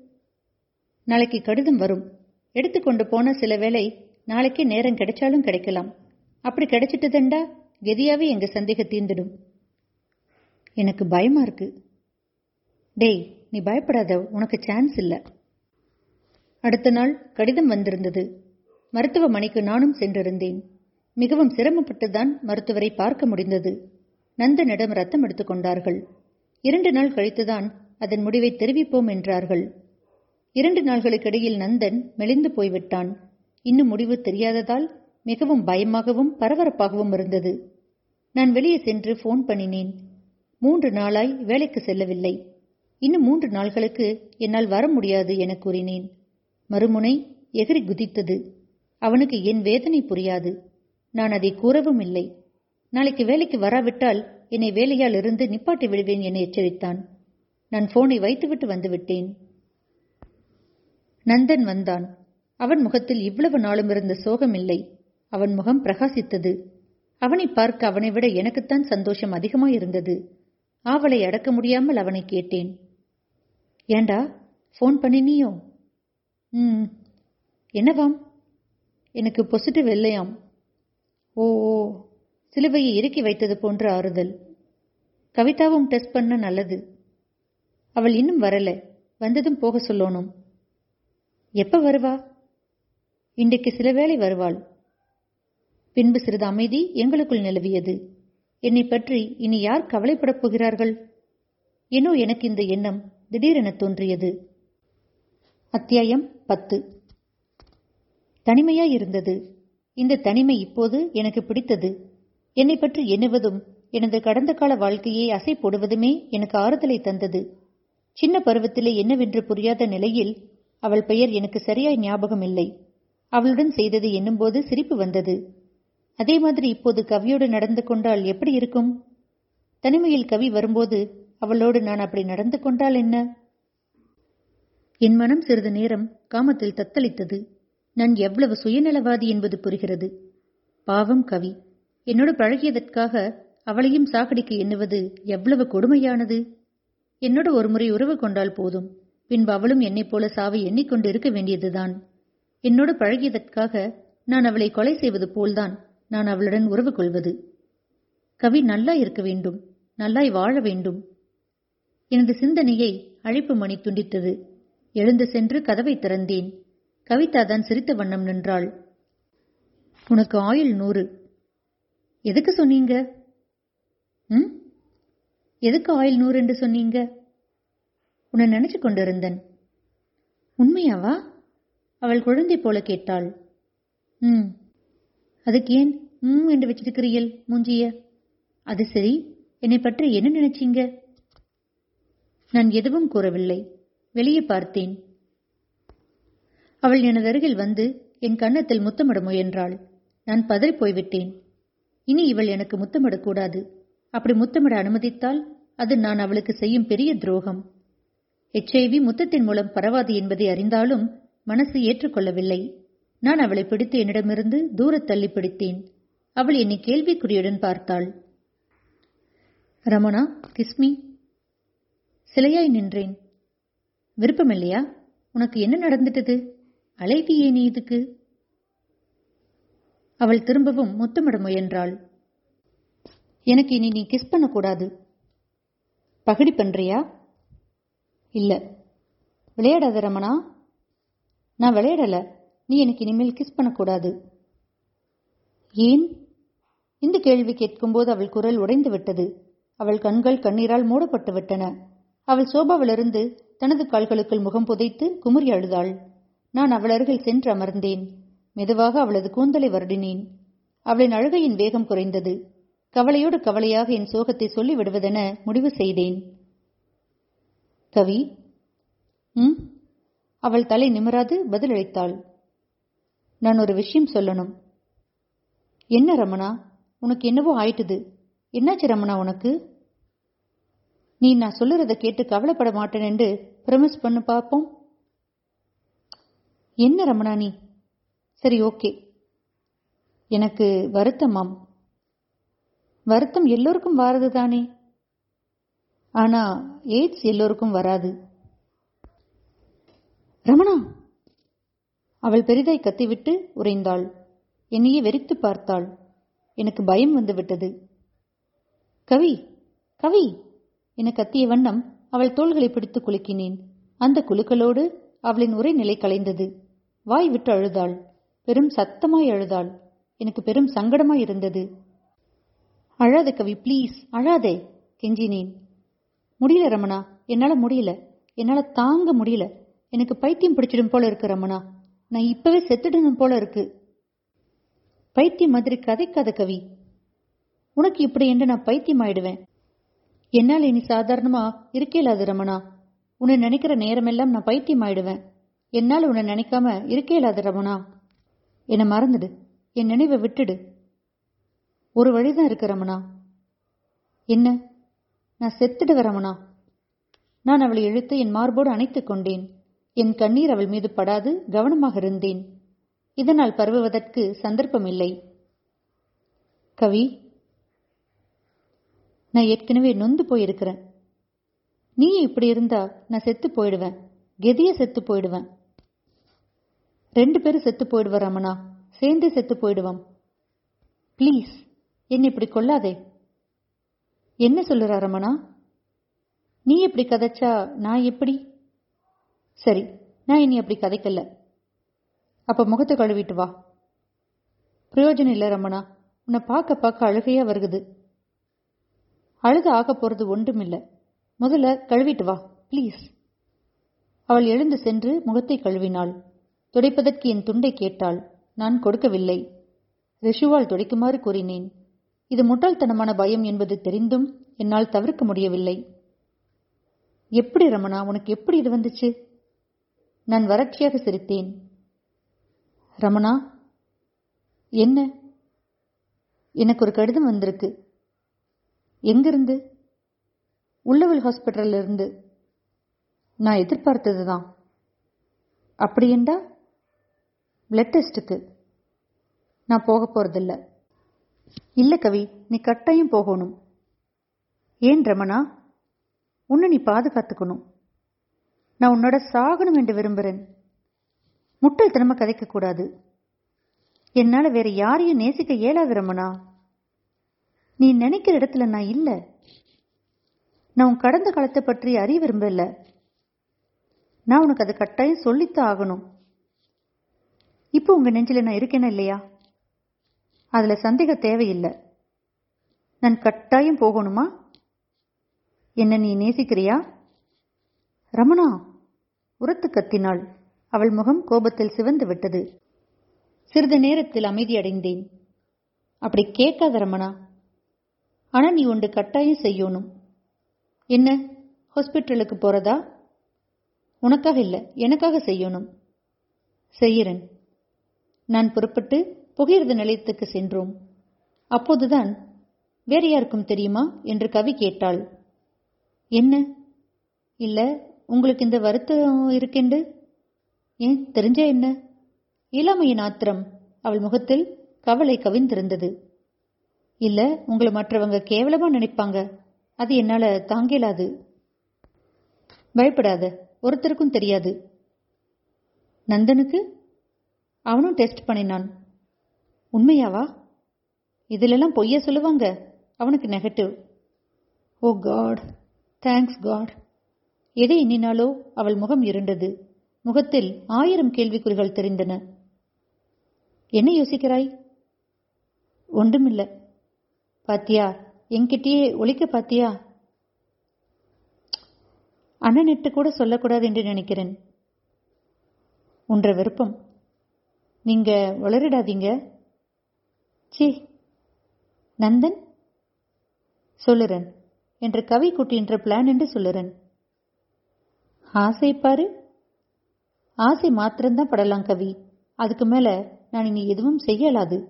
நாளைக்கு கடிதம் வரும். எடுத்துக்கொண்டு போன சில வேளை நாளைக்கே நேரம் கிடைச்சாலும் கிடைக்கலாம். அப்படி கிடைச்சிட்டுதண்டா? கெதியாவே எங்க சந்தேக தீர்ந்துடும். எனக்கு பயமா இருக்கு. டேய் நீ பயப்படாத உனக்கு சான்ஸ் இல்ல. அடுத்த நாள் கடிதம் வந்திருந்தது. மருத்துவமனைக்கு நானும் சென்றிருந்தேன். மிகவும் சிரமப்பட்டுதான் மருத்துவரை பார்க்க முடிந்தது. நந்தனிடம் ரத்தம் எடுத்துக்கொண்டார்கள் இரண்டு நாள் கழித்துதான் அதன் முடிவை தெரிவிப்போம் என்றார்கள். இரண்டு நாள்களுக்கிடையில் நந்தன் மெலிந்து போய்விட்டான். இன்னும் முடிவு தெரியாததால் மிகவும் பயமாகவும் பரபரப்பாகவும் இருந்தது. நான் வெளியே சென்று போன் பண்ணினேன். மூன்று நாளாய் வேலைக்கு செல்லவில்லை. இன்னும் மூன்று நாள்களுக்கு என்னால் வர முடியாது என கூறினேன். மறுமுனை எகிரி குதித்தது. அவனுக்கு என் வேதனை புரியாது. நான் அதை கூறவும் இல்லை. நாளைக்கு வேலைக்கு வராவிட்டால் என்னை வேலையால் இருந்து நிப்பாட்டி விடுவேன் என எச்சரித்தான். நான் போனை வைத்துவிட்டு வந்துவிட்டேன். நந்தன் வந்தான். அவன் முகத்தில் இவ்வளவு நாளும் இருந்த சோகம் இல்லை அவன் முகம் பிரகாசித்தது. அவனை பார்க்க அவனை விட எனக்குத்தான் சந்தோஷம் அதிகமாயிருந்தது. ஆவலை அடக்க முடியாமல் அவனை கேட்டேன். ஏண்டா ஃபோன் பண்ணினியோ? ம். என்னவாம்? எனக்கு பொசிட்டிவ் இல்லையாம். ஓ ஓ. சிலுவையை இறுக்கி வைத்தது போன்ற ஆறுதல். கவிதாவும் டெஸ்ட் பண்ண நல்லது. அவள் இன்னும் வரல. வந்ததும் போக சொல்லணும். எப்ப வருவா? இன்றைக்கு சில வேளை வருவாள். பின்பு சிறிது அமைதி எங்களுக்குள் நிலவியது. என்னை பற்றி இனி யார் கவலைப்படப் போகிறார்கள்? ஏனோ எனக்கு இந்த எண்ணம் திடீரென தோன்றியது. அத்தியாயம் பத்து. தனிமையாய் இருந்தது. இந்த தனிமை இப்போது எனக்கு பிடித்தது. என்னை பற்றி எண்ணுவதும் எனது கடந்த கால வாழ்க்கையை அசை போடுவதுமே எனக்கு ஆறுதலை தந்தது. சின்ன பருவத்திலே என்னவென்று புரியாத நிலையில் அவள் பெயர் எனக்கு சரியாய் ஞாபகம் இல்லை அவளுடன் செய்தது என்னும்போது சிரிப்பு வந்தது. அதே மாதிரி இப்போது கவியோடு நடந்து கொண்டால் எப்படி இருக்கும்? தனிமையில் கவி வரும்போது அவளோடு நான் அப்படி நடந்து கொண்டால் என்ன? என் மனம் சிறிது நேரம் காமத்தில் தத்தளித்தது. நான் எவ்வளவு சுயநலவாதி என்பது புரிகிறது. பாவம் கவி. என்னோடு பழகியதற்காக அவளையும் சாகடிக்க எண்ணுவது எவ்வளவு கொடுமையானது! என்னோடு ஒருமுறை உறவு கொண்டால் போதும். பின்பு அவளும் என்னைப் போல சாவை எண்ணிக்கொண்டு இருக்க வேண்டியதுதான். என்னோடு பழகியதற்காக நான் அவளை கொலை செய்வது போல்தான் நான் அவளுடன் உறவு கொள்வது. கவி நல்லா இருக்க வேண்டும். நல்லாய் வாழ வேண்டும். எனது சிந்தனையை அழைப்பு மணி துண்டித்தது. எழுந்து சென்று கதவை திறந்தேன். கவிதா தான் சிரித்த வண்ணம் நின்றாள். உனக்கு ஆயுள் நூறு. எதுக்கு சொன்னீங்க? ம்? எதுக்கு ஆயில் நூறு என்று சொன்னீங்க? உன்னை நினைச்சு கொண்டிருந்தன். உண்மையாவா? அவள் குழந்தை போல கேட்டாள். ம். அதுக்கு ஏன் ம் என்று வச்சிருக்கிறீள் மூஞ்சிய? அது சரி. என்னை பற்றி என்ன நினைச்சீங்க? நான் எதுவும் கூறவில்லை. வெளியே பார்த்தேன். அவள் எனது அருகில் வந்து என் கன்னத்தில் முத்தமிட முயன்றாள். நான் பதறிப் போய்விட்டேன். இனி இவள் எனக்கு முத்தமிடக்கூடாது. அப்படி முத்தமிட அனுமதித்தால் அது நான் அவளுக்கு செய்யும் பெரிய துரோகம். எச்ஐவி முத்தத்தின் மூலம் பரவாது என்பதை அறிந்தாலும் மனசு ஏற்றுக்கொள்ளவில்லை. நான் அவளை பிடித்து என்னிடமிருந்து தூரத் தள்ளி பிடித்தேன். அவள் என்னை கேள்விக்குறியுடன் பார்த்தாள். ரமணா கிஸ்மி சிலையாய் நின்றேன். விருப்பமில்லையா? உனக்கு என்ன நடந்துட்டது? அலைவியே நீ இதுக்கு. அவள் திரும்பவும் முத்தமிட முயன்றாள். எனக்கு இனி நீ கிஸ் பண்ணக்கூடாது. பகடி பண்றியா? இல்ல. விளையாடாத ரமணா. நான் விளையாடல. நீ எனக்கு இனிமேல் கிஸ் பண்ணக்கூடாது. ஏன்? இந்த கேள்வி கேட்கும்போது அவள் குரல் உடைந்து விட்டது. அவள் கண்கள் கண்ணீரால் மூடப்பட்டு விட்டன. அவள் சோபாவிலிருந்து தனது கால்களுக்குள் முகம் புதைத்து குமுறி அழுதாள். நான் அவள் அருகில் சென்று அமர்ந்தேன். மெதுவாக அவளது கூந்தலை வருடினேன். அவளின் அழுகையின் வேகம் குறைந்தது. கவலையோடு கவலையாக என் சோகத்தை சொல்லி விடுவதென முடிவு செய்தேன். கவி ம்? அவள் தலை நிமராது பதிலளித்தாள். நான் ஒரு விஷயம் சொல்லணும். என்ன ரமணா? உனக்கு என்னவோ ஆயிட்டுது. என்னாச்சு ரமணா உனக்கு? நீ நான் சொல்லுறத கேட்டு கவலைப்பட மாட்டேன் என்று பிரமிஸ் பண்ணு பார்ப்போம். என்ன ரமணா நீ? சரி ஓகே எனக்கு வருத்தமாம். வருத்தம் எல்லோருக்கும் வாரது தானே? ஆனா எய்ட்ஸ் எல்லோருக்கும் வராது. ரமணா! அவள் பெரிதாய் கத்திவிட்டு உறைந்தாள். என்னையே வெறித்து பார்த்தாள். எனக்கு பயம் வந்துவிட்டது. கவி! கவி! என கத்திய வண்ணம் அவள் தோள்களை பிடித்து குலுக்கினேன். அந்த குலுக்கலோடு அவளின் உரை நிலை கலைந்தது. வாய் விட்டு அழுதாள். பெரும் சத்தமாய் அழுதாள். எனக்கு பெரும் சங்கடமாய் இருந்தது. அழாத கவி ப்ளீஸ் அழாதே கெஞ்சினேன். முடியல ரமணா என்னால முடியல. என்னால தாங்க முடியல. எனக்கு பைத்தியம் பிடிச்சிடும் போல இருக்கு ரமணா. நான் இப்பவே செத்துடணும் போல இருக்கு. பைத்தியம் மாதிரி கதைக்காத கவி. உனக்கு இப்படி என்று நான் பைத்தியம் ஆயிடுவேன் என்னால் இனி சாதாரணமா இருக்கேலாது ரமணா. உன்னை நினைக்கிற நேரமெல்லாம் நான் பைத்தியம் ஆயிடுவேன் என்னால் உன்னை நினைக்காம இருக்கேலாது ரமணா. என்னை மறந்துடு. என் நினைவை விட்டுடு. ஒரு வழிதான் இருக்கு ரமணா. என்ன? நான் செத்துடுவேன் ரமணா. நான் அவளை இழுத்து என் மார்போடு அணைத்துக் கொண்டேன். என் கண்ணீர் அவள் மீது படாது கவனமாக இருந்தேன். இதனால் பரவுவதற்கு சந்தர்ப்பம் இல்லை கவி நான் ஏற்கனவே நொந்து போயிருக்கிறேன். நீ இப்படி இருந்தா நான் செத்து போயிடுவேன். கெதிய செத்து போயிடுவேன். ரெண்டு பேரும் செத்து போயிடுவ ரமணா. சேர்ந்தே செத்து போயிடுவோம் ப்ளீஸ் என்ன இப்படி கொல்லாதே என்ன சொல்லுற ரமணா? நீ எப்படி கதைச்சா நான் எப்படி? சரி நான் இனி அப்படி கதைக்கல அப்ப முகத்தை கழுவிட்டு வா. பிரயோஜனம் இல்லை ரமணா. உன்னை பார்க்க பார்க்க அழுகையா வருகுது. அழுது ஆக போறது ஒன்றுமில்லை. முதல்ல கழுவிட்டு வா ப்ளீஸ் அவள் எழுந்து சென்று முகத்தை கழுவினாள். துடைப்பதற்கு என் துண்டை கேட்டாள். நான் கொடுக்கவில்லை. ரிஷுவால் துடைக்குமாறு கூறினேன். இது முட்டாள்தனமான பயம் என்பது தெரிந்தும் என்னால் தவிர்க்க முடியவில்லை. எப்படி ரமணா உனக்கு எப்படி இது வந்துச்சு? நான் வறட்சியாக சிரித்தேன். ரமணா என்ன? எனக்கு ஒரு கடிதம் வந்திருக்கு. எங்கிருந்து? உள்ளவல் ஹாஸ்பிட்டலில் இருந்து நான் எதிர்பார்த்ததுதான். அப்படியெண்டா? பிளட் டெஸ்ட்டுக்கு நான் போக போறதில்ல. இல்ல கவி நீ கட்டாயம் போகணும். ஏன் ரமணா? உன்னை நீ பாதுகாத்துக்கணும். நான் உன்னோட சாகணும் என்று விரும்புகிறேன் முட்டல் கதைக்க கூடாது. என்னால வேற யாரையும் நேசிக்க இயலாது ரமணா. நீ நினைக்கிற இடத்துல நான் இல்ல. நான் உன் கடந்த காலத்தை பற்றி அறிய விரும்பல. நான் உனக்கு அதை கட்டாயம் சொல்லித்தான் ஆகணும். இப்போ உங்க நெஞ்சில நான் இருக்கேனா இல்லையா? அதுல சந்தேக தேவையில்லை. நான் கட்டாயம் போகணுமா? என்ன நீ நேசிக்கிறியா? ரமணா உரத்து கத்தினாள். அவள் முகம் கோபத்தில் சிவந்து விட்டது. சிறிது நேரத்தில் அமைதியடைந்தேன் அப்படி கேட்காத ரமணா ஆனா நீ ஒன்று கட்டாயம் செய்யணும். என்ன ஹாஸ்பிட்டலுக்கு போறதா? உனக்காக இல்லை எனக்காக செய்யணும். செய்யறேன் நான் புறப்பட்டு புகையிரத நிலையத்துக்கு சென்றோம். அப்போதுதான் வேறு யாருக்கும் தெரியுமா? என்று கவி கேட்டாள். என்ன? இல்ல உங்களுக்கு இந்த வருத்தம் இருக்கேண்டு? ஏன் தெரிஞ்சா என்ன? இளமையின் ஆத்திரம். அவள் முகத்தில் கவலை கவிந்திருந்தது. இல்ல உங்களை மற்றவங்க கேவலமா நினைப்பாங்க. அது என்னால தாங்கலாது. பயப்படாத ஒருத்தருக்கும் தெரியாது. நந்தனுக்கு? அவனும் டெஸ்ட் பண்ணினான். உண்மையாவா? இதிலெல்லாம் பொய்ய சொல்லுவாங்க. அவனுக்கு negative oh God thanks God எதை எண்ணினாலோ அவள் முகம் இருண்டது. முகத்தில் ஆயிரம் கேள்விக்குறிகள் தெரிந்தன. என்ன யோசிக்கிறாய்? ஒன்றுமில்ல. பாத்தியா? என்கிட்டயே ஒழிக்க பாத்தியா? அண்ணனிட்டு கூட சொல்லக்கூடாது என்று நினைக்கிறேன். உன்ற விருப்பம். நீங்க வளரிடாதீங்க. சி நந்தன் சொல்லுறன் என்று கவி குட்டின்ற பிளான் என்று சொல்லுறன். ஆசை பாரு. ஆசை மாத்திரம்தான் படலாம் கவி. அதுக்கு மேல நான் இனி எதுவும் செய்யலாது.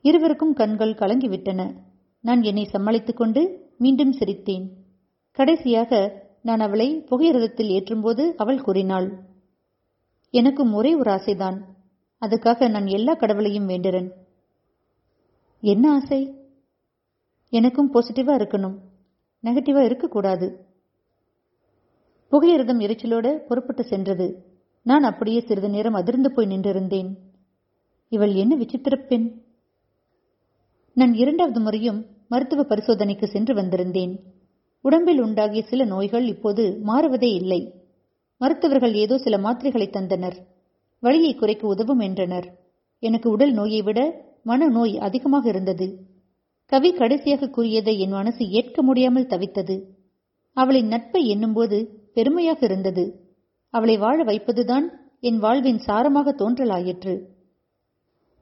இருவருக்கும் கண்கள் கலங்கிவிட்டன. நான் என்னை சமாளித்துக் கொண்டு மீண்டும் சிரித்தேன். கடைசியாக நான் அவளை புகையிரதத்தில் ஏற்றும்போது அவள் கூறினாள் எனக்கும் ஒரே ஒரு ஆசைதான். அதுக்காக நான் எல்லா கடவுளையும் வேண்டுறேன். என்ன ஆசை? எனக்கும் பாசிட்டிவா இருக்கணும். நெகட்டிவா இருக்கக்கூடாது. புகையிரதம் எரிச்சலோட புறப்பட்டு சென்றது. நான் அப்படியே சிறிது நேரம் அதிர்ந்து போய் நின்றிருந்தேன். இவள் என்ன விசித்திர பெண்? நான் இரண்டாவது முறையும் மருத்துவ பரிசோதனைக்கு சென்று வந்திருந்தேன். உடம்பில் உண்டாகிய சில நோய்கள் இப்போது மாறுவதே இல்லை. மருத்துவர்கள் ஏதோ சில மாத்திரைகளை தந்தனர். வலியை குறைக்க உதவும் என்றனர். எனக்கு உடல் நோயை விட மனநோய் அதிகமாக இருந்தது. கவி கடைசியாக கூறியதை என் மனசு ஏற்க முடியாமல் தவித்தது. அவளின் நட்பை எண்ணும்போது பெருமையாக இருந்தது. அவளை வாழ வைப்பதுதான் என் வாழ்வின் சாரமாக தோன்றலாயிற்று.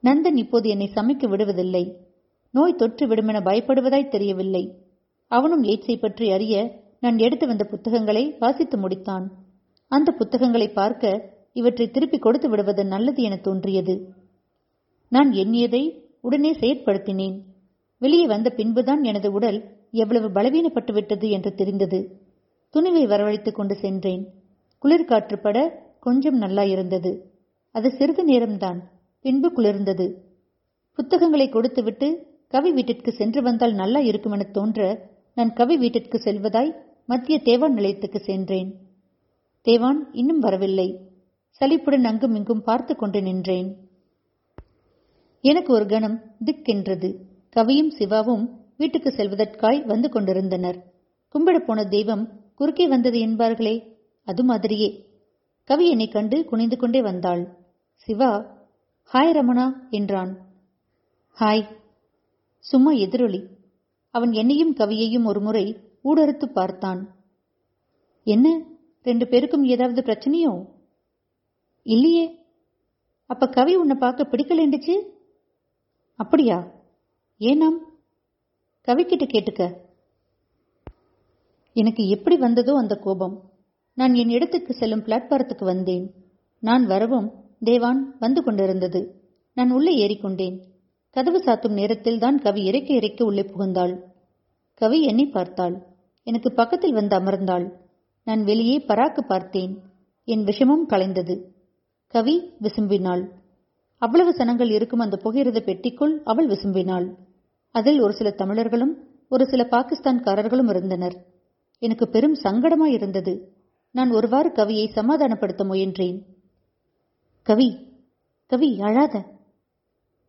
நந்தன் இப்போது என்னை சமைக்க விடுவதில்லை. நோய் தொற்று விடுமென பயப்படுவதாய் தெரியவில்லை. அவனும் எய்ட்ஸை பற்றி அறிய நான் எடுத்து வந்த புத்தகங்களை வாசித்து முடித்தான். அந்த புத்தகங்களை பார்க்க இவற்றை திருப்பி கொடுத்து விடுவது நல்லது என தோன்றியது. நான் எண்ணியதை உடனே செயற்படுத்தினேன். வெளியே வந்த பின்புதான் எனது உடல் எவ்வளவு பலவீனப்பட்டுவிட்டது என்று தெரிந்தது. துணிவை வரவழைத்துக் கொண்டு சென்றேன். குளிர்காற்று பட கொஞ்சம் நல்லா இருந்தது அது சிறிது நேரம்தான் பின்பு குளிர்ந்தது. புத்தகங்களை கொடுத்துவிட்டு கவி வீட்டிற்கு சென்று வந்தால் நல்லா இருக்குமென தோன்ற நான் கவி வீட்டிற்கு செல்வதாய் மத்திய தேவான் நிலையத்துக்கு சென்றேன். தேவான் இன்னும் வரவில்லை. சலிப்புடன் அங்கும் இங்கும் பார்த்து கொண்டு நின்றேன். எனக்கு ஒரு கணம் திக்கென்றது. கவியும் சிவாவும் வீட்டுக்கு செல்வதற்காய் வந்து கொண்டிருந்தனர். கும்பிட போன தெய்வம் குறுக்கே வந்தது என்பார்களே அது மாதிரியே. கவி என்னை கண்டு குனிந்து கொண்டே வந்தாள். சிவா ஹாய் ரமணா என்றான். ஹாய். சும்மா எதிரொலி. அவன் என்னையும் கவியையும் ஒரு முறை ஊடறுத்து பார்த்தான். என்ன ரெண்டு பேருக்கும் ஏதாவது பிரச்சனையோ? இல்லையே. அப்ப கவி உன்னை பார்க்க பிடிக்கலேண்டுச்சு அப்படியா? ஏனாம் கவிக்கிட்ட கேட்டுக்க. எனக்கு எப்படி வந்ததோ அந்த கோபம். நான் என் இடத்துக்கு செல்லும் பிளாட்பாரத்துக்கு வந்தேன். நான் வரவும் தேவான் வந்து கொண்டிருந்தது. நான் உள்ளே ஏறிக்கொண்டேன். கதவு சாத்தும் நேரத்தில் தான் கவி இறைக்க இறைக்க உள்ளே புகுந்தாள். கவி என்னை பார்த்தாள். எனக்கு பக்கத்தில் வந்து அமர்ந்தாள். நான் வெளியே பராக்கு பார்த்தேன். என் விஷமம் கலைந்தது. கவி விசும்பினாள். அவ்வளவு சனங்கள் இருக்கும் அந்த புகையிரத பெட்டிக்குள் அவள் விசும்பினாள். அதில் ஒரு சில தமிழர்களும் ஒரு சில பாகிஸ்தான்காரர்களும் இருந்தனர். எனக்கு பெரும் சங்கடமாய் இருந்தது. நான் ஒருவாறு கவியை சமாதானப்படுத்த முயன்றேன். கவி கவி அழாத.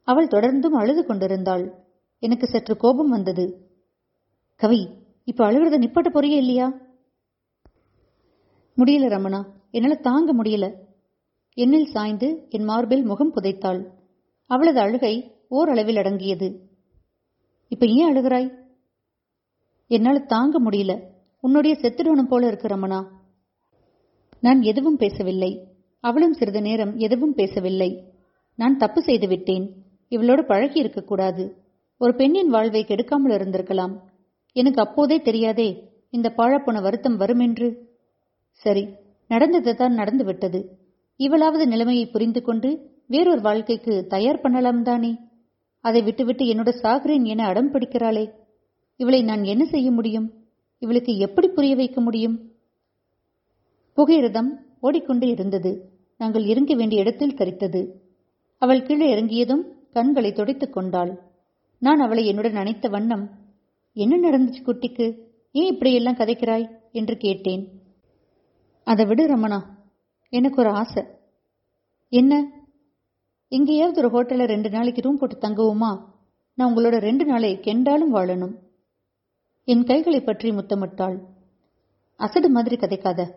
அவள் தொடர்ந்தும் அழுது கொண்டிருந்தாள். எனக்கு சற்று கோபம் வந்தது. கவி இப்ப அழுகிறத நிப்பாட்ட போறியே இல்லையா? முடியல ரமணா. என்னால தாங்க முடியல. என்னில் சாய்ந்து என் மார்பில் முகம் புதைத்தாள். அவளது அழுகை ஓரளவில் அடங்கியது. இப்ப ஏன் அழுகிறாய்? என்னால் தாங்க முடியல. உன்னுடைய செத்துடணும் போல இருக்கு ரமணா. நான் எதுவும் பேசவில்லை. அவளும் சிறிது நேரம் எதுவும் பேசவில்லை. நான் தப்பு செய்து விட்டேன். இவளோடு பழகி இருக்கக்கூடாது ஒரு பெண்ணின் வாழ்வை கெடுக்காமல் இருந்திருக்கலாம். எனக்கு அப்போதே தெரியாதே இந்த பாழப்போன வருத்தம் வருமென்று. சரி நடந்தது தான் நடந்து விட்டது இவளாவது நிலைமையை புரிந்து கொண்டு வேறொரு வாழ்க்கைக்கு தயார் பண்ணலாம் தானே? அதை விட்டுவிட்டு என்னோட சாகிறேன் என அடம் பிடிக்கிறாளே. இவளை நான் என்ன செய்ய முடியும்? இவளுக்கு எப்படி புரிய வைக்க முடியும்? புகையிரதம் ஓடிக்கொண்டு இருந்தது. நாங்கள் இறங்க வேண்டிய இடத்தில் தரித்தது. அவள் கீழே இறங்கியதும் கண்களை துடைத்துக் கொண்டாள். நான் அவளை என்னுடன் அணைத்த வண்ணம் என்ன நடந்துச்சு குட்டிக்கு? ஏன் இப்படியெல்லாம் கதைக்கிறாய்? என்று கேட்டேன். அதை விடு ரமணா எனக்கு ஒரு ஆசை. என்ன? எங்கேயாவது ஒரு ஹோட்டல்ல ரெண்டு நாளைக்கு ரூம் போட்டு தங்குவோமா? நான் உங்களோட ரெண்டு நாளை கெண்டாலும் வாழணும். என் கைகளை பற்றி முத்தமிட்டாள். அசடு மாதிரி கதைக்காத.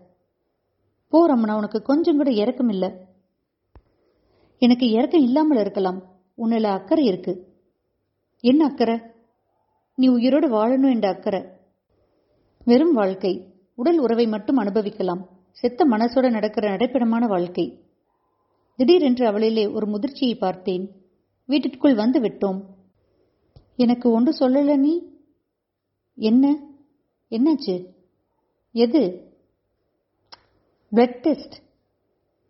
போ உனக்கு கொஞ்சம் கூட இறக்கம் இல்ல. எனக்கு இறக்கம் இல்லாமல் இருக்கலாம். உன்னில அக்கறை இருக்கு. என்ன அக்கறை? நீ உயிரோடு வாழணும் என்ற அக்கறை. வெறும் வாழ்க்கை. உடல் உறவை மட்டும் அனுபவிக்கலாம். செத்த மனசோட நடக்கிற நடைப்படமான வாழ்க்கை. திடீரென்று அவளிலே ஒரு முதிர்ச்சியை பார்த்தேன். வீட்டிற்குள் வந்து விட்டோம். எனக்கு ஒன்று சொல்லல நீ? என்ன? என்னாச்சு? எது? பிளட் டெஸ்ட்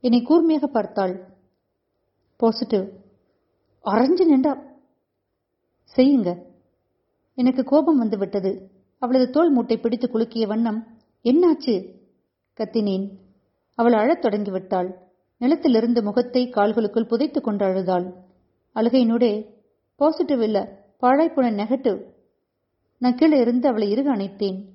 என்னை கூர்மையாக பார்த்தாள். பாசிட்டிவ் அரைஞ்சு நின்றா. செய்யுங்க. எனக்கு கோபம் வந்து விட்டது. அவளது தோல் மூட்டை பிடித்து குலுக்கிய வண்ணம் என்னாச்சு? கத்தினேன். அவள் அழத் தொடங்கிவிட்டாள். நிலத்திலிருந்து முகத்தை கால்களுக்குள் புதைத்துக் கொண்டு அழுதாள். அழுகையினூடே பாசிட்டிவ் இல்ல பாழாய்ப்புன நெகட்டிவ் நான் கீழே இருந்து அவளை இறுக அணைத்தேன்.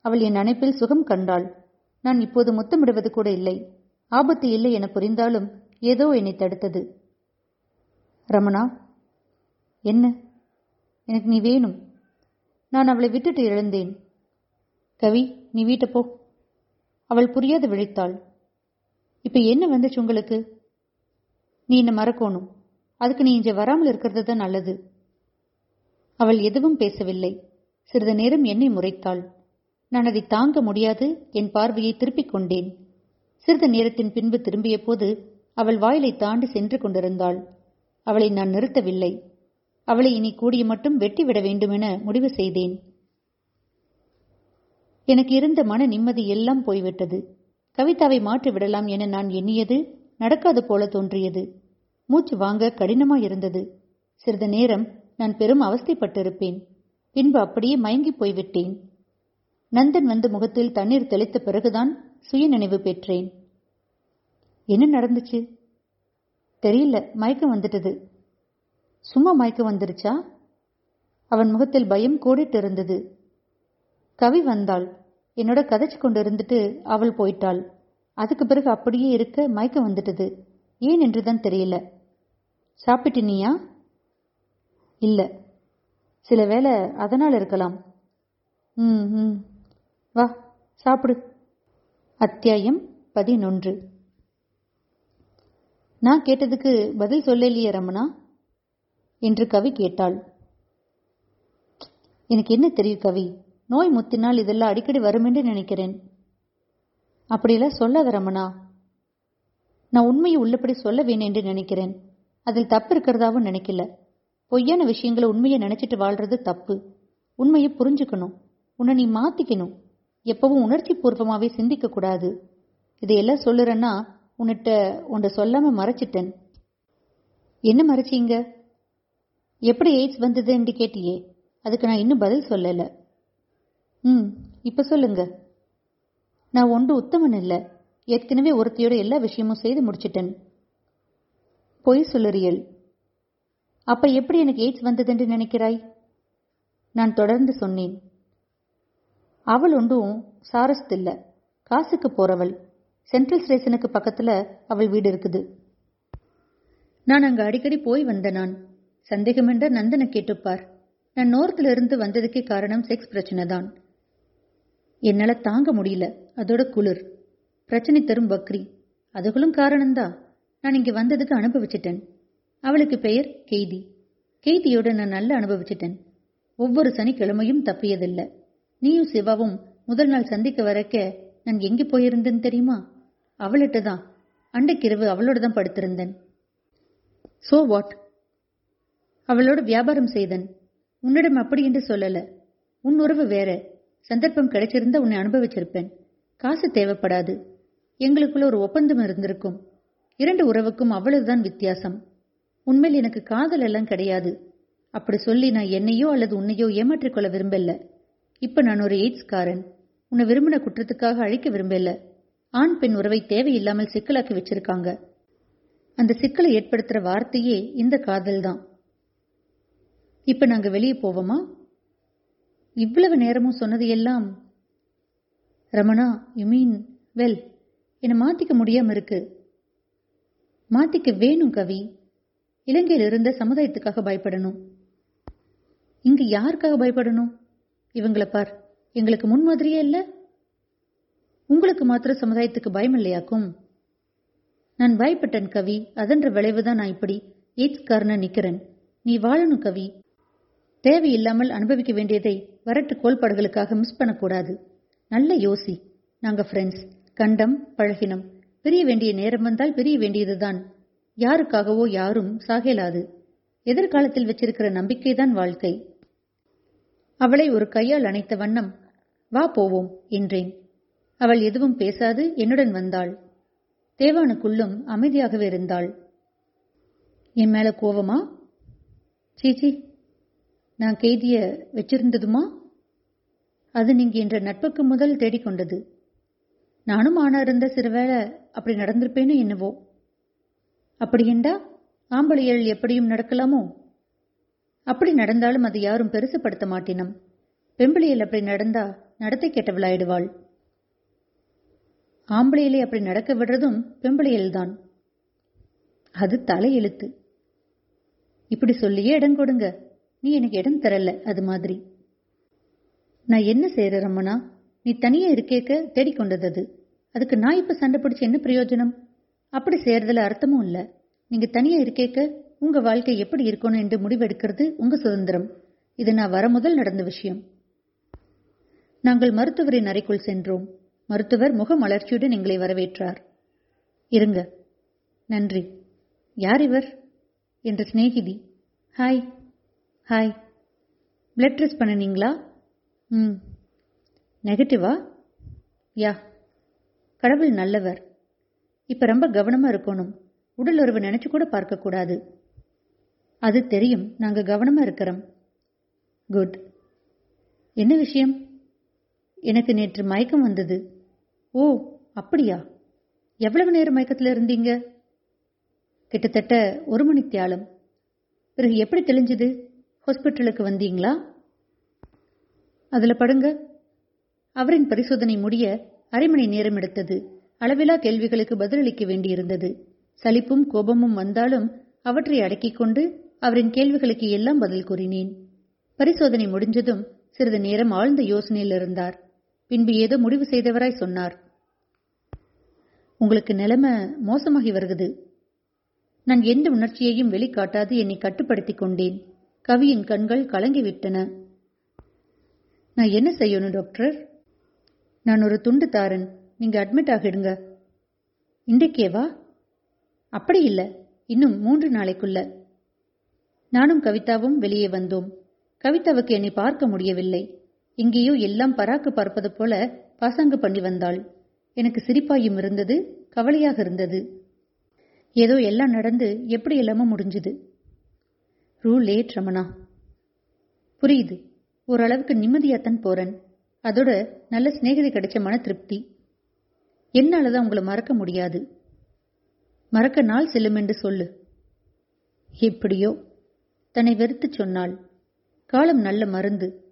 அவள் என் அணைப்பில் சுகம் கண்டாள். நான் இப்போது முத்தமிடுவது கூட இல்லை. ஆபத்து இல்லை என புரிந்தாலும் ஏதோ என்னை தடுத்தது. ரமணா என்ன? எனக்கு நீ வேணும். நான் அவளை விட்டுட்டு எழுந்தேன். கவி நீ வீட்டை போ. அவள் புரியாது விழித்தாள். இப்ப என்ன வந்துச்சு உங்களுக்கு? நீ என்ன மறக்கணும்? அதுக்கு நீ இங்கே வராமல் இருக்கிறது தான் நல்லது. அவள் எதுவும் பேசவில்லை. சிறிது நேரம் என்னை முறைத்தாள். நான் அதை தாங்க முடியாது என் பார்வையை திருப்பிக் கொண்டேன். சிறிது நேரத்தின் பின்பு திரும்பிய போது அவள் வாயிலை தாண்டி சென்று கொண்டிருந்தாள். அவளை நான் நிறுத்தவில்லை. அவளை இனி கூடிய மட்டும் வெட்டிவிட வேண்டுமென முடிவு செய்தேன். எனக்கு இருந்த மன நிம்மதி எல்லாம் போய்விட்டது. கவிதாவை மாற்றி விடலாம் என நான் எண்ணியது நடக்காது போல தோன்றியது. மூச்சு வாங்க கடினமாயிருந்தது. சிறிது நேரம் நான் பெரும் அவஸ்தைப்பட்டிருப்பேன். பின்பு அப்படியே மயங்கி போய்விட்டேன். நந்தன் வந்து முகத்தில் தண்ணீர் தெளித்த பிறகுதான் சுய நினைவு பெற்றேன். என்ன நடந்துச்சு? தெரியல மயக்கம் வந்துட்டது. சும்மா மயக்கம் வந்துருச்சா? அவன் முகத்தில் பயம் கூடிட்டு இருந்தது கவி வந்தாள். என்னோட கதைச்சு கொண்டு இருந்துட்டு அவள் போயிட்டாள். அதுக்கு பிறகு அப்படியே இருக்க மயக்கம் வந்துட்டது. ஏன் என்றுதான் தெரியல. சாப்பிட்டினியா? இல்ல. சில வேளை அதனால் இருக்கலாம். ம் ம். வா சாப்பிடு. அத்தியாயம் பதினொன்று. நான் கேட்டதுக்கு பதில் சொல்லலையே ரமணா? என்று கவி கேட்டாள். எனக்கு என்ன தெரியும் கவி? நோய் முத்தினால் இதெல்லாம் அடிக்கடி வரும் என்று நினைக்கிறேன். அப்படியெல்லாம் சொல்லாத ரமணா. நான் உண்மையை உள்ளபடி சொல்ல வேணும் என்று நினைக்கிறேன். அதில் தப்பு இருக்கிறதாவும் நினைக்கல. பொய்யான விஷயங்களை உண்மையை நினைச்சிட்டு வாழ்றது தப்பு. உண்மையை புரிஞ்சுக்கணும். உன்னை நீ மாத்திக்கணும். எப்பவும் உணர்ச்சி பூர்வமாவே சிந்திக்க கூடாது. இதையெல்லாம் சொல்லுறேன்னா உன்னிட்ட உன்னை சொல்லாம மறைச்சிட்டேன். என்ன மறைச்சீங்க? எப்படி எய்ட்ஸ் வந்தது என்று கேட்டியே. அதுக்கு நான் இன்னும் பதில் சொல்லலை. ம் இப்ப சொல்லுங்க. நான் ஒன்று உத்தமன் இல்ல ஏற்கனவே ஒருத்தியோட எல்லா விஷயமும் செய்து முடிச்சிட்டேன். பொய் சொல்லுறியல். அப்ப எப்படி எனக்கு எய்ட்ஸ் வந்ததென்று நினைக்கிறாய்? நான் தொடர்ந்து சொன்னேன். அவள் ஒன்றும் சாரஸ்தில்ல காசுக்கு போறவள். சென்ட்ரல் ஸ்டேஷனுக்கு பக்கத்துல அவள் வீடு இருக்குது. நான் அங்க அடிக்கடி போய் வந்த நான். சந்தேகமென்ற நந்தனை கேட்டுப்பார். நான் நோர்த்துல இருந்து வந்ததுக்கே காரணம் செக்ஸ் பிரச்சனை தான் என்னால தாங்க முடியல. அதோட குளிர். பிரச்சனை தரும் பக்ரி அதுகளும் காரணம்தான். நான் இங்க வந்ததுக்கு அனுபவிச்சிட்டேன். அவளுக்கு பெயர் கெய்தி. கெய்தியோட நான் நல்லா அனுபவிச்சிட்டேன். ஒவ்வொரு சனிக்கிழமையும் தப்பியதில்லை. நீயும் சிவாவும் முதல் நாள் சந்திக்க வரக்க நான் எங்கே போயிருந்தேன் தெரியுமா? அவள்கிட்ட தான். அண்டைக்கிரவு அவளோட தான் படுத்திருந்தேன். சோ வாட் அவளோட வியாபாரம் செய்தன். உன்னிடம் அப்படி என்று சொல்லல. உன் உறவு வேற. சந்தர்ப்பம் கிடைச்சிருந்தா உன்னை அனுபவிச்சிருப்பேன். காசு தேவைப்படாது. எங்களுக்குள்ள ஒரு ஒப்பந்தம் இருந்திருக்கும். இரண்டு உறவுக்கும் அவ்வளவுதான் வித்தியாசம். உண்மையில் எனக்கு காதல் எல்லாம் கிடையாது. அப்படி சொல்லி நான் என்னையோ அல்லது உன்னையோ ஏமாற்றிக்கொள்ள விரும்பல. இப்ப நான் ஒரு எய்ட்ஸ்காரன். உன்னை விரும்பின குற்றத்துக்காக அழிக்க விரும்பல. ஆண் பெண் உறவை தேவையில்லாமல் சிக்கலாக்கி வச்சிருக்காங்க. அந்த சிக்கலை ஏற்படுத்துற வார்த்தையே இந்த காதல் தான் இப்ப நாங்க வெளியே போவோமா? இவ்வளவு நேரமும் சொன்னது எல்லாம் ரமணா யூ மீன் வெல் என்னை மாத்திக்க முடியாம இருக்கு. மாத்திக்க வேணும் கவி. இலங்கையில் இருந்த சமுதாயத்துக்காக பயப்படணும். இங்க யாருக்காக பயப்படணும்? இவங்களை பார் எங்களுக்கு முன்மாதிரியே இல்ல? உங்களுக்கு மாத்திர சமுதாயத்துக்கு பயம் இல்லையாக்கும்? நான் பயப்பட்டேன் கவி. அதன்ற விளைவுதான் நான் இப்படி எய்ட்ஸ்காரன நிக்கிறேன். நீ வாழணும் கவி. தேவையில்லாமல் அனுபவிக்க வேண்டியதை வரட்டு கோல்பாடுகளுக்காக மிஸ் பண்ணக்கூடாது. நல்ல யோசி. நாங்க ஃப்ரெண்ட்ஸ் கண்டம் பழகினம். பிரிய வேண்டிய நேரம் வந்தால் பிரிய வேண்டியதுதான். யாருக்காகவோ யாரும் சாகலாது. எதிர்காலத்தில் வச்சிருக்கிற நம்பிக்கைதான் வாழ்க்கை. அவளை ஒரு கையால் அணைத்த வண்ணம் வா போவோம் என்றேன். அவள் எதுவும் பேசாது என்னுடன் வந்தாள். தேவானுக்குள்ளும் அமைதியாகவே இருந்தாள். என் மேல கோவமா? சீச்சி நான் கைதிய வச்சிருந்ததுமா? அது நீங்க என்ற நட்புக்கு முதல் தேடிக்கொண்டது. நானும் ஆனா இருந்த சிறுவேளை அப்படி நடந்திருப்பேனோ என்னவோ. அப்படியெண்டா ஆம்பளையல் எப்படியும் நடக்கலாமோ? அப்படி நடந்தாலும் அதை யாரும் பெருசுப்படுத்த மாட்டினம். பெம்பளியல் அப்படி நடந்தா நடத்தை கெட்டவளாயிடுவாள். ஆம்பளையிலே அப்படி நடக்க விடுறதும் பெம்பளையில்தான். அது தலையெழுத்து. இப்படி சொல்லியே இடம் கொடுங்க. நீ எனக்கு இடம் தரல அது மாதிரி. நான் என்ன செய்யற ரமணா? நீ தனியா இருக்கேக்க தேடிக்கொண்டது அது. அதுக்கு நான் இப்ப சண்டை பிடிச்ச என்ன பிரயோஜனம்? அப்படி செய்யறதுல அர்த்தமும் இல்ல. நீங்க தனியா இருக்கேக்க உங்க வாழ்க்கை எப்படி இருக்கணும் என்று முடிவெடுக்கிறது உங்க சுதந்திரம். இது நான் வர முதல் நடந்த விஷயம். நாங்கள் மருத்துவரின் அறைக்குள் சென்றோம். மருத்துவர் முகமலர்ச்சியுடன் எங்களை வரவேற்றார். இருங்க. நன்றி. யார் இவர்? என்ற சிநேகிதி. ஹாய். ஹாய் பிளட் டெஸ்ட் பண்ணினீங்களா? ம். நெகட்டிவா யா. கடவுள் நல்லவர். இப்போ ரொம்ப கவனமாக இருக்கணும். உடல் உறவு நினைச்சு கூட பார்க்கக்கூடாது அது தெரியும். நாங்கள் கவனமாக இருக்கிறோம். குட் என்ன விஷயம்? எனக்கு நேற்று மயக்கம் வந்தது. ஓ அப்படியா? எவ்வளவு நேரம் மயக்கத்தில் இருந்தீங்க? கிட்டத்தட்ட ஒரு மணி தியாலம். பிறகு எப்படி தெளிஞ்சது? ஹாஸ்பிட்டலுக்கு வந்தீங்களா? அதுல படுங்க. அவரின் பரிசோதனை முடிய அரை மணி நேரம் எடுத்தது. அளவிலா கேள்விகளுக்கு பதிலளிக்க வேண்டியிருந்தது. சலிப்பும் கோபமும் வந்தாலும் அவற்றை அடக்கிக் கொண்டு அவரின் கேள்விகளுக்கு எல்லாம் பதில் கூறினேன். பரிசோதனை முடிஞ்சதும் சிறிது நேரம் ஆழ்ந்த யோசனையில் இருந்தார். பின்பு ஏதோ முடிவு செய்தவராய் சொன்னார். உங்களுக்கு நிலைமை மோசமாகி வருகிறது. நான் எந்த உணர்ச்சியையும் வெளிக்காட்டாது என்னை கட்டுப்படுத்திக் கொண்டேன். கவியின் கண்கள் கலங்கிவிட்டன. நான் என்ன செய்யணும் டாக்டர் நான் ஒரு துண்டு தாரன் நீங்க அட்மிட் ஆகிடுங்க. இன்றைக்கேவா? அப்படி இல்ல. இன்னும் மூன்று நாளைக்குள்ள. நானும் கவிதாவும் வெளியே வந்தோம். கவிதாவுக்கு என்னை பார்க்க முடியவில்லை. எங்கேயோ எல்லாம் பராக்கு பார்ப்பது போல பாசாங்கு பண்ணி வந்தாள். எனக்கு சிரிப்பாயும் இருந்தது கவலையாக இருந்தது. ஏதோ எல்லாம் நடந்து எப்படி எல்லாமோ முடிஞ்சுது. ரூ லேட் ரமணா புரியுது. ஓரளவுக்கு நிம்மதியாத்தான் போறேன். அதோட நல்ல சிநேகிதி கிடைச்ச மன திருப்தி. என்னாலதான் உங்களை மறக்க முடியாது. மறக்க நாள் செல்லும் என்று சொல்லு. எப்படியோ. தன்னை வெறுத்து சொன்னாள் காலம் நல்ல மருந்து.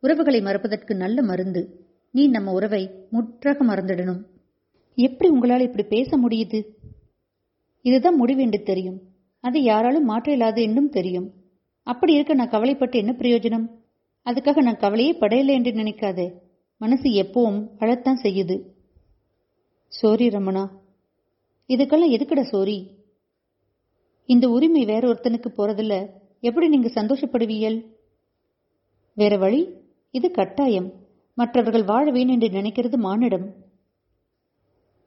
உறவுகளை மறப்பதற்கு நல்ல மருந்து. நீ நம்ம உறவை முற்றாக மறந்துடணும். எப்படி உங்களால் இப்படி பேச முடியுது? இதுதான் முடிவு என்று தெரியும். அதை யாராலும் மாற்ற இயலாது என்றும் தெரியும். அப்படி இருக்க நான் கவலைப்பட்டு என்ன பிரயோஜனம்? அதுக்காக நான் கவலையே படையலை என்று நினைக்காதே. மனசு எப்பவும் அழத்தான் செய்யுது. சோரி ரமணா. இதுக்கெல்லாம் எதுக்குடா சோரி? இந்த உரிமை வேற ஒருத்தனுக்கு போறதில்ல. எப்படி நீங்க சந்தோஷப்படுவீயல் வேற வழி? இது கட்டாயம். மற்றவர்கள் வாழ வேணும் என்று நினைக்கிறது மானிடம்.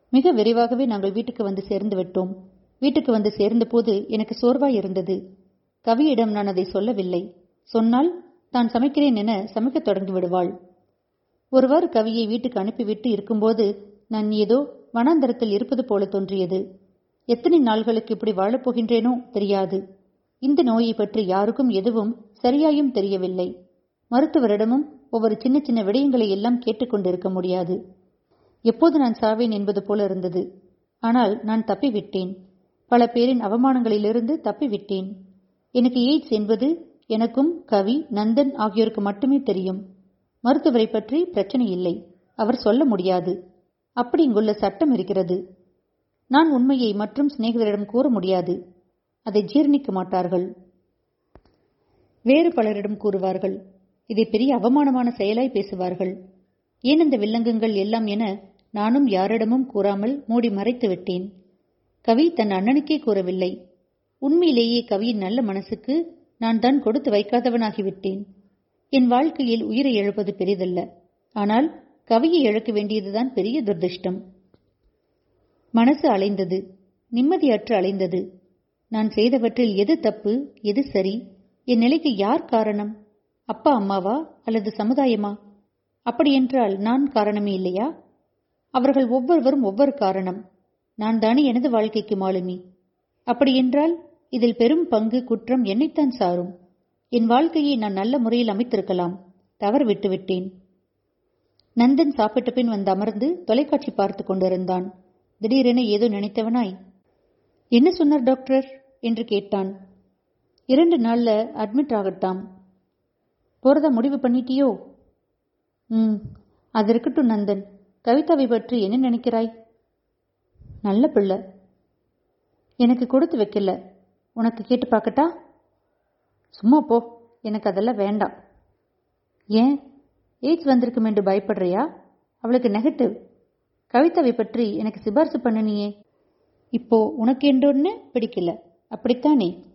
மிக விரைவாகவே நாங்கள் வீட்டுக்கு வந்து சேர்ந்து விட்டோம். வீட்டுக்கு வந்து சேர்ந்தபோது எனக்கு சோர்வாய் இருந்தது. கவியிடம் நான் அதை சொல்லவில்லை. சொன்னால் தான் சமைக்கிறேன் என சமைக்கத் தொடங்கி விடுவாள். ஒருவாறு கவியை வீட்டுக்கு அனுப்பிவிட்டு இருக்கும்போது நான் ஏதோ வனாந்தரத்தில் இருப்பது போல தோன்றியது. எத்தனை நாள்களுக்கு இப்படி வாழப்போகின்றேனோ தெரியாது. இந்த நோயை பற்றி யாருக்கும் எதுவும் சரியாயும் தெரியவில்லை. மருத்துவரிடமும் ஒவ்வொரு சின்ன சின்ன விடயங்களை எல்லாம் கேட்டுக்கொண்டிருக்க முடியாது. எப்போது நான் சாவேன் என்பது போல இருந்தது. ஆனால் நான் தப்பிவிட்டேன். பல பேரின் அவமானங்களிலிருந்து தப்பிவிட்டேன். எனக்கு எய்ட்ஸ் என்பது எனக்கும் கவி நந்தன் ஆகியோருக்கு மட்டுமே தெரியும். மருத்துவரை பற்றி பிரச்சனை இல்லை. அவர் சொல்ல முடியாது. அப்படி இங்குள்ள சட்டம் இருக்கிறது. நான் உண்மையை மற்றும் சிநேகிதரிடம் கூற முடியாது. அதை ஜீர்ணிக்க மாட்டார்கள். வேறு பலரிடம் கூறுவார்கள். இதை பெரிய அவமானமான செயலாய் பேசுவார்கள். ஏன் இந்த வில்லங்கங்கள் எல்லாம் என நானும் யாரிடமும் கூறாமல் மூடி மறைத்து விட்டேன். கவி தன் அண்ணனுக்கே கூறவில்லை. உண்மையிலேயே கவியின் நல்ல மனசுக்கு நான் தான் கொடுத்து வைக்காதவனாகிவிட்டேன். என் வாழ்க்கையில் உயிரை இழப்பது பெரிதல்ல. ஆனால் கவியை இழக்க வேண்டியதுதான் பெரிய துர்திருஷ்டம். மனசு அலைந்தது. நிம்மதியற்று அலைந்தது. நான் செய்தவற்றில் எது தப்பு எது சரி என் நிலைக்கு யார் காரணம்? அப்பா அம்மாவா அல்லது சமுதாயமா? அப்படியென்றால் நான் காரணமே இல்லையா? அவர்கள் ஒவ்வொருவரும் ஒவ்வொரு காரணம். நான் தானே எனது வாழ்க்கைக்கு மாலுமி. அப்படியென்றால் இதில் பெரும் பங்கு குற்றம் என்னைத்தான் சாரும். என் வாழ்க்கையை நான் நல்ல முறையில் அமைத்திருக்கலாம். தவறு விட்டுவிட்டேன். நந்தன் சாப்பிட்ட பின் வந்து அமர்ந்து தொலைக்காட்சி பார்த்து கொண்டிருந்தான். திடீரென ஏதோ நினைத்தவனாய் என்ன சொன்னார் டாக்டர்? என்று கேட்டான். இரண்டு நாள்ல அட்மிட் ஆகட்டாம். போறதா முடிவு பண்ணிட்டியோ? ம் அது இருக்கட்டும் நந்தன். கவிதாவை பற்றி என்ன நினைக்கிறாய்? நல்ல பிள்ளை. எனக்கு கொடுத்து வைக்கல. உனக்கு கேட்டு பார்க்கட்டா? சும்மா போ. எனக்கு அதெல்லாம் வேண்டாம். ஏன்? எய்ட்ஸ் வந்திருக்கும் என்று பயப்படுறியா? அவளுக்கு நெகட்டிவ் கவிதாவை பற்றி எனக்கு சிபாரிசு பண்ணினியே. இப்போ உனக்கு என்றொன்னு பிடிக்கல. அப்படித்தானே?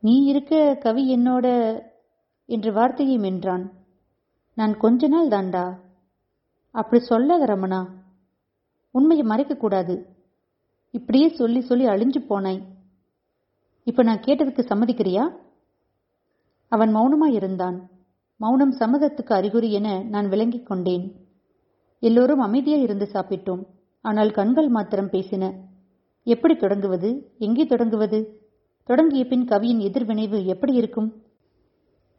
நீ இருக்க கவி என்னோட என்ற வார்த்தையை மென்றான். நான் கொஞ்ச நாள் தாண்டா. அப்படி சொல்லாத ரமணா. உண்மையை மறைக்கக்கூடாது. இப்படியே சொல்லி சொல்லி அழிஞ்சு போனாய். இப்ப நான் கேட்டதுக்கு சம்மதிக்கிறியா? அவன் மௌனமாய் இருந்தான். மௌனம் சம்மதத்துக்கு அறிகுறி என நான் விளங்கிக் கொண்டேன். எல்லோரும் அமைதியாய் இருந்து சாப்பிட்டோம். ஆனால் கண்கள் மாத்திரம் பேசின. எப்படி தொடங்குவது? எங்கே தொடங்குவது? தொடங்கிய பின் கவியின் எதிர்வினைவு எப்படி இருக்கும்?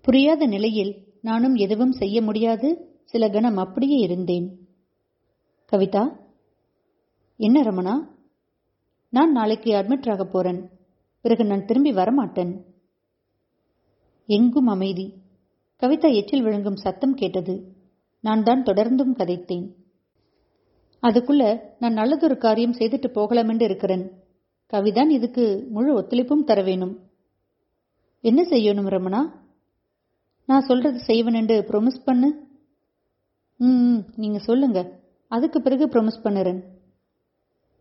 புரியாத நிலையில் நானும் எதுவும் செய்ய முடியாது. சில கணம் அப்படியே இருந்தேன். கவிதா? என்ன ரமணா? நான் நாளைக்கு அட்மிட் ஆக போறேன். பிறகு நான் திரும்பி வரமாட்டேன். எங்கும் அமைதி. கவிதா எச்சில் விழுங்கும் சத்தம் கேட்டது. நான் தான் தொடர்ந்தும் கதைத்தேன். அதுக்குள்ள நான் நல்லதொரு காரியம் செய்துட்டு போகலாமென்று இருக்கிறேன். கவிதான் இதுக்கு முழு ஒத்துழைப்பும் தர வேணும். என்ன செய்யணும் ரமணா? நான் சொல்றது செய்வனென்று ப்ரொமிஸ் பண்ணு. ம் நீங்க சொல்லுங்க. அதுக்கு பிறகு ப்ரொமிஸ் பண்ணுறேன்.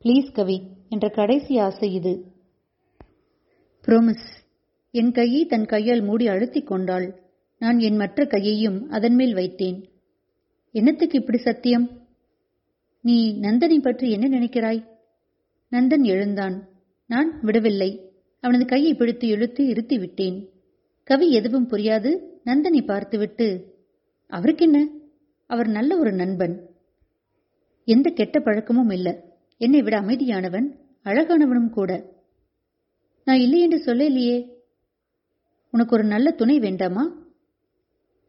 ப்ளீஸ் கவி. என்ற கடைசி ஆசை இது. புரோமிஸ் என் கையை தன் கையால் மூடி அழுத்திக் கொண்டாள். நான் என் மற்ற கையையும் அதன் மேல் வைத்தேன். என்னத்துக்கு இப்படி சத்தியம்? நீ நந்தனை பற்றி என்ன நினைக்கிறாய்? நந்தன் எழுந்தான். நான் விடவில்லை. அவனது கையை பிடித்து இழுத்து இருத்தி விட்டேன். கவி எதுவும் புரியாது. நந்தனை பார்த்துவிட்டு அவருக்கென்ன? அவர் நல்ல ஒரு நண்பன். எந்த கெட்ட பழக்கமும் இல்லை. என்னை விட அமைதியானவன். அழகானவனும் கூட. நான் இல்லை என்று சொல்லலையே. உனக்கு ஒரு நல்ல துணை வேண்டாமா?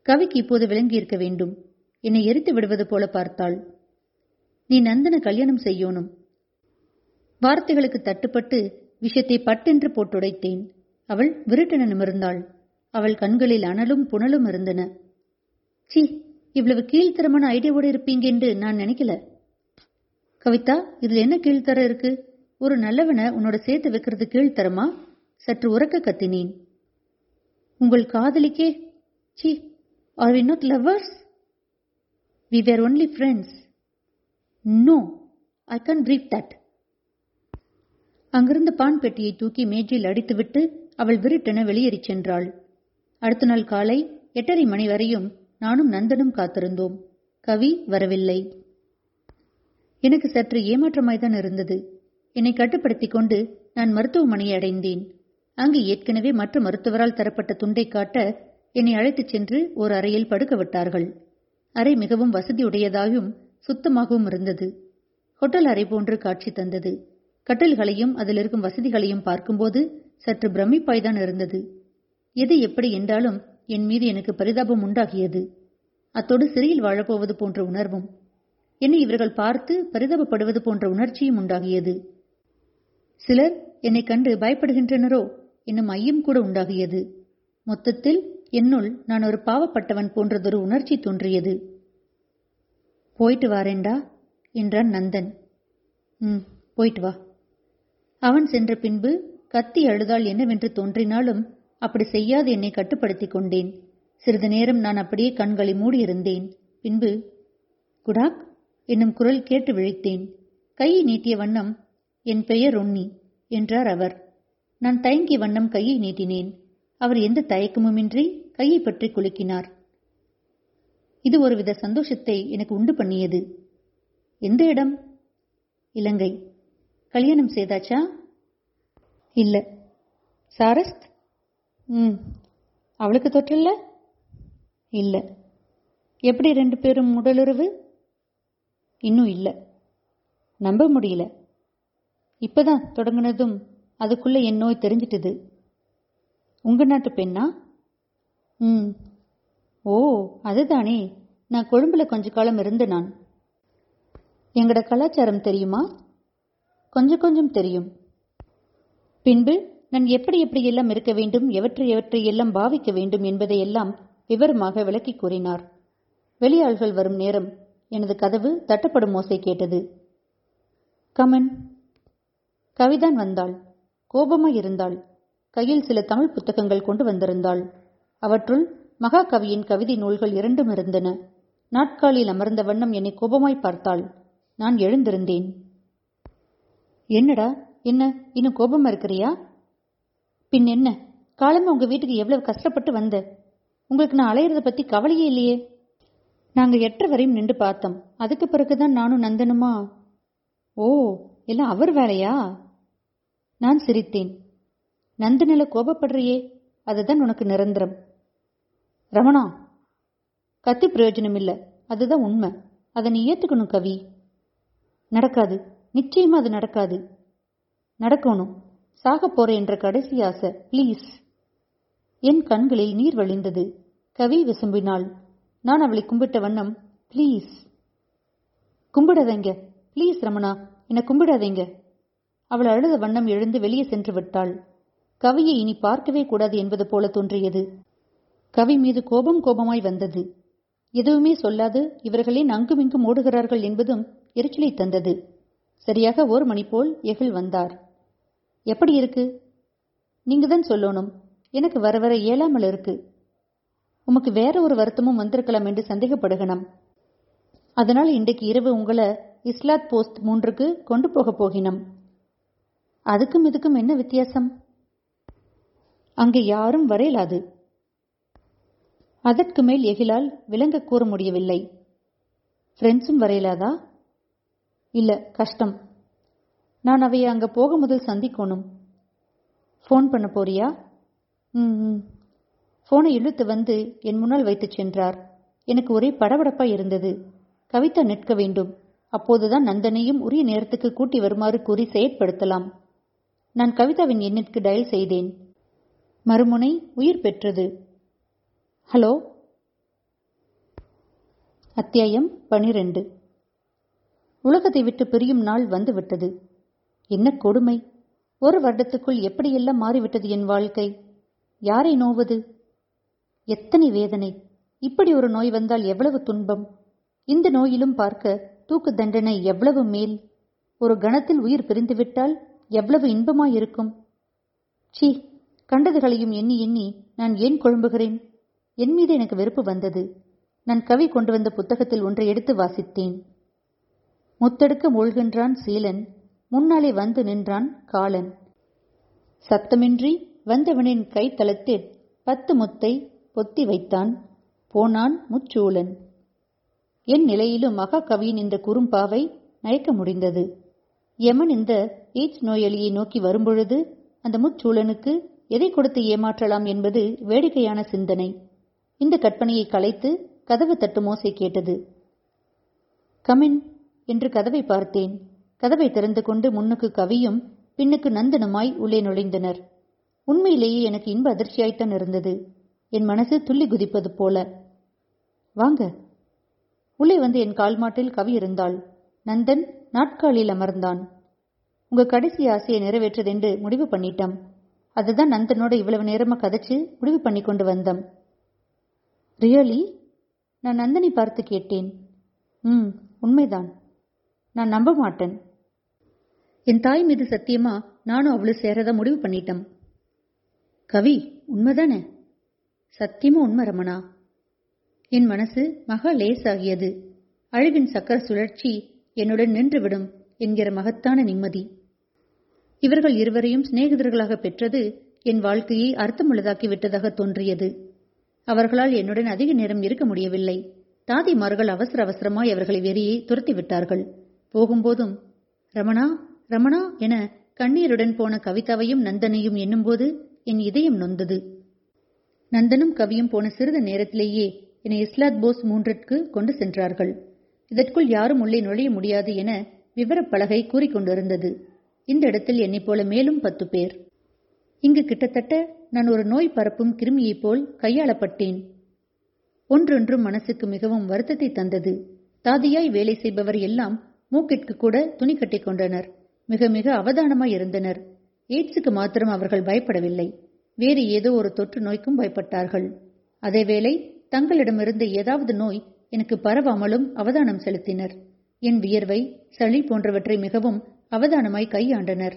கவிக்கு இப்போது விளங்கி இருக்க வேண்டும். என்னை எரித்து விடுவது போல பார்த்தாள். நீ நந்தன கல்யாணம் செய்யணும். வார்த்தைகளுக்கு தட்டுப்பட்டு விஷயத்தை பட்டென்று போட்டுடைத்தேன். அவள் விருட்டென நிமிர்ந்தாள். அவள் கண்களில் அனலும் புனலும் இருந்தன. சி இவ்வளவு கீழ்த்தரமான ஐடியாவோடு இருப்பீங்க என்று நான் நினைக்கல. கவிதா இதுல என்ன கீழ்த்தர இருக்கு? ஒரு நல்லவனை உன்னோட சேர்த்து வைக்கிறது கீழ்த்தரமா? சற்று உறக்க கத்தினேன். உங்கள் காதலிக்கே? See are we not lovers we were only friends no I can breathe that அங்கிருந்த பான் பெட்டியை தூக்கி மேஜையில் அடித்துவிட்டு அவள் விருட்டென வெளியேறிச் சென்றாள். அடுத்த நாள் காலை எட்டரை மணி வரையும் நானும் நந்தனும் காத்திருந்தோம். கவி வரவில்லை. எனக்கு சற்று ஏமாற்றமாய்தான் இருந்தது. என்னை கட்டுப்படுத்திக் கொண்டு நான் மருத்துவமனையை அடைந்தேன். அங்கு ஏற்கனவே மற்ற மருத்துவரால் தரப்பட்ட துண்டை காட்ட என்னை அழைத்துச் சென்று ஒரு அறையில் படுக்க விட்டார்கள் அறை மிகவும் வசதியுடையதாகவும் சுத்தமாகவும் இருந்தது. ஹோட்டல் அறை போன்று காட்சி தந்தது. கட்டல்களையும் அதில் இருக்கும் வசதிகளையும் பார்க்கும்போது சற்று பிரமிப்பாய்தான் இருந்தது. எது எப்படி என்றாலும் என் மீது எனக்கு பரிதாபம் உண்டாகியது. அத்தோடு சிறையில் வாழப்போவது போன்ற உணர்வும் என்னை இவர்கள் பார்த்து பரிதாபப்படுவது போன்ற உணர்ச்சியும் உண்டாகியது. சிலர் என்னை கண்டு பயப்படுகின்றனரோ? என்னும் ஐயம் கூட உண்டாகியது. மொத்தத்தில் என்னுள் நான் ஒரு பாவப்பட்டவன் போன்றதொரு உணர்ச்சி தோன்றியது. போயிட்டு வாரேண்டா என்றான் நந்தன். ம் போயிட்டு வா. அவன் சென்ற பின்பு கத்தி அழுதால் என்னவென்று தோன்றினாலும் அப்படி செய்யாது என்னை கட்டுப்படுத்திக் கொண்டேன். சிறிது நேரம் நான் அப்படியே கண்களை மூடியிருந்தேன். பின்பு குடாக் என்னும் குரல் கேட்டு விழித்தேன். கையை நீட்டிய வண்ணம் என் பெயர் ரொன்னி என்றார் அவர். நான் தயங்கிய வண்ணம் கையை நீட்டினேன். அவர் எந்த தயக்கமுமின்றி கையை பற்றி குலுக்கினார். இது ஒருவித சந்தோஷத்தை எனக்கு உண்டு பண்ணியது. எந்த இடம்? இலங்கை. கல்யாணம் செய்தாச்சா? இல்ல. சாரஸ்த்? ம். அவளுக்கு தொற்றில்ல இல்ல. எப்படி ரெண்டு பேரும் உடலுறவு? இன்னும் இல்ல. நம்ப முடியல. இப்பதான் தொடங்கினதும் அதுக்குள்ள என் நோய் தெரிஞ்சிட்டது. உங்க நாட்டு பெண்ணா? ம். ஓ அதுதானே. நான் கொழும்புல கொஞ்ச காலம் இருந்து நான். எங்கட கலாச்சாரம் தெரியுமா? கொஞ்சம் கொஞ்சம் தெரியும். பின்பு நான் எப்படி எப்படி எல்லாம் இருக்க வேண்டும் எவற்றை எவற்றை எல்லாம் பாவிக்க வேண்டும் என்பதை எல்லாம் விவரமாக விளக்கி கூறினார். வெளியாள்கள் வரும் நேரம் எனது கதவு தட்டப்படும் ஓசை கேட்டது. கமன் கவிதான் வந்தாள். கோபமாய் இருந்தாள். கையில் சில தமிழ் புத்தகங்கள் கொண்டு வந்திருந்தாள். அவற்றுள் மகாகவியின் கவிதை நூல்கள் இரண்டும் இருந்தன. நாட்காலில் அமர்ந்த வண்ணம் என்னை கோபமாய் பார்த்தாள். நான் எழுந்திருந்தேன். என்னடா? என்ன? இன்னும் கோபமா இருக்கிறியா? பின் என்ன? காலமா உங்க வீட்டுக்கு எவ்வளவு கஷ்டப்பட்டு வந்த? உங்களுக்கு நான் அலையிறத பத்தி கவலையே இல்லையே. நாங்க எட்ட வரையும் நின்று பார்த்தோம். அதுக்கு பிறகுதான் நானும் நந்தனுமா? ஓ எல்லாம் அவர் வேலையா? நான் சிரித்தேன். நந்தினில கோபப்படுறியே அதுதான் உனக்கு நிரந்தரம். ரமணா கத்தி பிரயோஜனம் இல்ல அதுதான் உண்மை. அதை நீ ஏத்துக்கணும் கவி. நடக்காது நிச்சயமா அது நடக்காது. நடக்கணும் சாக போற என்ற கடைசி ஆசை ப்ளீஸ். என் கண்களில் நீர் வழிந்தது. கவி விசும்பினாள். நான் அவளை கும்பிட்ட வண்ணம் ப்ளீஸ். கும்பிடாதீங்க ப்ளீஸ் ரமணா என்னை கும்பிடாதீங்க. அவள் அழுத வண்ணம் எழுந்து வெளியே சென்று விட்டாள். கவியை இனி பார்க்கவே கூடாது என்பது போல தோன்றியது. கவி மீது கோபம் கோபமாய் வந்தது. எதுவுமே சொல்லாது இவர்களே அங்குமிங்கும் ஓடுகிறார்கள் என்பதும் எரிச்சலை தந்தது. சரியாக ஒரு மணி போல் எகில் வந்தார். எப்படி இருக்கு? நீங்க தான் சொல்லணும். எனக்கு வர வர இயலாமல் இருக்கு. உமக்கு வேற ஒரு வருத்தமும் வந்திருக்கலாம் என்று சந்தேகப்படுகணும். அதனால் இன்றைக்கு இரவு உங்களை இஸ்லாத் போஸ்ட் மூன்றுக்கு கொண்டு போக போகினோம். அதுக்கும் இதுக்கும் என்ன வித்தியாசம்? அங்கே யாரும் வரையலாது. அதற்கு மேல் எகிலால் விளங்க கூற முடியவில்லை. ஃப்ரெண்ட்ஸும் வரையலாதா? இல்ல கஷ்டம். நான் அவைய அங்க போக முதல் சந்திக்கணும். ஃபோன் பண்ண போறியா? ம் ம். ஃபோனை இழுத்து வந்து என் முன்னால் வைத்துச் சென்றார். எனக்கு ஒரே படபடப்பாய் இருந்தது. கவிதா நிற்க வேண்டும். அப்போதுதான் நந்தனையும் உரிய நேரத்துக்கு கூட்டி வருமாறு கூறி செயற்படுத்தலாம். நான் கவிதாவின் எண்ணிற்கு டயல் செய்தேன். மறுமுனை உயிர் பெற்றது. ஹலோ அத்தியாயம் பனிரெண்டு. உலகத்தை விட்டு பிரியும் நாள் வந்துவிட்டது. என்ன கொடுமை? ஒரு வருடத்துக்குள் எப்படியெல்லாம் மாறிவிட்டது என் வாழ்க்கை? யாரை நோவது எத்தனை வேதனை. இப்படி ஒரு நோய் வந்தால் எவ்வளவு துன்பம். இந்த நோயிலும் பார்க்க தூக்கு தண்டனை எவ்வளவு மேல். ஒரு கணத்தில் உயிர் பிரிந்துவிட்டால் எவ்வளவு இன்பமாயிருக்கும்? சீ கண்டதுகளையும் எண்ணி எண்ணி நான் ஏன் குழம்புகிறேன்? என் மீது எனக்கு வெறுப்பு வந்தது. நான் கவி கொண்டு வந்த புத்தகத்தில் ஒன்றை எடுத்து வாசித்தேன். முத்தெடுக்க மூழ்கின்றான் சீலன். முன்னாலே வந்து நின்றான் காலன். சத்தமின்றி வந்தவனின் கைத்தளத்தில் பத்து முத்தை பொத்தி வைத்தான். போனான் முச்சூழன் என் நிலையிலும் மகாகவியின் இந்த குறும்பாவை நயக்க முடிந்தது. யமன் இந்த எய்ட்ஸ் நோயாளியை நோக்கி வரும்பொழுது அந்த முச்சூழனுக்கு எதை கொடுத்து ஏமாற்றலாம் என்பது வேடிக்கையான சிந்தனை. இந்த கற்பனையை கலைத்து கதவு தட்டுமோசை கேட்டது. கமின் என்று கதவை பார்த்தேன். கதவை திறந்து கொண்டு முன்னுக்கு கவியும் பின்னுக்கு நந்தனுமாய் உள்ளே நுழைந்தனர். உண்மையிலேயே எனக்கு இன்ப அதிர்ச்சியாய்த்தான் இருந்தது. என் மனசு துள்ளி குதிப்பது போல. வாங்க. உள்ளே வந்து என் கால்மாட்டில் கவி இருந்தாள். நந்தன் நாட்காலில் அமர்ந்தான். உங்க கடைசி ஆசையை நிறைவேற்றதென்று முடிவு பண்ணிட்டோம். அதுதான் நந்தனோட இவ்வளவு நேரமா கதைச்சு முடிவு பண்ணி கொண்டு வந்தோம். ரியலி? நான் நந்தனை பார்த்து கேட்டேன். ம் உண்மைதான். நான் நம்ப மாட்டேன். என் தாய் மீது சத்தியமா நானும் அவளும் சேரத முடிவு பண்ணிட்டோம். கவி உண்மைதானே? சத்தியமா உண்மை ரமணா? என் மனசு மகா லேசாகியது. அழிவின் சக்கர சுழற்சி என்னுடன் நின்றுவிடும். என்கிற மகத்தான நிம்மதி. இவர்கள் இருவரையும் சிநேகிதர்களாக பெற்றது என் வாழ்க்கையை அர்த்தமுள்ளதாக்கிவிட்டதாக தோன்றியது. அவர்களால் என்னுடன் அதிக நேரம் இருக்க முடியவில்லை. தாதிமார்கள் அவசர அவசரமாய் அவர்களை வெறியை துரத்தி விட்டார்கள். போகும்போதும் ரமணா ரமணா என கண்ணீருடன் போன கவிதாவையும் நந்தனையும் எண்ணும்போது என் இதயம் நொந்தது. நந்தனும் கவியும் போன சிறிது நேரத்திலேயே என்னை இஸ்லாத் போஸ் மூன்றிற்கு கொண்டு சென்றார்கள். இதற்குள் யாரும் உள்ளே நுழைய முடியாது என விவரப்பலகை கூறிக்கொண்டிருந்தது. இந்த இடத்தில் என்னைப் போல மேலும் பத்து பேர். இங்கு கிட்டத்தட்ட நான் ஒரு நோய் பரப்பும் கிருமியைப் போல் கையாளப்பட்டேன். ஒன்றொன்றும் மனசுக்கு மிகவும் வருத்தத்தை தந்தது. தாதியாய் வேலை செய்பவர் எல்லாம் மூக்கிற்கு கூட துணி கட்டிக் கொண்டனர். மிக மிக அவதானமாய் இருந்தனர். எய்ட்ஸுக்கு மாத்திரம் அவர்கள் பயப்படவில்லை. வேறு ஏதோ ஒரு தொற்று நோய்க்கும் பயப்பட்டார்கள். அதேவேளை தங்களிடமிருந்த ஏதாவது நோய் எனக்கு பரவாமலும் அவதானம் செலுத்தினர். என் வியர்வை சளி போன்றவற்றை மிகவும் அவதானமாய் கையாண்டனர்.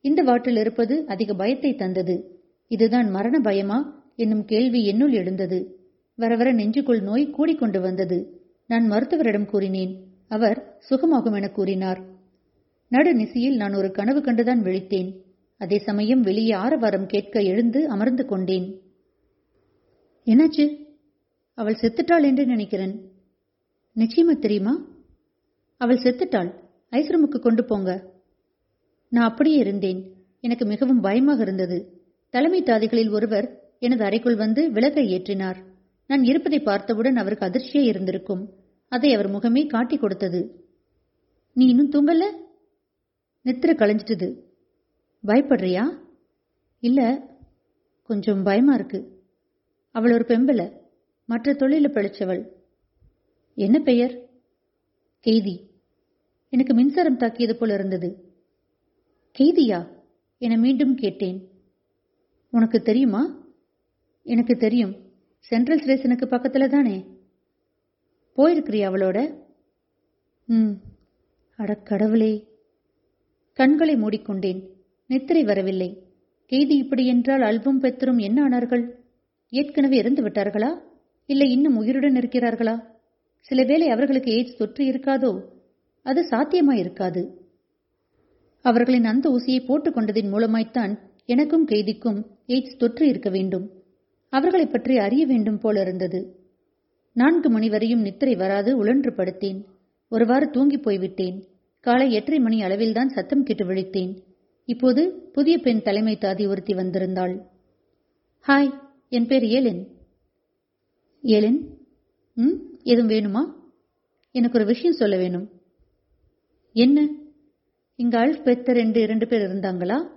இந்த வாட்டில் இருப்பது அதிக பயத்தை தந்தது. இதுதான் மரண பயமா? என்னும் கேள்வி என்னுள் எழுந்தது. வர வர நெஞ்சுக்குள் நோய் கூடிக்கொண்டு வந்தது. நான் மருத்துவரிடம் கூறினேன். அவர் சுகமாகும் என கூறினார் நடுநிசியில் நான் ஒரு கனவு கண்டுதான் விழித்தேன். அதே சமயம் வெளியே ஆரவாரம் கேட்க எழுந்து அமர்ந்து கொண்டேன். என்னாச்சு? அவள் செத்துட்டாள் என்று நினைக்கிறேன். நிச்சயமா தெரியுமா? அவள் செத்துட்டாள். ஐஸ்ரூமுக்கு கொண்டு போங்க. நான் அப்படியே இருந்தேன். எனக்கு மிகவும் பயமாக இருந்தது. தலைமை தாதிகளில் ஒருவர் எனது அறைக்குள் வந்து விளக்கை ஏற்றினார். நான் இருப்பதை பார்த்தவுடன் அவருக்கு அதிர்ச்சியே இருந்திருக்கும். அதை அவர் முகமே காட்டி கொடுத்தது. நீ இன்னும் தூங்கல? நித்திர களைஞ்சிட்டது. பயப்படுறியா? இல்ல. கொஞ்சம் பயமா இருக்கு. அவள் ஒரு பெம்பல மற்ற தொழில பிழைச்சவள். என்ன பெயர்? கெய்தி. எனக்கு மின்சாரம் தாக்கியது போல இருந்தது. கெய்தியா என மீண்டும் கேட்டேன். உனக்கு தெரியுமா? எனக்கு தெரியும். சென்ட்ரல் ஸ்டேஷனுக்கு பக்கத்துல தானே? போயிருக்கிறியா அவளோட? ம். அட கடவுளே. கண்களை மூடிக்கொண்டேன். நித்திரை வரவில்லை. கெய்தி இப்படி என்றால் அல்பம் பெத்தரும் என்ன ஆனார்கள்? ஏற்கனவே இறந்து விட்டார்களா? இல்லை இன்னும் உயிருடன் இருக்கிறார்களா? சில வேளை அவர்களுக்கு எய்ட்ஸ் தொற்று இருக்காதோ? அது சாத்தியமாயிருக்காது. அவர்களின் அந்த ஊசியை போட்டுக் கொண்டதின் மூலமாய்த்தான் எனக்கும் கைதிக்கும் எய்ட்ஸ் தொற்று இருக்க வேண்டும். அவர்களைப் பற்றி அறிய வேண்டும் போல இருந்தது. நான்கு மணி வரையும் நித்திரை வராது உழன்று படுத்தேன். ஒருவாறு தூங்கி போய்விட்டேன். காலை எட்டரை மணி அளவில்தான் சத்தம் கேட்டு விழித்தேன். இப்போது புதிய பெண் தலைமை தாதி ஒருத்தி வந்திருந்தாள். ஹாய் என் பேர் ஏலின். ஏலின்? ம் எதுவும் வேணுமா? எனக்கு ஒரு விஷயம் சொல்ல வேணும். என்ன? இங்க அல்ஃப் பெத்தர் என்று இரண்டு பேர் இருந்தாங்களா?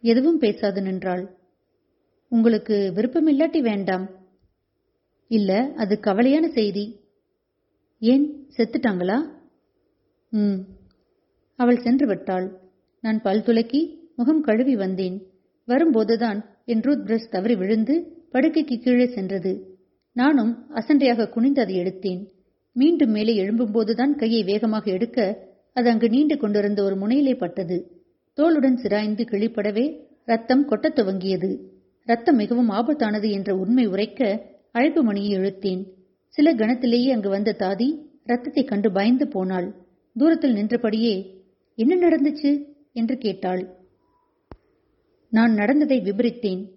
எதுவும் பேசாது நின்றாள். உங்களுக்கு விருப்பம் இல்லாட்டி வேண்டாம். இல்ல அது கவலையான செய்தி. ஏன்? செத்துட்டாங்களா? ம். அவள் சென்று விட்டாள். நான் பல் துலக்கி முகம் கழுவி வந்தேன். வரும்போதுதான் என் ரூத் பிரஷ் தவறி விழுந்து படுக்கைக்கு கீழே சென்றது. நானும் அசண்டையாக குனிந்து அதை எடுத்தேன். மீண்டும் மேலே எழும்பும்போதுதான் கையை வேகமாக எடுக்க அது அங்கு நீண்டு கொண்டிருந்த ஒரு முனையிலே பட்டது. தோளுடன் சிராய்ந்து கிழிப்படவே ரத்தம் கொட்டத் துவங்கியது. ரத்தம் மிகவும் ஆபத்தானது என்ற உண்மை உரைக்க அழைப்பு மணியை இழுத்தேன். சில கணத்திலேயே அங்கு வந்த தாதி ரத்தத்தை கண்டு பயந்து போனாள். தூரத்தில் நின்றபடியே என்ன நடந்துச்சு? என்று கேட்டாள். நான் நடந்ததை விபரித்தேன்.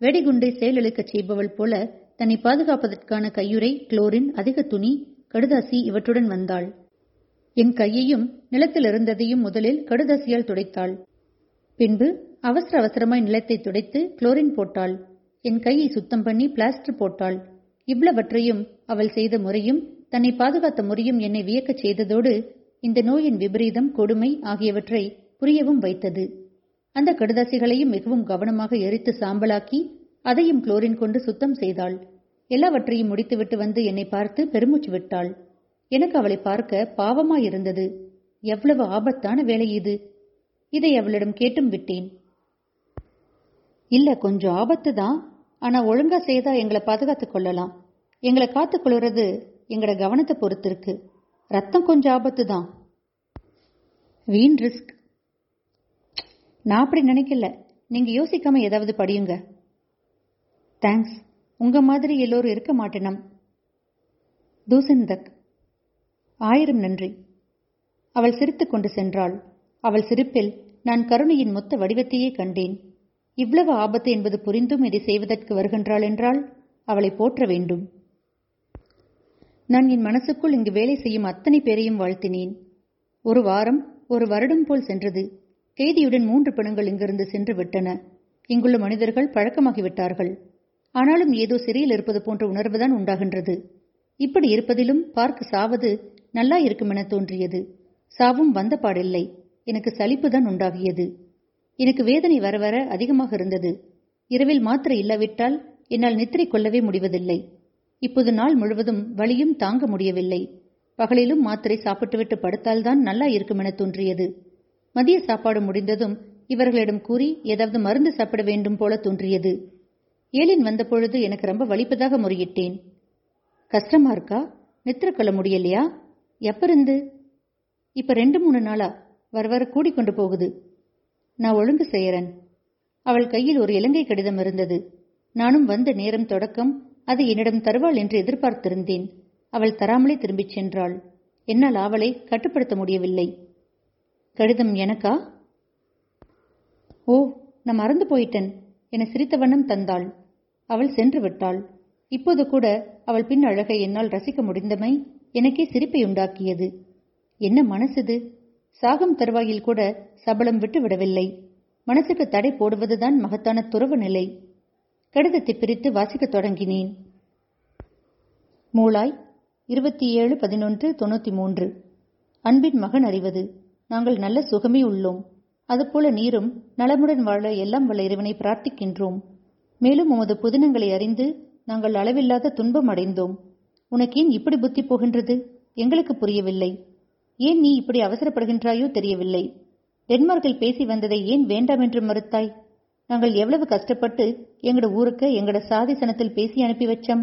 வெடிகுண்டை செயலிழக்கச் செய்பவள் போல தன்னை பாதுகாப்பதற்கான கையுறை குளோரின் அதிக துணி கடுதாசி இவற்றுடன் வந்தாள். என் கையையும் நிலத்தில் இருந்ததையும் முதலில் கடுதசியால் துடைத்தாள். பின்பு அவசர அவசரமாய் நிலத்தை துடைத்து குளோரின் போட்டாள். என் கையை சுத்தம் பண்ணி பிளாஸ்டர் போட்டாள். இவ்வளவற்றையும் அவள் செய்த முறையும் தன்னை பாதுகாத்த முறையும் என்னை வியக்கச் செய்ததோடு இந்த நோயின் விபரீதம் கொடுமை ஆகியவற்றை புரியவும் வைத்தது. அந்த கடுதாசிகளையும் மிகவும் கவனமாக எரித்து சாம்பலாக்கி அதையும் குளோரின் கொண்டு சுத்தம் செய்தாள். எல்லாவற்றையும் முடித்துவிட்டு வந்து என்னை பார்த்து பெருமூச்சு விட்டாள். எனக்கு அவளை பார்க்க பாவமாயிருந்தது எவ்வளவு ஆபத்தான வேலை இது. இதை அவளிடம் கேட்டும் விட்டேன். இல்ல கொஞ்சம் ஆபத்து தான். ஆனா ஒழுங்கா செய்தா எங்களை பாதுகாத்துக் கொள்ளலாம். எங்களை காத்துக் கொள்றது எங்களோட கவனத்தை பொறுத்து இருக்கு ரத்தம் கொஞ்சம் ஆபத்து தான். வீண் ரிஸ்க் நான் அப்படி நினைக்கல. நீங்க யோசிக்காம ஏதாவது படியுங்க. தேங்க்ஸ் உங்க மாதிரி எல்லோரும் இருக்க மாட்டேனம். தூசன்தக் ஆயிரம் நன்றி. அவள் சிரித்துக் கொண்டு சென்றாள். அவள் சிரிப்பில் நான் கருணையின் மொத்த வடிவத்தையே கண்டேன். இவ்வளவு ஆபத்து என்பது புரிந்தும் இதை செய்வதற்கு வருகின்றாள் என்றால் அவளை போற்ற வேண்டும். நான் என் மனசுக்குள் இங்கு வேலை செய்யும் அத்தனை பேரையும் வாழ்த்தினேன். ஒரு வாரம் ஒரு வருடம் போல் சென்றது. கைதியுடன் மூன்று பிணங்கள் இங்கிருந்து சென்று விட்டன. இங்குள்ள மனிதர்கள் பழக்கமாகிவிட்டார்கள் ஆனாலும் ஏதோ சிறையில் இருப்பது போன்ற உணர்வுதான் உண்டாகின்றது. இப்படி இருப்பதிலும் பார்க்க சாவது நல்லா இருக்குமென தோன்றியது. சாவும் வந்த பாடில்லை. எனக்கு சலிப்புதான் உண்டாகியது. எனக்கு வேதனை வர வர அதிகமாக இருந்தது. இரவில் மாத்திரை இல்லாவிட்டால் என்னால் நித்திரை கொள்ளவே முடிவதில்லை. இப்போது நாள் முழுவதும் வலியும் தாங்க முடியவில்லை. பகலிலும் மாத்திரை சாப்பிட்டுவிட்டு படுத்தால்தான் நல்லா இருக்குமென தோன்றியது. மதிய சாப்பாடு முடிந்ததும் இவர்களிடம் கூறி ஏதாவது மருந்து சாப்பிட வேண்டும் போல தோன்றியது. ஏலின் வந்தபொழுது எனக்கு ரொம்ப வலிப்பதாக முறையிட்டேன். கஷ்டமா இருக்கா? நித்திர கொள்ள முடியலையா? எப்பருந்து? இப்ப ரெண்டு மூணு நாளா வர வர கூடிக்கொண்டு போகுது. நான் ஒழுங்கு செய்யறேன். அவள் கையில் ஒரு இலங்கை கடிதம் இருந்தது. நானும் வந்த நேரம் தொடக்கம் அதை என்னிடம் தருவாள் என்று எதிர்பார்த்திருந்தேன். அவள் தராமலே திரும்பிச் சென்றாள். என்னால் அவளை கட்டுப்படுத்த முடியவில்லை. கடிதம் எனக்கா? ஓ நான் மறந்து போயிட்டேன். என சிரித்த வண்ணம் தந்தாள். அவள் சென்று விட்டாள். இப்போது கூட அவள் பின் அழகை என்னால் ரசிக்க முடிந்தமை? எனக்கே சிரிப்பை உண்டாக்கியது. என்ன மனசுது? சாகும் தருவாயில் கூட சபலம் விட்டு விடவில்லை மனசுக்கு தடை போடுவதுதான் மகத்தான துறவு நிலை. கடிதத்தை பிரித்து வாசிக்கத் தொடங்கினேன். மூளாய் இருபத்தி ஏழு பதினொன்று தொண்ணூற்றி மூன்று அன்பின் மகன் அறிவது நாங்கள் நல்ல சுகமே உள்ளோம். அதுபோல நீரும் நலமுடன் வாழ எல்லாம் வல்ல இறைவனை பிரார்த்திக்கின்றோம். மேலும் உமது புதினங்களை அறிந்து நாங்கள் அளவில்லாத துன்பம் அடைந்தோம். உனக்கேன் இப்படி புத்தி போகின்றது? எங்களுக்கு புரியவில்லை. ஏன் நீ இப்படி அவசரப்படுகின்றாயோ தெரியவில்லை. டென்மார்க்கில் பேசி வந்ததை ஏன் வேண்டாம் என்று மறுத்தாய்? நாங்கள் எவ்வளவு கஷ்டப்பட்டு எங்கட ஊருக்கு எங்கட சாதி சனத்தில் பேசி அனுப்பி வச்சோம்.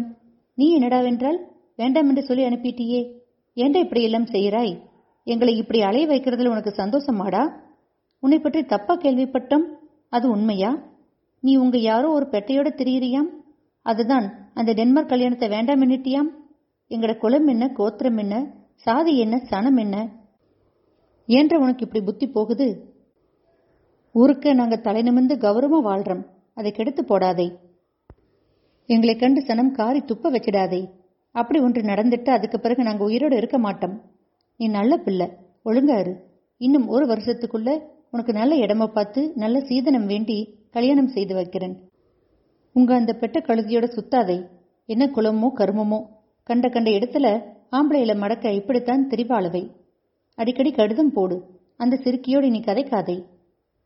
நீ என்னடாவென்றால் வேண்டாம் என்று சொல்லி அனுப்பிட்டியே. ஏண்டா இப்படி எல்லாம் செய்கிறாய்? எங்களை இப்படி அலைய வைக்கிறதுல உனக்கு சந்தோஷமாடா? உன்னை பற்றி தப்பா கேள்விப்பட்டோம். அது உண்மையா? நீ உங்க யாரோ ஒரு பெட்டையோட திரியிறியாம்? அதுதான் அந்த டென்மார்க் கல்யாணத்தை வேண்டாம் என்னட்டியாம் எங்கட குலம் என்ன கோத்திரம் என்ன சாதி என்ன சனம் என்ன? ஏன்ற உனக்கு இப்படி புத்தி போகுது? ஊருக்கு நாங்க தலை நிமிர்ந்து கௌரவமா வாழ்றோம். அதை கெடுத்து போடாதே. எங்களை கண்டு சனம் காரி துப்ப வச்சிடாதே. அப்படி ஒன்று நடந்துட்டு அதுக்கு பிறகு நாங்க உயிரோடு இருக்க மாட்டோம். நீ நல்ல பிள்ளை ஒழுங்காரு இன்னும் ஒரு வருஷத்துக்குள்ள உனக்கு நல்ல இடமா பார்த்து நல்ல சீதனம் வேண்டி கல்யாணம் செய்து வைக்கிறேன். உங்க அந்த பெட்ட கழுதியோட சுத்தாதே. என்ன குலமோ கருமமோ கண்ட கண்ட இடத்துல ஆம்பளையில மடக்க இப்படித்தான் திரிவாளவை. அடிக்கடி கடிதம் போடு அந்த சிறுக்கியோடு நீ கதைக்காதே.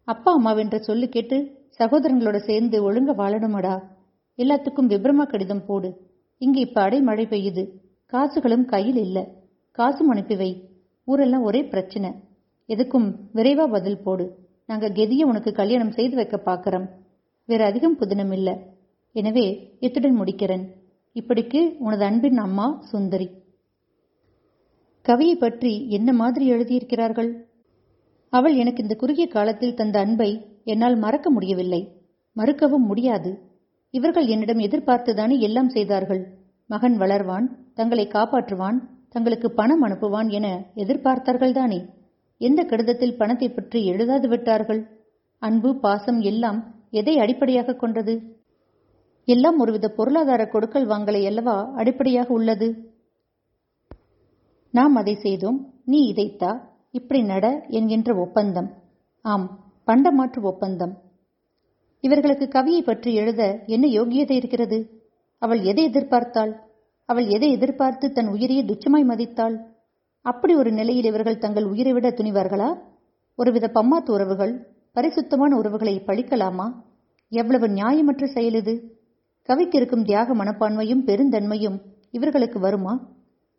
அப்பா அம்மாவென்ற சொல்லு கேட்டு சகோதரங்களோட சேர்ந்து ஒழுங்க வாழணுமடா. எல்லாத்துக்கும் விபரமா கடிதம் போடு. இங்க இப்ப அடைமழை பெய்யுது. காசுகளும் கையில் இல்ல. காசும் அனுப்பி வை. ஊரெல்லாம் ஒரே பிரச்சனை. எதுக்கும் விரைவா பதில் போடு. நாங்க கெதிய உனக்கு கல்யாணம் செய்து வைக்க பாக்கிறோம். வேற அதிகம் புதினம் இல்ல. எனவே இத்துடன் முடிக்கிறேன். இப்படிக்கு உனது அன்பின் அம்மா சுந்தரி. கவியை பற்றி என்ன மாதிரி எழுதியிருக்கிறார்கள்? அவள் எனக்கு இந்த குறுகிய காலத்தில் தந்த அன்பை என்னால் மறக்க முடியவில்லை. மறுக்கவும் முடியாது. இவர்கள் என்னிடம் எதிர்பார்த்துதானே எல்லாம் செய்தார்கள். மகன் வளர்வான் தங்களை காப்பாற்றுவான் தங்களுக்கு பணம் அனுப்புவான் என எதிர்பார்த்தார்கள்தானே. எந்த கடிதத்தில் பணத்தை பற்றி எழுதாது விட்டார்கள்? அன்பு பாசம் எல்லாம் எதை அடிப்படையாக கொண்டது? எல்லாம் ஒருவித பொருளாதார கொடுக்கல் வாங்கலை அல்லவா? அடிப்படையாக உள்ளது. நாம் அதை செய்தோம். நீ இதைத்தா? இப்படி நட என்கின்ற ஒப்பந்தம். ஆம் பண்டமாற்று ஒப்பந்தம். இவர்களுக்கு கவியை பற்றி எழுத என்ன யோகியதை இருக்கிறது? அவள் எதை எதிர்பார்த்தாள்? அவள் எதை எதிர்பார்த்து தன் உயிரையே துச்சமாய் மதித்தாள்? அப்படி ஒரு நிலையில் இவர்கள் தங்கள் உயிரை விட துணிவார்களா? ஒருவித பம்மாத்து உறவுகள் பரிசுத்தமான உறவுகளை பழிக்கலாமா? எவ்வளவு நியாயமற்ற செயல் இது? கவிக்கு இருக்கும் தியாக மனப்பான்மையும் பெருந்தன்மையும் இவர்களுக்கு வருமா?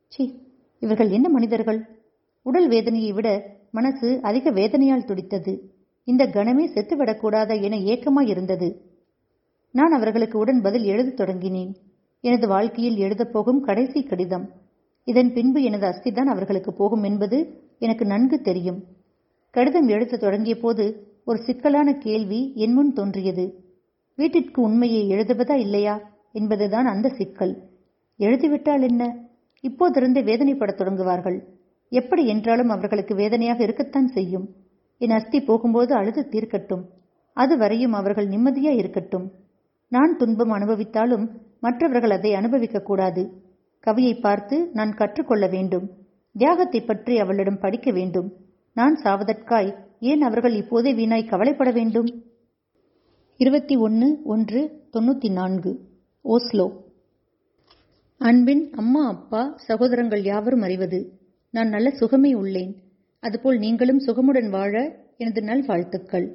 சி இவர்கள் என்ன மனிதர்கள்? உடல் வேதனையை விட மனசு அதிக வேதனையால் துடித்தது. இந்த கணமே செத்துவிடக்கூடாத என ஏக்கமாய் இருந்தது. நான் அவர்களுக்கு உடன் பதில் எழுதத் தொடங்கினேன். எனது வாழ்க்கையில் எழுதப் போகும் கடைசி கடிதம். இதன் பின்பு எனது அஸ்திதான் அவர்களுக்கு போகும் என்பது எனக்கு நன்கு தெரியும். கடிதம் எழுதத் தொடங்கிய போது ஒரு சிக்கலான கேள்வி என் முன் தோன்றியது. வீட்டிற்கு உண்மையை எழுதுவதா இல்லையா என்பதுதான் அந்த சிக்கல். எழுதிவிட்டால் என்ன? இப்போதிருந்து வேதனைப்படத் தொடங்குவார்கள். எப்படி என்றாலும் அவர்களுக்கு வேதனையாக இருக்கத்தான் செய்யும். என் அஸ்தி போகும்போது அழுது தீர்க்கட்டும். அதுவரையும் அவர்கள் நிம்மதியா இருக்கட்டும். நான் துன்பம் அனுபவித்தாலும் மற்றவர்கள் அதை அனுபவிக்க கூடாது. கவியை பார்த்து நான் கற்றுக்கொள்ள வேண்டும். தியாகத்தை பற்றி அவளிடம் படிக்க வேண்டும். நான் சாவதற்காய் ஏன் அவர்கள் இப்போதே வீணாய் கவலைப்பட வேண்டும்? இருபத்தி ஒன்று ஒன்று தொண்ணூற்றி நான்கு ஓஸ்லோ. அன்பின் அம்மா அப்பா சகோதரங்கள் யாவரும் அறிவது நான் நல்ல சுகமே உள்ளேன். அதுபோல் நீங்களும் சுகமுடன் வாழ எனது நல்வாழ்த்துக்கள்.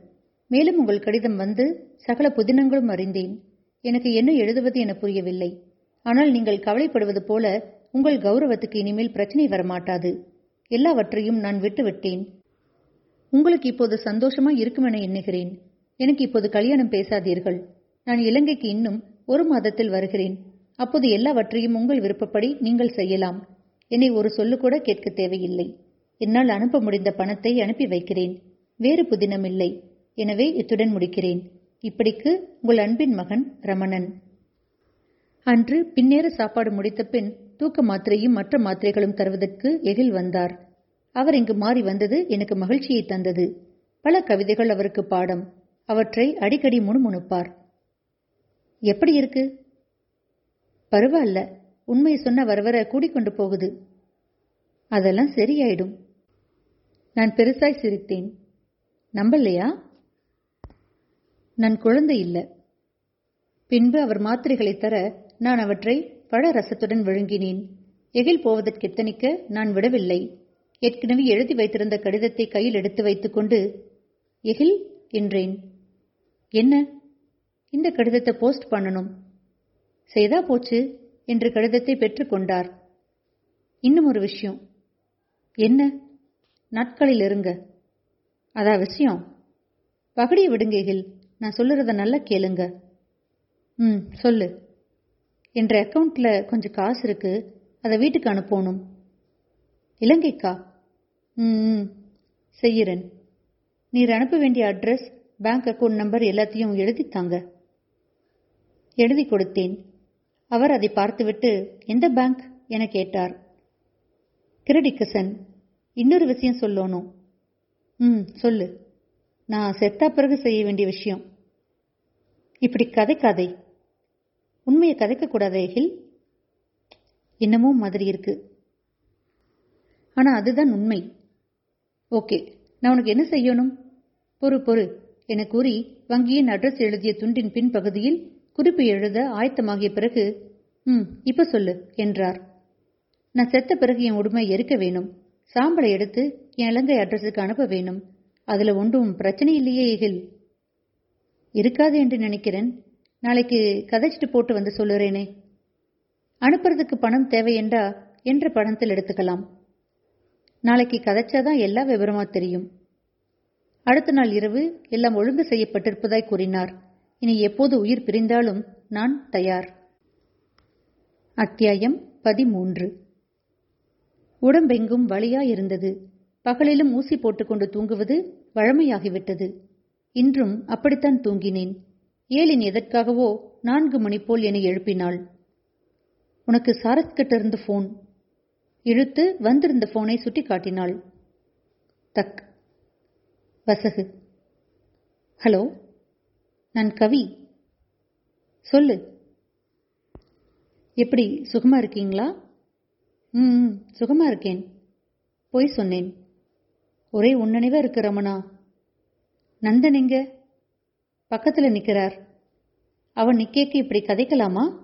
மேலும் உங்கள் கடிதம் வந்து சகல புதினங்களும் அறிந்தேன். எனக்கு என்ன எழுதுவது என புரியவில்லை. ஆனால் நீங்கள் கவலைப்படுவது போல உங்கள் கௌரவத்துக்கு இனிமேல் பிரச்சனை வரமாட்டாது. எல்லாவற்றையும் நான் விட்டுவிட்டேன். உங்களுக்கு இப்போது சந்தோஷமா இருக்குமென எண்ணுகிறேன். எனக்கு இப்போது கல்யாணம் பேசாதீர்கள். நான் இலங்கைக்கு இன்னும் ஒரு மாதத்தில் வருகிறேன். அப்போது எல்லாவற்றையும் உங்கள் விருப்பப்படி நீங்கள் செய்யலாம். என்னை ஒரு சொல்லு கூட கேட்க தேவையில்லை. என்னால் அனுப்ப முடிந்த பணத்தை அனுப்பி வைக்கிறேன். வேறு புதினம் இல்லை. எனவே இத்துடன் முடிக்கிறேன். இப்படிக்கு உங்கள் அன்பின் மகன் ரமணன். அன்று பின்னேற சாப்பாடு முடித்த பின் தூக்க மாத்திரையும் மற்ற மாத்திரைகளும் தருவதற்கு எகில் வந்தார். அவர் இங்கு மாறி வந்தது எனக்கு மகிழ்ச்சியை தந்தது. பல கவிதைகள் அவருக்கு பாடம். அவற்றை அடிக்கடி முணுமுணுப்பார். எப்படி இருக்கு? பரவாயில்ல. உண்மையை சொன்ன வர வர கூடிக்கொண்டு போகுது. அதெல்லாம் சரியாயிடும். நான் பெருசாய் சிரித்தேன். நம்பலையா? நான் குழந்தை இல்லை. பின்பு அவர் மாத்திரைகளை தர நான் அவற்றை பழ ரசத்துடன் விழுங்கினேன். எகில் போவதற்கு எத்தனிக்க நான் விடவில்லை. ஏற்கனவே எழுதி வைத்திருந்த கடிதத்தை கையில் எடுத்து வைத்துக்கொண்டு எகில் என்றேன். என்ன? இந்த கடிதத்தை போஸ்ட் பண்ணணும். செய்தா போச்சு என்று கடிதத்தை பெற்றுக்கொண்டார் இன்னும் ஒரு விஷயம். என்ன? நாட்களில் இருங்க. அதா விஷயம். பகடியை விடுங்கையில் நான் சொல்லுறத நல்லா கேளுங்க. ம் சொல்லு. என்ற அக்கவுண்ட்ல கொஞ்சம் காசு இருக்கு. அதை வீட்டுக்கு அனுப்பணும். இலங்கைக்கா? ம் ம். செய்கிறேன். நீர் அனுப்ப வேண்டிய அட்ரஸ் பேங்க் அக்கவுண்ட் நம்பர் எல்லாத்தையும் எழுதித்தாங்க. எழுதி கொடுத்தேன். அவர் அதை பார்த்துவிட்டு எந்த பேங்க் என கேட்டார். கிரெடிக்கசன் இன்னொரு விஷயம் சொல்லணும். ம் சொல்லு. நான் செத்தா பிறகு செய்ய வேண்டிய விஷயம். இப்படி கதை கதை உண்மையை கதைக்கக்கூடாது ஹில். என்னமோ மாதிரி இருக்கு. ஆனா அதுதான் உண்மை. ஓகே. நான் உனக்கு என்ன செய்யணும்? பொறு பொறு. என கூறி வங்கியின் அட்ரஸ் எழுதிய துண்டின் பின்பகுதியில் குறிப்பு எழுத ஆயத்தமாகிய பிறகு ம் இப்ப சொல்லு என்றார். நான் செத்த பிறகு என் உடுமை எரிக்க வேணும். சாம்பலை எடுத்து என் இலங்கை அட்ரஸுக்கு அனுப்ப வேணும். அதுல ஒன்றும் பிரச்சனை இல்லையே இகில் இருக்காது என்று நினைக்கிறேன். நாளைக்கு கதைச்சிட்டு போட்டு வந்து சொல்லுறேனே. அனுப்புறதுக்கு பணம் தேவையென்றா என்ற பணத்தில் எடுத்துக்கலாம். நாளைக்கு கதைச்சாதான் எல்லா விவரமா தெரியும். அடுத்த நாள் இரவு எல்லாம் ஒழுங்கு செய்யப்பட்டிருப்பதாய் கூறினார். இனி எப்போது உயிர் பிரிந்தாலும் நான் தயார். அத்தியாயம் பதிமூன்று. உடம்பெங்கும் வலியாயிருந்தது. பகலிலும் ஊசி போட்டுக்கொண்டு தூங்குவது வழமையாகிவிட்டது. இன்றும் அப்படித்தான் தூங்கினேன். ஏழின் எதற்காகவோ நான்கு மணி போல் என்னை எழுப்பினாள். உனக்கு சாரத் இருந்து போன் இழுத்து வந்திருந்த போனை சுட்டி காட்டினாள் தக் வசகு. ஹலோ நான் கவி. சொல்லு. எப்படி சுகமா இருக்கீங்களா? ம் சுகமா இருக்கேன். போய் சொன்னேன். ஒரே உன்னனிவா இருக்கு ரமணா. நந்தன் எங்க? பக்கத்துல நிக்கிறார். அவன் நிக்கேக்கு இப்படி கதைக்கலாமா?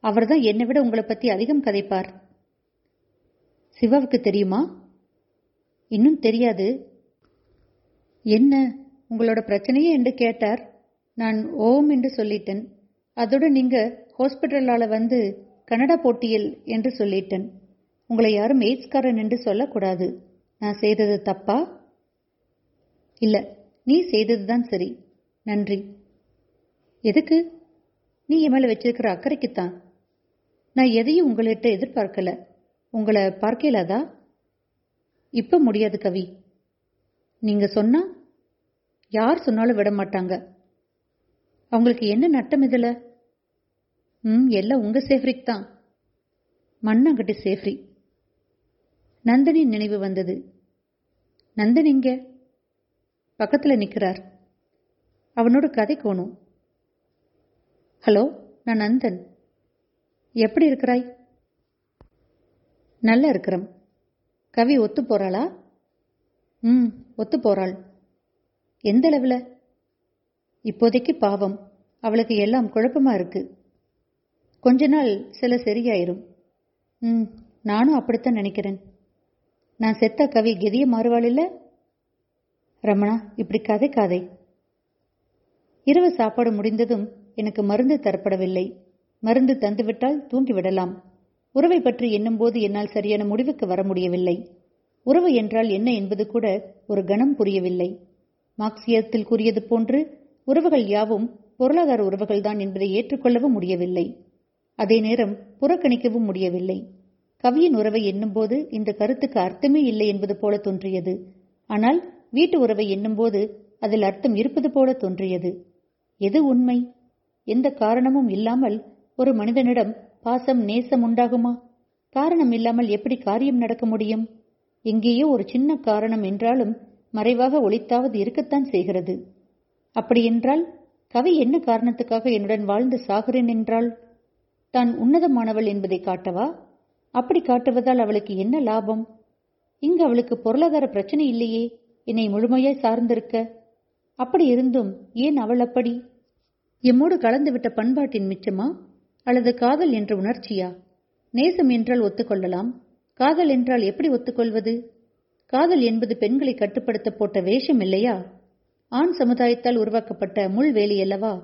அவர்தான் என்னை விட உங்களை பத்தி அதிகம் கதைப்பார். சிவாவுக்கு தெரியுமா? இன்னும் தெரியாது. என்ன? உங்களோட பிரச்சனையே என்று கேட்டார். நான் ஓம் என்று சொல்லிட்டேன். அதோடு நீங்க ஹாஸ்பிட்டலால வந்து கனடா போட்டியில் என்று சொல்லிட்டேன். உங்களை யாரும் எய்ட்ஸ்காரன் என்று சொல்லக்கூடாது. நான் செய்தது தப்பா? இல்ல நீ செய்ததுதான் சரி. நன்றி. எதுக்கு? நீ என் மேல வச்சிருக்கிற அக்கறைக்குத்தான். நான் எதையும் உங்கள்கிட்ட எதிர்பார்க்கல. உங்களை பார்க்கலாதா இப்ப முடியாது கவி. நீங்க சொன்னா யார் சொன்னாலும் விட மாட்டாங்க. அவங்களுக்கு என்ன நட்டம் இதுல? ம் எல்லாம் உங்க சேஃப்ரிக் தான். மண்ணாங்கட்டி சேஃப்ரி நந்தனி நினைவு வந்தது. நந்தன் எங்க பக்கத்துல நிக்கிறார். அவனோட கோணும். ஹலோ நான் நந்தன். எப்படி இருக்கிறாய்? நல்லா இருக்கிறோம் கவி ஒத்து போறாளா? ம் ஒத்து போறாள். எந்த அளவில்? இப்போதைக்கு பாவம். அவளுக்கு எல்லாம் குழப்பமா இருக்கு. கொஞ்ச நாள் சில சரியாயிரும். ம் நானும் அப்படித்தான் நினைக்கிறேன். நான் செத்த கவி கெதிய மாறுவாள் இல்ல? ரமணா இப்படி கதை காதை. இரவு சாப்பாடு முடிந்ததும் எனக்கு மருந்து தரப்படவில்லை. மருந்து தந்துவிட்டால் தூங்கிவிடலாம். உறவை பற்றி எண்ணும்போது என்னால் சரியான முடிவுக்கு வர முடியவில்லை. உறவு என்றால் என்ன என்பது கூட ஒரு கணம் புரியவில்லை. மார்க்சியத்தில் கூறியது போன்று உறவுகள் யாவும் பொருளாதார உறவுகள்தான் என்பதை ஏற்றுக்கொள்ளவும் முடியவில்லை. அதே நேரம் புறக்கணிக்கவும் முடியவில்லை. கவியின் உறவை எண்ணும்போது இந்த கருத்துக்கு அர்த்தமே இல்லை என்பது போல தோன்றியது. ஆனால் வீட்டு உறவை எண்ணும்போது அதில் அர்த்தம் இருப்பது போல தோன்றியது. எது உண்மை? எந்த காரணமும் இல்லாமல் ஒரு மனிதனிடம் பாசம் நேசம் உண்டாகுமா? காரணம் இல்லாமல் எப்படி காரியம் நடக்க முடியும்? எங்கேயோ ஒரு சின்ன காரணம் என்றாலும் மறைவாக ஒளித்தாவது இருக்கத்தான் செய்கிறது. அப்படியென்றால் கவி என்ன காரணத்துக்காக என்னுடன் வாழ்ந்து சாகிறேன் என்றால் தான் உன்னதமானவள் என்பதை காட்டவா? அப்படி காட்டுவதால் அவளுக்கு என்ன லாபம்? இங்கு அவளுக்கு பொருளாதார பிரச்சனை இல்லையே என்னை முழுமையாய் சார்ந்திருக்க. அப்படி இருந்தும் ஏன் அவள் அப்படி? எம்மோடு கலந்துவிட்ட பண்பாட்டின் மிச்சமா? அல்லது காதல் என்ற உணர்ச்சியா? நேசம் என்றால் ஒத்துக்கொள்ளலாம். காதல் என்றால் எப்படி ஒத்துக்கொள்வது? காதல் என்பது பெண்களை கட்டுப்படுத்த போட்ட வேஷம் இல்லையா? ஆண் சமுதாயத்தால் உருவாக்கப்பட்ட முள் வேலையல்லவா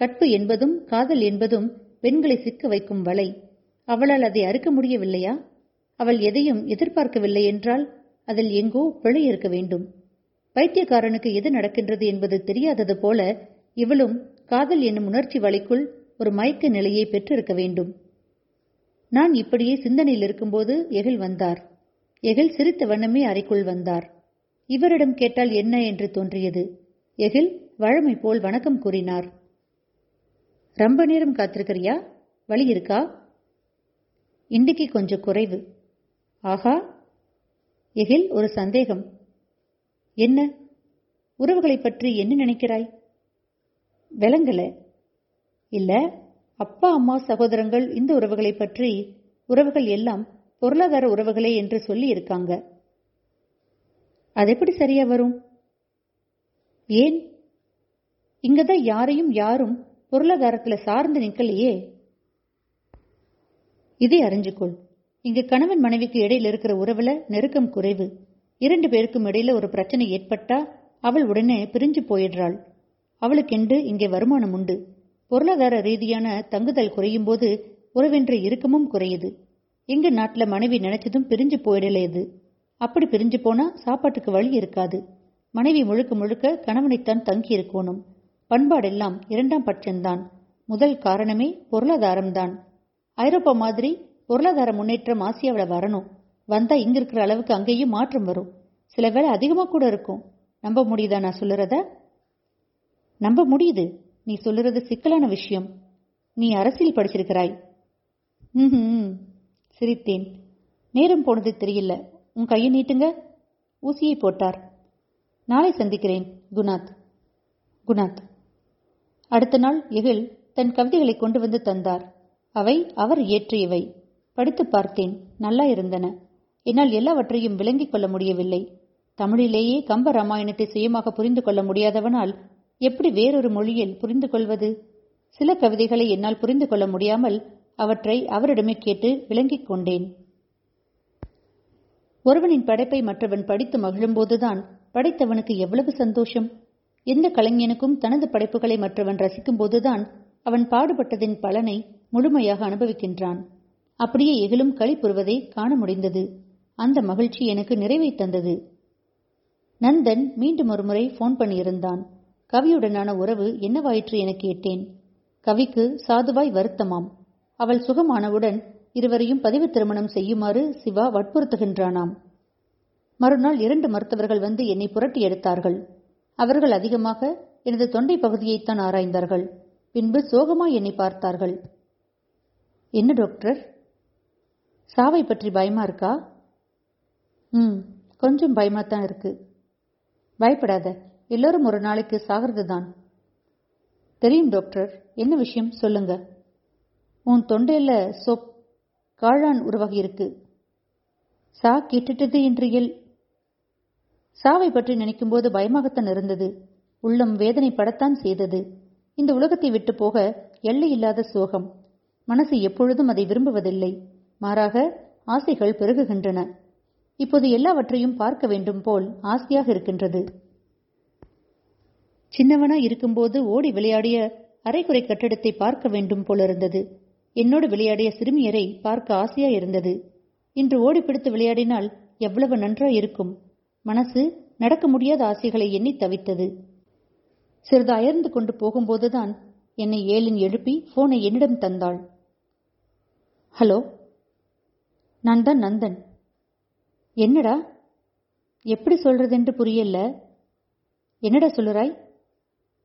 கற்பு என்பதும் காதல் என்பதும் பெண்களை சிக்க வைக்கும் வலை. அவளால் அதை அறுக்க முடியவில்லையா? அவள் எதையும் எதிர்பார்க்கவில்லை என்றால் அதில் எங்கோ பிழை இருக்க வேண்டும். பைத்தியக்காரனுக்கு எது நடக்கின்றது என்பது தெரியாதது போல இவளும் காதல் என்னும் உணர்ச்சி வலைக்குள் ஒரு மயக்க நிலையை பெற்றிருக்க வேண்டும். நான் இப்படியே சிந்தனையில் இருக்கும்போது எகில் வந்தார். எகில் சிரித்த வண்ணமே அறைக்குள் வந்தார். இவரிடம் கேட்டால் என்ன என்று தோன்றியது. எகில் வழமை போல் வணக்கம் கூறினார். ரொம்ப நேரம் காத்திருக்கிறியா? வழி இருக்கா? இன்றைக்கு கொஞ்சம் குறைவு. ஆகா எகில் ஒரு சந்தேகம். என்ன? உறவுகளைப் பற்றி என்ன நினைக்கிறாய்? விளங்கல. இல்ல. அப்பா அம்மா சகோதரங்கள் இந்த உறவுகளைப் பற்றி உறவுகள் எல்லாம் பொருளாதார உறவுகளே என்று சொல்லி இருக்காங்க அது எப்படி சரியா வரும்? ஏன்? இங்கதான் யாரையும் யாரும் பொருளாதாரத்துல சார்ந்து நிக்கலையே. இதை அறிஞ்சுக்கொள். இங்க கணவன் மனைவிக்கு இடையில இருக்கிற உறவுல நெருக்கம் குறைவு. இரண்டு பேருக்கும் இடையில ஒரு பிரச்சனை ஏற்பட்டா அவள் உடனே பிரிஞ்சு போயிடுறாள். அவளுக்கென்று இங்கே வருமானம் உண்டு. பொருளாதார ரீதியான தங்குதல் குறையும் போது உறவென்ற இறுக்கமும் குறையுது. எங்க நாட்டுல மனைவி நினைச்சதும் பிரிஞ்சு போயிடலையது அப்படி பிரிஞ்சு போனா சாப்பாட்டுக்கு வழி இருக்காது. மனைவி முழுக்க முழுக்க கணவனைத்தான் தங்கி இருக்கணும். பண்பாடெல்லாம் இரண்டாம் பட்சம்தான். முதல் காரணமே பொருளாதாரம்தான். ஐரோப்பா மாதிரி பொருளாதார முன்னேற்றம் ஆசியாவில் வரணும். வந்தா இங்க இருக்கிற அளவுக்கு அங்கேயும் மாற்றம் வரும். சில வேலை அதிகமா கூட இருக்கும். நம்ப முடியுதா நான் சொல்லுறத நம்ப முடியுது. நீ சொல்லுறது சிக்கலான விஷயம். நீ அரசியல் படிச்சிருக்கிறாய். ம் சிரித்தேன். நேரம் போனது தெரியல. உன் கையை நீட்டுங்க. ஊசியை போட்டார். நாளை சந்திக்கிறேன் குணாத். குணாத். அடுத்த நாள் எகில் தன் கவிதைகளை கொண்டு வந்து தந்தார். அவை அவர் இயற்றியவை படித்து பார்த்தேன். நல்லா இருந்தன. என்னால் எல்லாவற்றையும் விளங்கிக் கொள்ள முடியவில்லை. தமிழிலேயே கம்ப ராமாயணத்தை சுயமாக புரிந்து கொள்ள முடியாதவனால் எப்படி வேறொரு மொழியில் புரிந்து கொள்வது சில கவிதைகளை என்னால் புரிந்து கொள்ள முடியாமல் அவற்றை அவரிடமே கேட்டு விளங்கிக் கொண்டேன். ஒருவனின் படைப்பை மற்றவன் படித்து மகிழும்போதுதான் படைத்தவனுக்கு எவ்வளவு சந்தோஷம்? எந்த கலைஞனுக்கும் தனது படைப்புகளை மற்றவன் ரசிக்கும் போதுதான் அவன் பாடுபட்டதின் பலனை முழுமையாக அனுபவிக்கின்றான். அப்படியே எகிலும் களிப்புறுவதை காண முடிந்தது. அந்த மகிழ்ச்சி எனக்கு நிறைவை தந்தது. நந்தன் மீண்டும் ஒருமுறை போன் பண்ணியிருந்தான். கவியுடனான உறவு என்னவாயிற்று என கேட்டேன். கவிக்கு சாதுவாய் வருத்தமாம். அவள் சுகமானவுடன் இருவரையும் பதிவு திருமணம் செய்யுமாறு சிவா வற்புறுத்துகின்றானாம். மறுநாள் இரண்டு மருத்துவர்கள் வந்து என்னை புரட்டி எடுத்தார்கள். அவர்கள் அதிகமாக எனது தொண்டை பகுதியைத்தான் ஆராய்ந்தார்கள். பின்பு சோகமாய் என்னை பார்த்தார்கள். என்ன டாக்டர்? சாவை பற்றி பயமா இருக்கா? ம் கொஞ்சம் பயமாத்தான் இருக்கு. பயப்படாத. எல்லோரும் ஒரு நாளைக்கு சாகிறது தான் தெரியும் டாக்டர் என்ன விஷயம்? சொல்லுங்க. உன் தொண்டையில சொப் காளான் உருவாகி இருக்கு. சா கேட்டுட்டது என்று எல். சாவை பற்றி நினைக்கும்போது பயமாகத்தான் இருந்தது. உள்ளம் வேதனை படத்தான் செய்தது. இந்த உலகத்தை விட்டு போக எல்லை இல்லாத சோகம். மனசு எப்பொழுதும் அதை விரும்புவதில்லை. மாறாக ஆசைகள் பெருகுகின்றன. இப்போது எல்லாவற்றையும் பார்க்க வேண்டும் போல் ஆசையாக இருக்கின்றது. சின்னவனா இருக்கும்போது ஓடி விளையாடிய அரைக்குறை கட்டடத்தை பார்க்க வேண்டும் போலிருந்தது. என்னோடு விளையாடிய சிறுமியரை பார்க்க ஆசையா இருந்தது இன்று ஓடி பிடித்து விளையாடினால் எவ்வளவு நன்றாய் இருக்கும் மனசு நடக்க முடியாத ஆசைகளை எண்ணி தவித்தது. சிறிது அயர்ந்து கொண்டு போகும்போதுதான் என்னை ஏழின் எழுப்பி போனை என்னிடம் தந்தாள். ஹலோ நான் தான் நந்தன். என்னடா? எப்படி சொல்றதென்று புரியல. என்னடா சொல்லுறாய்?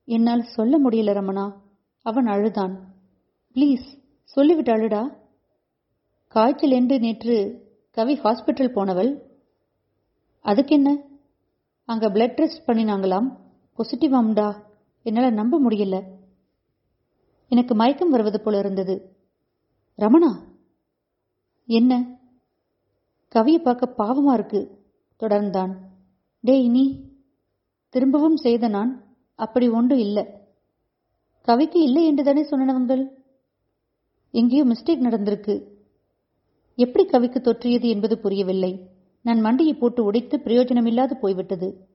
என்னால் சொல்ல முடியல ரமணா. அவன் அழுதான். ப்ளீஸ் சொல்லிவிட்டு அழுடா. காய்ச்சல் என்று நேற்று கவி ஹாஸ்பிட்டல் போனவள். அதுக்கென்ன? அங்க பிளட் டெஸ்ட் பண்ணினாங்களாம். பாசிட்டிவாம்டா என்னால் நம்ப முடியல. எனக்கு மயக்கம் வருவது போல இருந்தது. ரமணா என்ன? கவியை பார்க்க பாவமா இருக்கு தொடர்ந்தான். டேய் நீ திரும்பவும் செய்த நான் அப்படி ஒன்றும் இல்லை. கவிக்கு இல்லை என்று தானே சொன்னவங்கள் எங்கேயோ மிஸ்டேக் நடந்திருக்கு. எப்படி கவிக்கு தொற்றியது என்பது புரியவில்லை. நான் மண்டியை போட்டு உடைத்து பிரயோஜனமில்லாது போய்விட்டது.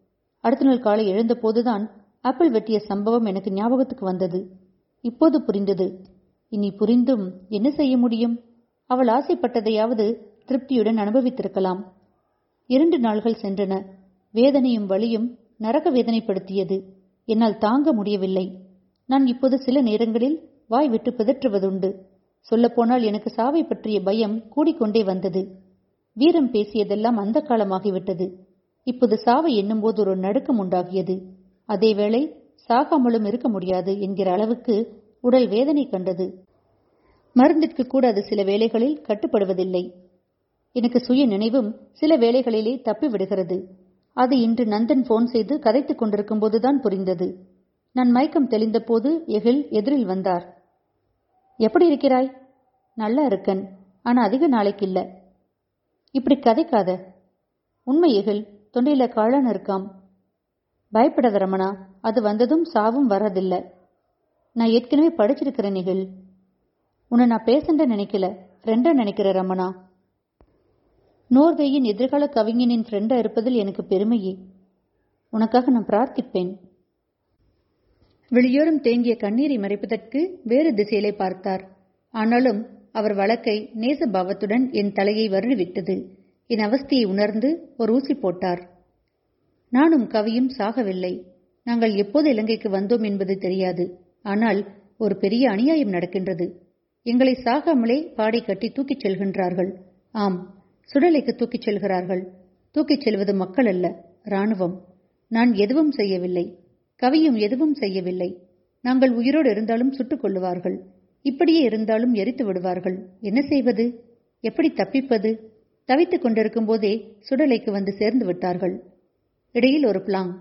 அடுத்த நாள் காலை எழுந்தபோதுதான் ஆப்பிள் வெட்டிய சம்பவம் எனக்கு ஞாபகத்துக்கு வந்தது. இப்போது புரிந்தது. இனி புரிந்தும் என்ன செய்ய முடியும்? அவள் ஆசைப்பட்டதையாவது திருப்தியுடன் அனுபவித்திருக்கலாம். இரண்டு நாள்கள் சென்றன. வேதனையும் வலியும் நரக வேதனைப்படுத்தியது. என்னால் தாங்க முடியவில்லை. நான் இப்போது சில நேரங்களில் வாய் விட்டு பிதற்றுவதுண்டு. சொல்லப்போனால் எனக்கு சாவை பற்றிய பயம் கூடிக்கொண்டே வந்தது. வீரம் பேசியதெல்லாம் அந்த காலமாகிவிட்டது. இப்போது சாவை எண்ணும்போது ஒரு நடுக்கம் உண்டாகியது. அதேவேளை சாகாமலும் இருக்க முடியாது என்கிற அளவுக்கு உடல் வேதனை கண்டது. மருந்திற்கு கூட அது சில வேளைகளில் கட்டுப்படுவதில்லை. எனக்கு சுய நினைவும் சில வேளைகளிலே தப்பிவிடுகிறது. அது இன்று நந்தன் போன் செய்து கதைத்துக் கொண்டிருக்கும் போதுதான் புரிந்தது. நான் மயக்கம் தெளிந்த போது எகில் எதிரில் வந்தார். எப்படி இருக்கிறாய்? நல்லா இருக்கன் ஆனா அதிக நாளைக்கு இல்ல. இப்படி கதைக்காத. உண்மை எகில் தொண்டையில காளான் இருக்காம். பயப்படாத ரமணா அது வந்ததும் சாவும் வர்றதில்ல. நான் ஏற்கனவே படிச்சிருக்கிறேன் நிகில் உன்னை நான் பேசண்ட நினைக்கல ஃப்ரெண்டா நினைக்கிற ரமணா? நோர்வேயின் எதிர்கால கவிஞனின் ஃப்ரெண்டா இருப்பதில் எனக்கு பெருமையே. உனக்காக நான் பிரார்த்திப்பேன். வெளியோரம் தேங்கிய கண்ணீரை மறைப்பதற்கு வேறு திசையிலே பார்த்தார். ஆனாலும் அவர் வழக்கை நேசபாவத்துடன் என் தலையை வருடிவிட்டது என் அவஸ்தியை உணர்ந்து ஒரு ஊசி போட்டார். நானும் கவியும் சாகவில்லை. நாங்கள் எப்போது இலங்கைக்கு வந்தோம் என்பது தெரியாது. ஆனால் ஒரு பெரிய அநியாயம் நடக்கின்றது. எங்களை சாகாமலே பாடை கட்டி தூக்கிச் செல்கின்றார்கள். ஆம் சுடலைக்கு தூக்கிச் செல்கிறார்கள். தூக்கிச் செல்வது மக்கள் அல்ல ராணுவம் நான் எதுவும் செய்யவில்லை. கவியும் எதுவும் செய்யவில்லை. நாங்கள் உயிரோடு இருந்தாலும் சுட்டுக் கொள்ளுவார்கள் இப்படியே இருந்தாலும் எரித்து விடுவார்கள். என்ன செய்வது? எப்படி தப்பிப்பது? தவித்துக் கொண்டிருக்கும் போதே சுடலைக்கு வந்து சேர்ந்து விட்டார்கள். இடையில் ஒரு பிளாங்.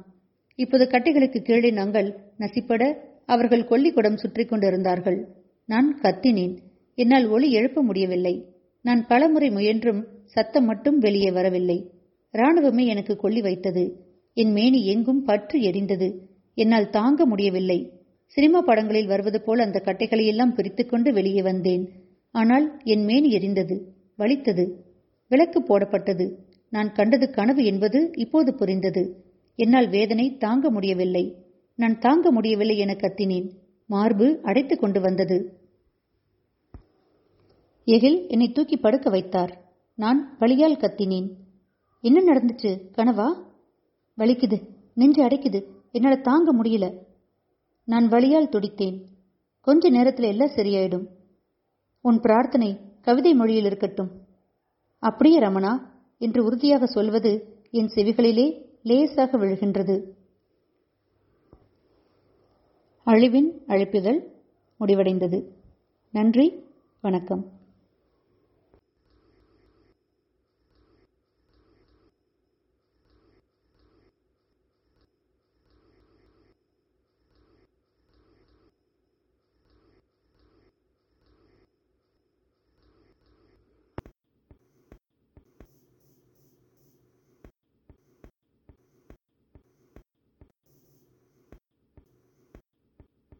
இப்போது கட்டைகளுக்கு கீழே நாங்கள் நசிப்பட அவர்கள் கொல்லிக்குடம் சுற்றி கொண்டிருந்தார்கள். நான் கத்தினேன். என்னால் ஒளி எழுப்ப முடியவில்லை. நான் பலமுறை முயன்றும் சத்தம் மட்டும் வெளியே வரவில்லை. ராணுவமே எனக்கு கொல்லி வைத்தது. என் மேனி எங்கும் பற்று எரிந்தது. என்னால் தாங்க முடியவில்லை. சினிமா படங்களில் வருவது போல் அந்த கட்டைகளையெல்லாம் பிரித்துக்கொண்டு வெளியே வந்தேன். ஆனால் என் மேனி எரிந்தது வலித்தது விளக்கு போடப்பட்டது. நான் கண்டது கனவு என்பது இப்போது புரிந்தது. என்னால் வேதனை தாங்க முடியவில்லை. நான் தாங்க முடியவில்லை என கத்தினேன். மார்பு அடைத்து கொண்டு வந்தது. எகில் என்னை தூக்கி படுக்க வைத்தார். நான் வழியால் கத்தினேன். என்ன நடந்துச்சு கனவா? வலிக்குது நெஞ்சு அடைக்குது என்னால் தாங்க முடியல. நான் வழியால் துடித்தேன். கொஞ்ச நேரத்தில் எல்லாம் சரியாயிடும். உன் பிரார்த்தனை கவிதை மொழியில் இருக்கட்டும். அப்படியே ரமணா என்று உறுதியாக சொல்வது என் செவிகளிலே லேசாக விழுகின்றது. அழிவின் அழைப்புதல் முடிவடைந்தது. நன்றி வணக்கம்.